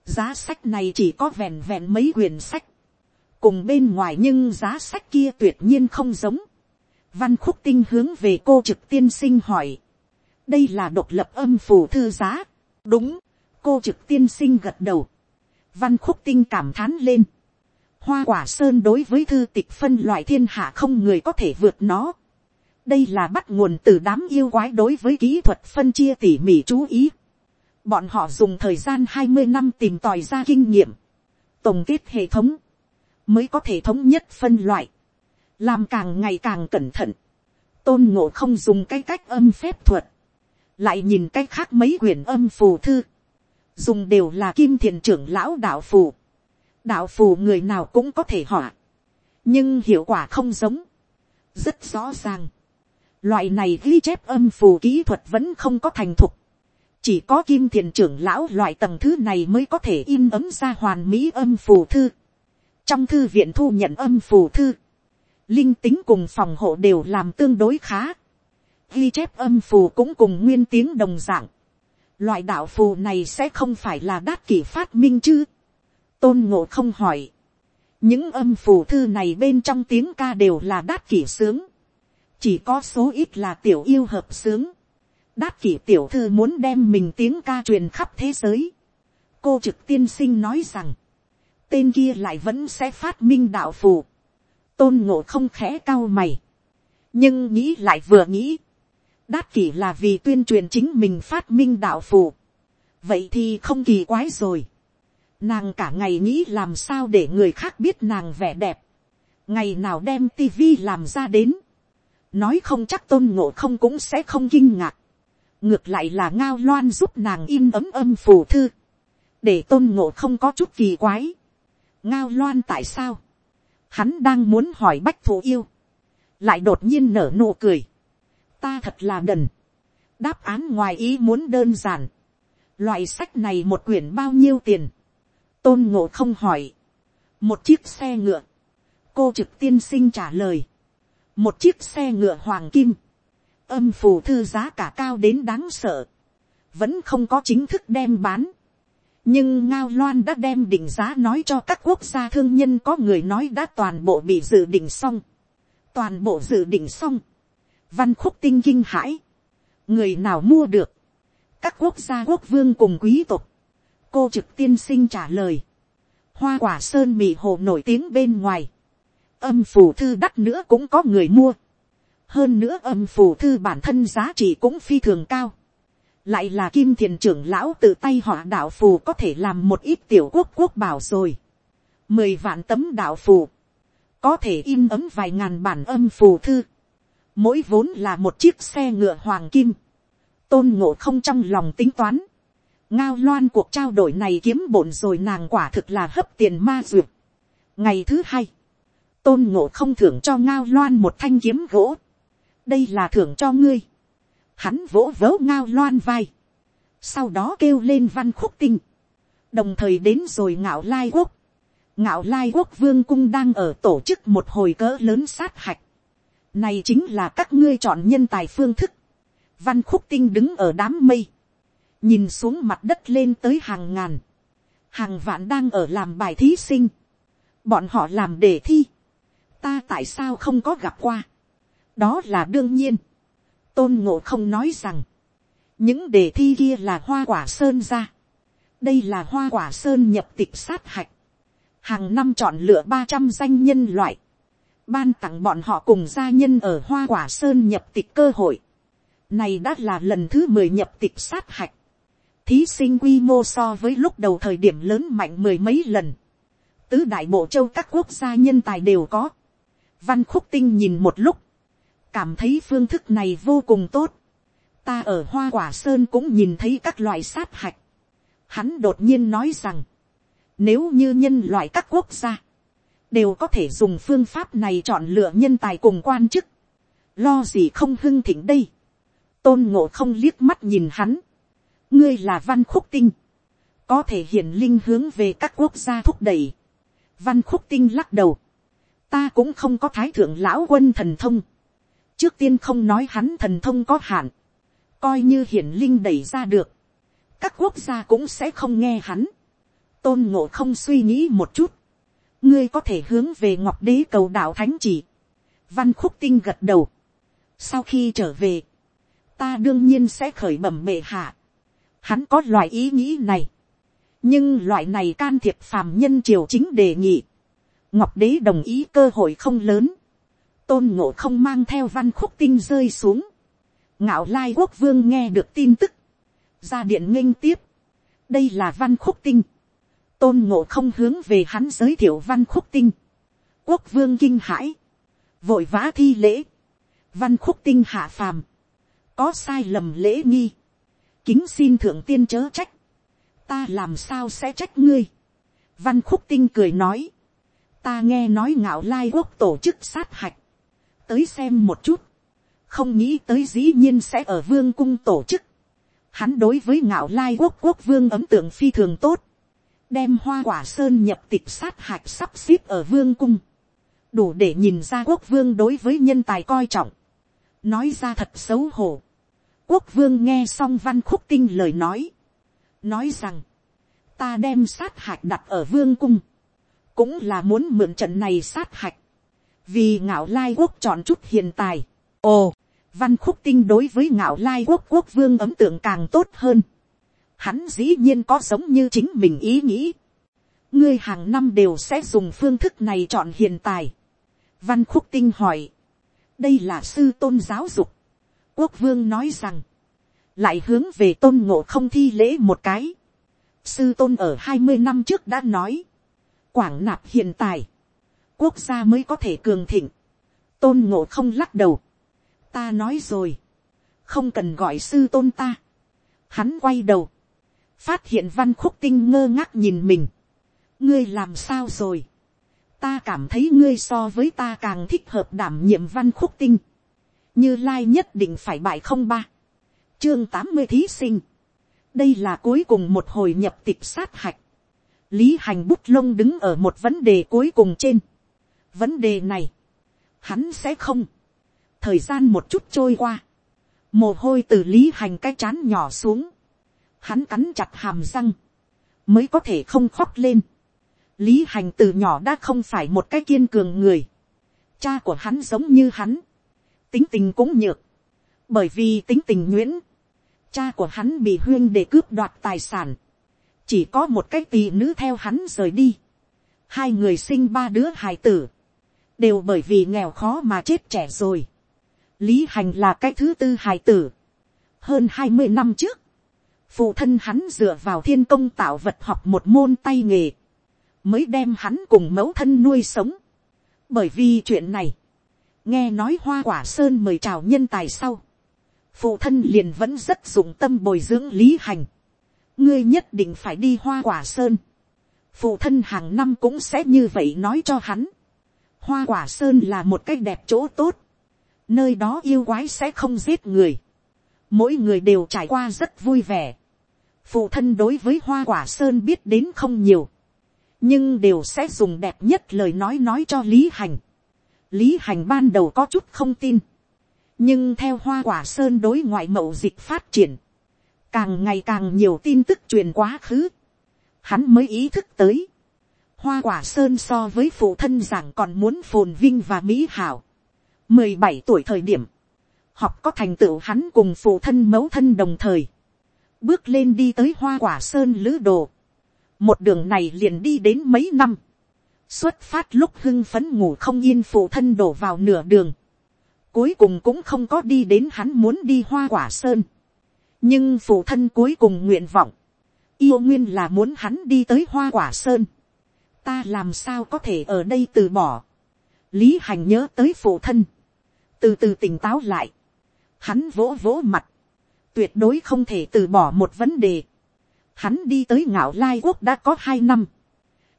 giá sách này chỉ có vẹn vẹn mấy quyển sách, cùng bên ngoài nhưng giá sách kia tuyệt nhiên không giống, văn khúc tinh hướng về cô trực tiên sinh hỏi, đây là độc lập âm phù thư giá, đúng, cô trực tiên sinh gật đầu, văn khúc tinh cảm thán lên, hoa quả sơn đối với thư tịch phân loại thiên hạ không người có thể vượt nó, đây là bắt nguồn từ đám yêu quái đối với kỹ thuật phân chia tỉ mỉ chú ý, bọn họ dùng thời gian hai mươi năm tìm tòi ra kinh nghiệm, tổng kết hệ thống, mới có thể thống nhất phân loại, làm càng ngày càng cẩn thận, tôn ngộ không dùng cái cách âm phép thuật, lại nhìn cái khác mấy quyển âm phù thư, dùng đều là kim thiền trưởng lão đạo phù, đạo phù người nào cũng có thể họa, nhưng hiệu quả không giống, rất rõ ràng, loại này ghi chép âm phù kỹ thuật vẫn không có thành thục, chỉ có kim thiền trưởng lão loại tầng thứ này mới có thể in ấm ra hoàn mỹ âm phù thư, trong thư viện thu nhận âm phù thư, linh tính cùng phòng hộ đều làm tương đối khá, ghi chép âm phù cũng cùng nguyên tiếng đồng dạng. Loại đạo phù này sẽ không phải là đát kỷ phát minh chứ. Tôn ngộ không hỏi. Những âm phù thư này bên trong tiếng ca đều là đát kỷ sướng. Chỉ có số ít là tiểu yêu hợp sướng. Đát kỷ tiểu thư muốn đem mình tiếng ca truyền khắp thế giới. Cô trực tiên sinh nói rằng. Tên kia lại vẫn sẽ phát minh đạo phù. Tôn ngộ không khẽ cao mày. Nhưng nghĩ lại vừa nghĩ đát kỷ là vì tuyên truyền chính mình phát minh đạo phù. vậy thì không kỳ quái rồi. nàng cả ngày nghĩ làm sao để người khác biết nàng vẻ đẹp. ngày nào đem tivi làm ra đến. nói không chắc tôn ngộ không cũng sẽ không kinh ngạc. ngược lại là ngao loan giúp nàng in ấm âm phù thư. để tôn ngộ không có chút kỳ quái ngao loan tại sao. hắn đang muốn hỏi bách thù yêu. lại đột nhiên nở nụ cười ta thật là đần. đáp án ngoài ý muốn đơn giản. loại sách này một quyển bao nhiêu tiền. tôn ngộ không hỏi. một chiếc xe ngựa. cô trực tiên sinh trả lời. một chiếc xe ngựa hoàng kim. âm phù thư giá cả cao đến đáng sợ. vẫn không có chính thức đem bán nhưng ngao loan đã đem định giá nói cho các quốc gia thương nhân có người nói đã toàn bộ bị dự định xong. toàn bộ dự định xong. Văn khúc tinh kinh hãi, người nào mua được, các quốc gia quốc vương cùng quý tộc, cô trực tiên sinh trả lời, hoa quả sơn mì hồ nổi tiếng bên ngoài, âm phù thư đắt nữa cũng có người mua, hơn nữa âm phù thư bản thân giá trị cũng phi thường cao, lại là kim thiền trưởng lão tự tay họ đạo phù có thể làm một ít tiểu quốc quốc bảo rồi, mười vạn tấm đạo phù, có thể in ấm vài ngàn bản âm phù thư, mỗi vốn là một chiếc xe ngựa hoàng kim, tôn ngộ không trong lòng tính toán, ngao loan cuộc trao đổi này kiếm bổn rồi nàng quả thực là hấp tiền ma duyệt. ngày thứ hai, tôn ngộ không thưởng cho ngao loan một thanh kiếm gỗ, đây là thưởng cho ngươi, hắn vỗ vớ ngao loan vai, sau đó kêu lên văn khúc tinh, đồng thời đến rồi ngạo lai quốc, ngạo lai quốc vương cung đang ở tổ chức một hồi cỡ lớn sát hạch, này chính là các ngươi chọn nhân tài phương thức. Văn khúc tinh đứng ở đám mây. Nhìn xuống mặt đất lên tới hàng ngàn. Hàng vạn đang ở làm bài thí sinh. Bọn họ làm đề thi. Ta tại sao không có gặp qua. Đó là đương nhiên. Tôn ngộ không nói rằng. Những đề thi kia là hoa quả sơn ra. Đây là hoa quả sơn nhập tịch sát hạch. Hàng năm chọn lựa ba trăm danh nhân loại ban tặng bọn họ cùng gia nhân ở hoa quả sơn nhập tịch cơ hội. Này đã là lần thứ mười nhập tịch sát hạch. thí sinh quy mô so với lúc đầu thời điểm lớn mạnh mười mấy lần, tứ đại bộ châu các quốc gia nhân tài đều có, văn khúc tinh nhìn một lúc, cảm thấy phương thức này vô cùng tốt, ta ở hoa quả sơn cũng nhìn thấy các loại sát hạch, hắn đột nhiên nói rằng, nếu như nhân loại các quốc gia, đều có thể dùng phương pháp này chọn lựa nhân tài cùng quan chức, lo gì không hưng thỉnh đây, tôn ngộ không liếc mắt nhìn hắn, ngươi là văn khúc tinh, có thể hiển linh hướng về các quốc gia thúc đẩy, văn khúc tinh lắc đầu, ta cũng không có thái thượng lão quân thần thông, trước tiên không nói hắn thần thông có hạn, coi như hiển linh đẩy ra được, các quốc gia cũng sẽ không nghe hắn, tôn ngộ không suy nghĩ một chút, ngươi có thể hướng về ngọc đế cầu đạo thánh chỉ, văn khúc tinh gật đầu, sau khi trở về, ta đương nhiên sẽ khởi bẩm bệ hạ, hắn có loại ý nghĩ này, nhưng loại này can thiệp phàm nhân triều chính đề nghị, ngọc đế đồng ý cơ hội không lớn, tôn ngộ không mang theo văn khúc tinh rơi xuống, ngạo lai quốc vương nghe được tin tức, ra điện nghênh tiếp, đây là văn khúc tinh, tôn ngộ không hướng về hắn giới thiệu văn khúc tinh, quốc vương kinh hãi, vội vã thi lễ, văn khúc tinh hạ phàm, có sai lầm lễ nghi, kính xin thượng tiên chớ trách, ta làm sao sẽ trách ngươi, văn khúc tinh cười nói, ta nghe nói ngạo lai quốc tổ chức sát hạch, tới xem một chút, không nghĩ tới dĩ nhiên sẽ ở vương cung tổ chức, hắn đối với ngạo lai quốc quốc vương ấm tượng phi thường tốt, đem hoa quả sơn nhập tịch sát hạch sắp xếp ở vương cung, đủ để nhìn ra quốc vương đối với nhân tài coi trọng, nói ra thật xấu hổ. quốc vương nghe xong văn khúc tinh lời nói, nói rằng, ta đem sát hạch đặt ở vương cung, cũng là muốn mượn trận này sát hạch, vì ngạo lai quốc chọn chút hiền tài. ồ, văn khúc tinh đối với ngạo lai quốc quốc vương ấm tượng càng tốt hơn. Hắn dĩ nhiên có giống như chính mình ý nghĩ. ngươi hàng năm đều sẽ dùng phương thức này chọn hiền tài. văn khúc tinh hỏi, đây là sư tôn giáo dục. quốc vương nói rằng, lại hướng về tôn ngộ không thi lễ một cái. sư tôn ở hai mươi năm trước đã nói, quảng nạp hiện tài, quốc gia mới có thể cường thịnh. tôn ngộ không lắc đầu. ta nói rồi, không cần gọi sư tôn ta. hắn quay đầu, phát hiện văn khúc tinh ngơ ngác nhìn mình. ngươi làm sao rồi. ta cảm thấy ngươi so với ta càng thích hợp đảm nhiệm văn khúc tinh. như lai nhất định phải bại không ba. chương tám mươi thí sinh. đây là cuối cùng một hồi nhập tịch sát hạch. lý hành bút lông đứng ở một vấn đề cuối cùng trên vấn đề này, hắn sẽ không, thời gian một chút trôi qua, mồ hôi từ lý hành cái chán nhỏ xuống, hắn cắn chặt hàm răng, mới có thể không khóc lên. lý hành từ nhỏ đã không phải một cái kiên cường người, cha của hắn giống như hắn, tính tình cũng nhược, bởi vì tính tình nhuyễn, cha của hắn bị huyên để cướp đoạt tài sản, chỉ có một cái tỳ nữ theo hắn rời đi, hai người sinh ba đứa hài tử, đều bởi vì nghèo khó mà chết trẻ rồi. lý hành là cái thứ tư hài tử. hơn hai mươi năm trước, phụ thân hắn dựa vào thiên công tạo vật học một môn tay nghề, mới đem hắn cùng mẫu thân nuôi sống. bởi vì chuyện này, nghe nói hoa quả sơn mời chào nhân tài sau, phụ thân liền vẫn rất dụng tâm bồi dưỡng lý hành. ngươi nhất định phải đi hoa quả sơn. phụ thân hàng năm cũng sẽ như vậy nói cho hắn hoa quả sơn là một cách đẹp chỗ tốt, nơi đó yêu quái sẽ không giết người, mỗi người đều trải qua rất vui vẻ, phụ thân đối với hoa quả sơn biết đến không nhiều, nhưng đều sẽ dùng đẹp nhất lời nói nói cho lý hành. lý hành ban đầu có chút không tin, nhưng theo hoa quả sơn đối ngoại mậu dịch phát triển, càng ngày càng nhiều tin tức truyền quá khứ, hắn mới ý thức tới, Hoa quả sơn so với phụ thân giảng còn muốn phồn vinh và mỹ hảo. mười bảy tuổi thời điểm, học có thành tựu hắn cùng phụ thân mẫu thân đồng thời. Bước lên đi tới hoa quả sơn lữ đồ. Một đường này liền đi đến mấy năm. Xuất phát lúc hưng phấn ngủ không yên phụ thân đổ vào nửa đường. Cuối cùng cũng không có đi đến hắn muốn đi hoa quả sơn. nhưng phụ thân cuối cùng nguyện vọng, yêu nguyên là muốn hắn đi tới hoa quả sơn, ta làm sao có thể ở đây từ bỏ, lý hành nhớ tới phụ thân, từ từ tỉnh táo lại, hắn vỗ vỗ mặt, tuyệt đối không thể từ bỏ một vấn đề, hắn đi tới ngạo lai quốc đã có hai năm,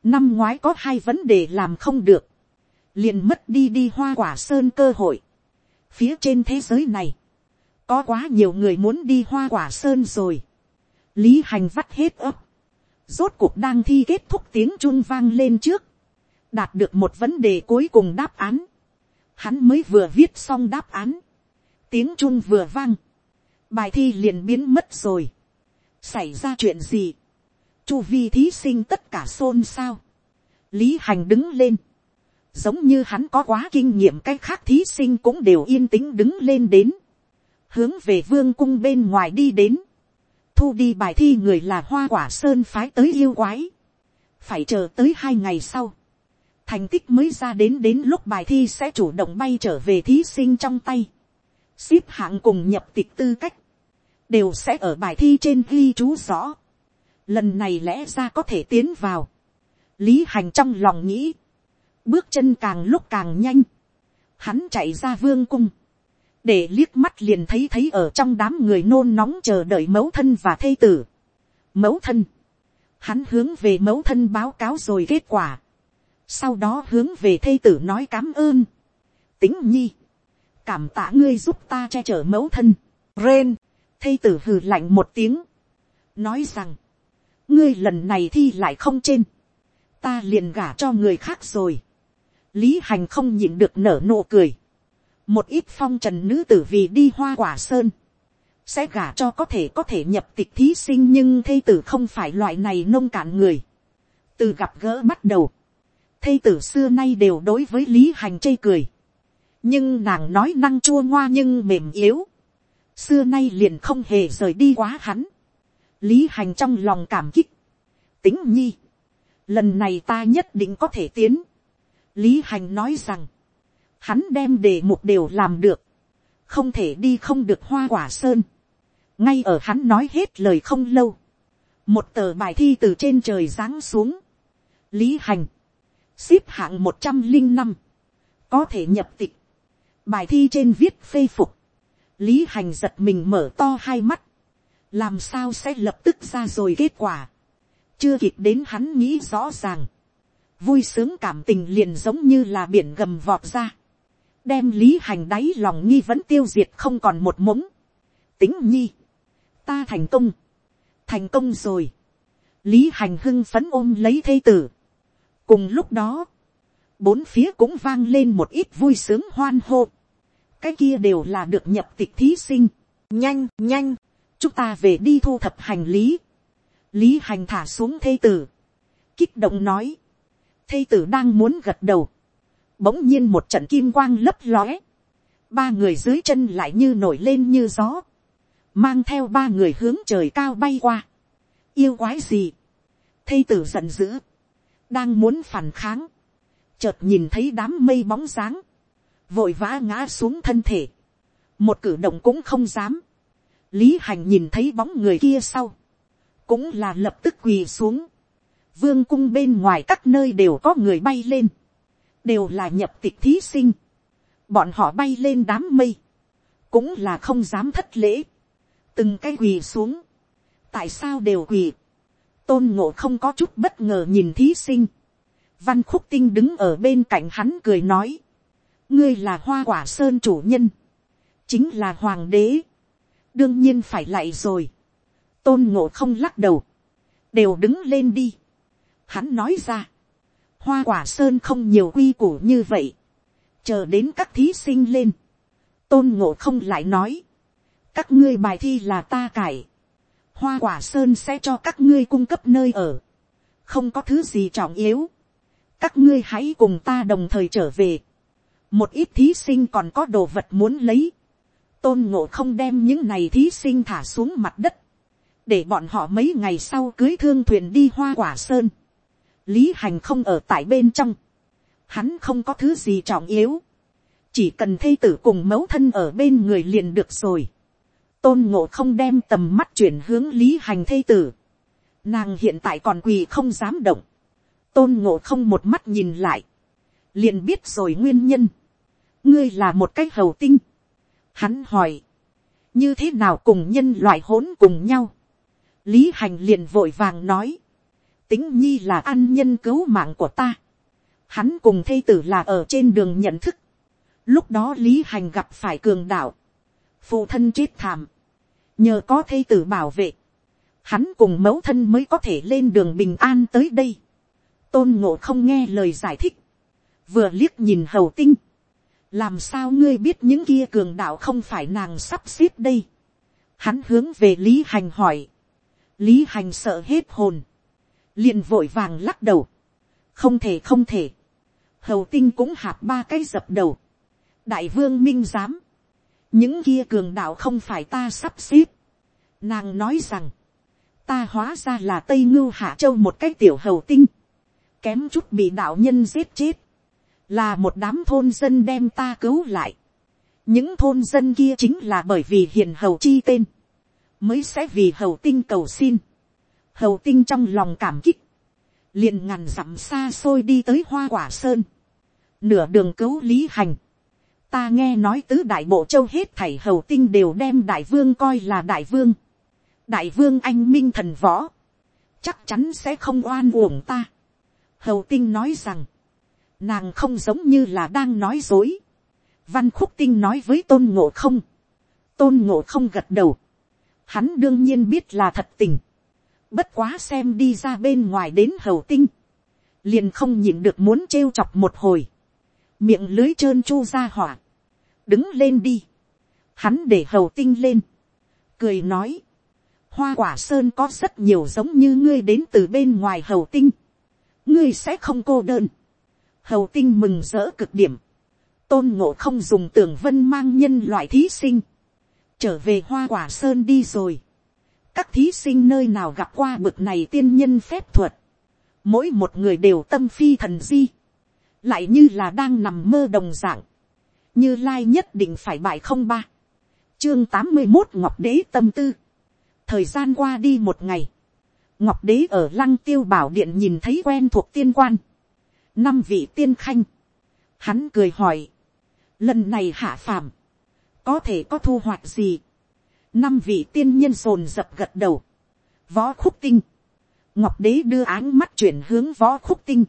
năm ngoái có hai vấn đề làm không được, liền mất đi đi hoa quả sơn cơ hội, phía trên thế giới này, có quá nhiều người muốn đi hoa quả sơn rồi, lý hành vắt hết ấp, rốt cuộc đang thi kết thúc tiếng chun vang lên trước, đạt được một vấn đề cuối cùng đáp án, hắn mới vừa viết xong đáp án, tiếng chun vừa vang, bài thi liền biến mất rồi, xảy ra chuyện gì, chu vi thí sinh tất cả xôn xao, lý hành đứng lên, giống như hắn có quá kinh nghiệm cái khác thí sinh cũng đều yên tĩnh đứng lên đến, hướng về vương cung bên ngoài đi đến, thu đi bài thi người là hoa quả sơn phái tới yêu quái, phải chờ tới hai ngày sau, thành tích mới ra đến đến lúc bài thi sẽ chủ động bay trở về thí sinh trong tay, ship hạng cùng nhập tịch tư cách, đều sẽ ở bài thi trên ghi chú rõ, lần này lẽ ra có thể tiến vào, lý hành trong lòng nghĩ, bước chân càng lúc càng nhanh, hắn chạy ra vương cung, để liếc mắt liền thấy thấy ở trong đám người nôn nóng chờ đợi mẫu thân và thê tử. mẫu thân, hắn hướng về mẫu thân báo cáo rồi kết quả, sau đó hướng về thê tử nói cám ơn, tính nhi, cảm tạ ngươi giúp ta che chở mẫu thân, ren. Thê tử hừ lạnh một tiếng, nói rằng, ngươi lần này thi lại không trên, ta liền gả cho người khác rồi, lý hành không nhịn được nở nụ cười, một ít phong trần nữ tử vì đi hoa quả sơn, sẽ gả cho có thể có thể nhập tịch thí sinh nhưng thây tử không phải loại này nông cạn người. từ gặp gỡ bắt đầu, thây tử xưa nay đều đối với lý hành chê cười. nhưng nàng nói năng chua ngoa nhưng mềm yếu. xưa nay liền không hề rời đi quá hắn. lý hành trong lòng cảm kích. tính nhi. lần này ta nhất định có thể tiến. lý hành nói rằng, hắn đem đề mục đều làm được, không thể đi không được hoa quả sơn. ngay ở hắn nói hết lời không lâu, một tờ bài thi từ trên trời giáng xuống, lý hành, xếp hạng một trăm linh năm, có thể nhập tịch, bài thi trên viết phê phục, lý hành giật mình mở to hai mắt, làm sao sẽ lập tức ra rồi kết quả, chưa kịp đến hắn nghĩ rõ ràng, vui sướng cảm tình liền giống như là biển gầm vọt ra, đem lý hành đáy lòng nghi vẫn tiêu diệt không còn một mống. tính nhi, ta thành công, thành công rồi. lý hành hưng phấn ôm lấy thây tử. cùng lúc đó, bốn phía cũng vang lên một ít vui sướng hoan hô. cái kia đều là được nhập tịch thí sinh. nhanh nhanh, chúng ta về đi thu thập hành lý. lý hành thả xuống thây tử. kích động nói. thây tử đang muốn gật đầu bỗng nhiên một trận kim quang lấp lóe, ba người dưới chân lại như nổi lên như gió, mang theo ba người hướng trời cao bay qua, yêu quái gì, thây tử giận dữ, đang muốn phản kháng, chợt nhìn thấy đám mây bóng dáng, vội vã ngã xuống thân thể, một cử động cũng không dám, lý hành nhìn thấy bóng người kia sau, cũng là lập tức quỳ xuống, vương cung bên ngoài các nơi đều có người bay lên, đều là nhập tịch thí sinh, bọn họ bay lên đám mây, cũng là không dám thất lễ, từng cái quỳ xuống, tại sao đều quỳ, tôn ngộ không có chút bất ngờ nhìn thí sinh, văn khúc tinh đứng ở bên cạnh hắn cười nói, ngươi là hoa quả sơn chủ nhân, chính là hoàng đế, đương nhiên phải lại rồi, tôn ngộ không lắc đầu, đều đứng lên đi, hắn nói ra, hoa quả sơn không nhiều quy củ như vậy, chờ đến các thí sinh lên, tôn ngộ không lại nói, các ngươi bài thi là ta cải, hoa quả sơn sẽ cho các ngươi cung cấp nơi ở, không có thứ gì trọng yếu, các ngươi hãy cùng ta đồng thời trở về, một ít thí sinh còn có đồ vật muốn lấy, tôn ngộ không đem những này thí sinh thả xuống mặt đất, để bọn họ mấy ngày sau cưới thương thuyền đi hoa quả sơn, lý hành không ở tại bên trong, hắn không có thứ gì trọng yếu, chỉ cần thây tử cùng mẫu thân ở bên người liền được rồi. tôn ngộ không đem tầm mắt chuyển hướng lý hành thây tử. nàng hiện tại còn quỳ không dám động. tôn ngộ không một mắt nhìn lại. liền biết rồi nguyên nhân. ngươi là một cái hầu tinh. hắn hỏi. như thế nào cùng nhân loại hỗn cùng nhau. lý hành liền vội vàng nói tính nhi là an nhân cứu mạng của ta. hắn cùng thây tử là ở trên đường nhận thức. lúc đó lý hành gặp phải cường đạo. phụ thân chết thảm nhờ có thây tử bảo vệ, hắn cùng mẫu thân mới có thể lên đường bình an tới đây. tôn ngộ không nghe lời giải thích, vừa liếc nhìn hầu tinh, làm sao ngươi biết những kia cường đạo không phải nàng sắp xếp đây. hắn hướng về lý hành hỏi, lý hành sợ hết hồn, liền vội vàng lắc đầu, không thể không thể, hầu tinh cũng hạp ba cái dập đầu, đại vương minh giám, những kia cường đạo không phải ta sắp xếp. Nàng nói rằng, ta hóa ra là tây ngưu hạ châu một cái tiểu hầu tinh, kém chút bị đạo nhân giết chết, là một đám thôn dân đem ta cứu lại. những thôn dân kia chính là bởi vì hiền hầu chi tên, mới sẽ vì hầu tinh cầu xin hầu tinh trong lòng cảm kích, liền ngàn dặm xa xôi đi tới hoa quả sơn, nửa đường cứu lý hành, ta nghe nói tứ đại bộ châu hết thảy hầu tinh đều đem đại vương coi là đại vương. đại vương anh minh thần võ, chắc chắn sẽ không oan uổng ta. hầu tinh nói rằng, nàng không giống như là đang nói dối. văn khúc tinh nói với tôn ngộ không, tôn ngộ không gật đầu, hắn đương nhiên biết là thật tình, bất quá xem đi ra bên ngoài đến hầu tinh, liền không nhịn được muốn trêu chọc một hồi, miệng lưới trơn chu ra hỏa, đứng lên đi, hắn để hầu tinh lên, cười nói, hoa quả sơn có rất nhiều giống như ngươi đến từ bên ngoài hầu tinh, ngươi sẽ không cô đơn, hầu tinh mừng rỡ cực điểm, tôn ngộ không dùng tường vân mang nhân loại thí sinh, trở về hoa quả sơn đi rồi, các thí sinh nơi nào gặp qua bực này tiên nhân phép thuật, mỗi một người đều tâm phi thần di, lại như là đang nằm mơ đồng dạng, như lai nhất định phải bại không ba, chương tám mươi một ngọc đế tâm tư, thời gian qua đi một ngày, ngọc đế ở lăng tiêu bảo điện nhìn thấy quen thuộc tiên quan, năm vị tiên khanh, hắn cười hỏi, lần này hạ phàm, có thể có thu hoạch gì, năm vị tiên nhân sồn dập gật đầu, võ khúc tinh, ngọc đế đưa áng mắt chuyển hướng võ khúc tinh,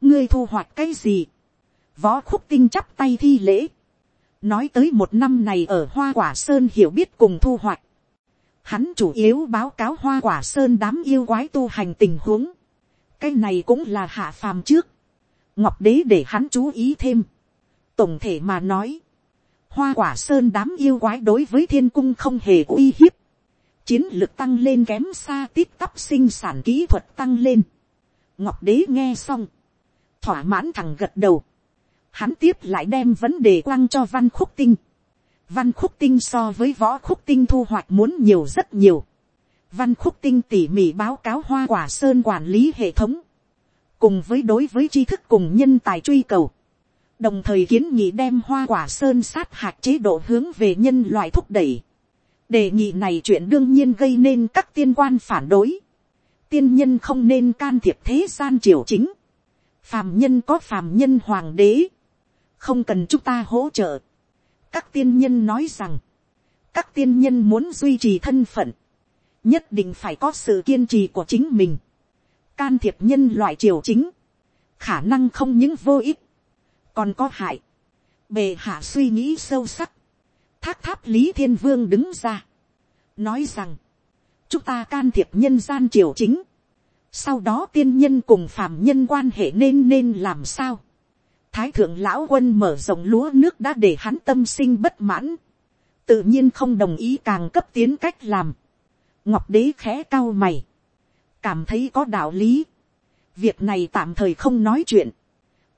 ngươi thu hoạch cái gì, Võ khúc tinh chắp tay thi lễ. Nói tới một năm này ở Hoa Quả Sơn hiểu biết cùng thu hoạch. Hắn chủ yếu báo cáo Hoa Quả Sơn đám yêu quái tu hành tình huống. Cái này cũng là hạ phàm trước. Ngọc Đế để hắn chú ý thêm. Tổng thể mà nói. Hoa Quả Sơn đám yêu quái đối với thiên cung không hề uy hiếp. Chiến lực tăng lên kém xa tít tắp sinh sản kỹ thuật tăng lên. Ngọc Đế nghe xong. Thỏa mãn thằng gật đầu hắn tiếp lại đem vấn đề quăng cho văn khúc tinh. Văn khúc tinh so với võ khúc tinh thu hoạch muốn nhiều rất nhiều. Văn khúc tinh tỉ mỉ báo cáo hoa quả sơn quản lý hệ thống. Cùng với đối với tri thức cùng nhân tài truy cầu. Đồng thời kiến nghị đem hoa quả sơn sát hạt chế độ hướng về nhân loại thúc đẩy. Đề nghị này chuyện đương nhiên gây nên các tiên quan phản đối. Tiên nhân không nên can thiệp thế gian triều chính. Phàm nhân có phàm nhân hoàng đế không cần chúng ta hỗ trợ. các tiên nhân nói rằng, các tiên nhân muốn duy trì thân phận, nhất định phải có sự kiên trì của chính mình, can thiệp nhân loại triều chính, khả năng không những vô ích, còn có hại. bề hạ suy nghĩ sâu sắc, thác tháp lý thiên vương đứng ra, nói rằng, chúng ta can thiệp nhân gian triều chính, sau đó tiên nhân cùng phàm nhân quan hệ nên nên làm sao, thái thượng lão quân mở rộng lúa nước đã để hắn tâm sinh bất mãn, tự nhiên không đồng ý càng cấp tiến cách làm, ngọc đế khẽ cao mày, cảm thấy có đạo lý, việc này tạm thời không nói chuyện,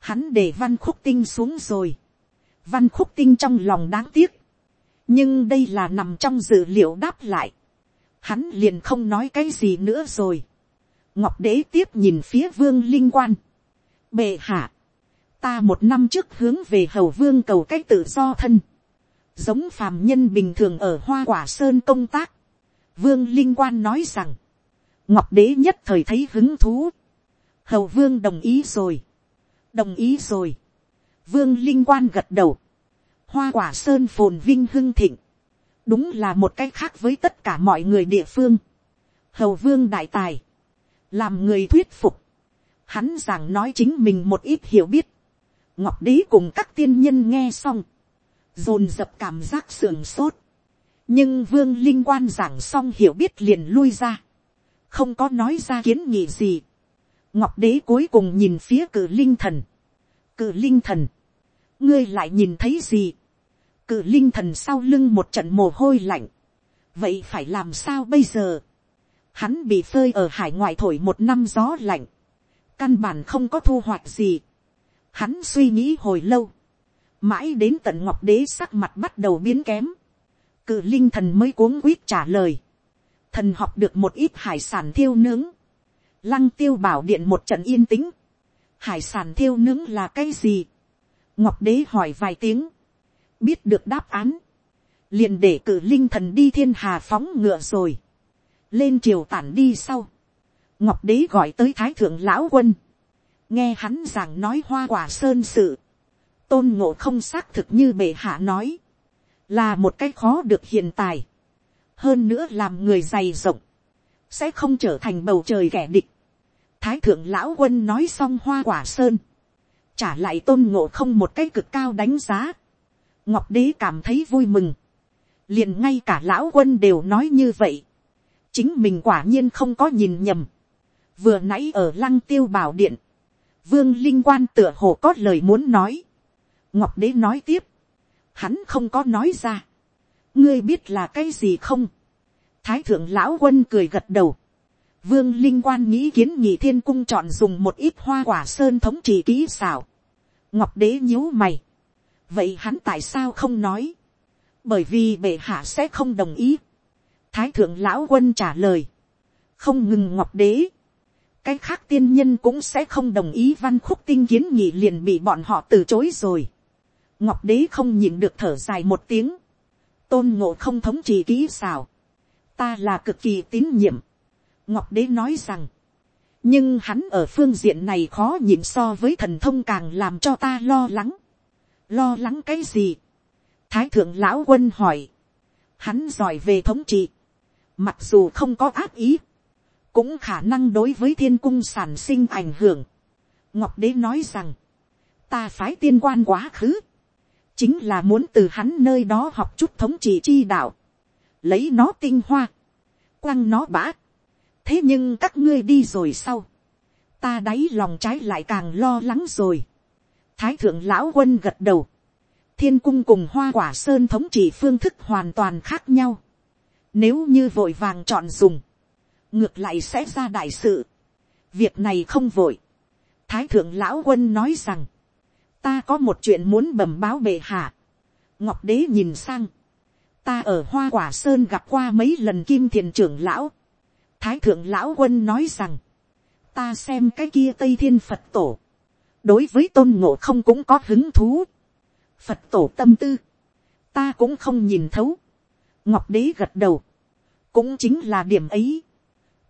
hắn để văn khúc tinh xuống rồi, văn khúc tinh trong lòng đáng tiếc, nhưng đây là nằm trong dự liệu đáp lại, hắn liền không nói cái gì nữa rồi, ngọc đế tiếp nhìn phía vương linh quan, bệ hạ, ta một năm trước hướng về hầu vương cầu cách tự do thân, giống phàm nhân bình thường ở hoa quả sơn công tác, vương linh quan nói rằng, ngọc đế nhất thời thấy hứng thú, hầu vương đồng ý rồi, đồng ý rồi, vương linh quan gật đầu, hoa quả sơn phồn vinh hưng thịnh, đúng là một cách khác với tất cả mọi người địa phương, hầu vương đại tài, làm người thuyết phục, hắn giảng nói chính mình một ít hiểu biết, ngọc đế cùng các tiên nhân nghe xong, dồn dập cảm giác sườn sốt, nhưng vương linh quan giảng xong hiểu biết liền lui ra, không có nói ra kiến nghị gì, ngọc đế cuối cùng nhìn phía cử linh thần, cử linh thần, ngươi lại nhìn thấy gì, cử linh thần sau lưng một trận mồ hôi lạnh, vậy phải làm sao bây giờ, hắn bị phơi ở hải ngoại thổi một năm gió lạnh, căn bản không có thu hoạch gì, hắn suy nghĩ hồi lâu, mãi đến tận ngọc đế sắc mặt bắt đầu biến kém, cử linh thần mới cuống quýt trả lời, thần học được một ít hải sản thiêu nướng, lăng tiêu bảo điện một trận yên tĩnh, hải sản thiêu nướng là cái gì, ngọc đế hỏi vài tiếng, biết được đáp án, liền để cử linh thần đi thiên hà phóng ngựa rồi, lên triều tản đi sau, ngọc đế gọi tới thái thượng lão quân, nghe hắn giảng nói hoa quả sơn sự, tôn ngộ không xác thực như bệ hạ nói, là một cái khó được hiện tài, hơn nữa làm người dày rộng, sẽ không trở thành bầu trời kẻ địch. Thái thượng lão quân nói xong hoa quả sơn, trả lại tôn ngộ không một cái cực cao đánh giá. ngọc đế cảm thấy vui mừng, liền ngay cả lão quân đều nói như vậy. chính mình quả nhiên không có nhìn nhầm. vừa nãy ở lăng tiêu bảo điện, vương linh quan tựa hồ có lời muốn nói. ngọc đế nói tiếp, hắn không có nói ra. ngươi biết là cái gì không. thái thượng lão quân cười gật đầu vương linh quan nghĩ kiến nhị thiên cung chọn dùng một ít hoa quả sơn thống trị kỹ xảo. ngọc đế nhíu mày. vậy hắn tại sao không nói. bởi vì bệ hạ sẽ không đồng ý. thái thượng lão quân trả lời. không ngừng ngọc đế. cái khác tiên nhân cũng sẽ không đồng ý văn khúc tinh kiến nhị liền bị bọn họ từ chối rồi ngọc đế không nhìn được thở dài một tiếng, tôn ngộ không thống trị kỹ xảo ta là cực kỳ tín nhiệm ngọc đế nói rằng, nhưng hắn ở phương diện này khó nhìn so với thần thông càng làm cho ta lo lắng. lo lắng cái gì. thái thượng lão quân hỏi, hắn giỏi về thống trị, mặc dù không có áp ý, cũng khả năng đối với thiên cung sản sinh ảnh hưởng. ngọc đế nói rằng, ta phái tiên quan quá khứ, chính là muốn từ hắn nơi đó học chút thống trị chi đạo, lấy nó tinh hoa, quăng nó bã thế nhưng các ngươi đi rồi sau, ta đáy lòng trái lại càng lo lắng rồi. thái thượng lão quân gật đầu, thiên cung cùng hoa quả sơn thống trị phương thức hoàn toàn khác nhau. nếu như vội vàng chọn dùng, ngược lại sẽ ra đại sự. việc này không vội. thái thượng lão quân nói rằng, ta có một chuyện muốn bẩm báo bệ hạ. ngọc đế nhìn sang, ta ở hoa quả sơn gặp qua mấy lần kim thiền trưởng lão thái thượng lão quân nói rằng, ta xem cái kia tây thiên phật tổ, đối với tôn ngộ không cũng có hứng thú. phật tổ tâm tư, ta cũng không nhìn thấu. ngọc đế gật đầu, cũng chính là điểm ấy.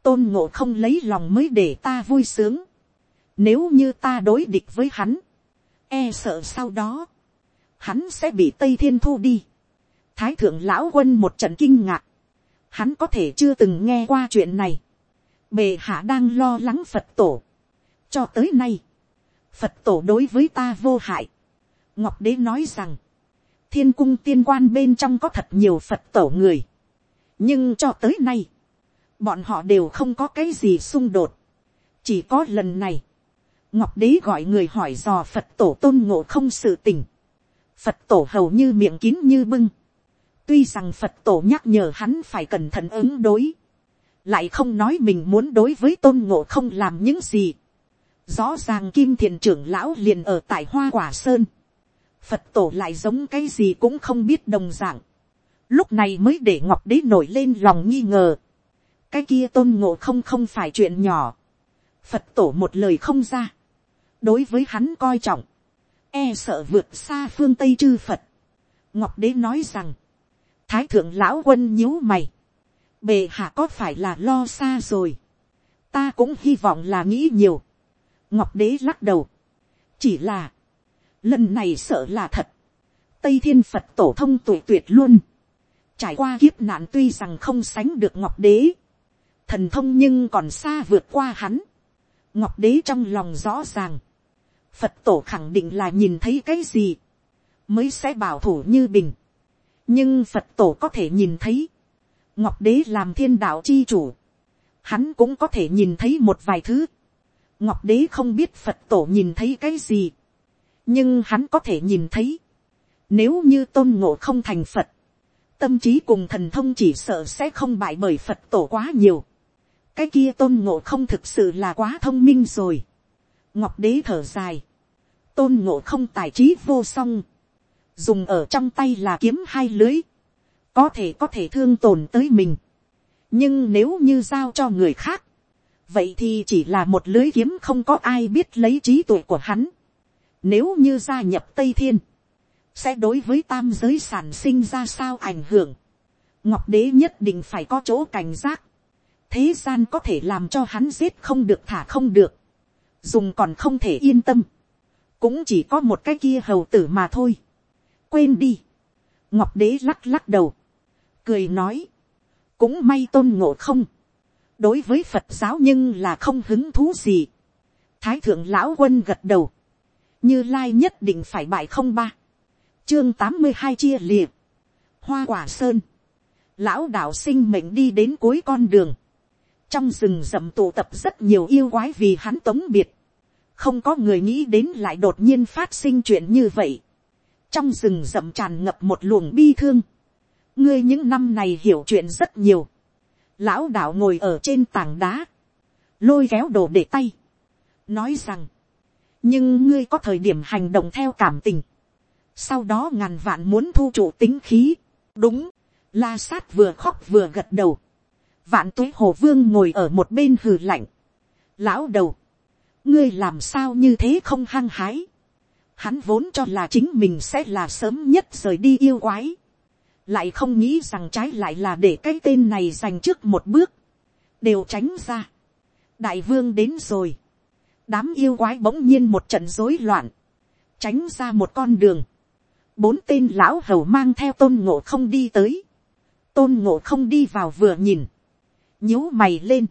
tôn ngộ không lấy lòng mới để ta vui sướng. nếu như ta đối địch với hắn, e sợ sau đó, hắn sẽ bị tây thiên thu đi. thái thượng lão quân một trận kinh ngạc, hắn có thể chưa từng nghe qua chuyện này. bề hạ đang lo lắng phật tổ. cho tới nay, phật tổ đối với ta vô hại. ngọc đế nói rằng, thiên cung tiên quan bên trong có thật nhiều phật tổ người. nhưng cho tới nay, bọn họ đều không có cái gì xung đột. chỉ có lần này, ngọc đế gọi người hỏi dò phật tổ tôn ngộ không sự tình. phật tổ hầu như miệng kín như bưng tuy rằng phật tổ nhắc nhở hắn phải cẩn thận ứng đối. lại không nói mình muốn đối với tôn ngộ không làm những gì. rõ ràng kim thiền trưởng lão liền ở tại hoa quả sơn. phật tổ lại giống cái gì cũng không biết đồng dạng. lúc này mới để ngọc đế nổi lên lòng nghi ngờ. cái kia tôn ngộ không không phải chuyện nhỏ. phật tổ một lời không ra đối với hắn coi trọng, e sợ vượt xa phương tây chư phật. ngọc đế nói rằng, thái thượng lão quân nhíu mày, bề hạ có phải là lo xa rồi, ta cũng hy vọng là nghĩ nhiều, ngọc đế lắc đầu, chỉ là, lần này sợ là thật, tây thiên phật tổ thông tuổi tuyệt luôn, trải qua kiếp nạn tuy rằng không sánh được ngọc đế, thần thông nhưng còn xa vượt qua hắn, ngọc đế trong lòng rõ ràng, phật tổ khẳng định là nhìn thấy cái gì, mới sẽ bảo thủ như bình, nhưng phật tổ có thể nhìn thấy, ngọc đế làm thiên đạo chi chủ, hắn cũng có thể nhìn thấy một vài thứ, ngọc đế không biết phật tổ nhìn thấy cái gì, nhưng hắn có thể nhìn thấy, nếu như tôn ngộ không thành phật, tâm trí cùng thần thông chỉ sợ sẽ không bại bởi phật tổ quá nhiều, cái kia tôn ngộ không thực sự là quá thông minh rồi, ngọc đế thở dài, tôn ngộ không tài trí vô song, dùng ở trong tay là kiếm hai lưới, có thể có thể thương tổn tới mình, nhưng nếu như giao cho người khác, vậy thì chỉ là một lưới kiếm không có ai biết lấy trí tuệ của hắn. Nếu như gia nhập Tây Thiên, sẽ đối với tam giới sản sinh ra sao ảnh hưởng. Ngọc đế nhất định phải có chỗ cảnh giác. Thế gian có thể làm cho hắn giết không được thả không được. Dùng còn không thể yên tâm. Cũng chỉ có một cái kia hầu tử mà thôi. Quên đi. Ngọc đế lắc lắc đầu. Cười nói. Cũng may tôn ngộ không đối với phật giáo nhưng là không hứng thú gì. thái thượng lão quân gật đầu, như lai nhất định phải bại không ba, chương tám mươi hai chia liệt, hoa quả sơn, lão đạo sinh mệnh đi đến cuối con đường, trong rừng rậm tụ tập rất nhiều yêu quái vì hắn tống biệt, không có người nghĩ đến lại đột nhiên phát sinh chuyện như vậy, trong rừng rậm tràn ngập một luồng bi thương, ngươi những năm này hiểu chuyện rất nhiều, Lão đạo ngồi ở trên tảng đá. Lôi kéo đồ để tay. Nói rằng. Nhưng ngươi có thời điểm hành động theo cảm tình. Sau đó ngàn vạn muốn thu trụ tính khí. Đúng. La sát vừa khóc vừa gật đầu. Vạn tuế hồ vương ngồi ở một bên hừ lạnh. Lão đầu. Ngươi làm sao như thế không hăng hái. Hắn vốn cho là chính mình sẽ là sớm nhất rời đi yêu quái. Lại không nghĩ rằng trái lại là để cái tên này dành trước một bước, đều tránh ra. đại vương đến rồi, đám yêu quái bỗng nhiên một trận rối loạn, tránh ra một con đường, bốn tên lão hầu mang theo tôn ngộ không đi tới, tôn ngộ không đi vào vừa nhìn, nhíu mày lên,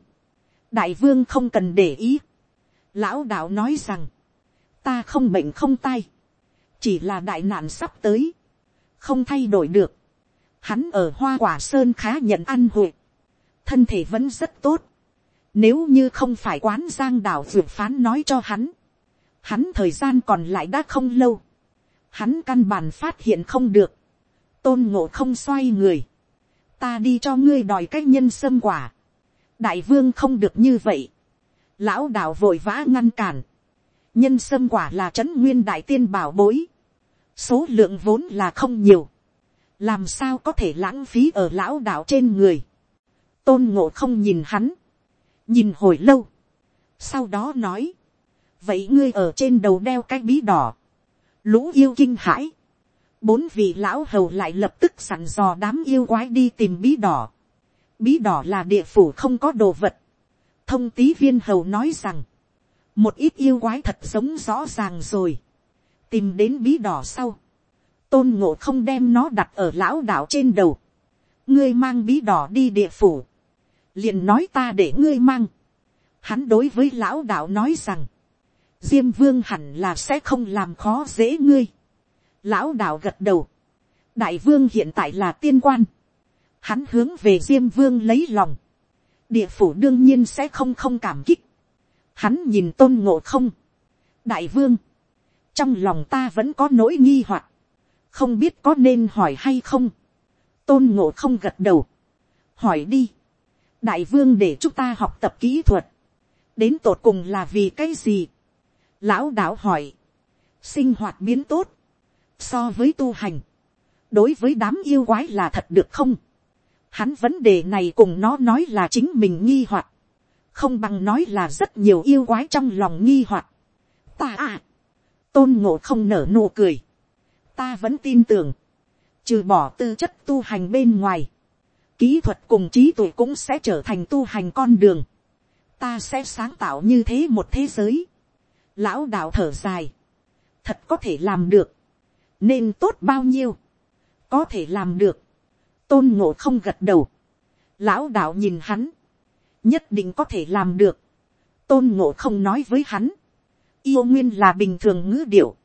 đại vương không cần để ý, lão đạo nói rằng, ta không bệnh không tay, chỉ là đại nạn sắp tới, không thay đổi được, Hắn ở hoa quả sơn khá nhận ăn hội. Thân thể vẫn rất tốt. Nếu như không phải quán giang đảo dược phán nói cho hắn. Hắn thời gian còn lại đã không lâu. Hắn căn bản phát hiện không được. Tôn ngộ không xoay người. Ta đi cho ngươi đòi cách nhân sâm quả. Đại vương không được như vậy. Lão đạo vội vã ngăn cản. Nhân sâm quả là trấn nguyên đại tiên bảo bối. Số lượng vốn là không nhiều. Làm sao có thể lãng phí ở lão đạo trên người, tôn ngộ không nhìn hắn, nhìn hồi lâu, sau đó nói, vậy ngươi ở trên đầu đeo cái bí đỏ, lũ yêu kinh hãi, bốn vị lão hầu lại lập tức sẵn dò đám yêu quái đi tìm bí đỏ, bí đỏ là địa phủ không có đồ vật, thông tý viên hầu nói rằng, một ít yêu quái thật sống rõ ràng rồi, tìm đến bí đỏ sau, tôn ngộ không đem nó đặt ở lão đạo trên đầu. ngươi mang bí đỏ đi địa phủ. liền nói ta để ngươi mang. hắn đối với lão đạo nói rằng, diêm vương hẳn là sẽ không làm khó dễ ngươi. lão đạo gật đầu. đại vương hiện tại là tiên quan. hắn hướng về diêm vương lấy lòng. địa phủ đương nhiên sẽ không không cảm kích hắn nhìn tôn ngộ không. đại vương, trong lòng ta vẫn có nỗi nghi hoặc không biết có nên hỏi hay không. tôn ngộ không gật đầu. hỏi đi. đại vương để chúng ta học tập kỹ thuật. đến tột cùng là vì cái gì. lão đạo hỏi. sinh hoạt biến tốt. so với tu hành. đối với đám yêu quái là thật được không. hắn vấn đề này cùng nó nói là chính mình nghi hoặc không bằng nói là rất nhiều yêu quái trong lòng nghi hoặc. ta à. tôn ngộ không nở nụ cười. Ta vẫn tin tưởng, trừ bỏ tư chất tu hành bên ngoài, kỹ thuật cùng trí tuệ cũng sẽ trở thành tu hành con đường, ta sẽ sáng tạo như thế một thế giới, lão đạo thở dài, thật có thể làm được, nên tốt bao nhiêu, có thể làm được, tôn ngộ không gật đầu, lão đạo nhìn hắn, nhất định có thể làm được, tôn ngộ không nói với hắn, yêu nguyên là bình thường ngữ điệu,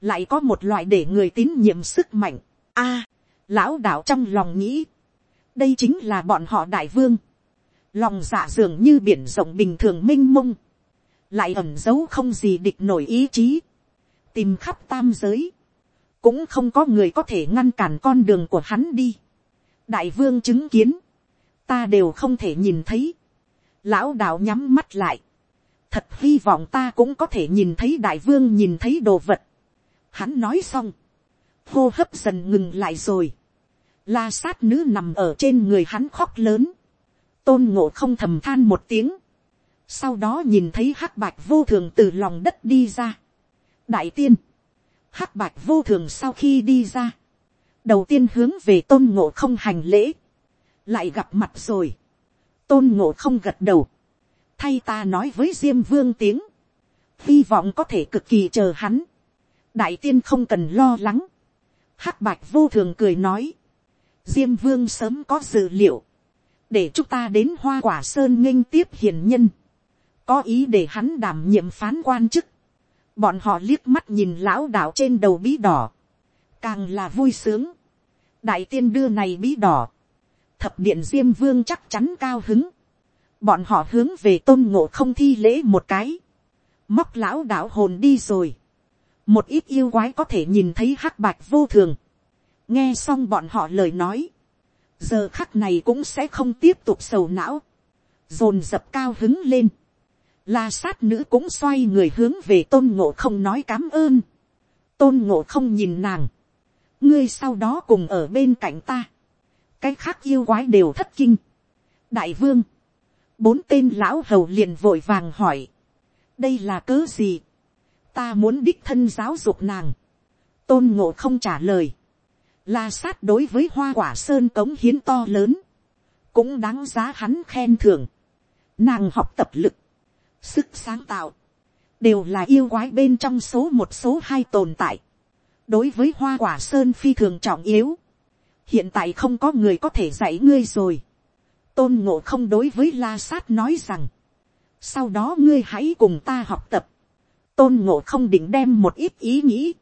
lại có một loại để người tín nhiệm sức mạnh. A, lão đạo trong lòng nghĩ, đây chính là bọn họ đại vương, lòng dạ dường như biển rộng bình thường m i n h mông, lại ẩm giấu không gì địch nổi ý chí, tìm khắp tam giới, cũng không có người có thể ngăn cản con đường của hắn đi. đại vương chứng kiến, ta đều không thể nhìn thấy, lão đạo nhắm mắt lại, thật hy vọng ta cũng có thể nhìn thấy đại vương nhìn thấy đồ vật. Hắn nói xong, hô hấp dần ngừng lại rồi, la sát nữ nằm ở trên người hắn khóc lớn, tôn ngộ không thầm than một tiếng, sau đó nhìn thấy hắc bạch vô thường từ lòng đất đi ra. đại tiên, hắc bạch vô thường sau khi đi ra, đầu tiên hướng về tôn ngộ không hành lễ, lại gặp mặt rồi, tôn ngộ không gật đầu, thay ta nói với diêm vương tiếng, hy vọng có thể cực kỳ chờ hắn, đại tiên không cần lo lắng, hắc bạch vô thường cười nói, diêm vương sớm có dự liệu, để chúng ta đến hoa quả sơn nghênh tiếp hiền nhân, có ý để hắn đảm nhiệm phán quan chức, bọn họ liếc mắt nhìn lão đạo trên đầu bí đỏ, càng là vui sướng, đại tiên đưa này bí đỏ, thập điện diêm vương chắc chắn cao hứng, bọn họ hướng về tôn ngộ không thi lễ một cái, móc lão đạo hồn đi rồi, một ít yêu quái có thể nhìn thấy hắc bạch vô thường, nghe xong bọn họ lời nói, giờ khắc này cũng sẽ không tiếp tục sầu não, dồn dập cao hứng lên, la sát nữ cũng xoay người hướng về tôn ngộ không nói cám ơn, tôn ngộ không nhìn nàng, ngươi sau đó cùng ở bên cạnh ta, cái khác yêu quái đều thất kinh, đại vương, bốn tên lão hầu liền vội vàng hỏi, đây là cớ gì, ta muốn đích thân giáo dục nàng, tôn ngộ không trả lời, La sát đối với hoa quả sơn cống hiến to lớn. Cũng đáng giá hắn khen thưởng. Nàng học tập lực. Sức sáng tạo. Đều là yêu quái bên trong số một số hai tồn tại. Đối với hoa quả sơn phi thường trọng yếu. Hiện tại không có người có thể dạy ngươi rồi. Tôn ngộ không đối với la sát nói rằng. Sau đó ngươi hãy cùng ta học tập. Tôn ngộ không định đem một ít ý nghĩ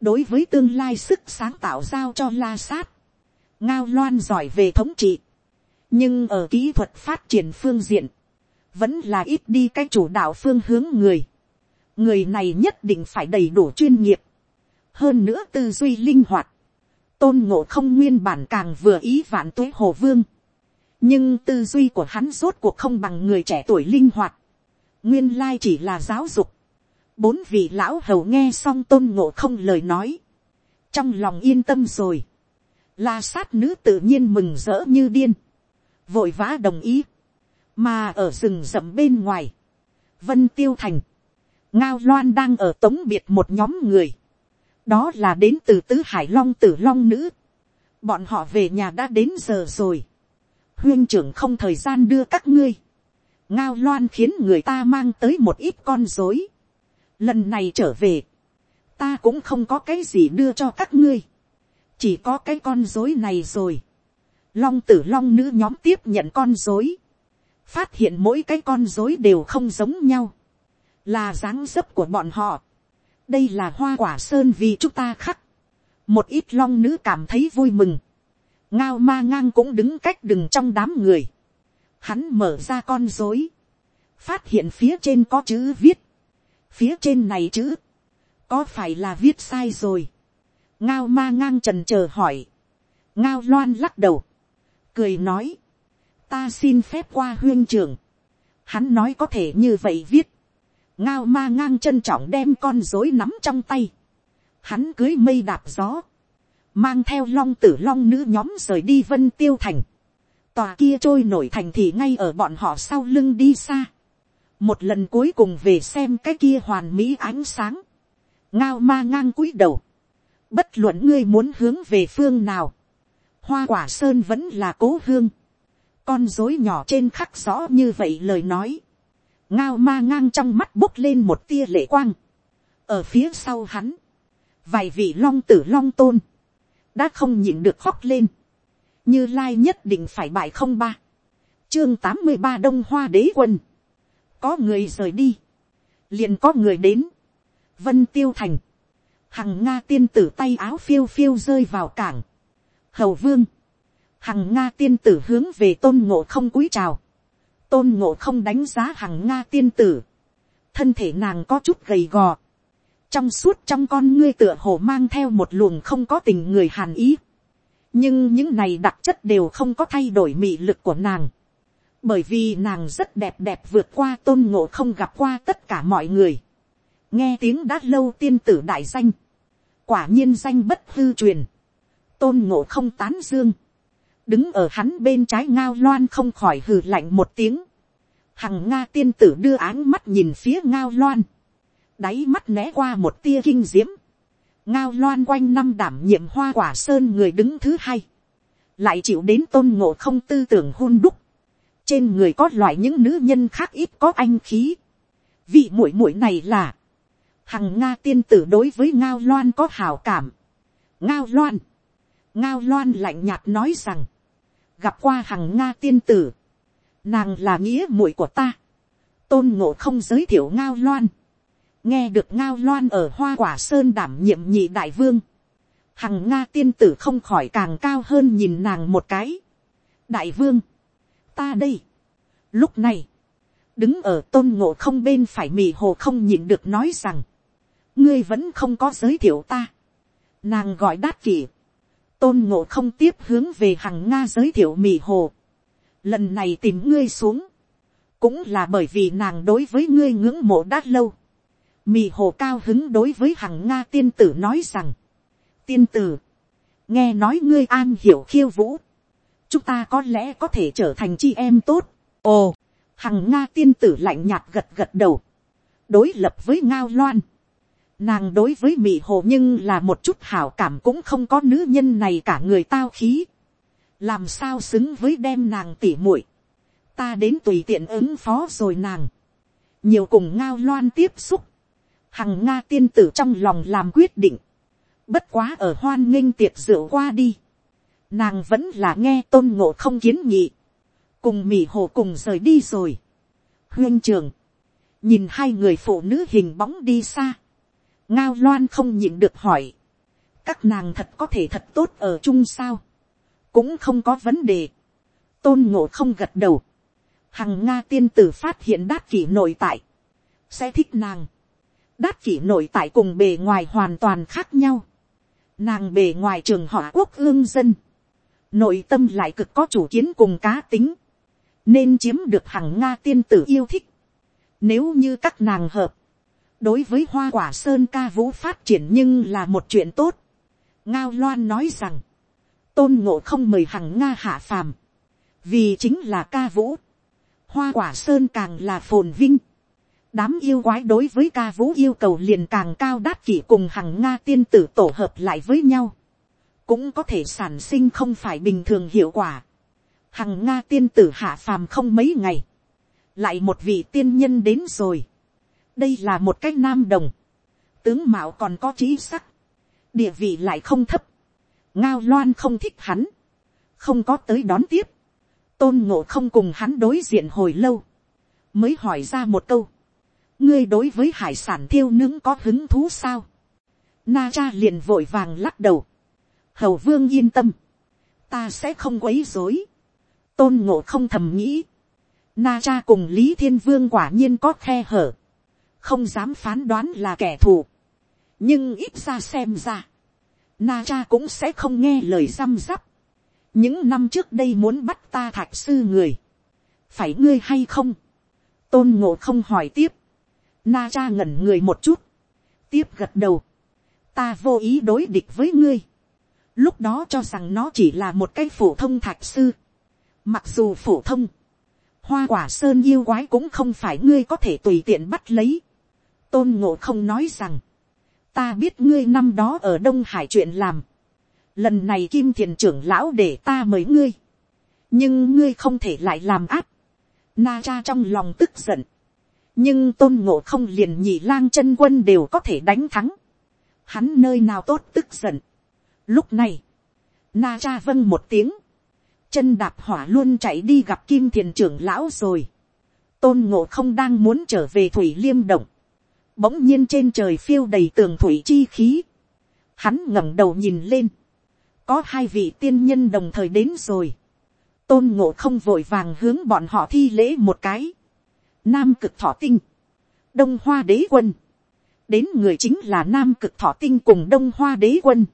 đối với tương lai sức sáng tạo giao cho la sát, ngao loan giỏi về thống trị, nhưng ở kỹ thuật phát triển phương diện, vẫn là ít đi cái chủ đạo phương hướng người. người này nhất định phải đầy đủ chuyên nghiệp, hơn nữa tư duy linh hoạt, tôn ngộ không nguyên bản càng vừa ý vạn tuế hồ vương, nhưng tư duy của hắn rốt cuộc không bằng người trẻ tuổi linh hoạt, nguyên lai chỉ là giáo dục, bốn vị lão hầu nghe xong tôn ngộ không lời nói, trong lòng yên tâm rồi, la sát nữ tự nhiên mừng rỡ như điên, vội vã đồng ý, mà ở rừng rậm bên ngoài, vân tiêu thành, ngao loan đang ở tống biệt một nhóm người, đó là đến từ tứ hải long tử long nữ, bọn họ về nhà đã đến giờ rồi, huyên trưởng không thời gian đưa các ngươi, ngao loan khiến người ta mang tới một ít con dối, lần này trở về, ta cũng không có cái gì đưa cho các ngươi, chỉ có cái con dối này rồi. long tử long nữ nhóm tiếp nhận con dối, phát hiện mỗi cái con dối đều không giống nhau, là dáng dấp của bọn họ đây là hoa quả sơn vì chúng ta khắc, một ít long nữ cảm thấy vui mừng, ngao ma ngang cũng đứng cách đừng trong đám người, hắn mở ra con dối, phát hiện phía trên có chữ viết, phía trên này chữ, có phải là viết sai rồi, ngao ma ngang trần c h ờ hỏi, ngao loan lắc đầu, cười nói, ta xin phép qua huyên trường, hắn nói có thể như vậy viết, ngao ma ngang trân trọng đem con dối nắm trong tay, hắn cưới mây đạp gió, mang theo long tử long nữ nhóm rời đi vân tiêu thành, tòa kia trôi nổi thành thì ngay ở bọn họ sau lưng đi xa, một lần cuối cùng về xem cái kia hoàn mỹ ánh sáng, ngao ma ngang cúi đầu, Bất luận ngươi muốn hướng về phương nào. Hoa quả sơn vẫn là cố hương. Con dối nhỏ trên khắc rõ như vậy lời nói. Ngao ma ngang trong mắt bốc lên một tia lệ quang. Ở phía sau hắn. Vài vị long tử long tôn. Đã không nhịn được khóc lên. Như lai nhất định phải bại không ba. Chương tám mươi ba Đông Hoa đế quân. Có người rời đi. Liền có người đến. Vân Tiêu Thành hằng nga tiên tử tay áo phiêu phiêu rơi vào cảng, hầu vương, hằng nga tiên tử hướng về tôn ngộ không cúi chào, tôn ngộ không đánh giá hằng nga tiên tử, thân thể nàng có chút gầy gò, trong suốt trong con ngươi tựa hồ mang theo một luồng không có tình người hàn ý, nhưng những này đặc chất đều không có thay đổi mị lực của nàng, bởi vì nàng rất đẹp đẹp vượt qua tôn ngộ không gặp qua tất cả mọi người. nghe tiếng đã lâu tiên tử đại danh, quả nhiên danh bất hư truyền, tôn ngộ không tán dương, đứng ở hắn bên trái ngao loan không khỏi hừ lạnh một tiếng, hằng nga tiên tử đưa áng mắt nhìn phía ngao loan, đáy mắt né qua một tia kinh diễm, ngao loan quanh năm đảm nhiệm hoa quả sơn người đứng thứ hai, lại chịu đến tôn ngộ không tư tưởng hôn đúc, trên người có loại những nữ nhân khác ít có anh khí, vị muội muội này là, hằng nga tiên tử đối với ngao loan có hảo cảm. ngao loan, ngao loan lạnh nhạt nói rằng, gặp qua hằng nga tiên tử, nàng là nghĩa muội của ta, tôn ngộ không giới thiệu ngao loan, nghe được ngao loan ở hoa quả sơn đảm nhiệm nhị đại vương, hằng nga tiên tử không khỏi càng cao hơn nhìn nàng một cái. đại vương, ta đây, lúc này, đứng ở tôn ngộ không bên phải mì hồ không nhìn được nói rằng, ngươi vẫn không có giới thiệu ta. Nàng gọi đát kỷ. Tôn ngộ không tiếp hướng về hằng Nga giới thiệu mì hồ. Lần này tìm ngươi xuống. Cũng là bởi vì nàng đối với ngươi ngưỡng mộ đã lâu. Mì hồ cao hứng đối với hằng Nga tiên tử nói rằng. Tiên tử. Nghe nói ngươi an hiểu khiêu vũ. Chúng ta có lẽ có thể trở thành chi em tốt. Ồ. Hằng Nga tiên tử lạnh nhạt gật gật đầu. Đối lập với Ngao Loan Nàng đối với mị hồ nhưng là một chút hảo cảm cũng không có nữ nhân này cả người tao khí. Làm sao xứng với đem nàng tỉ muội Ta đến tùy tiện ứng phó rồi nàng. Nhiều cùng ngao loan tiếp xúc. Hằng Nga tiên tử trong lòng làm quyết định. Bất quá ở hoan nghênh tiệc rượu qua đi. Nàng vẫn là nghe tôn ngộ không kiến nghị. Cùng mỉ hồ cùng rời đi rồi. Huyên trường. Nhìn hai người phụ nữ hình bóng đi xa ngao loan không nhịn được hỏi, các nàng thật có thể thật tốt ở chung sao, cũng không có vấn đề, tôn ngộ không gật đầu, hằng nga tiên tử phát hiện đát kỷ nội tại, sẽ thích nàng, đát kỷ nội tại cùng bề ngoài hoàn toàn khác nhau, nàng bề ngoài trường họ quốc ương dân, nội tâm lại cực có chủ kiến cùng cá tính, nên chiếm được hằng nga tiên tử yêu thích, nếu như các nàng hợp, đối với hoa quả sơn ca vũ phát triển nhưng là một chuyện tốt. ngao loan nói rằng, tôn ngộ không mời hằng nga hạ phàm, vì chính là ca vũ. hoa quả sơn càng là phồn vinh. đám yêu quái đối với ca vũ yêu cầu liền càng cao đát kỷ cùng hằng nga tiên tử tổ hợp lại với nhau. cũng có thể sản sinh không phải bình thường hiệu quả. hằng nga tiên tử hạ phàm không mấy ngày. lại một vị tiên nhân đến rồi đây là một cái nam đồng, tướng mạo còn có trí sắc, địa vị lại không thấp, ngao loan không thích hắn, không có tới đón tiếp, tôn ngộ không cùng hắn đối diện hồi lâu, mới hỏi ra một câu, ngươi đối với hải sản thiêu nướng có hứng thú sao, na cha liền vội vàng lắc đầu, hầu vương yên tâm, ta sẽ không quấy dối, tôn ngộ không thầm nghĩ, na cha cùng lý thiên vương quả nhiên có khe hở, không dám phán đoán là kẻ thù, nhưng ít ra xem ra, na cha cũng sẽ không nghe lời răm rắp. những năm trước đây muốn bắt ta thạch sư người, phải ngươi hay không, tôn ngộ không hỏi tiếp, na cha ngẩn người một chút, tiếp gật đầu, ta vô ý đối địch với ngươi, lúc đó cho rằng nó chỉ là một cái phổ thông thạch sư, mặc dù phổ thông, hoa quả sơn yêu quái cũng không phải ngươi có thể tùy tiện bắt lấy tôn ngộ không nói rằng, ta biết ngươi năm đó ở đông hải chuyện làm, lần này kim thiền trưởng lão để ta mời ngươi, nhưng ngươi không thể lại làm áp, na cha trong lòng tức giận, nhưng tôn ngộ không liền nhị lang chân quân đều có thể đánh thắng, hắn nơi nào tốt tức giận. Lúc này, na cha vâng một tiếng, chân đạp hỏa luôn chạy đi gặp kim thiền trưởng lão rồi, tôn ngộ không đang muốn trở về thủy liêm động, bỗng nhiên trên trời phiêu đầy tường thủy chi khí, hắn ngẩng đầu nhìn lên, có hai vị tiên nhân đồng thời đến rồi, tôn ngộ không vội vàng hướng bọn họ thi lễ một cái, nam cực thọ tinh, đông hoa đế quân, đến người chính là nam cực thọ tinh cùng đông hoa đế quân,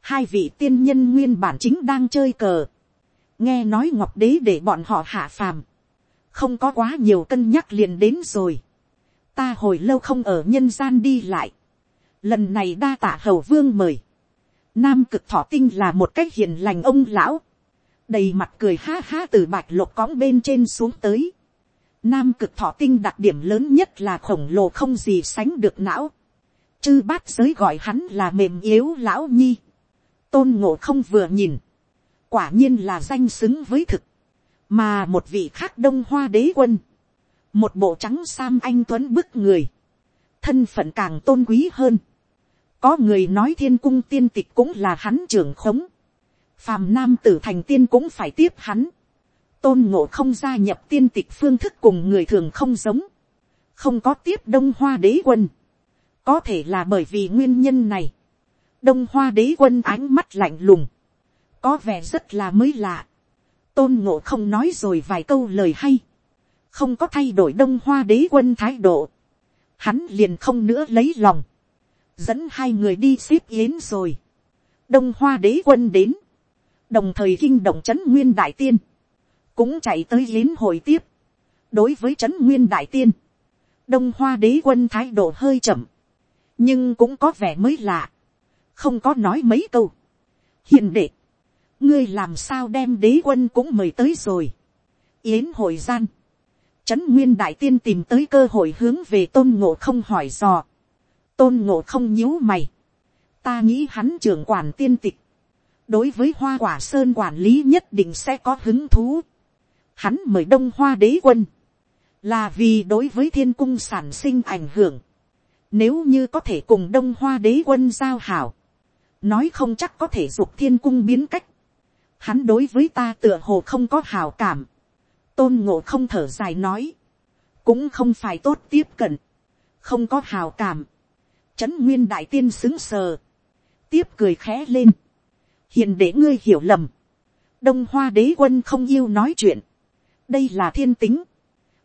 hai vị tiên nhân nguyên bản chính đang chơi cờ, nghe nói ngọc đế để bọn họ hạ phàm, không có quá nhiều cân nhắc liền đến rồi, ta hồi lâu không ở nhân gian đi lại, lần này đa tạ hầu vương mời, nam cực thọ tinh là một cách hiền lành ông lão, đầy mặt cười ha ha từ bạch lục cõng bên trên xuống tới, Nam cực thọ tinh đặc điểm lớn nhất là khổng lồ không gì sánh được não. Chư bát giới gọi hắn là mềm yếu lão nhi. Tôn ngộ không vừa nhìn. Quả nhiên là danh xứng với thực. Mà một vị khác đông hoa đế quân. Một bộ trắng sam anh tuấn bức người. Thân phận càng tôn quý hơn. Có người nói thiên cung tiên tịch cũng là hắn trưởng khống. Phàm nam tử thành tiên cũng phải tiếp hắn. Tôn ngộ không gia nhập tiên tịch phương thức cùng người thường không giống, không có tiếp đông hoa đế quân, có thể là bởi vì nguyên nhân này, đông hoa đế quân ánh mắt lạnh lùng, có vẻ rất là mới lạ, tôn ngộ không nói rồi vài câu lời hay, không có thay đổi đông hoa đế quân thái độ, hắn liền không nữa lấy lòng, dẫn hai người đi xếp yến rồi, đông hoa đế quân đến, đồng thời kinh động c h ấ n nguyên đại tiên, cũng chạy tới yến hội tiếp. đối với trấn nguyên đại tiên, đông hoa đế quân thái độ hơi chậm, nhưng cũng có vẻ mới lạ, không có nói mấy câu. hiền đệ, ngươi làm sao đem đế quân cũng mời tới rồi. yến hội gian, trấn nguyên đại tiên tìm tới cơ hội hướng về tôn ngộ không hỏi dò. tôn ngộ không nhíu mày. ta nghĩ hắn trưởng quản tiên tịch. đối với hoa quả sơn quản lý nhất định sẽ có hứng thú hắn mời đông hoa đế quân, là vì đối với thiên cung sản sinh ảnh hưởng. Nếu như có thể cùng đông hoa đế quân giao hảo, nói không chắc có thể dục thiên cung biến cách. Hắn đối với ta tựa hồ không có hảo cảm. Tôn ngộ không thở dài nói. Cũng không phải tốt tiếp cận. Không có hào cảm. Trấn nguyên đại tiên xứng sờ. Tiếp cười khẽ lên. hiền để ngươi hiểu lầm. Đông hoa đế quân không yêu nói chuyện, đây là thiên tính.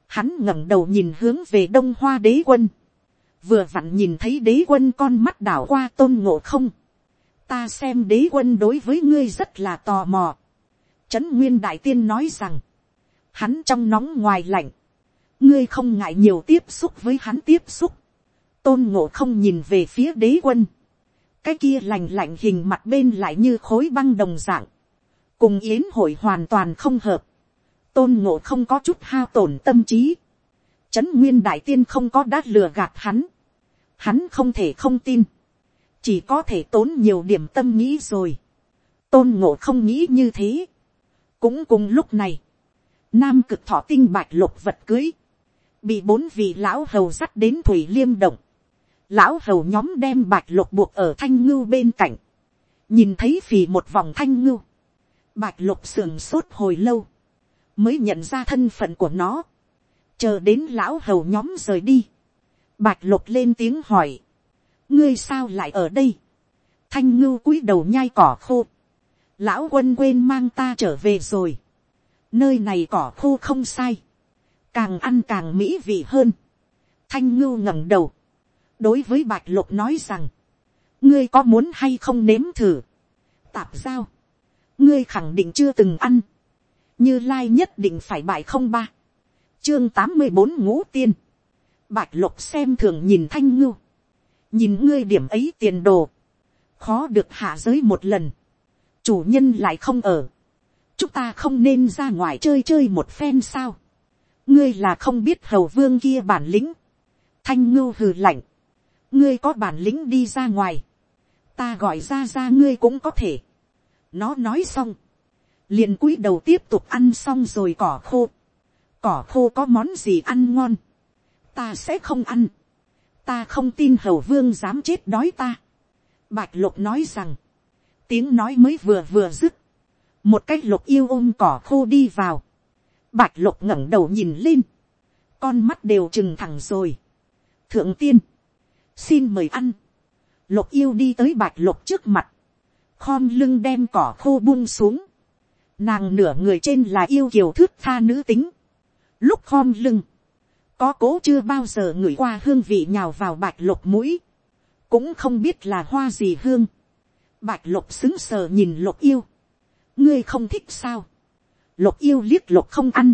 Hắn ngẩng đầu nhìn hướng về đông hoa đế quân. Vừa vặn nhìn thấy đế quân con mắt đảo qua tôn ngộ không. Ta xem đế quân đối với ngươi rất là tò mò. Trấn Nguyên Đại Tiên nói rằng. Hắn trong nóng ngoài lạnh. Ngươi không ngại nhiều tiếp xúc với hắn tiếp xúc. Tôn ngộ không nhìn về phía đế quân. Cái kia lành lạnh hình mặt bên lại như khối băng đồng dạng. Cùng yến hội hoàn toàn không hợp tôn ngộ không có chút hao tổn tâm trí. Trấn nguyên đại tiên không có đát lừa gạt hắn. Hắn không thể không tin. Chỉ có thể tốn nhiều điểm tâm nghĩ rồi. Tôn ngộ không nghĩ như thế. Cũng cùng lúc này. Nam cực thọ tinh bạch lục vật cưới. Bị bốn vị lão hầu dắt đến thủy liêm động. Lão hầu nhóm đem bạch lục buộc ở thanh ngưu bên cạnh. Nhìn thấy phì một vòng thanh ngưu. Bạch lục sườn sốt hồi lâu mới nhận ra thân phận của nó, chờ đến lão hầu nhóm rời đi, bạch lục lên tiếng hỏi, ngươi sao lại ở đây, thanh ngưu cúi đầu nhai cỏ khô, lão quân quên mang ta trở về rồi, nơi này cỏ khô không sai, càng ăn càng mỹ vị hơn, thanh ngưu ngẩng đầu, đối với bạch lục nói rằng, ngươi có muốn hay không nếm thử, tạp giao, ngươi khẳng định chưa từng ăn, như lai nhất định phải bại không ba, chương tám mươi bốn ngũ tiên, bạch lục xem thường nhìn thanh ngưu, nhìn ngươi điểm ấy tiền đồ, khó được hạ giới một lần, chủ nhân lại không ở, chúng ta không nên ra ngoài chơi chơi một phen sao, ngươi là không biết hầu vương kia bản lĩnh, thanh ngưu hừ lạnh, ngươi có bản lĩnh đi ra ngoài, ta gọi ra ra ngươi cũng có thể. nó nói xong, liền cúi đầu tiếp tục ăn xong rồi cỏ khô. cỏ khô có món gì ăn ngon, ta sẽ không ăn, ta không tin hầu vương dám chết đói ta. bạch lục nói rằng, tiếng nói mới vừa vừa dứt, một cái lục yêu ôm cỏ khô đi vào, bạch lục ngẩng đầu nhìn lên, con mắt đều trừng thẳng rồi. thượng tiên, xin mời ăn, lục yêu đi tới bạch lục trước mặt, khom lưng đem cỏ khô buông xuống, nàng nửa người trên là yêu kiều thước tha nữ tính, lúc khom lưng, có cố chưa bao giờ ngửi qua hương vị nhào vào bạch lục mũi, cũng không biết là hoa gì hương, bạch lục xứng sờ nhìn lục yêu, ngươi không thích sao, lục yêu liếc lục không ăn,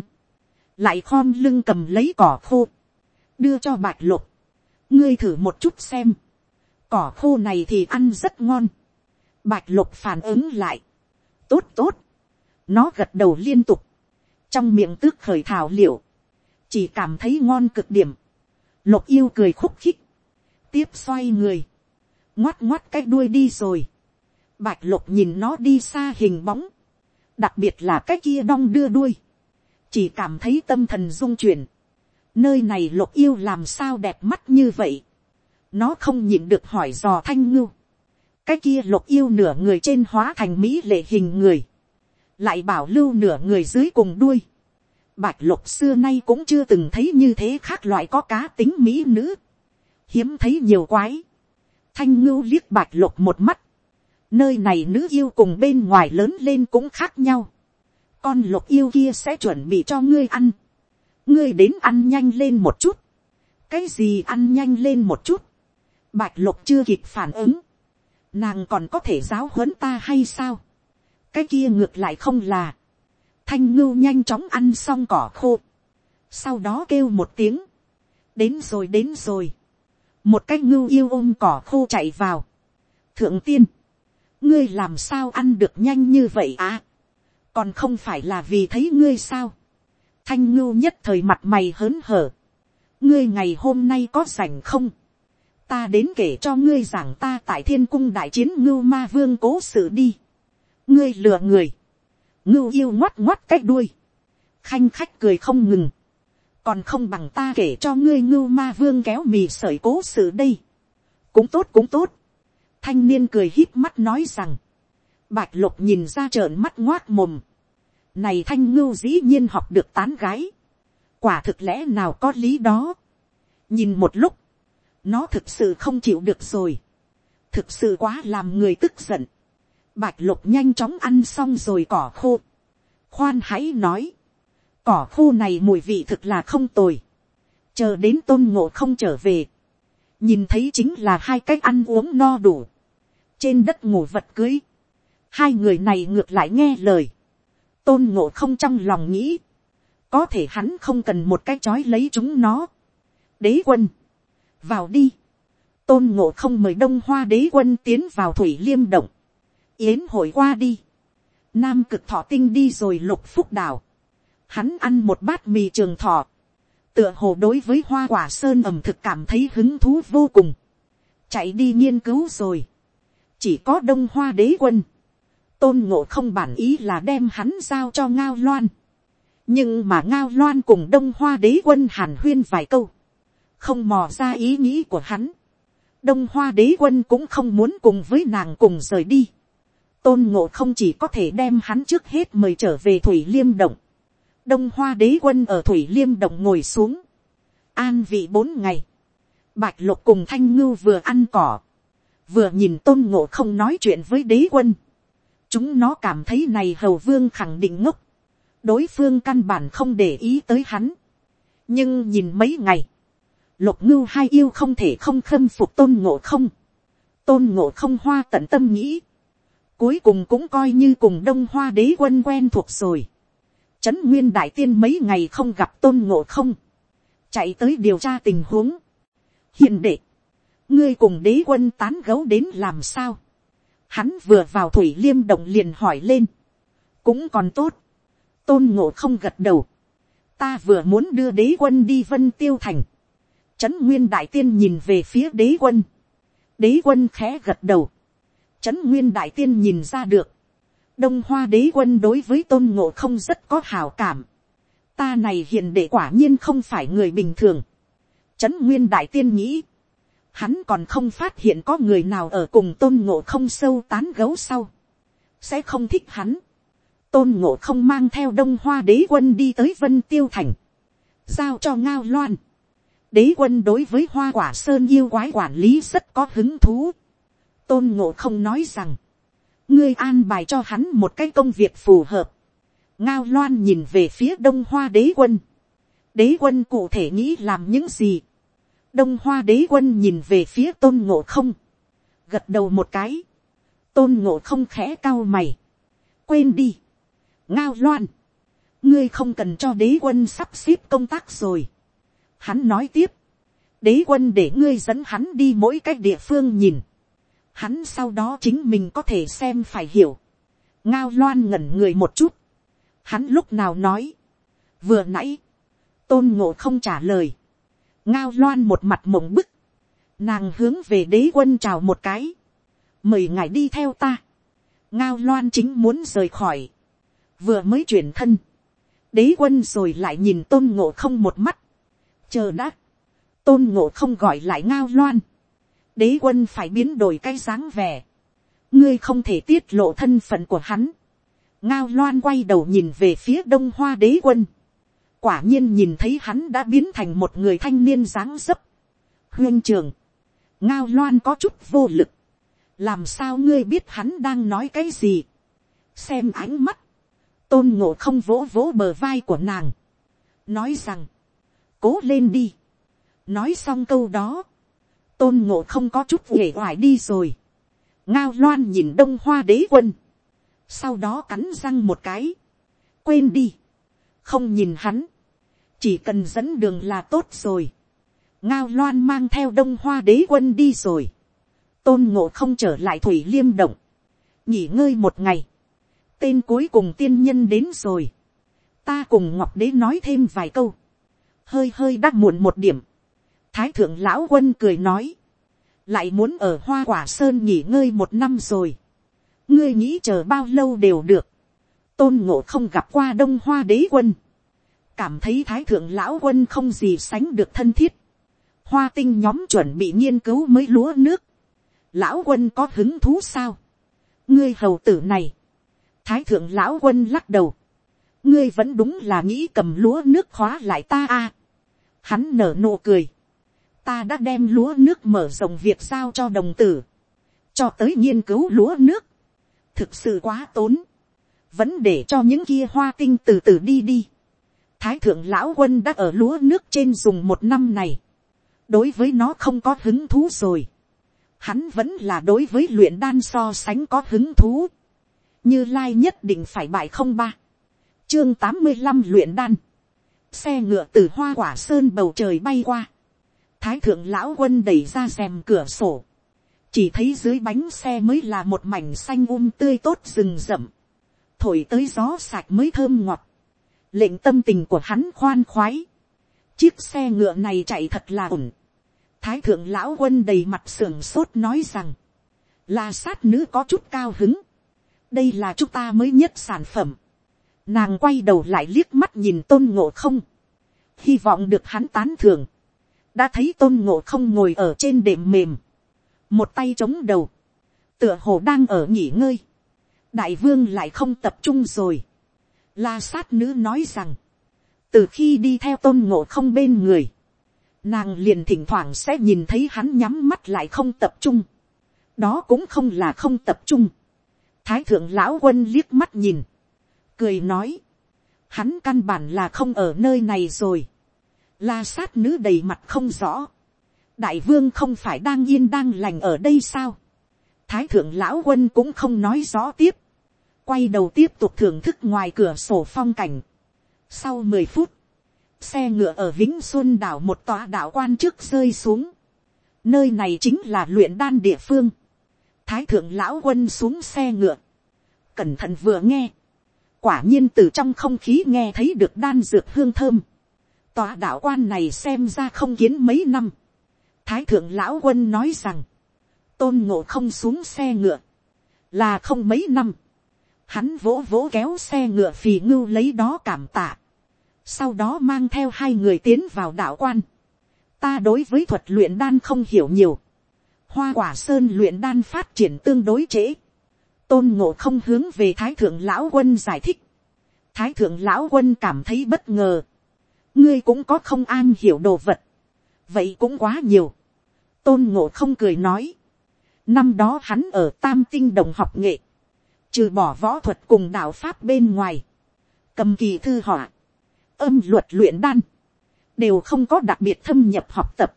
lại khom lưng cầm lấy cỏ khô, đưa cho bạch lục, ngươi thử một chút xem, cỏ khô này thì ăn rất ngon, bạch lục phản ứng lại, tốt tốt, nó gật đầu liên tục, trong miệng tước khởi thảo liệu, chỉ cảm thấy ngon cực điểm, lục yêu cười khúc khích, tiếp xoay người, ngoắt ngoắt cái đuôi đi rồi, bạch lục nhìn nó đi xa hình bóng, đặc biệt là cái kia đong đưa đuôi, chỉ cảm thấy tâm thần dung chuyển, nơi này lục yêu làm sao đẹp mắt như vậy, nó không nhịn được hỏi dò thanh ngưu, cái kia lục yêu nửa người trên hóa thành mỹ lệ hình người, lại bảo lưu nửa người dưới cùng đuôi, bạch lục xưa nay cũng chưa từng thấy như thế khác loại có cá tính mỹ nữ, hiếm thấy nhiều quái, thanh ngưu liếc bạch lục một mắt, nơi này nữ yêu cùng bên ngoài lớn lên cũng khác nhau, con lục yêu kia sẽ chuẩn bị cho ngươi ăn, ngươi đến ăn nhanh lên một chút, cái gì ăn nhanh lên một chút, bạch lục chưa kịp phản ứng, nàng còn có thể giáo huấn ta hay sao, cái kia ngược lại không là, thanh ngưu nhanh chóng ăn xong cỏ khô, sau đó kêu một tiếng, đến rồi đến rồi, một cái ngưu yêu ôm cỏ khô chạy vào, thượng tiên, ngươi làm sao ăn được nhanh như vậy à, còn không phải là vì thấy ngươi sao, thanh ngưu nhất thời mặt mày hớn hở, ngươi ngày hôm nay có rảnh không, ta đến kể cho ngươi giảng ta tại thiên cung đại chiến ngưu ma vương cố sự đi, ngươi lừa người, ngưu yêu ngoắt ngoắt cách đuôi, khanh khách cười không ngừng, còn không bằng ta kể cho ngươi ngưu ma vương kéo mì sởi cố sự đây, cũng tốt cũng tốt, thanh niên cười hít mắt nói rằng, bạch lục nhìn ra trợn mắt ngoác mồm, này thanh ngưu dĩ nhiên học được tán gái, quả thực lẽ nào có lý đó, nhìn một lúc, nó thực sự không chịu được rồi, thực sự quá làm người tức giận, Bạch lục nhanh chóng ăn xong rồi cỏ khô. Khoan hãy nói. Cỏ khô này mùi vị thực là không tồi. Chờ đến tôn ngộ không trở về. Nhìn thấy chính là hai cách ăn uống no đủ. Trên đất ngủ vật cưới. Hai người này ngược lại nghe lời. Tôn ngộ không trong lòng nghĩ. Có thể hắn không cần một cái chói lấy chúng nó. Đế quân. Vào đi. Tôn ngộ không mời đông hoa đế quân tiến vào thủy liêm động yến hội qua đi, nam cực thọ tinh đi rồi lục phúc đào, hắn ăn một bát mì trường thọ, tựa hồ đối với hoa quả sơn ẩm thực cảm thấy hứng thú vô cùng, chạy đi nghiên cứu rồi, chỉ có đông hoa đế quân, tôn ngộ không bản ý là đem hắn giao cho ngao loan, nhưng mà ngao loan cùng đông hoa đế quân hàn huyên vài câu, không mò ra ý nghĩ của hắn, đông hoa đế quân cũng không muốn cùng với nàng cùng rời đi, tôn ngộ không chỉ có thể đem hắn trước hết mời trở về thủy liêm động đông hoa đế quân ở thủy liêm động ngồi xuống. an vị bốn ngày. bạch lục cùng thanh ngưu vừa ăn cỏ. vừa nhìn tôn ngộ không nói chuyện với đế quân. chúng nó cảm thấy này hầu vương khẳng định ngốc. đối phương căn bản không để ý tới hắn. nhưng nhìn mấy ngày. lục ngưu hai yêu không thể không khâm phục tôn ngộ không. tôn ngộ không hoa tận tâm nghĩ Cuối cùng cũng coi như cùng đông hoa đế quân quen thuộc rồi. Trấn nguyên đại tiên mấy ngày không gặp tôn ngộ không. Chạy tới điều tra tình huống. Hiện đệ. Ngươi cùng đế quân tán gấu đến làm sao. Hắn vừa vào thủy liêm động liền hỏi lên. Cũng còn tốt. Tôn ngộ không gật đầu. Ta vừa muốn đưa đế quân đi vân tiêu thành. trấn nguyên đại tiên nhìn về phía đế quân, đế quân khẽ gật đầu, trấn nguyên đại tiên nhìn ra được, đông hoa đế quân đối với tôn ngộ không rất có hào cảm, ta này hiền đệ quả nhiên không phải người bình thường, trấn nguyên đại tiên nghĩ, hắn còn không phát hiện có người nào ở cùng tôn ngộ không sâu tán gấu sau, sẽ không thích hắn. tôn ngộ không mang theo đông hoa đế quân đi tới vân tiêu thành, giao cho ngao loan. đế quân đối với hoa quả sơn yêu quái quản lý rất có hứng thú. tôn ngộ không nói rằng, ngươi an bài cho hắn một cái công việc phù hợp. ngao loan nhìn về phía đông hoa đế quân. đế quân cụ thể nghĩ làm những gì? Đông hoa đế quân nhìn về phía tôn ngộ không, gật đầu một cái, tôn ngộ không khẽ cao mày, quên đi, ngao loan, ngươi không cần cho đế quân sắp xếp công tác rồi. Hắn nói tiếp, đế quân để ngươi dẫn hắn đi mỗi cách địa phương nhìn, hắn sau đó chính mình có thể xem phải hiểu, ngao loan ngẩn người một chút, hắn lúc nào nói, vừa nãy, tôn ngộ không trả lời, ngao loan một mặt mộng bức, nàng hướng về đế quân chào một cái, mời ngài đi theo ta, ngao loan chính muốn rời khỏi, vừa mới chuyển thân, đế quân rồi lại nhìn tôn ngộ không một mắt, chờ đã, tôn ngộ không gọi lại ngao loan, đế quân phải biến đổi cái dáng vẻ, ngươi không thể tiết lộ thân phận của hắn, ngao loan quay đầu nhìn về phía đông hoa đế quân, quả nhiên nhìn thấy hắn đã biến thành một người thanh niên dáng dấp. huyên trường, ngao loan có chút vô lực, làm sao ngươi biết hắn đang nói cái gì, xem ánh mắt, tôn ngộ không vỗ vỗ bờ vai của nàng, nói rằng, cố lên đi, nói xong câu đó, tôn ngộ không có chút uể oải đi rồi, ngao loan nhìn đông hoa đế quân, sau đó cắn răng một cái, quên đi, không nhìn hắn, chỉ cần dẫn đường là tốt rồi. ngao loan mang theo đông hoa đế quân đi rồi. tôn ngộ không trở lại thủy liêm động. nghỉ ngơi một ngày. tên cuối cùng tiên nhân đến rồi. ta cùng ngọc đế nói thêm vài câu. hơi hơi đắc muộn một điểm thái thượng lão quân cười nói. lại muốn ở hoa quả sơn nghỉ ngơi một năm rồi. ngươi nghĩ chờ bao lâu đều được. tôn ngộ không gặp qua đông hoa đế quân cảm thấy thái thượng lão quân không gì sánh được thân thiết. Hoa tinh nhóm chuẩn bị nghiên cứu mới lúa nước. Lão quân có hứng thú sao? Ngươi hầu tử này. Thái thượng lão quân lắc đầu. Ngươi vẫn đúng là nghĩ cầm lúa nước khóa lại ta a. Hắn nở nụ cười. Ta đã đem lúa nước mở rộng việc giao cho đồng tử. Cho tới nghiên cứu lúa nước. Thực sự quá tốn. Vẫn để cho những kia hoa tinh từ từ đi đi thái thượng lão quân đã ở lúa nước trên dùng một năm này, đối với nó không có hứng thú rồi, hắn vẫn là đối với luyện đan so sánh có hứng thú, như lai nhất định phải bại không ba, chương tám mươi năm luyện đan, xe ngựa từ hoa quả sơn bầu trời bay qua, thái thượng lão quân đẩy ra rèm cửa sổ, chỉ thấy dưới bánh xe mới là một mảnh xanh um tươi tốt rừng rậm, thổi tới gió sạch mới thơm ngọt, lệnh tâm tình của hắn khoan khoái. chiếc xe ngựa này chạy thật là ổn. thái thượng lão quân đầy mặt sưởng sốt nói rằng, là sát nữ có chút cao hứng. đây là chúng ta mới nhất sản phẩm. nàng quay đầu lại liếc mắt nhìn tôn ngộ không. hy vọng được hắn tán thưởng đã thấy tôn ngộ không ngồi ở trên đệm mềm. một tay chống đầu. tựa hồ đang ở nghỉ ngơi. đại vương lại không tập trung rồi La sát nữ nói rằng, từ khi đi theo tôn ngộ không bên người, nàng liền thỉnh thoảng sẽ nhìn thấy hắn nhắm mắt lại không tập trung. đó cũng không là không tập trung. thái thượng lão quân liếc mắt nhìn, cười nói, hắn căn bản là không ở nơi này rồi. La sát nữ đầy mặt không rõ. đại vương không phải đang yên đang lành ở đây sao. thái thượng lão quân cũng không nói rõ tiếp quay đầu tiếp tục thưởng thức ngoài cửa sổ phong cảnh. Sau mười phút, xe ngựa ở Vĩnh Xuân đảo một tòa đảo quan trước rơi xuống. Nơi này chính là luyện đan địa phương. Thái thượng lão quân xuống xe ngựa. Cẩn thận vừa nghe. Quả nhiên từ trong không khí nghe thấy được đan dược hương thơm tòa đạo quan này xem ra không kiến mấy năm. thái thượng lão quân nói rằng, tôn ngộ không xuống xe ngựa, là không mấy năm. hắn vỗ vỗ kéo xe ngựa phì ngưu lấy đó cảm tạ. sau đó mang theo hai người tiến vào đạo quan. ta đối với thuật luyện đan không hiểu nhiều. hoa quả sơn luyện đan phát triển tương đối trễ. tôn ngộ không hướng về thái thượng lão quân giải thích. thái thượng lão quân cảm thấy bất ngờ ngươi cũng có không an hiểu đồ vật, vậy cũng quá nhiều. tôn ngộ không cười nói, năm đó hắn ở tam tinh đồng học nghệ, trừ bỏ võ thuật cùng đạo pháp bên ngoài, cầm kỳ thư họa, âm luật luyện đan, đều không có đặc biệt thâm nhập học tập.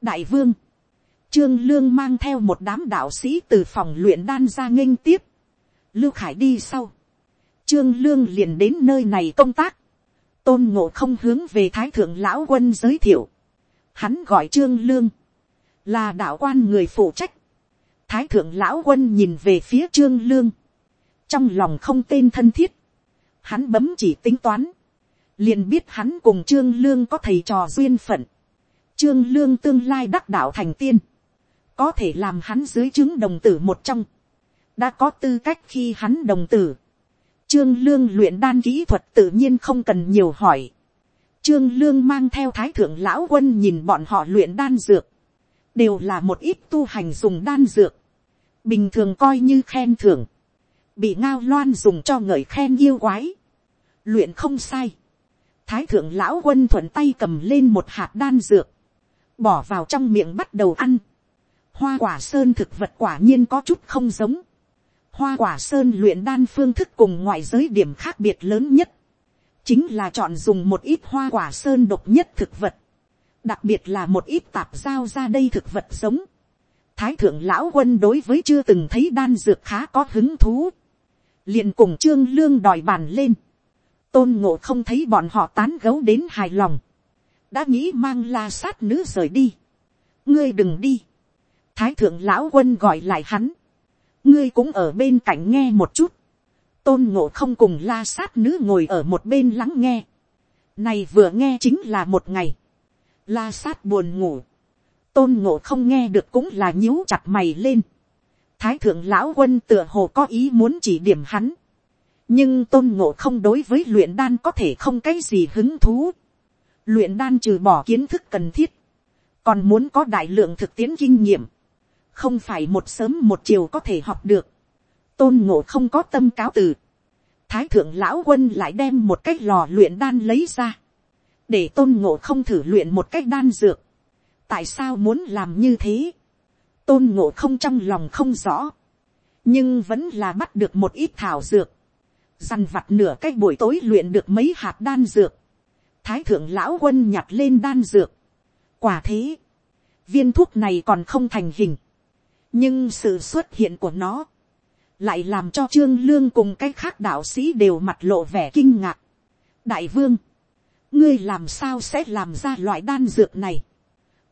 đại vương, trương lương mang theo một đám đạo sĩ từ phòng luyện đan ra nghênh tiếp, lưu khải đi sau, trương lương liền đến nơi này công tác, tôn ngộ không hướng về thái thượng lão quân giới thiệu, hắn gọi trương lương, là đạo quan người phụ trách, thái thượng lão quân nhìn về phía trương lương, trong lòng không tên thân thiết, hắn bấm chỉ tính toán, liền biết hắn cùng trương lương có thầy trò duyên phận, trương lương tương lai đắc đạo thành tiên, có thể làm hắn dưới chứng đồng tử một trong, đã có tư cách khi hắn đồng tử, Trương Lương luyện đan kỹ thuật tự nhiên không cần nhiều hỏi. Trương Lương mang theo thái thượng lão quân nhìn bọn họ luyện đan dược. Đều là một ít tu hành dùng đan dược. Bình thường coi như khen thưởng. Bị ngao loan dùng cho ngợi khen yêu quái. Luyện không sai. Thái thượng lão quân thuận tay cầm lên một hạt đan dược. Bỏ vào trong miệng bắt đầu ăn. Hoa quả sơn thực vật quả nhiên có chút không giống Hoa quả sơn luyện đan phương thức cùng ngoại giới điểm khác biệt lớn nhất. Chính là chọn dùng một ít hoa quả sơn độc nhất thực vật. Đặc biệt là một ít tạp giao ra đây thực vật sống. Thái thượng lão quân đối với chưa từng thấy đan dược khá có hứng thú. liền cùng trương lương đòi bàn lên. Tôn ngộ không thấy bọn họ tán gấu đến hài lòng. Đã nghĩ mang la sát nữ rời đi. Ngươi đừng đi. Thái thượng lão quân gọi lại hắn ngươi cũng ở bên cạnh nghe một chút, tôn ngộ không cùng la sát nữ ngồi ở một bên lắng nghe, này vừa nghe chính là một ngày, la sát buồn ngủ, tôn ngộ không nghe được cũng là nhíu chặt mày lên, thái thượng lão quân tựa hồ có ý muốn chỉ điểm hắn, nhưng tôn ngộ không đối với luyện đan có thể không cái gì hứng thú, luyện đan trừ bỏ kiến thức cần thiết, còn muốn có đại lượng thực tiễn kinh nghiệm, không phải một sớm một chiều có thể học được, tôn ngộ không có tâm cáo từ, thái thượng lão quân lại đem một cái lò luyện đan lấy ra, để tôn ngộ không thử luyện một cái đan dược, tại sao muốn làm như thế, tôn ngộ không trong lòng không rõ, nhưng vẫn là bắt được một ít thảo dược, dằn vặt nửa cái buổi tối luyện được mấy hạt đan dược, thái thượng lão quân nhặt lên đan dược, quả thế, viên thuốc này còn không thành hình, nhưng sự xuất hiện của nó, lại làm cho trương lương cùng cái khác đạo sĩ đều mặt lộ vẻ kinh ngạc. đại vương, ngươi làm sao sẽ làm ra loại đan dược này.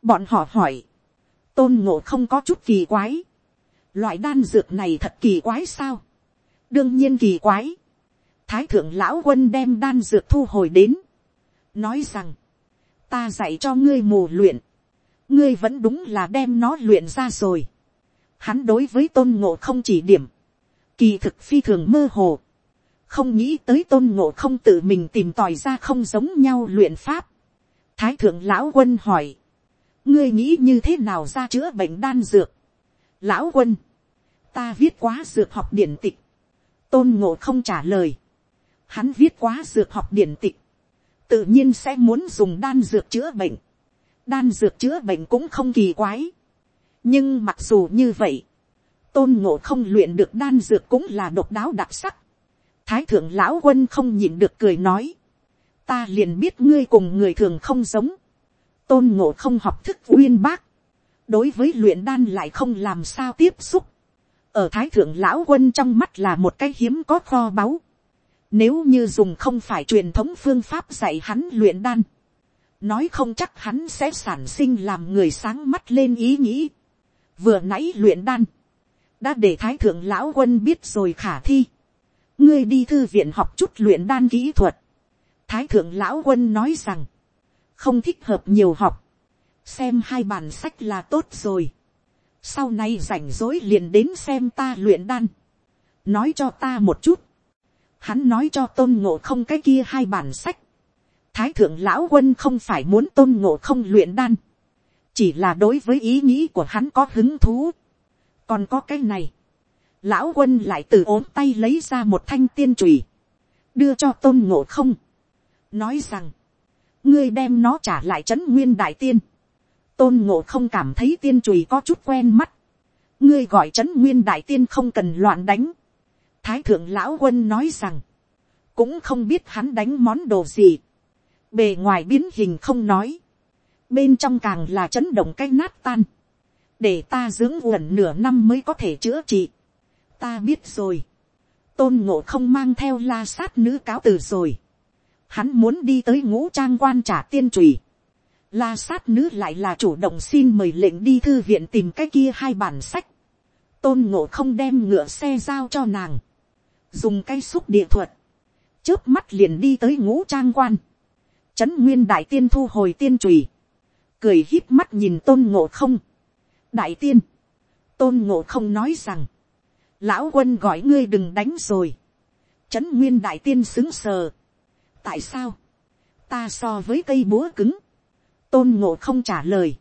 bọn họ hỏi, tôn ngộ không có chút kỳ quái. loại đan dược này thật kỳ quái sao. đương nhiên kỳ quái. thái thượng lão quân đem đan dược thu hồi đến. nói rằng, ta dạy cho ngươi mù luyện. ngươi vẫn đúng là đem nó luyện ra rồi hắn đối với tôn ngộ không chỉ điểm, kỳ thực phi thường mơ hồ, không nghĩ tới tôn ngộ không tự mình tìm tòi ra không giống nhau luyện pháp. thái thượng lão quân hỏi, ngươi nghĩ như thế nào ra chữa bệnh đan dược. lão quân, ta viết quá dược học điển tịch, tôn ngộ không trả lời, hắn viết quá dược học điển tịch, tự nhiên sẽ muốn dùng đan dược chữa bệnh, đan dược chữa bệnh cũng không kỳ quái, nhưng mặc dù như vậy, tôn ngộ không luyện được đan dược cũng là độc đáo đặc sắc. thái thượng lão quân không nhìn được cười nói, ta liền biết ngươi cùng người thường không giống, tôn ngộ không học thức uyên bác, đối với luyện đan lại không làm sao tiếp xúc, ở thái thượng lão quân trong mắt là một cái hiếm có kho báu, nếu như dùng không phải truyền thống phương pháp dạy hắn luyện đan, nói không chắc hắn sẽ sản sinh làm người sáng mắt lên ý nghĩ vừa nãy luyện đan, đã để thái thượng lão quân biết rồi khả thi, ngươi đi thư viện học chút luyện đan kỹ thuật, thái thượng lão quân nói rằng, không thích hợp nhiều học, xem hai bản sách là tốt rồi, sau này rảnh rỗi liền đến xem ta luyện đan, nói cho ta một chút, hắn nói cho tôn ngộ không cái kia hai bản sách, thái thượng lão quân không phải muốn tôn ngộ không luyện đan, chỉ là đối với ý nghĩ của hắn có hứng thú, còn có cái này, lão quân lại từ ốm tay lấy ra một thanh tiên trùy, đưa cho tôn ngộ không, nói rằng, ngươi đem nó trả lại trấn nguyên đại tiên, tôn ngộ không cảm thấy tiên trùy có chút quen mắt, ngươi gọi trấn nguyên đại tiên không cần loạn đánh, thái thượng lão quân nói rằng, cũng không biết hắn đánh món đồ gì, bề ngoài biến hình không nói, bên trong càng là chấn động cái nát tan, để ta dưỡng uẩn nửa năm mới có thể chữa trị, ta biết rồi, tôn ngộ không mang theo la sát nữ cáo từ rồi, hắn muốn đi tới ngũ trang quan trả tiên trùy, la sát nữ lại là chủ động xin mời lệnh đi thư viện tìm cái kia hai bản sách, tôn ngộ không đem ngựa xe giao cho nàng, dùng cây xúc địa thuật, trước mắt liền đi tới ngũ trang quan, trấn nguyên đại tiên thu hồi tiên trùy, cười hít mắt nhìn tôn ngộ không, đại tiên, tôn ngộ không nói rằng, lão quân gọi ngươi đừng đánh rồi, trấn nguyên đại tiên xứng sờ, tại sao, ta so với cây búa cứng, tôn ngộ không trả lời,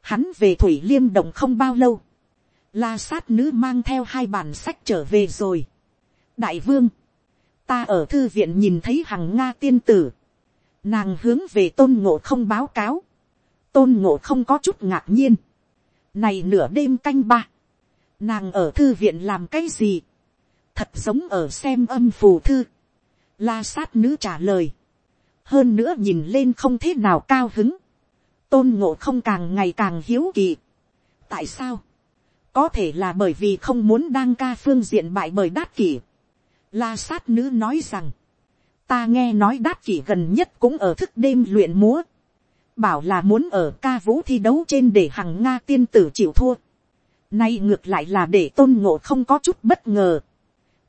hắn về thủy liêm động không bao lâu, la sát nữ mang theo hai bản sách trở về rồi, đại vương, ta ở thư viện nhìn thấy hằng nga tiên tử, nàng hướng về tôn ngộ không báo cáo, tôn ngộ không có chút ngạc nhiên, này nửa đêm canh ba, nàng ở thư viện làm cái gì, thật giống ở xem âm phù thư, la sát nữ trả lời, hơn nữa nhìn lên không thế nào cao hứng, tôn ngộ không càng ngày càng hiếu kỳ. tại sao, có thể là bởi vì không muốn đăng ca phương diện bại bởi đát kỷ. La sát nữ nói rằng, ta nghe nói đát kỷ gần nhất cũng ở thức đêm luyện múa. Bảo là muốn ở ca vũ thi đấu trên để hằng Nga tiên tử chịu thua. Nay ngược lại là để tôn ngộ không có chút bất ngờ.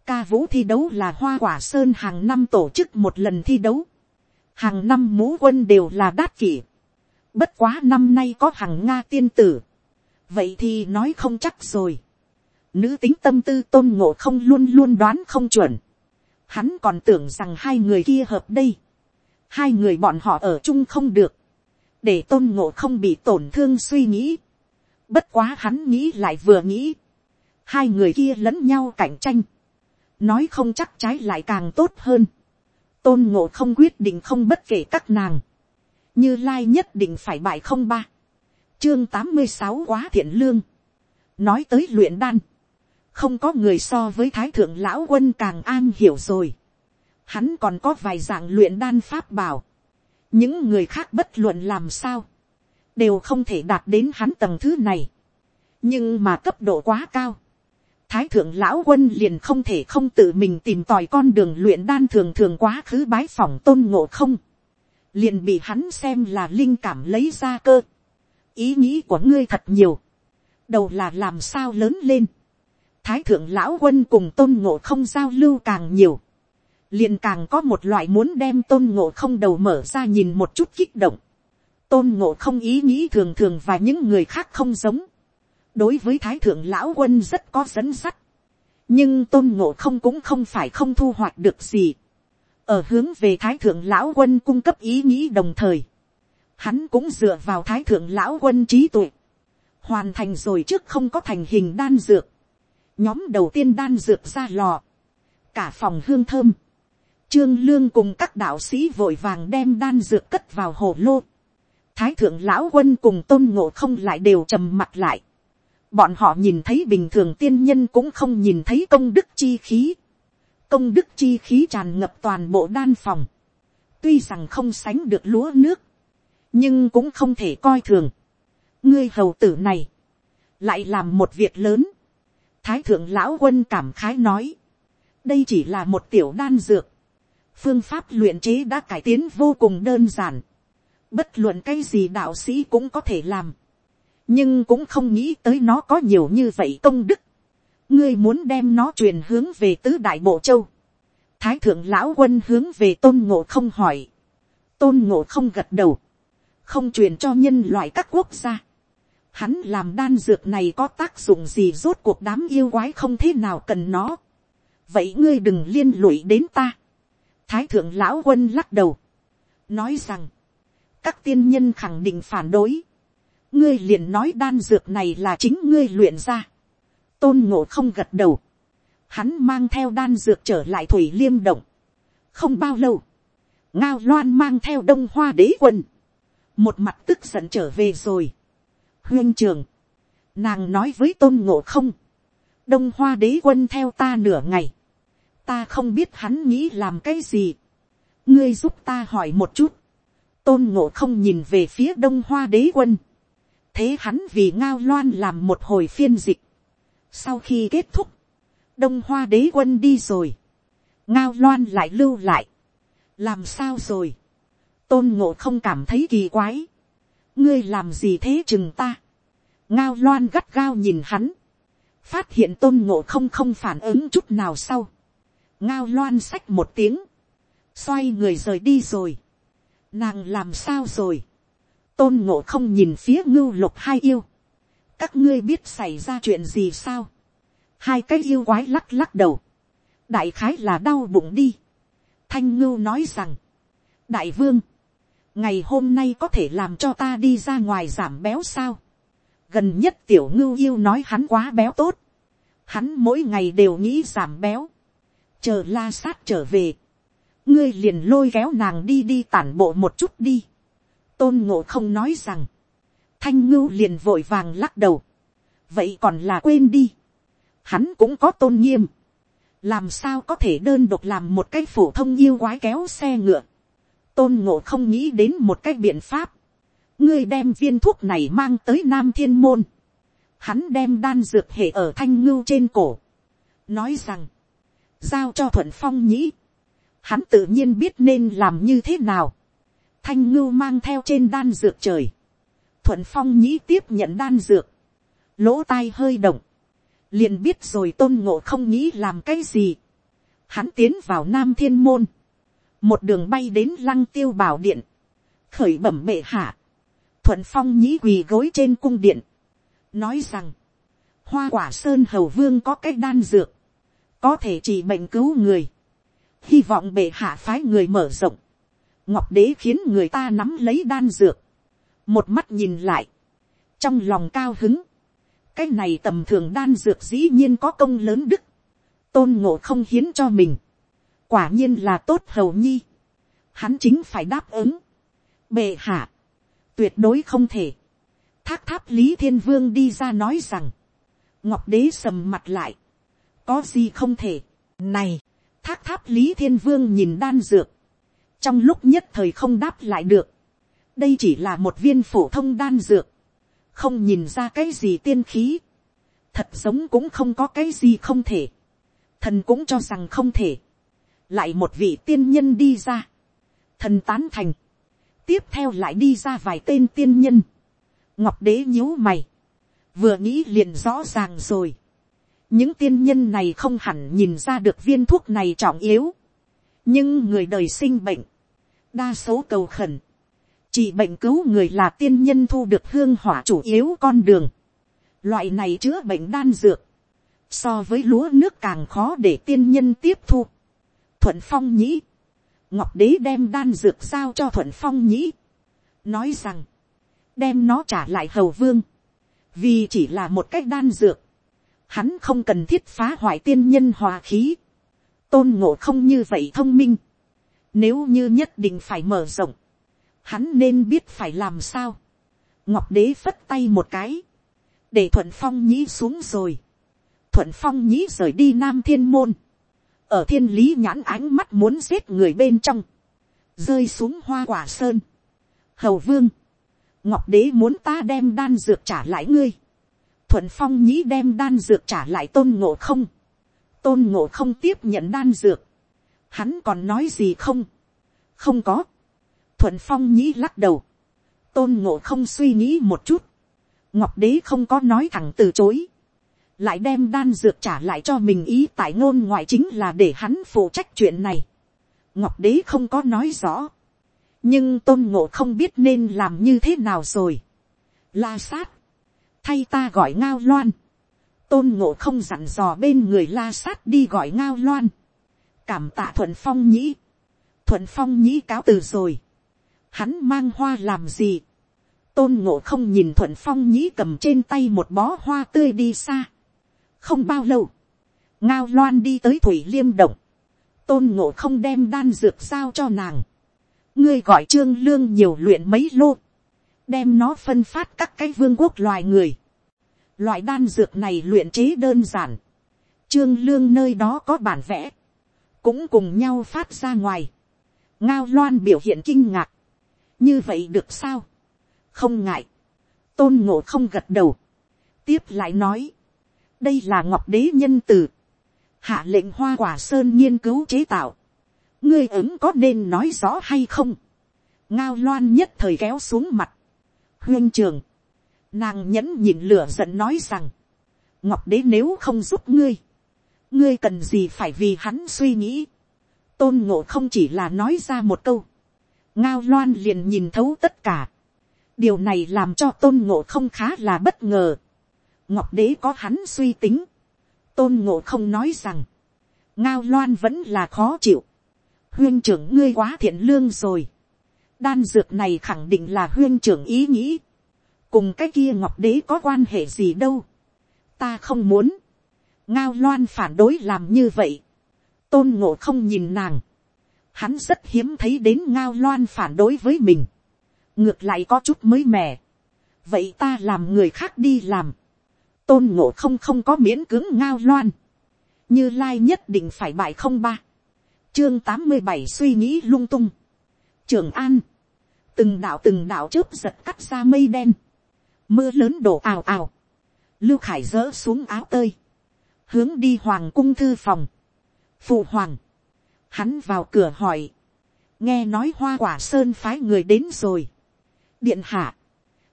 Ca vũ thi đấu là hoa quả sơn hàng năm tổ chức một lần thi đấu. Hàng năm mũ quân đều là đát kỷ. Bất quá năm nay có hằng Nga tiên tử. Vậy thì nói không chắc rồi. Nữ tính tâm tư tôn ngộ không luôn luôn đoán không chuẩn Hắn còn tưởng rằng hai người kia hợp đây. Hai người bọn họ ở chung không được. Để tôn ngộ không bị tổn thương suy nghĩ. Bất quá hắn nghĩ lại vừa nghĩ. Hai người kia lẫn nhau cạnh tranh. Nói không chắc trái lại càng tốt hơn. Tôn ngộ không quyết định không bất kể các nàng. Như Lai nhất định phải bại không ba. Chương tám mươi sáu quá thiện lương. Nói tới luyện đan không có người so với thái thượng lão quân càng an hiểu rồi. Hắn còn có vài dạng luyện đan pháp bảo những người khác bất luận làm sao, đều không thể đạt đến hắn tầng thứ này. nhưng mà cấp độ quá cao. thái thượng lão quân liền không thể không tự mình tìm tòi con đường luyện đan thường thường quá khứ bái phỏng tôn ngộ không. liền bị hắn xem là linh cảm lấy ra cơ. ý nghĩ của ngươi thật nhiều. đầu là làm sao lớn lên thái thượng lão quân cùng tôn ngộ không giao lưu càng nhiều, liền càng có một loại muốn đem tôn ngộ không đầu mở ra nhìn một chút kích động. tôn ngộ không ý nghĩ thường thường và những người khác không giống. đối với thái thượng lão quân rất có dẫn sắt. nhưng tôn ngộ không cũng không phải không thu hoạch được gì. ở hướng về thái thượng lão quân cung cấp ý nghĩ đồng thời. hắn cũng dựa vào thái thượng lão quân trí tuệ. hoàn thành rồi trước không có thành hình đan dược nhóm đầu tiên đan dược ra lò, cả phòng hương thơm, trương lương cùng các đạo sĩ vội vàng đem đan dược cất vào hồ lô, thái thượng lão quân cùng tôn ngộ không lại đều trầm mặt lại, bọn họ nhìn thấy bình thường tiên nhân cũng không nhìn thấy công đức chi khí, công đức chi khí tràn ngập toàn bộ đan phòng, tuy rằng không sánh được lúa nước, nhưng cũng không thể coi thường. ngươi hầu tử này, lại làm một việc lớn, thái thượng lão quân cảm khái nói, đây chỉ là một tiểu đan dược, phương pháp luyện chế đã cải tiến vô cùng đơn giản, bất luận cái gì đạo sĩ cũng có thể làm, nhưng cũng không nghĩ tới nó có nhiều như vậy công đức, ngươi muốn đem nó truyền hướng về tứ đại bộ châu, thái thượng lão quân hướng về tôn ngộ không hỏi, tôn ngộ không gật đầu, không truyền cho nhân loại các quốc gia. Hắn làm đan dược này có tác dụng gì rốt cuộc đám yêu quái không thế nào cần nó. Vậy ngươi đừng liên lụy đến ta. Thái thượng lão quân lắc đầu. Nói rằng. Các tiên nhân khẳng định phản đối. Ngươi liền nói đan dược này là chính ngươi luyện ra. Tôn ngộ không gật đầu. Hắn mang theo đan dược trở lại thủy liêm động. Không bao lâu. Ngao loan mang theo đông hoa đế quân. Một mặt tức giận trở về rồi huyên trường, nàng nói với tôn ngộ không, đông hoa đế quân theo ta nửa ngày, ta không biết hắn nghĩ làm cái gì, ngươi giúp ta hỏi một chút, tôn ngộ không nhìn về phía đông hoa đế quân, thế hắn vì ngao loan làm một hồi phiên dịch, sau khi kết thúc, đông hoa đế quân đi rồi, ngao loan lại lưu lại, làm sao rồi, tôn ngộ không cảm thấy kỳ quái, ngươi làm gì thế chừng ta. ngao loan gắt gao nhìn hắn, phát hiện tôn ngộ không không phản ứng chút nào sau ngao loan sách một tiếng, xoay người rời đi rồi. nàng làm sao rồi. tôn ngộ không nhìn phía ngưu lục hai yêu. các ngươi biết xảy ra chuyện gì sao. hai cái yêu quái lắc lắc đầu. đại khái là đau bụng đi. thanh ngưu nói rằng, đại vương, ngày hôm nay có thể làm cho ta đi ra ngoài giảm béo sao. gần nhất tiểu ngưu yêu nói hắn quá béo tốt. hắn mỗi ngày đều nghĩ giảm béo chờ la sát trở về. ngươi liền lôi kéo nàng đi đi tản bộ một chút đi. tôn ngộ không nói rằng. thanh ngưu liền vội vàng lắc đầu. vậy còn là quên đi. hắn cũng có tôn nghiêm. làm sao có thể đơn độc làm một cái phổ thông yêu quái kéo xe ngựa tôn ngộ không nghĩ đến một cái biện pháp. ngươi đem viên thuốc này mang tới nam thiên môn. hắn đem đan dược hệ ở thanh ngưu trên cổ. nói rằng, giao cho thuận phong nhĩ. hắn tự nhiên biết nên làm như thế nào. thanh ngưu mang theo trên đan dược trời. thuận phong nhĩ tiếp nhận đan dược. lỗ tai hơi động. liền biết rồi tôn ngộ không nghĩ làm cái gì. hắn tiến vào nam thiên môn một đường bay đến lăng tiêu bảo điện, khởi bẩm bệ hạ, thuận phong nhĩ quỳ gối trên cung điện, nói rằng, hoa quả sơn hầu vương có cái đan dược, có thể chỉ bệnh cứu người, hy vọng bệ hạ phái người mở rộng, ngọc đế khiến người ta nắm lấy đan dược, một mắt nhìn lại, trong lòng cao hứng, cái này tầm thường đan dược dĩ nhiên có công lớn đức, tôn ngộ không hiến cho mình, quả nhiên là tốt hầu nhi, hắn chính phải đáp ứng, bệ hạ, tuyệt đối không thể, thác tháp lý thiên vương đi ra nói rằng, ngọc đế sầm mặt lại, có gì không thể, này, thác tháp lý thiên vương nhìn đan dược, trong lúc nhất thời không đáp lại được, đây chỉ là một viên phổ thông đan dược, không nhìn ra cái gì tiên khí, thật giống cũng không có cái gì không thể, thần cũng cho rằng không thể, lại một vị tiên nhân đi ra, thần tán thành, tiếp theo lại đi ra vài tên tiên nhân, ngọc đế nhíu mày, vừa nghĩ liền rõ ràng rồi, những tiên nhân này không hẳn nhìn ra được viên thuốc này trọng yếu, nhưng người đời sinh bệnh, đa số cầu khẩn, chỉ bệnh cứu người là tiên nhân thu được hương hỏa chủ yếu con đường, loại này chữa bệnh đan dược, so với lúa nước càng khó để tiên nhân tiếp thu, thuận phong nhĩ, ngọc đế đem đan dược giao cho thuận phong nhĩ, nói rằng, đem nó trả lại hầu vương, vì chỉ là một cách đan dược, hắn không cần thiết phá hoại tiên nhân hòa khí, tôn ngộ không như vậy thông minh, nếu như nhất định phải mở rộng, hắn nên biết phải làm sao, ngọc đế phất tay một cái, để thuận phong nhĩ xuống rồi, thuận phong nhĩ rời đi nam thiên môn, ở thiên lý nhãn ánh mắt muốn giết người bên trong, rơi xuống hoa quả sơn. hầu vương, ngọc đế muốn ta đem đan dược trả lại ngươi, thuận phong nhĩ đem đan dược trả lại tôn ngộ không, tôn ngộ không tiếp nhận đan dược, hắn còn nói gì không, không có, thuận phong nhĩ lắc đầu, tôn ngộ không suy nghĩ một chút, ngọc đế không có nói thẳng từ chối, lại đem đan dược trả lại cho mình ý tại ngôn ngoại chính là để hắn phụ trách chuyện này. ngọc đế không có nói rõ, nhưng tôn ngộ không biết nên làm như thế nào rồi. la sát, thay ta gọi ngao loan, tôn ngộ không dặn dò bên người la sát đi gọi ngao loan, cảm tạ thuận phong nhĩ, thuận phong nhĩ cáo từ rồi, hắn mang hoa làm gì, tôn ngộ không nhìn thuận phong nhĩ cầm trên tay một bó hoa tươi đi xa, không bao lâu, ngao loan đi tới thủy liêm động, tôn ngộ không đem đan dược giao cho nàng, ngươi gọi trương lương nhiều luyện mấy lô, đem nó phân phát các cái vương quốc loài người, Loại đan dược này luyện chế đơn giản. Trương lương nơi đó có bản vẽ. Cũng cùng nhau phát ra ngoài. Ngao loan biểu hiện kinh ngạc. Như vậy được sao? Không ngại. Tôn ngộ không gật đầu. Tiếp lại nói. Đây là ngọc đế nhân Tử. Hạ lệnh hoa quả sơn nghiên cứu chế tạo. Ngươi ứng có nên nói rõ hay không? Ngao loan nhất thời kéo xuống mặt. Huyên trường Nàng nhẫn nhịn lửa giận nói rằng, ngọc đế nếu không giúp ngươi, ngươi cần gì phải vì hắn suy nghĩ. tôn ngộ không chỉ là nói ra một câu, ngao loan liền nhìn thấu tất cả. điều này làm cho tôn ngộ không khá là bất ngờ. ngọc đế có hắn suy tính. tôn ngộ không nói rằng, ngao loan vẫn là khó chịu. huyên trưởng ngươi quá thiện lương rồi đan dược này khẳng định là huyên trưởng ý nghĩ cùng cái kia ngọc đế có quan hệ gì đâu. ta không muốn. ngao loan phản đối làm như vậy. tôn ngộ không nhìn nàng. hắn rất hiếm thấy đến ngao loan phản đối với mình. ngược lại có chút mới mẻ. vậy ta làm người khác đi làm. tôn ngộ không không có miễn cứng ngao loan. như lai nhất định phải bại không ba. chương tám mươi bảy suy nghĩ lung tung. trường an từng đạo từng đạo chớp giật cắt ra mây đen. Mưa lớn đổ ào ào, lưu khải dỡ xuống áo tơi, hướng đi hoàng cung thư phòng, phụ hoàng, hắn vào cửa hỏi, nghe nói hoa quả sơn phái người đến rồi, điện hạ,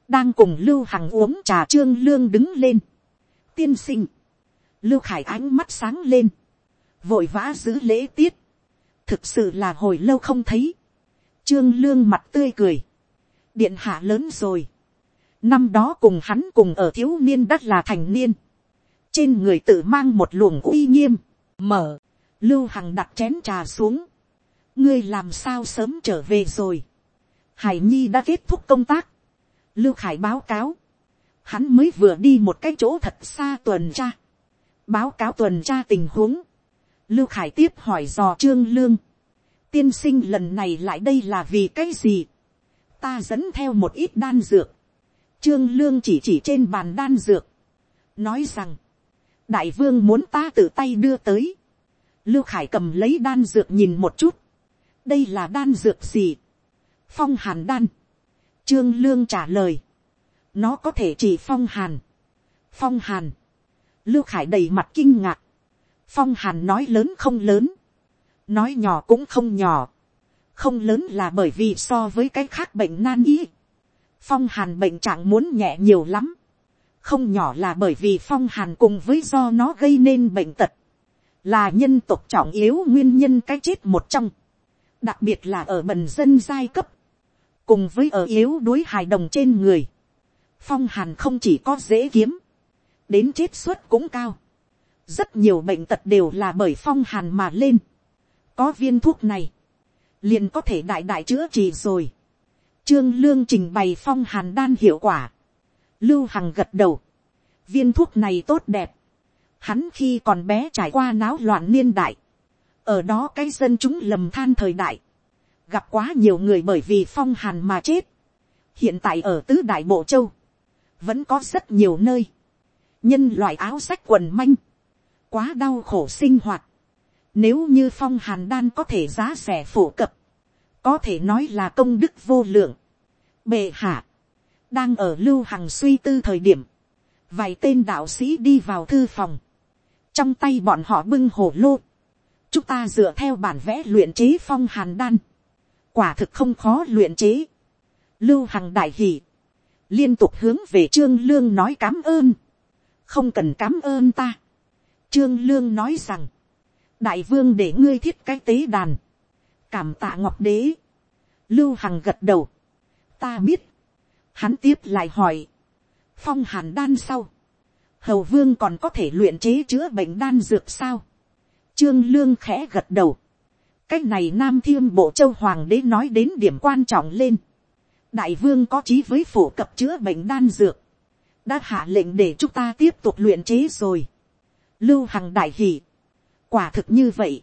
đang cùng lưu hằng uống trà trương lương đứng lên, tiên sinh, lưu khải ánh mắt sáng lên, vội vã giữ lễ tiết, thực sự là hồi lâu không thấy, trương lương mặt tươi cười, điện hạ lớn rồi, Năm đó cùng hắn cùng ở thiếu niên đất là thành niên. Trên người tự mang một luồng uy nghiêm. Mở. Lưu Hằng đặt chén trà xuống. Ngươi làm sao sớm trở về rồi. Hải Nhi đã kết thúc công tác. Lưu Khải báo cáo. Hắn mới vừa đi một cái chỗ thật xa tuần tra. Báo cáo tuần tra tình huống. Lưu Khải tiếp hỏi dò Trương Lương. Tiên sinh lần này lại đây là vì cái gì? Ta dẫn theo một ít đan dược Trương Lương chỉ chỉ trên bàn đan dược. Nói rằng. Đại vương muốn ta tự tay đưa tới. Lưu Khải cầm lấy đan dược nhìn một chút. Đây là đan dược gì? Phong hàn đan. Trương Lương trả lời. Nó có thể chỉ phong hàn. Phong hàn. Lưu Khải đầy mặt kinh ngạc. Phong hàn nói lớn không lớn. Nói nhỏ cũng không nhỏ. Không lớn là bởi vì so với cái khác bệnh nan y phong hàn bệnh trạng muốn nhẹ nhiều lắm. không nhỏ là bởi vì phong hàn cùng với do nó gây nên bệnh tật, là nhân tộc trọng yếu nguyên nhân cái chết một trong, đặc biệt là ở bần dân giai cấp, cùng với ở yếu đuối hài đồng trên người. phong hàn không chỉ có dễ kiếm, đến chết suất cũng cao. rất nhiều bệnh tật đều là bởi phong hàn mà lên có viên thuốc này, liền có thể đại đại chữa trị rồi Trương Lương trình bày phong hàn đan hiệu quả. Lưu Hằng gật đầu. Viên thuốc này tốt đẹp. Hắn khi còn bé trải qua náo loạn niên đại. Ở đó cái dân chúng lầm than thời đại. Gặp quá nhiều người bởi vì phong hàn mà chết. Hiện tại ở tứ đại bộ châu. Vẫn có rất nhiều nơi. Nhân loại áo sách quần manh. Quá đau khổ sinh hoạt. Nếu như phong hàn đan có thể giá rẻ phổ cập có thể nói là công đức vô lượng. Bệ hạ, đang ở lưu hằng suy tư thời điểm, vài tên đạo sĩ đi vào thư phòng, trong tay bọn họ bưng hồ lô, chúng ta dựa theo bản vẽ luyện chế phong hàn đan, quả thực không khó luyện chế, lưu hằng đại hỷ, liên tục hướng về trương lương nói cám ơn, không cần cám ơn ta, trương lương nói rằng, đại vương để ngươi thiết cái tế đàn, cảm tạ ngọc đế, lưu hằng gật đầu, ta biết, hắn tiếp lại hỏi, phong hàn đan sau, hầu vương còn có thể luyện chế chữa bệnh đan dược sao, trương lương khẽ gật đầu, cái này nam thiêm bộ châu hoàng đế nói đến điểm quan trọng lên, đại vương có trí với phổ cập chữa bệnh đan dược, đã hạ lệnh để chúng ta tiếp tục luyện chế rồi, lưu hằng đại hỷ, quả thực như vậy,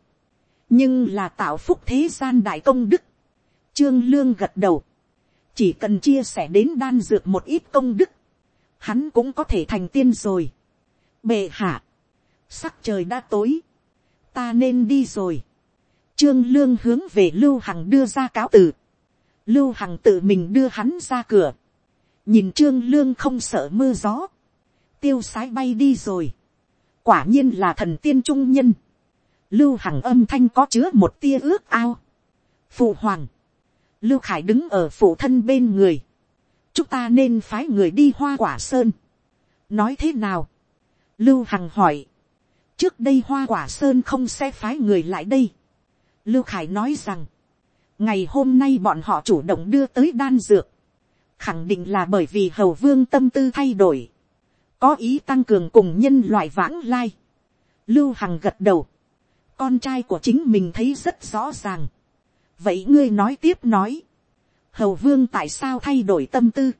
nhưng là tạo phúc thế gian đại công đức, trương lương gật đầu, chỉ cần chia sẻ đến đan dược một ít công đức, hắn cũng có thể thành tiên rồi. bệ hạ, sắc trời đã tối, ta nên đi rồi. trương lương hướng về lưu hằng đưa ra cáo từ, lưu hằng tự mình đưa hắn ra cửa, nhìn trương lương không sợ mưa gió, tiêu sái bay đi rồi, quả nhiên là thần tiên trung nhân, lưu hằng âm thanh có chứa một tia ước ao, phụ hoàng, lưu khải đứng ở phụ thân bên người, chúng ta nên phái người đi hoa quả sơn, nói thế nào, lưu hằng hỏi, trước đây hoa quả sơn không sẽ phái người lại đây, lưu khải nói rằng, ngày hôm nay bọn họ chủ động đưa tới đan dược, khẳng định là bởi vì hầu vương tâm tư thay đổi, có ý tăng cường cùng nhân loại vãng lai. Lưu Hằng gật đầu, con trai của chính mình thấy rất rõ ràng. vậy ngươi nói tiếp nói, hầu vương tại sao thay đổi tâm tư.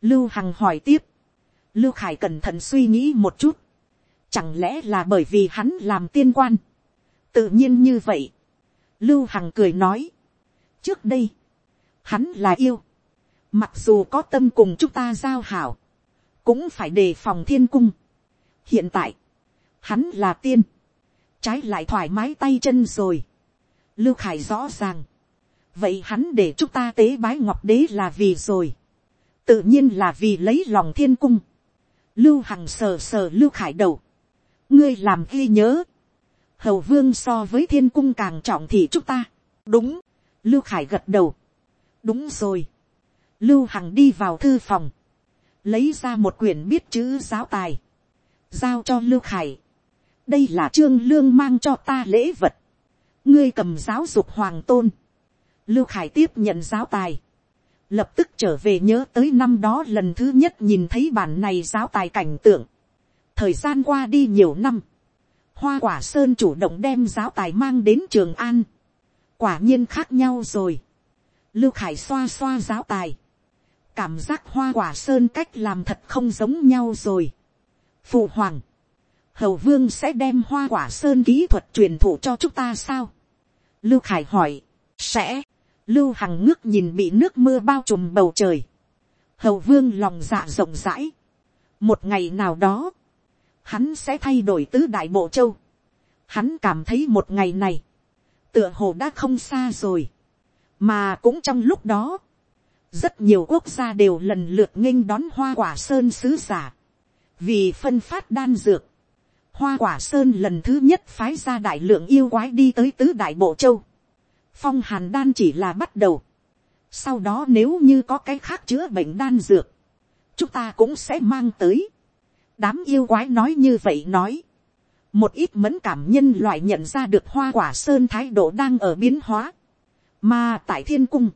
Lưu Hằng hỏi tiếp, Lưu Khải cẩn thận suy nghĩ một chút, chẳng lẽ là bởi vì hắn làm tiên quan, tự nhiên như vậy. Lưu Hằng cười nói, trước đây, hắn là yêu, mặc dù có tâm cùng chúng ta giao hảo, cũng phải đề phòng thiên cung. hiện tại, hắn là tiên, trái lại thoải mái tay chân rồi. lưu khải rõ ràng, vậy hắn để chúng ta tế bái ngọc đế là vì rồi, tự nhiên là vì lấy lòng thiên cung. lưu hằng sờ sờ lưu khải đầu, ngươi làm ghi nhớ, hầu vương so với thiên cung càng trọng thì chúng ta, đúng, lưu khải gật đầu, đúng rồi, lưu hằng đi vào thư phòng, lấy ra một quyển biết chữ giáo tài, giao cho lưu khải đây là trương lương mang cho ta lễ vật, ngươi cầm giáo dục hoàng tôn, lưu khải tiếp nhận giáo tài, lập tức trở về nhớ tới năm đó lần thứ nhất nhìn thấy bản này giáo tài cảnh tượng. thời gian qua đi nhiều năm, hoa quả sơn chủ động đem giáo tài mang đến trường an, quả nhiên khác nhau rồi. lưu khải xoa xoa giáo tài, cảm giác hoa quả sơn cách làm thật không giống nhau rồi. phụ hoàng, hầu vương sẽ đem hoa quả sơn kỹ thuật truyền thụ cho chúng ta sao. lưu khải hỏi, sẽ, lưu hằng ngước nhìn bị nước mưa bao trùm bầu trời. hầu vương lòng dạ rộng rãi. một ngày nào đó, hắn sẽ thay đổi tứ đại bộ châu. hắn cảm thấy một ngày này, tựa hồ đã không xa rồi. mà cũng trong lúc đó, rất nhiều quốc gia đều lần lượt nghênh đón hoa quả sơn sứ giả, vì phân phát đan dược, hoa quả sơn lần thứ nhất phái ra đại lượng yêu quái đi tới tứ đại bộ châu, phong hàn đan chỉ là bắt đầu, sau đó nếu như có cái khác chữa bệnh đan dược, chúng ta cũng sẽ mang tới. đám yêu quái nói như vậy nói, một ít mẫn cảm nhân loại nhận ra được hoa quả sơn thái độ đang ở biến hóa, mà tại thiên cung,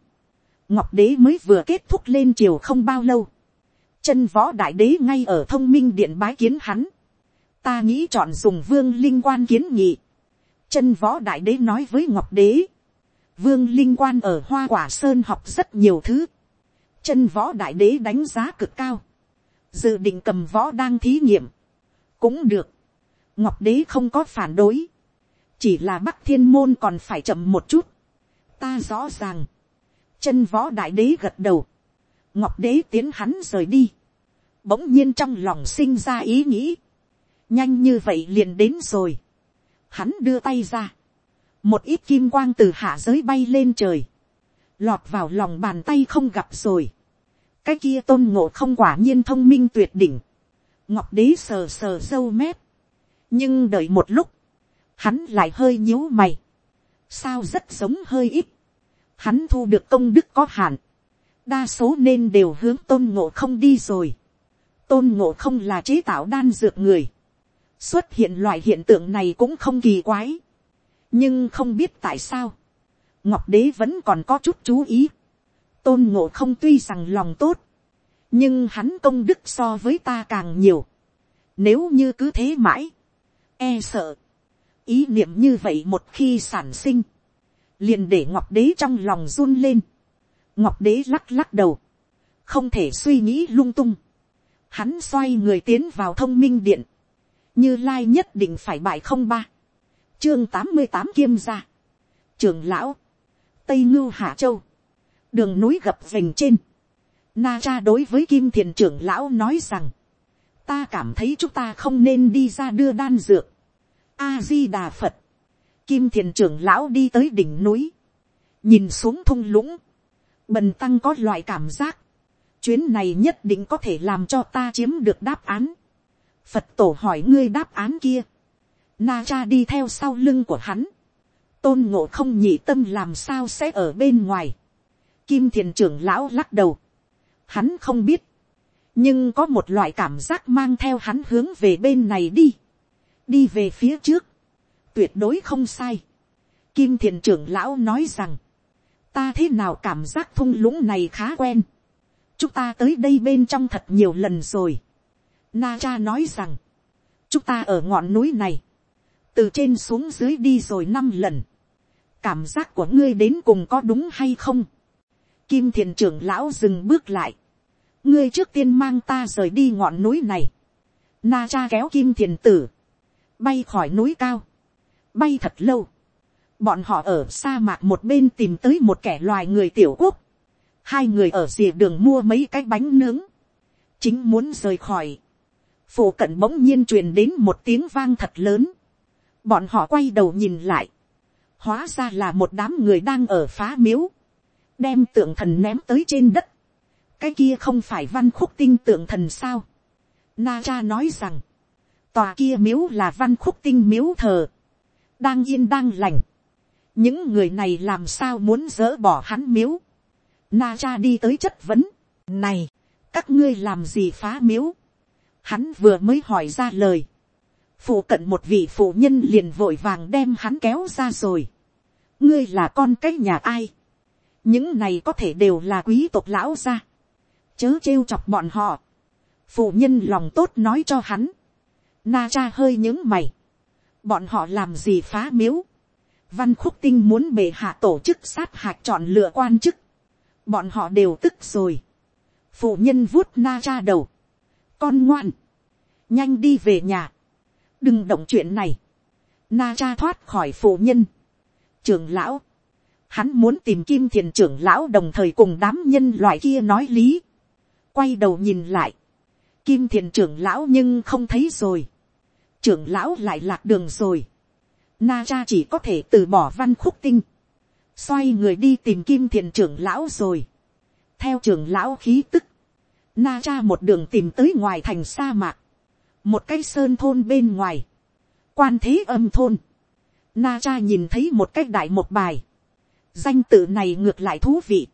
ngọc đế mới vừa kết thúc lên triều không bao lâu, chân võ đại đế ngay ở thông minh điện bái kiến hắn, ta nghĩ chọn dùng vương linh quan kiến nghị, chân võ đại đế nói với ngọc đế, vương linh quan ở hoa quả sơn học rất nhiều thứ, chân võ đại đế đánh giá cực cao, dự định cầm võ đang thí nghiệm, cũng được, ngọc đế không có phản đối, chỉ là bắc thiên môn còn phải chậm một chút, ta rõ ràng, chân võ đại đế gật đầu, ngọc đế tiến hắn rời đi, bỗng nhiên trong lòng sinh ra ý nghĩ, nhanh như vậy liền đến rồi, hắn đưa tay ra, một ít kim quang từ hạ giới bay lên trời, lọt vào lòng bàn tay không gặp rồi, cái kia tôn ngộ không quả nhiên thông minh tuyệt đỉnh, ngọc đế sờ sờ sâu mép, nhưng đợi một lúc, hắn lại hơi nhíu mày, sao rất giống hơi ít, hắn thu được công đức có hạn, đa số nên đều hướng tôn ngộ không đi rồi. tôn ngộ không là chế tạo đan dược người xuất hiện loại hiện tượng này cũng không kỳ quái. nhưng không biết tại sao, ngọc đế vẫn còn có chút chú ý. tôn ngộ không tuy rằng lòng tốt, nhưng hắn công đức so với ta càng nhiều. Nếu như cứ thế mãi, e sợ, ý niệm như vậy một khi sản sinh, liền để ngọc đế trong lòng run lên. ngọc đế lắc lắc đầu, không thể suy nghĩ lung tung. Hắn xoay người tiến vào thông minh điện, như lai nhất định phải bại không ba, chương tám mươi tám kiêm gia, trường lão, tây ngưu hạ châu, đường núi gập vành trên, na cha đối với kim thiền trưởng lão nói rằng, ta cảm thấy chúng ta không nên đi ra đưa đan dược, a di đà phật, kim thiền trưởng lão đi tới đỉnh núi, nhìn xuống thung lũng, bần tăng có loại cảm giác, chuyến này nhất định có thể làm cho ta chiếm được đáp án phật tổ hỏi ngươi đáp án kia, na cha đi theo sau lưng của hắn, tôn ngộ không nhị tâm làm sao sẽ ở bên ngoài, kim thiền trưởng lão lắc đầu, hắn không biết, nhưng có một loại cảm giác mang theo hắn hướng về bên này đi, đi về phía trước, tuyệt đối không sai. Kim thiền trưởng lão nói rằng, ta thế nào cảm giác thung lũng này khá quen, chúng ta tới đây bên trong thật nhiều lần rồi. Na cha nói rằng, chúng ta ở ngọn núi này, từ trên xuống dưới đi rồi năm lần, cảm giác của ngươi đến cùng có đúng hay không. Kim thiền trưởng lão dừng bước lại, ngươi trước tiên mang ta rời đi ngọn núi này. Na cha kéo kim thiền tử, bay khỏi núi cao, bay thật lâu. Bọn họ ở sa mạc một bên tìm tới một kẻ loài người tiểu quốc. Hai người ở dìa đường mua mấy cái bánh nướng. Chính muốn rời khỏi phổ cận bỗng nhiên truyền đến một tiếng vang thật lớn. Bọn họ quay đầu nhìn lại. Hóa ra là một đám người đang ở phá miếu. Đem tượng thần ném tới trên đất. Cái kia không phải văn khúc tinh tượng thần sao. Na cha nói rằng. Tòa kia miếu là văn khúc tinh miếu thờ đang yên đang lành. những người này làm sao muốn dỡ bỏ hắn miếu. Na cha đi tới chất vấn. này, các ngươi làm gì phá miếu hắn vừa mới hỏi ra lời. phụ cận một vị phụ nhân liền vội vàng đem hắn kéo ra rồi. ngươi là con cái nhà ai. những này có thể đều là quý tộc lão gia. chớ trêu chọc bọn họ. phụ nhân lòng tốt nói cho hắn. Na cha hơi những mày bọn họ làm gì phá miếu, văn khúc tinh muốn bề hạ tổ chức sát hạch chọn lựa quan chức, bọn họ đều tức rồi, phụ nhân vuốt na cha đầu, con ngoan, nhanh đi về nhà, đừng động chuyện này, na cha thoát khỏi phụ nhân, trưởng lão, hắn muốn tìm kim thiền trưởng lão đồng thời cùng đám nhân loại kia nói lý, quay đầu nhìn lại, kim thiền trưởng lão nhưng không thấy rồi, trưởng lão lại lạc đường rồi. Na cha chỉ có thể từ bỏ văn khúc tinh. Xoay người đi tìm kim thiền trưởng lão rồi. Theo trưởng lão khí tức. Na cha một đường tìm tới ngoài thành sa mạc. Một cái sơn thôn bên ngoài. Quan thế âm thôn. Na cha nhìn thấy một cái đại một bài. Danh tự này ngược lại thú vị.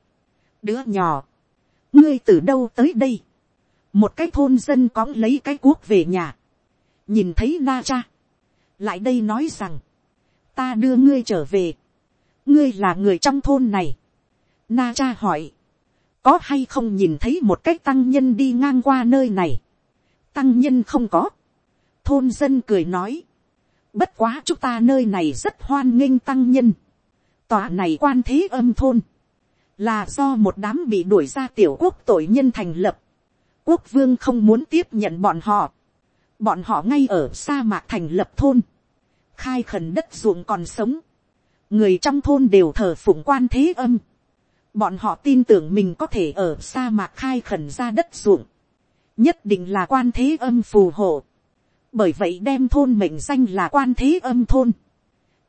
Đứa nhỏ. Ngươi từ đâu tới đây? Một cái thôn dân cõng lấy cái cuốc về nhà nhìn thấy na cha, lại đây nói rằng, ta đưa ngươi trở về, ngươi là người trong thôn này. Na cha hỏi, có hay không nhìn thấy một cách tăng nhân đi ngang qua nơi này, tăng nhân không có, thôn dân cười nói, bất quá chúng ta nơi này rất hoan nghênh tăng nhân, tòa này quan thế âm thôn, là do một đám bị đuổi ra tiểu quốc tội nhân thành lập, quốc vương không muốn tiếp nhận bọn họ, bọn họ ngay ở sa mạc thành lập thôn, khai khẩn đất ruộng còn sống, người trong thôn đều thờ phụng quan thế âm, bọn họ tin tưởng mình có thể ở sa mạc khai khẩn ra đất ruộng, nhất định là quan thế âm phù hộ, bởi vậy đem thôn mệnh danh là quan thế âm thôn.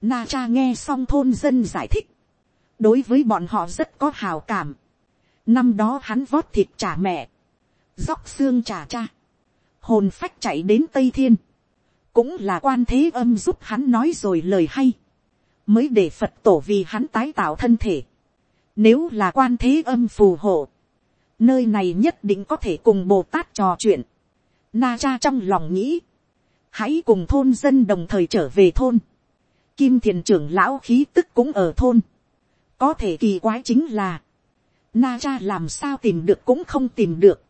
Na cha nghe xong thôn dân giải thích, đối với bọn họ rất có hào cảm. Năm đó hắn vót thịt trả mẹ, dóc xương trả cha, hồn phách chạy đến tây thiên, cũng là quan thế âm giúp hắn nói rồi lời hay, mới để phật tổ vì hắn tái tạo thân thể. Nếu là quan thế âm phù hộ, nơi này nhất định có thể cùng bồ tát trò chuyện. Na cha trong lòng nghĩ, hãy cùng thôn dân đồng thời trở về thôn. Kim thiền trưởng lão khí tức cũng ở thôn. Có thể kỳ quái chính là, Na cha làm sao tìm được cũng không tìm được.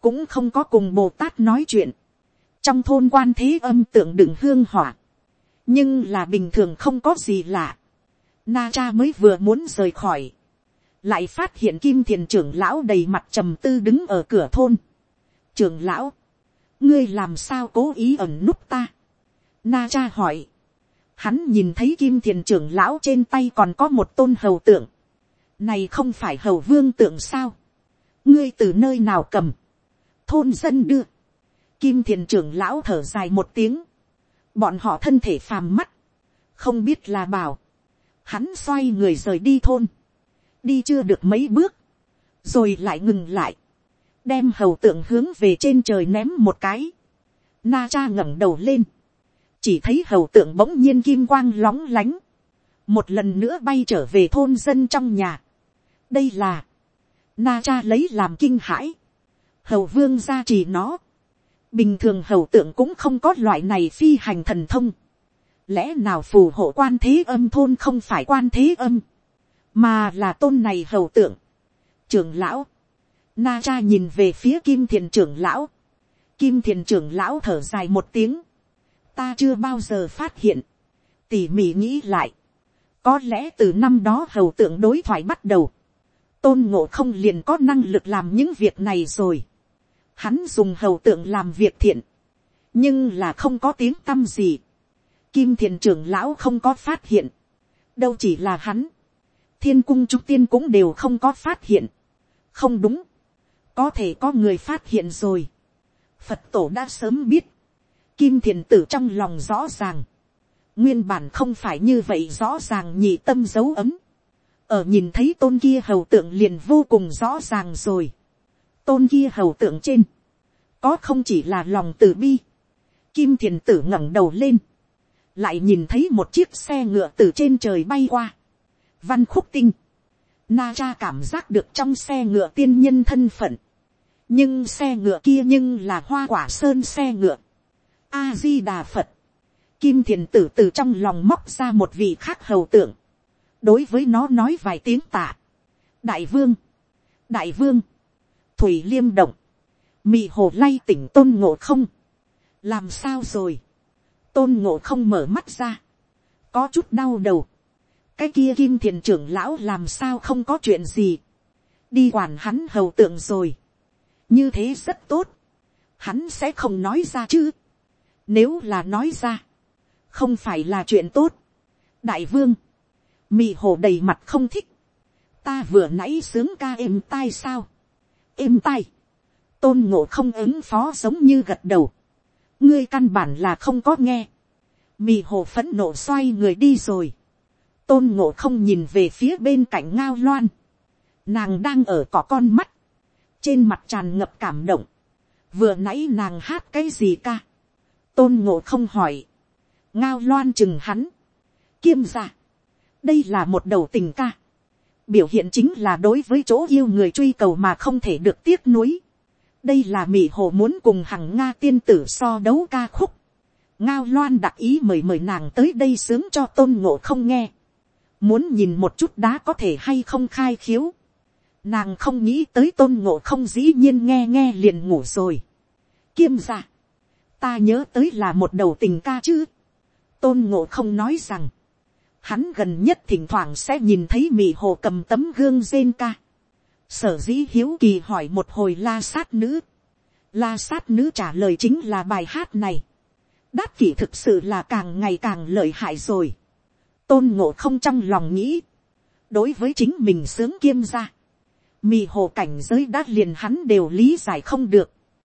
Cũng không có cùng Bồ Tát nói chuyện. Trong thôn quan thế âm tượng đựng hương hỏa. Nhưng là bình thường không có gì lạ. Na cha mới vừa muốn rời khỏi. Lại phát hiện kim thiền trưởng lão đầy mặt trầm tư đứng ở cửa thôn. Trưởng lão. Ngươi làm sao cố ý ẩn núp ta. Na cha hỏi. Hắn nhìn thấy kim thiền trưởng lão trên tay còn có một tôn hầu tượng này không phải hầu vương tượng sao. ngươi từ nơi nào cầm. thôn dân đưa. kim thiền trưởng lão thở dài một tiếng. bọn họ thân thể phàm mắt. không biết là bảo. hắn xoay người rời đi thôn đi chưa được mấy bước. rồi lại ngừng lại. đem hầu tượng hướng về trên trời ném một cái. na cha ngẩng đầu lên. chỉ thấy hầu tượng bỗng nhiên kim quang lóng lánh một lần nữa bay trở về thôn dân trong nhà đây là, na cha lấy làm kinh hãi, hầu vương gia trì nó, bình thường hầu tượng cũng không có loại này phi hành thần thông, lẽ nào phù hộ quan thế âm thôn không phải quan thế âm, mà là tôn này hầu tượng, trưởng lão, na cha nhìn về phía kim thiền trưởng lão, kim thiền trưởng lão thở dài một tiếng, ta chưa bao giờ phát hiện, tỉ mỉ nghĩ lại, có lẽ từ năm đó hầu tượng đối thoại bắt đầu, tôn ngộ không liền có năng lực làm những việc này rồi. Hắn dùng hầu tượng làm việc thiện, nhưng là không có tiếng t â m gì. Kim thiền trưởng lão không có phát hiện, đâu chỉ là hắn thiên cung trung tiên cũng đều không có phát hiện. không đúng, có thể có người phát hiện rồi. phật tổ đã sớm biết, kim thiền tử trong lòng rõ ràng, nguyên bản không phải như vậy rõ ràng nhị tâm dấu ấm. Ở nhìn thấy tôn kia hầu tượng liền vô cùng rõ ràng rồi. tôn kia hầu tượng trên, có không chỉ là lòng từ bi, kim thiền tử ngẩng đầu lên, lại nhìn thấy một chiếc xe ngựa từ trên trời bay qua, văn khúc tinh, na cha cảm giác được trong xe ngựa tiên nhân thân phận, nhưng xe ngựa kia nhưng là hoa quả sơn xe ngựa, a di đà phật, kim thiền tử từ trong lòng móc ra một vị khác hầu tượng, đối với nó nói vài tiếng tạ. đại vương, đại vương, thủy liêm động, mị hồ lay tỉnh tôn ngộ không, làm sao rồi, tôn ngộ không mở mắt ra, có chút đau đầu, cái kia kim thiền trưởng lão làm sao không có chuyện gì, đi quản hắn hầu tượng rồi, như thế rất tốt, hắn sẽ không nói ra chứ, nếu là nói ra, không phải là chuyện tốt, đại vương, mì hồ đầy mặt không thích. ta vừa nãy sướng ca êm tai sao. êm tai. tôn ngộ không ứng phó giống như gật đầu. ngươi căn bản là không có nghe. mì hồ phẫn nộ xoay người đi rồi tôn ngộ không nhìn về phía bên cạnh ngao loan. nàng đang ở cỏ con mắt. trên mặt tràn ngập cảm động. vừa nãy nàng hát cái gì ca. tôn ngộ không hỏi. ngao loan chừng hắn. kiêm ra đây là một đầu tình ca. biểu hiện chính là đối với chỗ yêu người truy cầu mà không thể được tiếc nuối. đây là mỹ hồ muốn cùng hằng nga tiên tử so đấu ca khúc. ngao loan đặc ý mời mời nàng tới đây sướng cho tôn ngộ không nghe muốn nhìn một chút đá có thể hay không khai khiếu. nàng không nghĩ tới tôn ngộ không dĩ nhiên nghe nghe liền ngủ rồi. kiêm ra. ta nhớ tới là một đầu tình ca chứ. tôn ngộ không nói rằng, hắn gần nhất thỉnh thoảng sẽ nhìn thấy mị hồ cầm tấm gương rên ca. sở dĩ hiếu kỳ hỏi một hồi la sát nữ. la sát nữ trả lời chính là bài hát này. đát kỷ thực sự là càng ngày càng lợi hại rồi tôn ngộ không trong lòng nghĩ. đối với chính mình sướng kiêm ra. mì hồ cảnh giới đã liền hắn đều lý giải không được.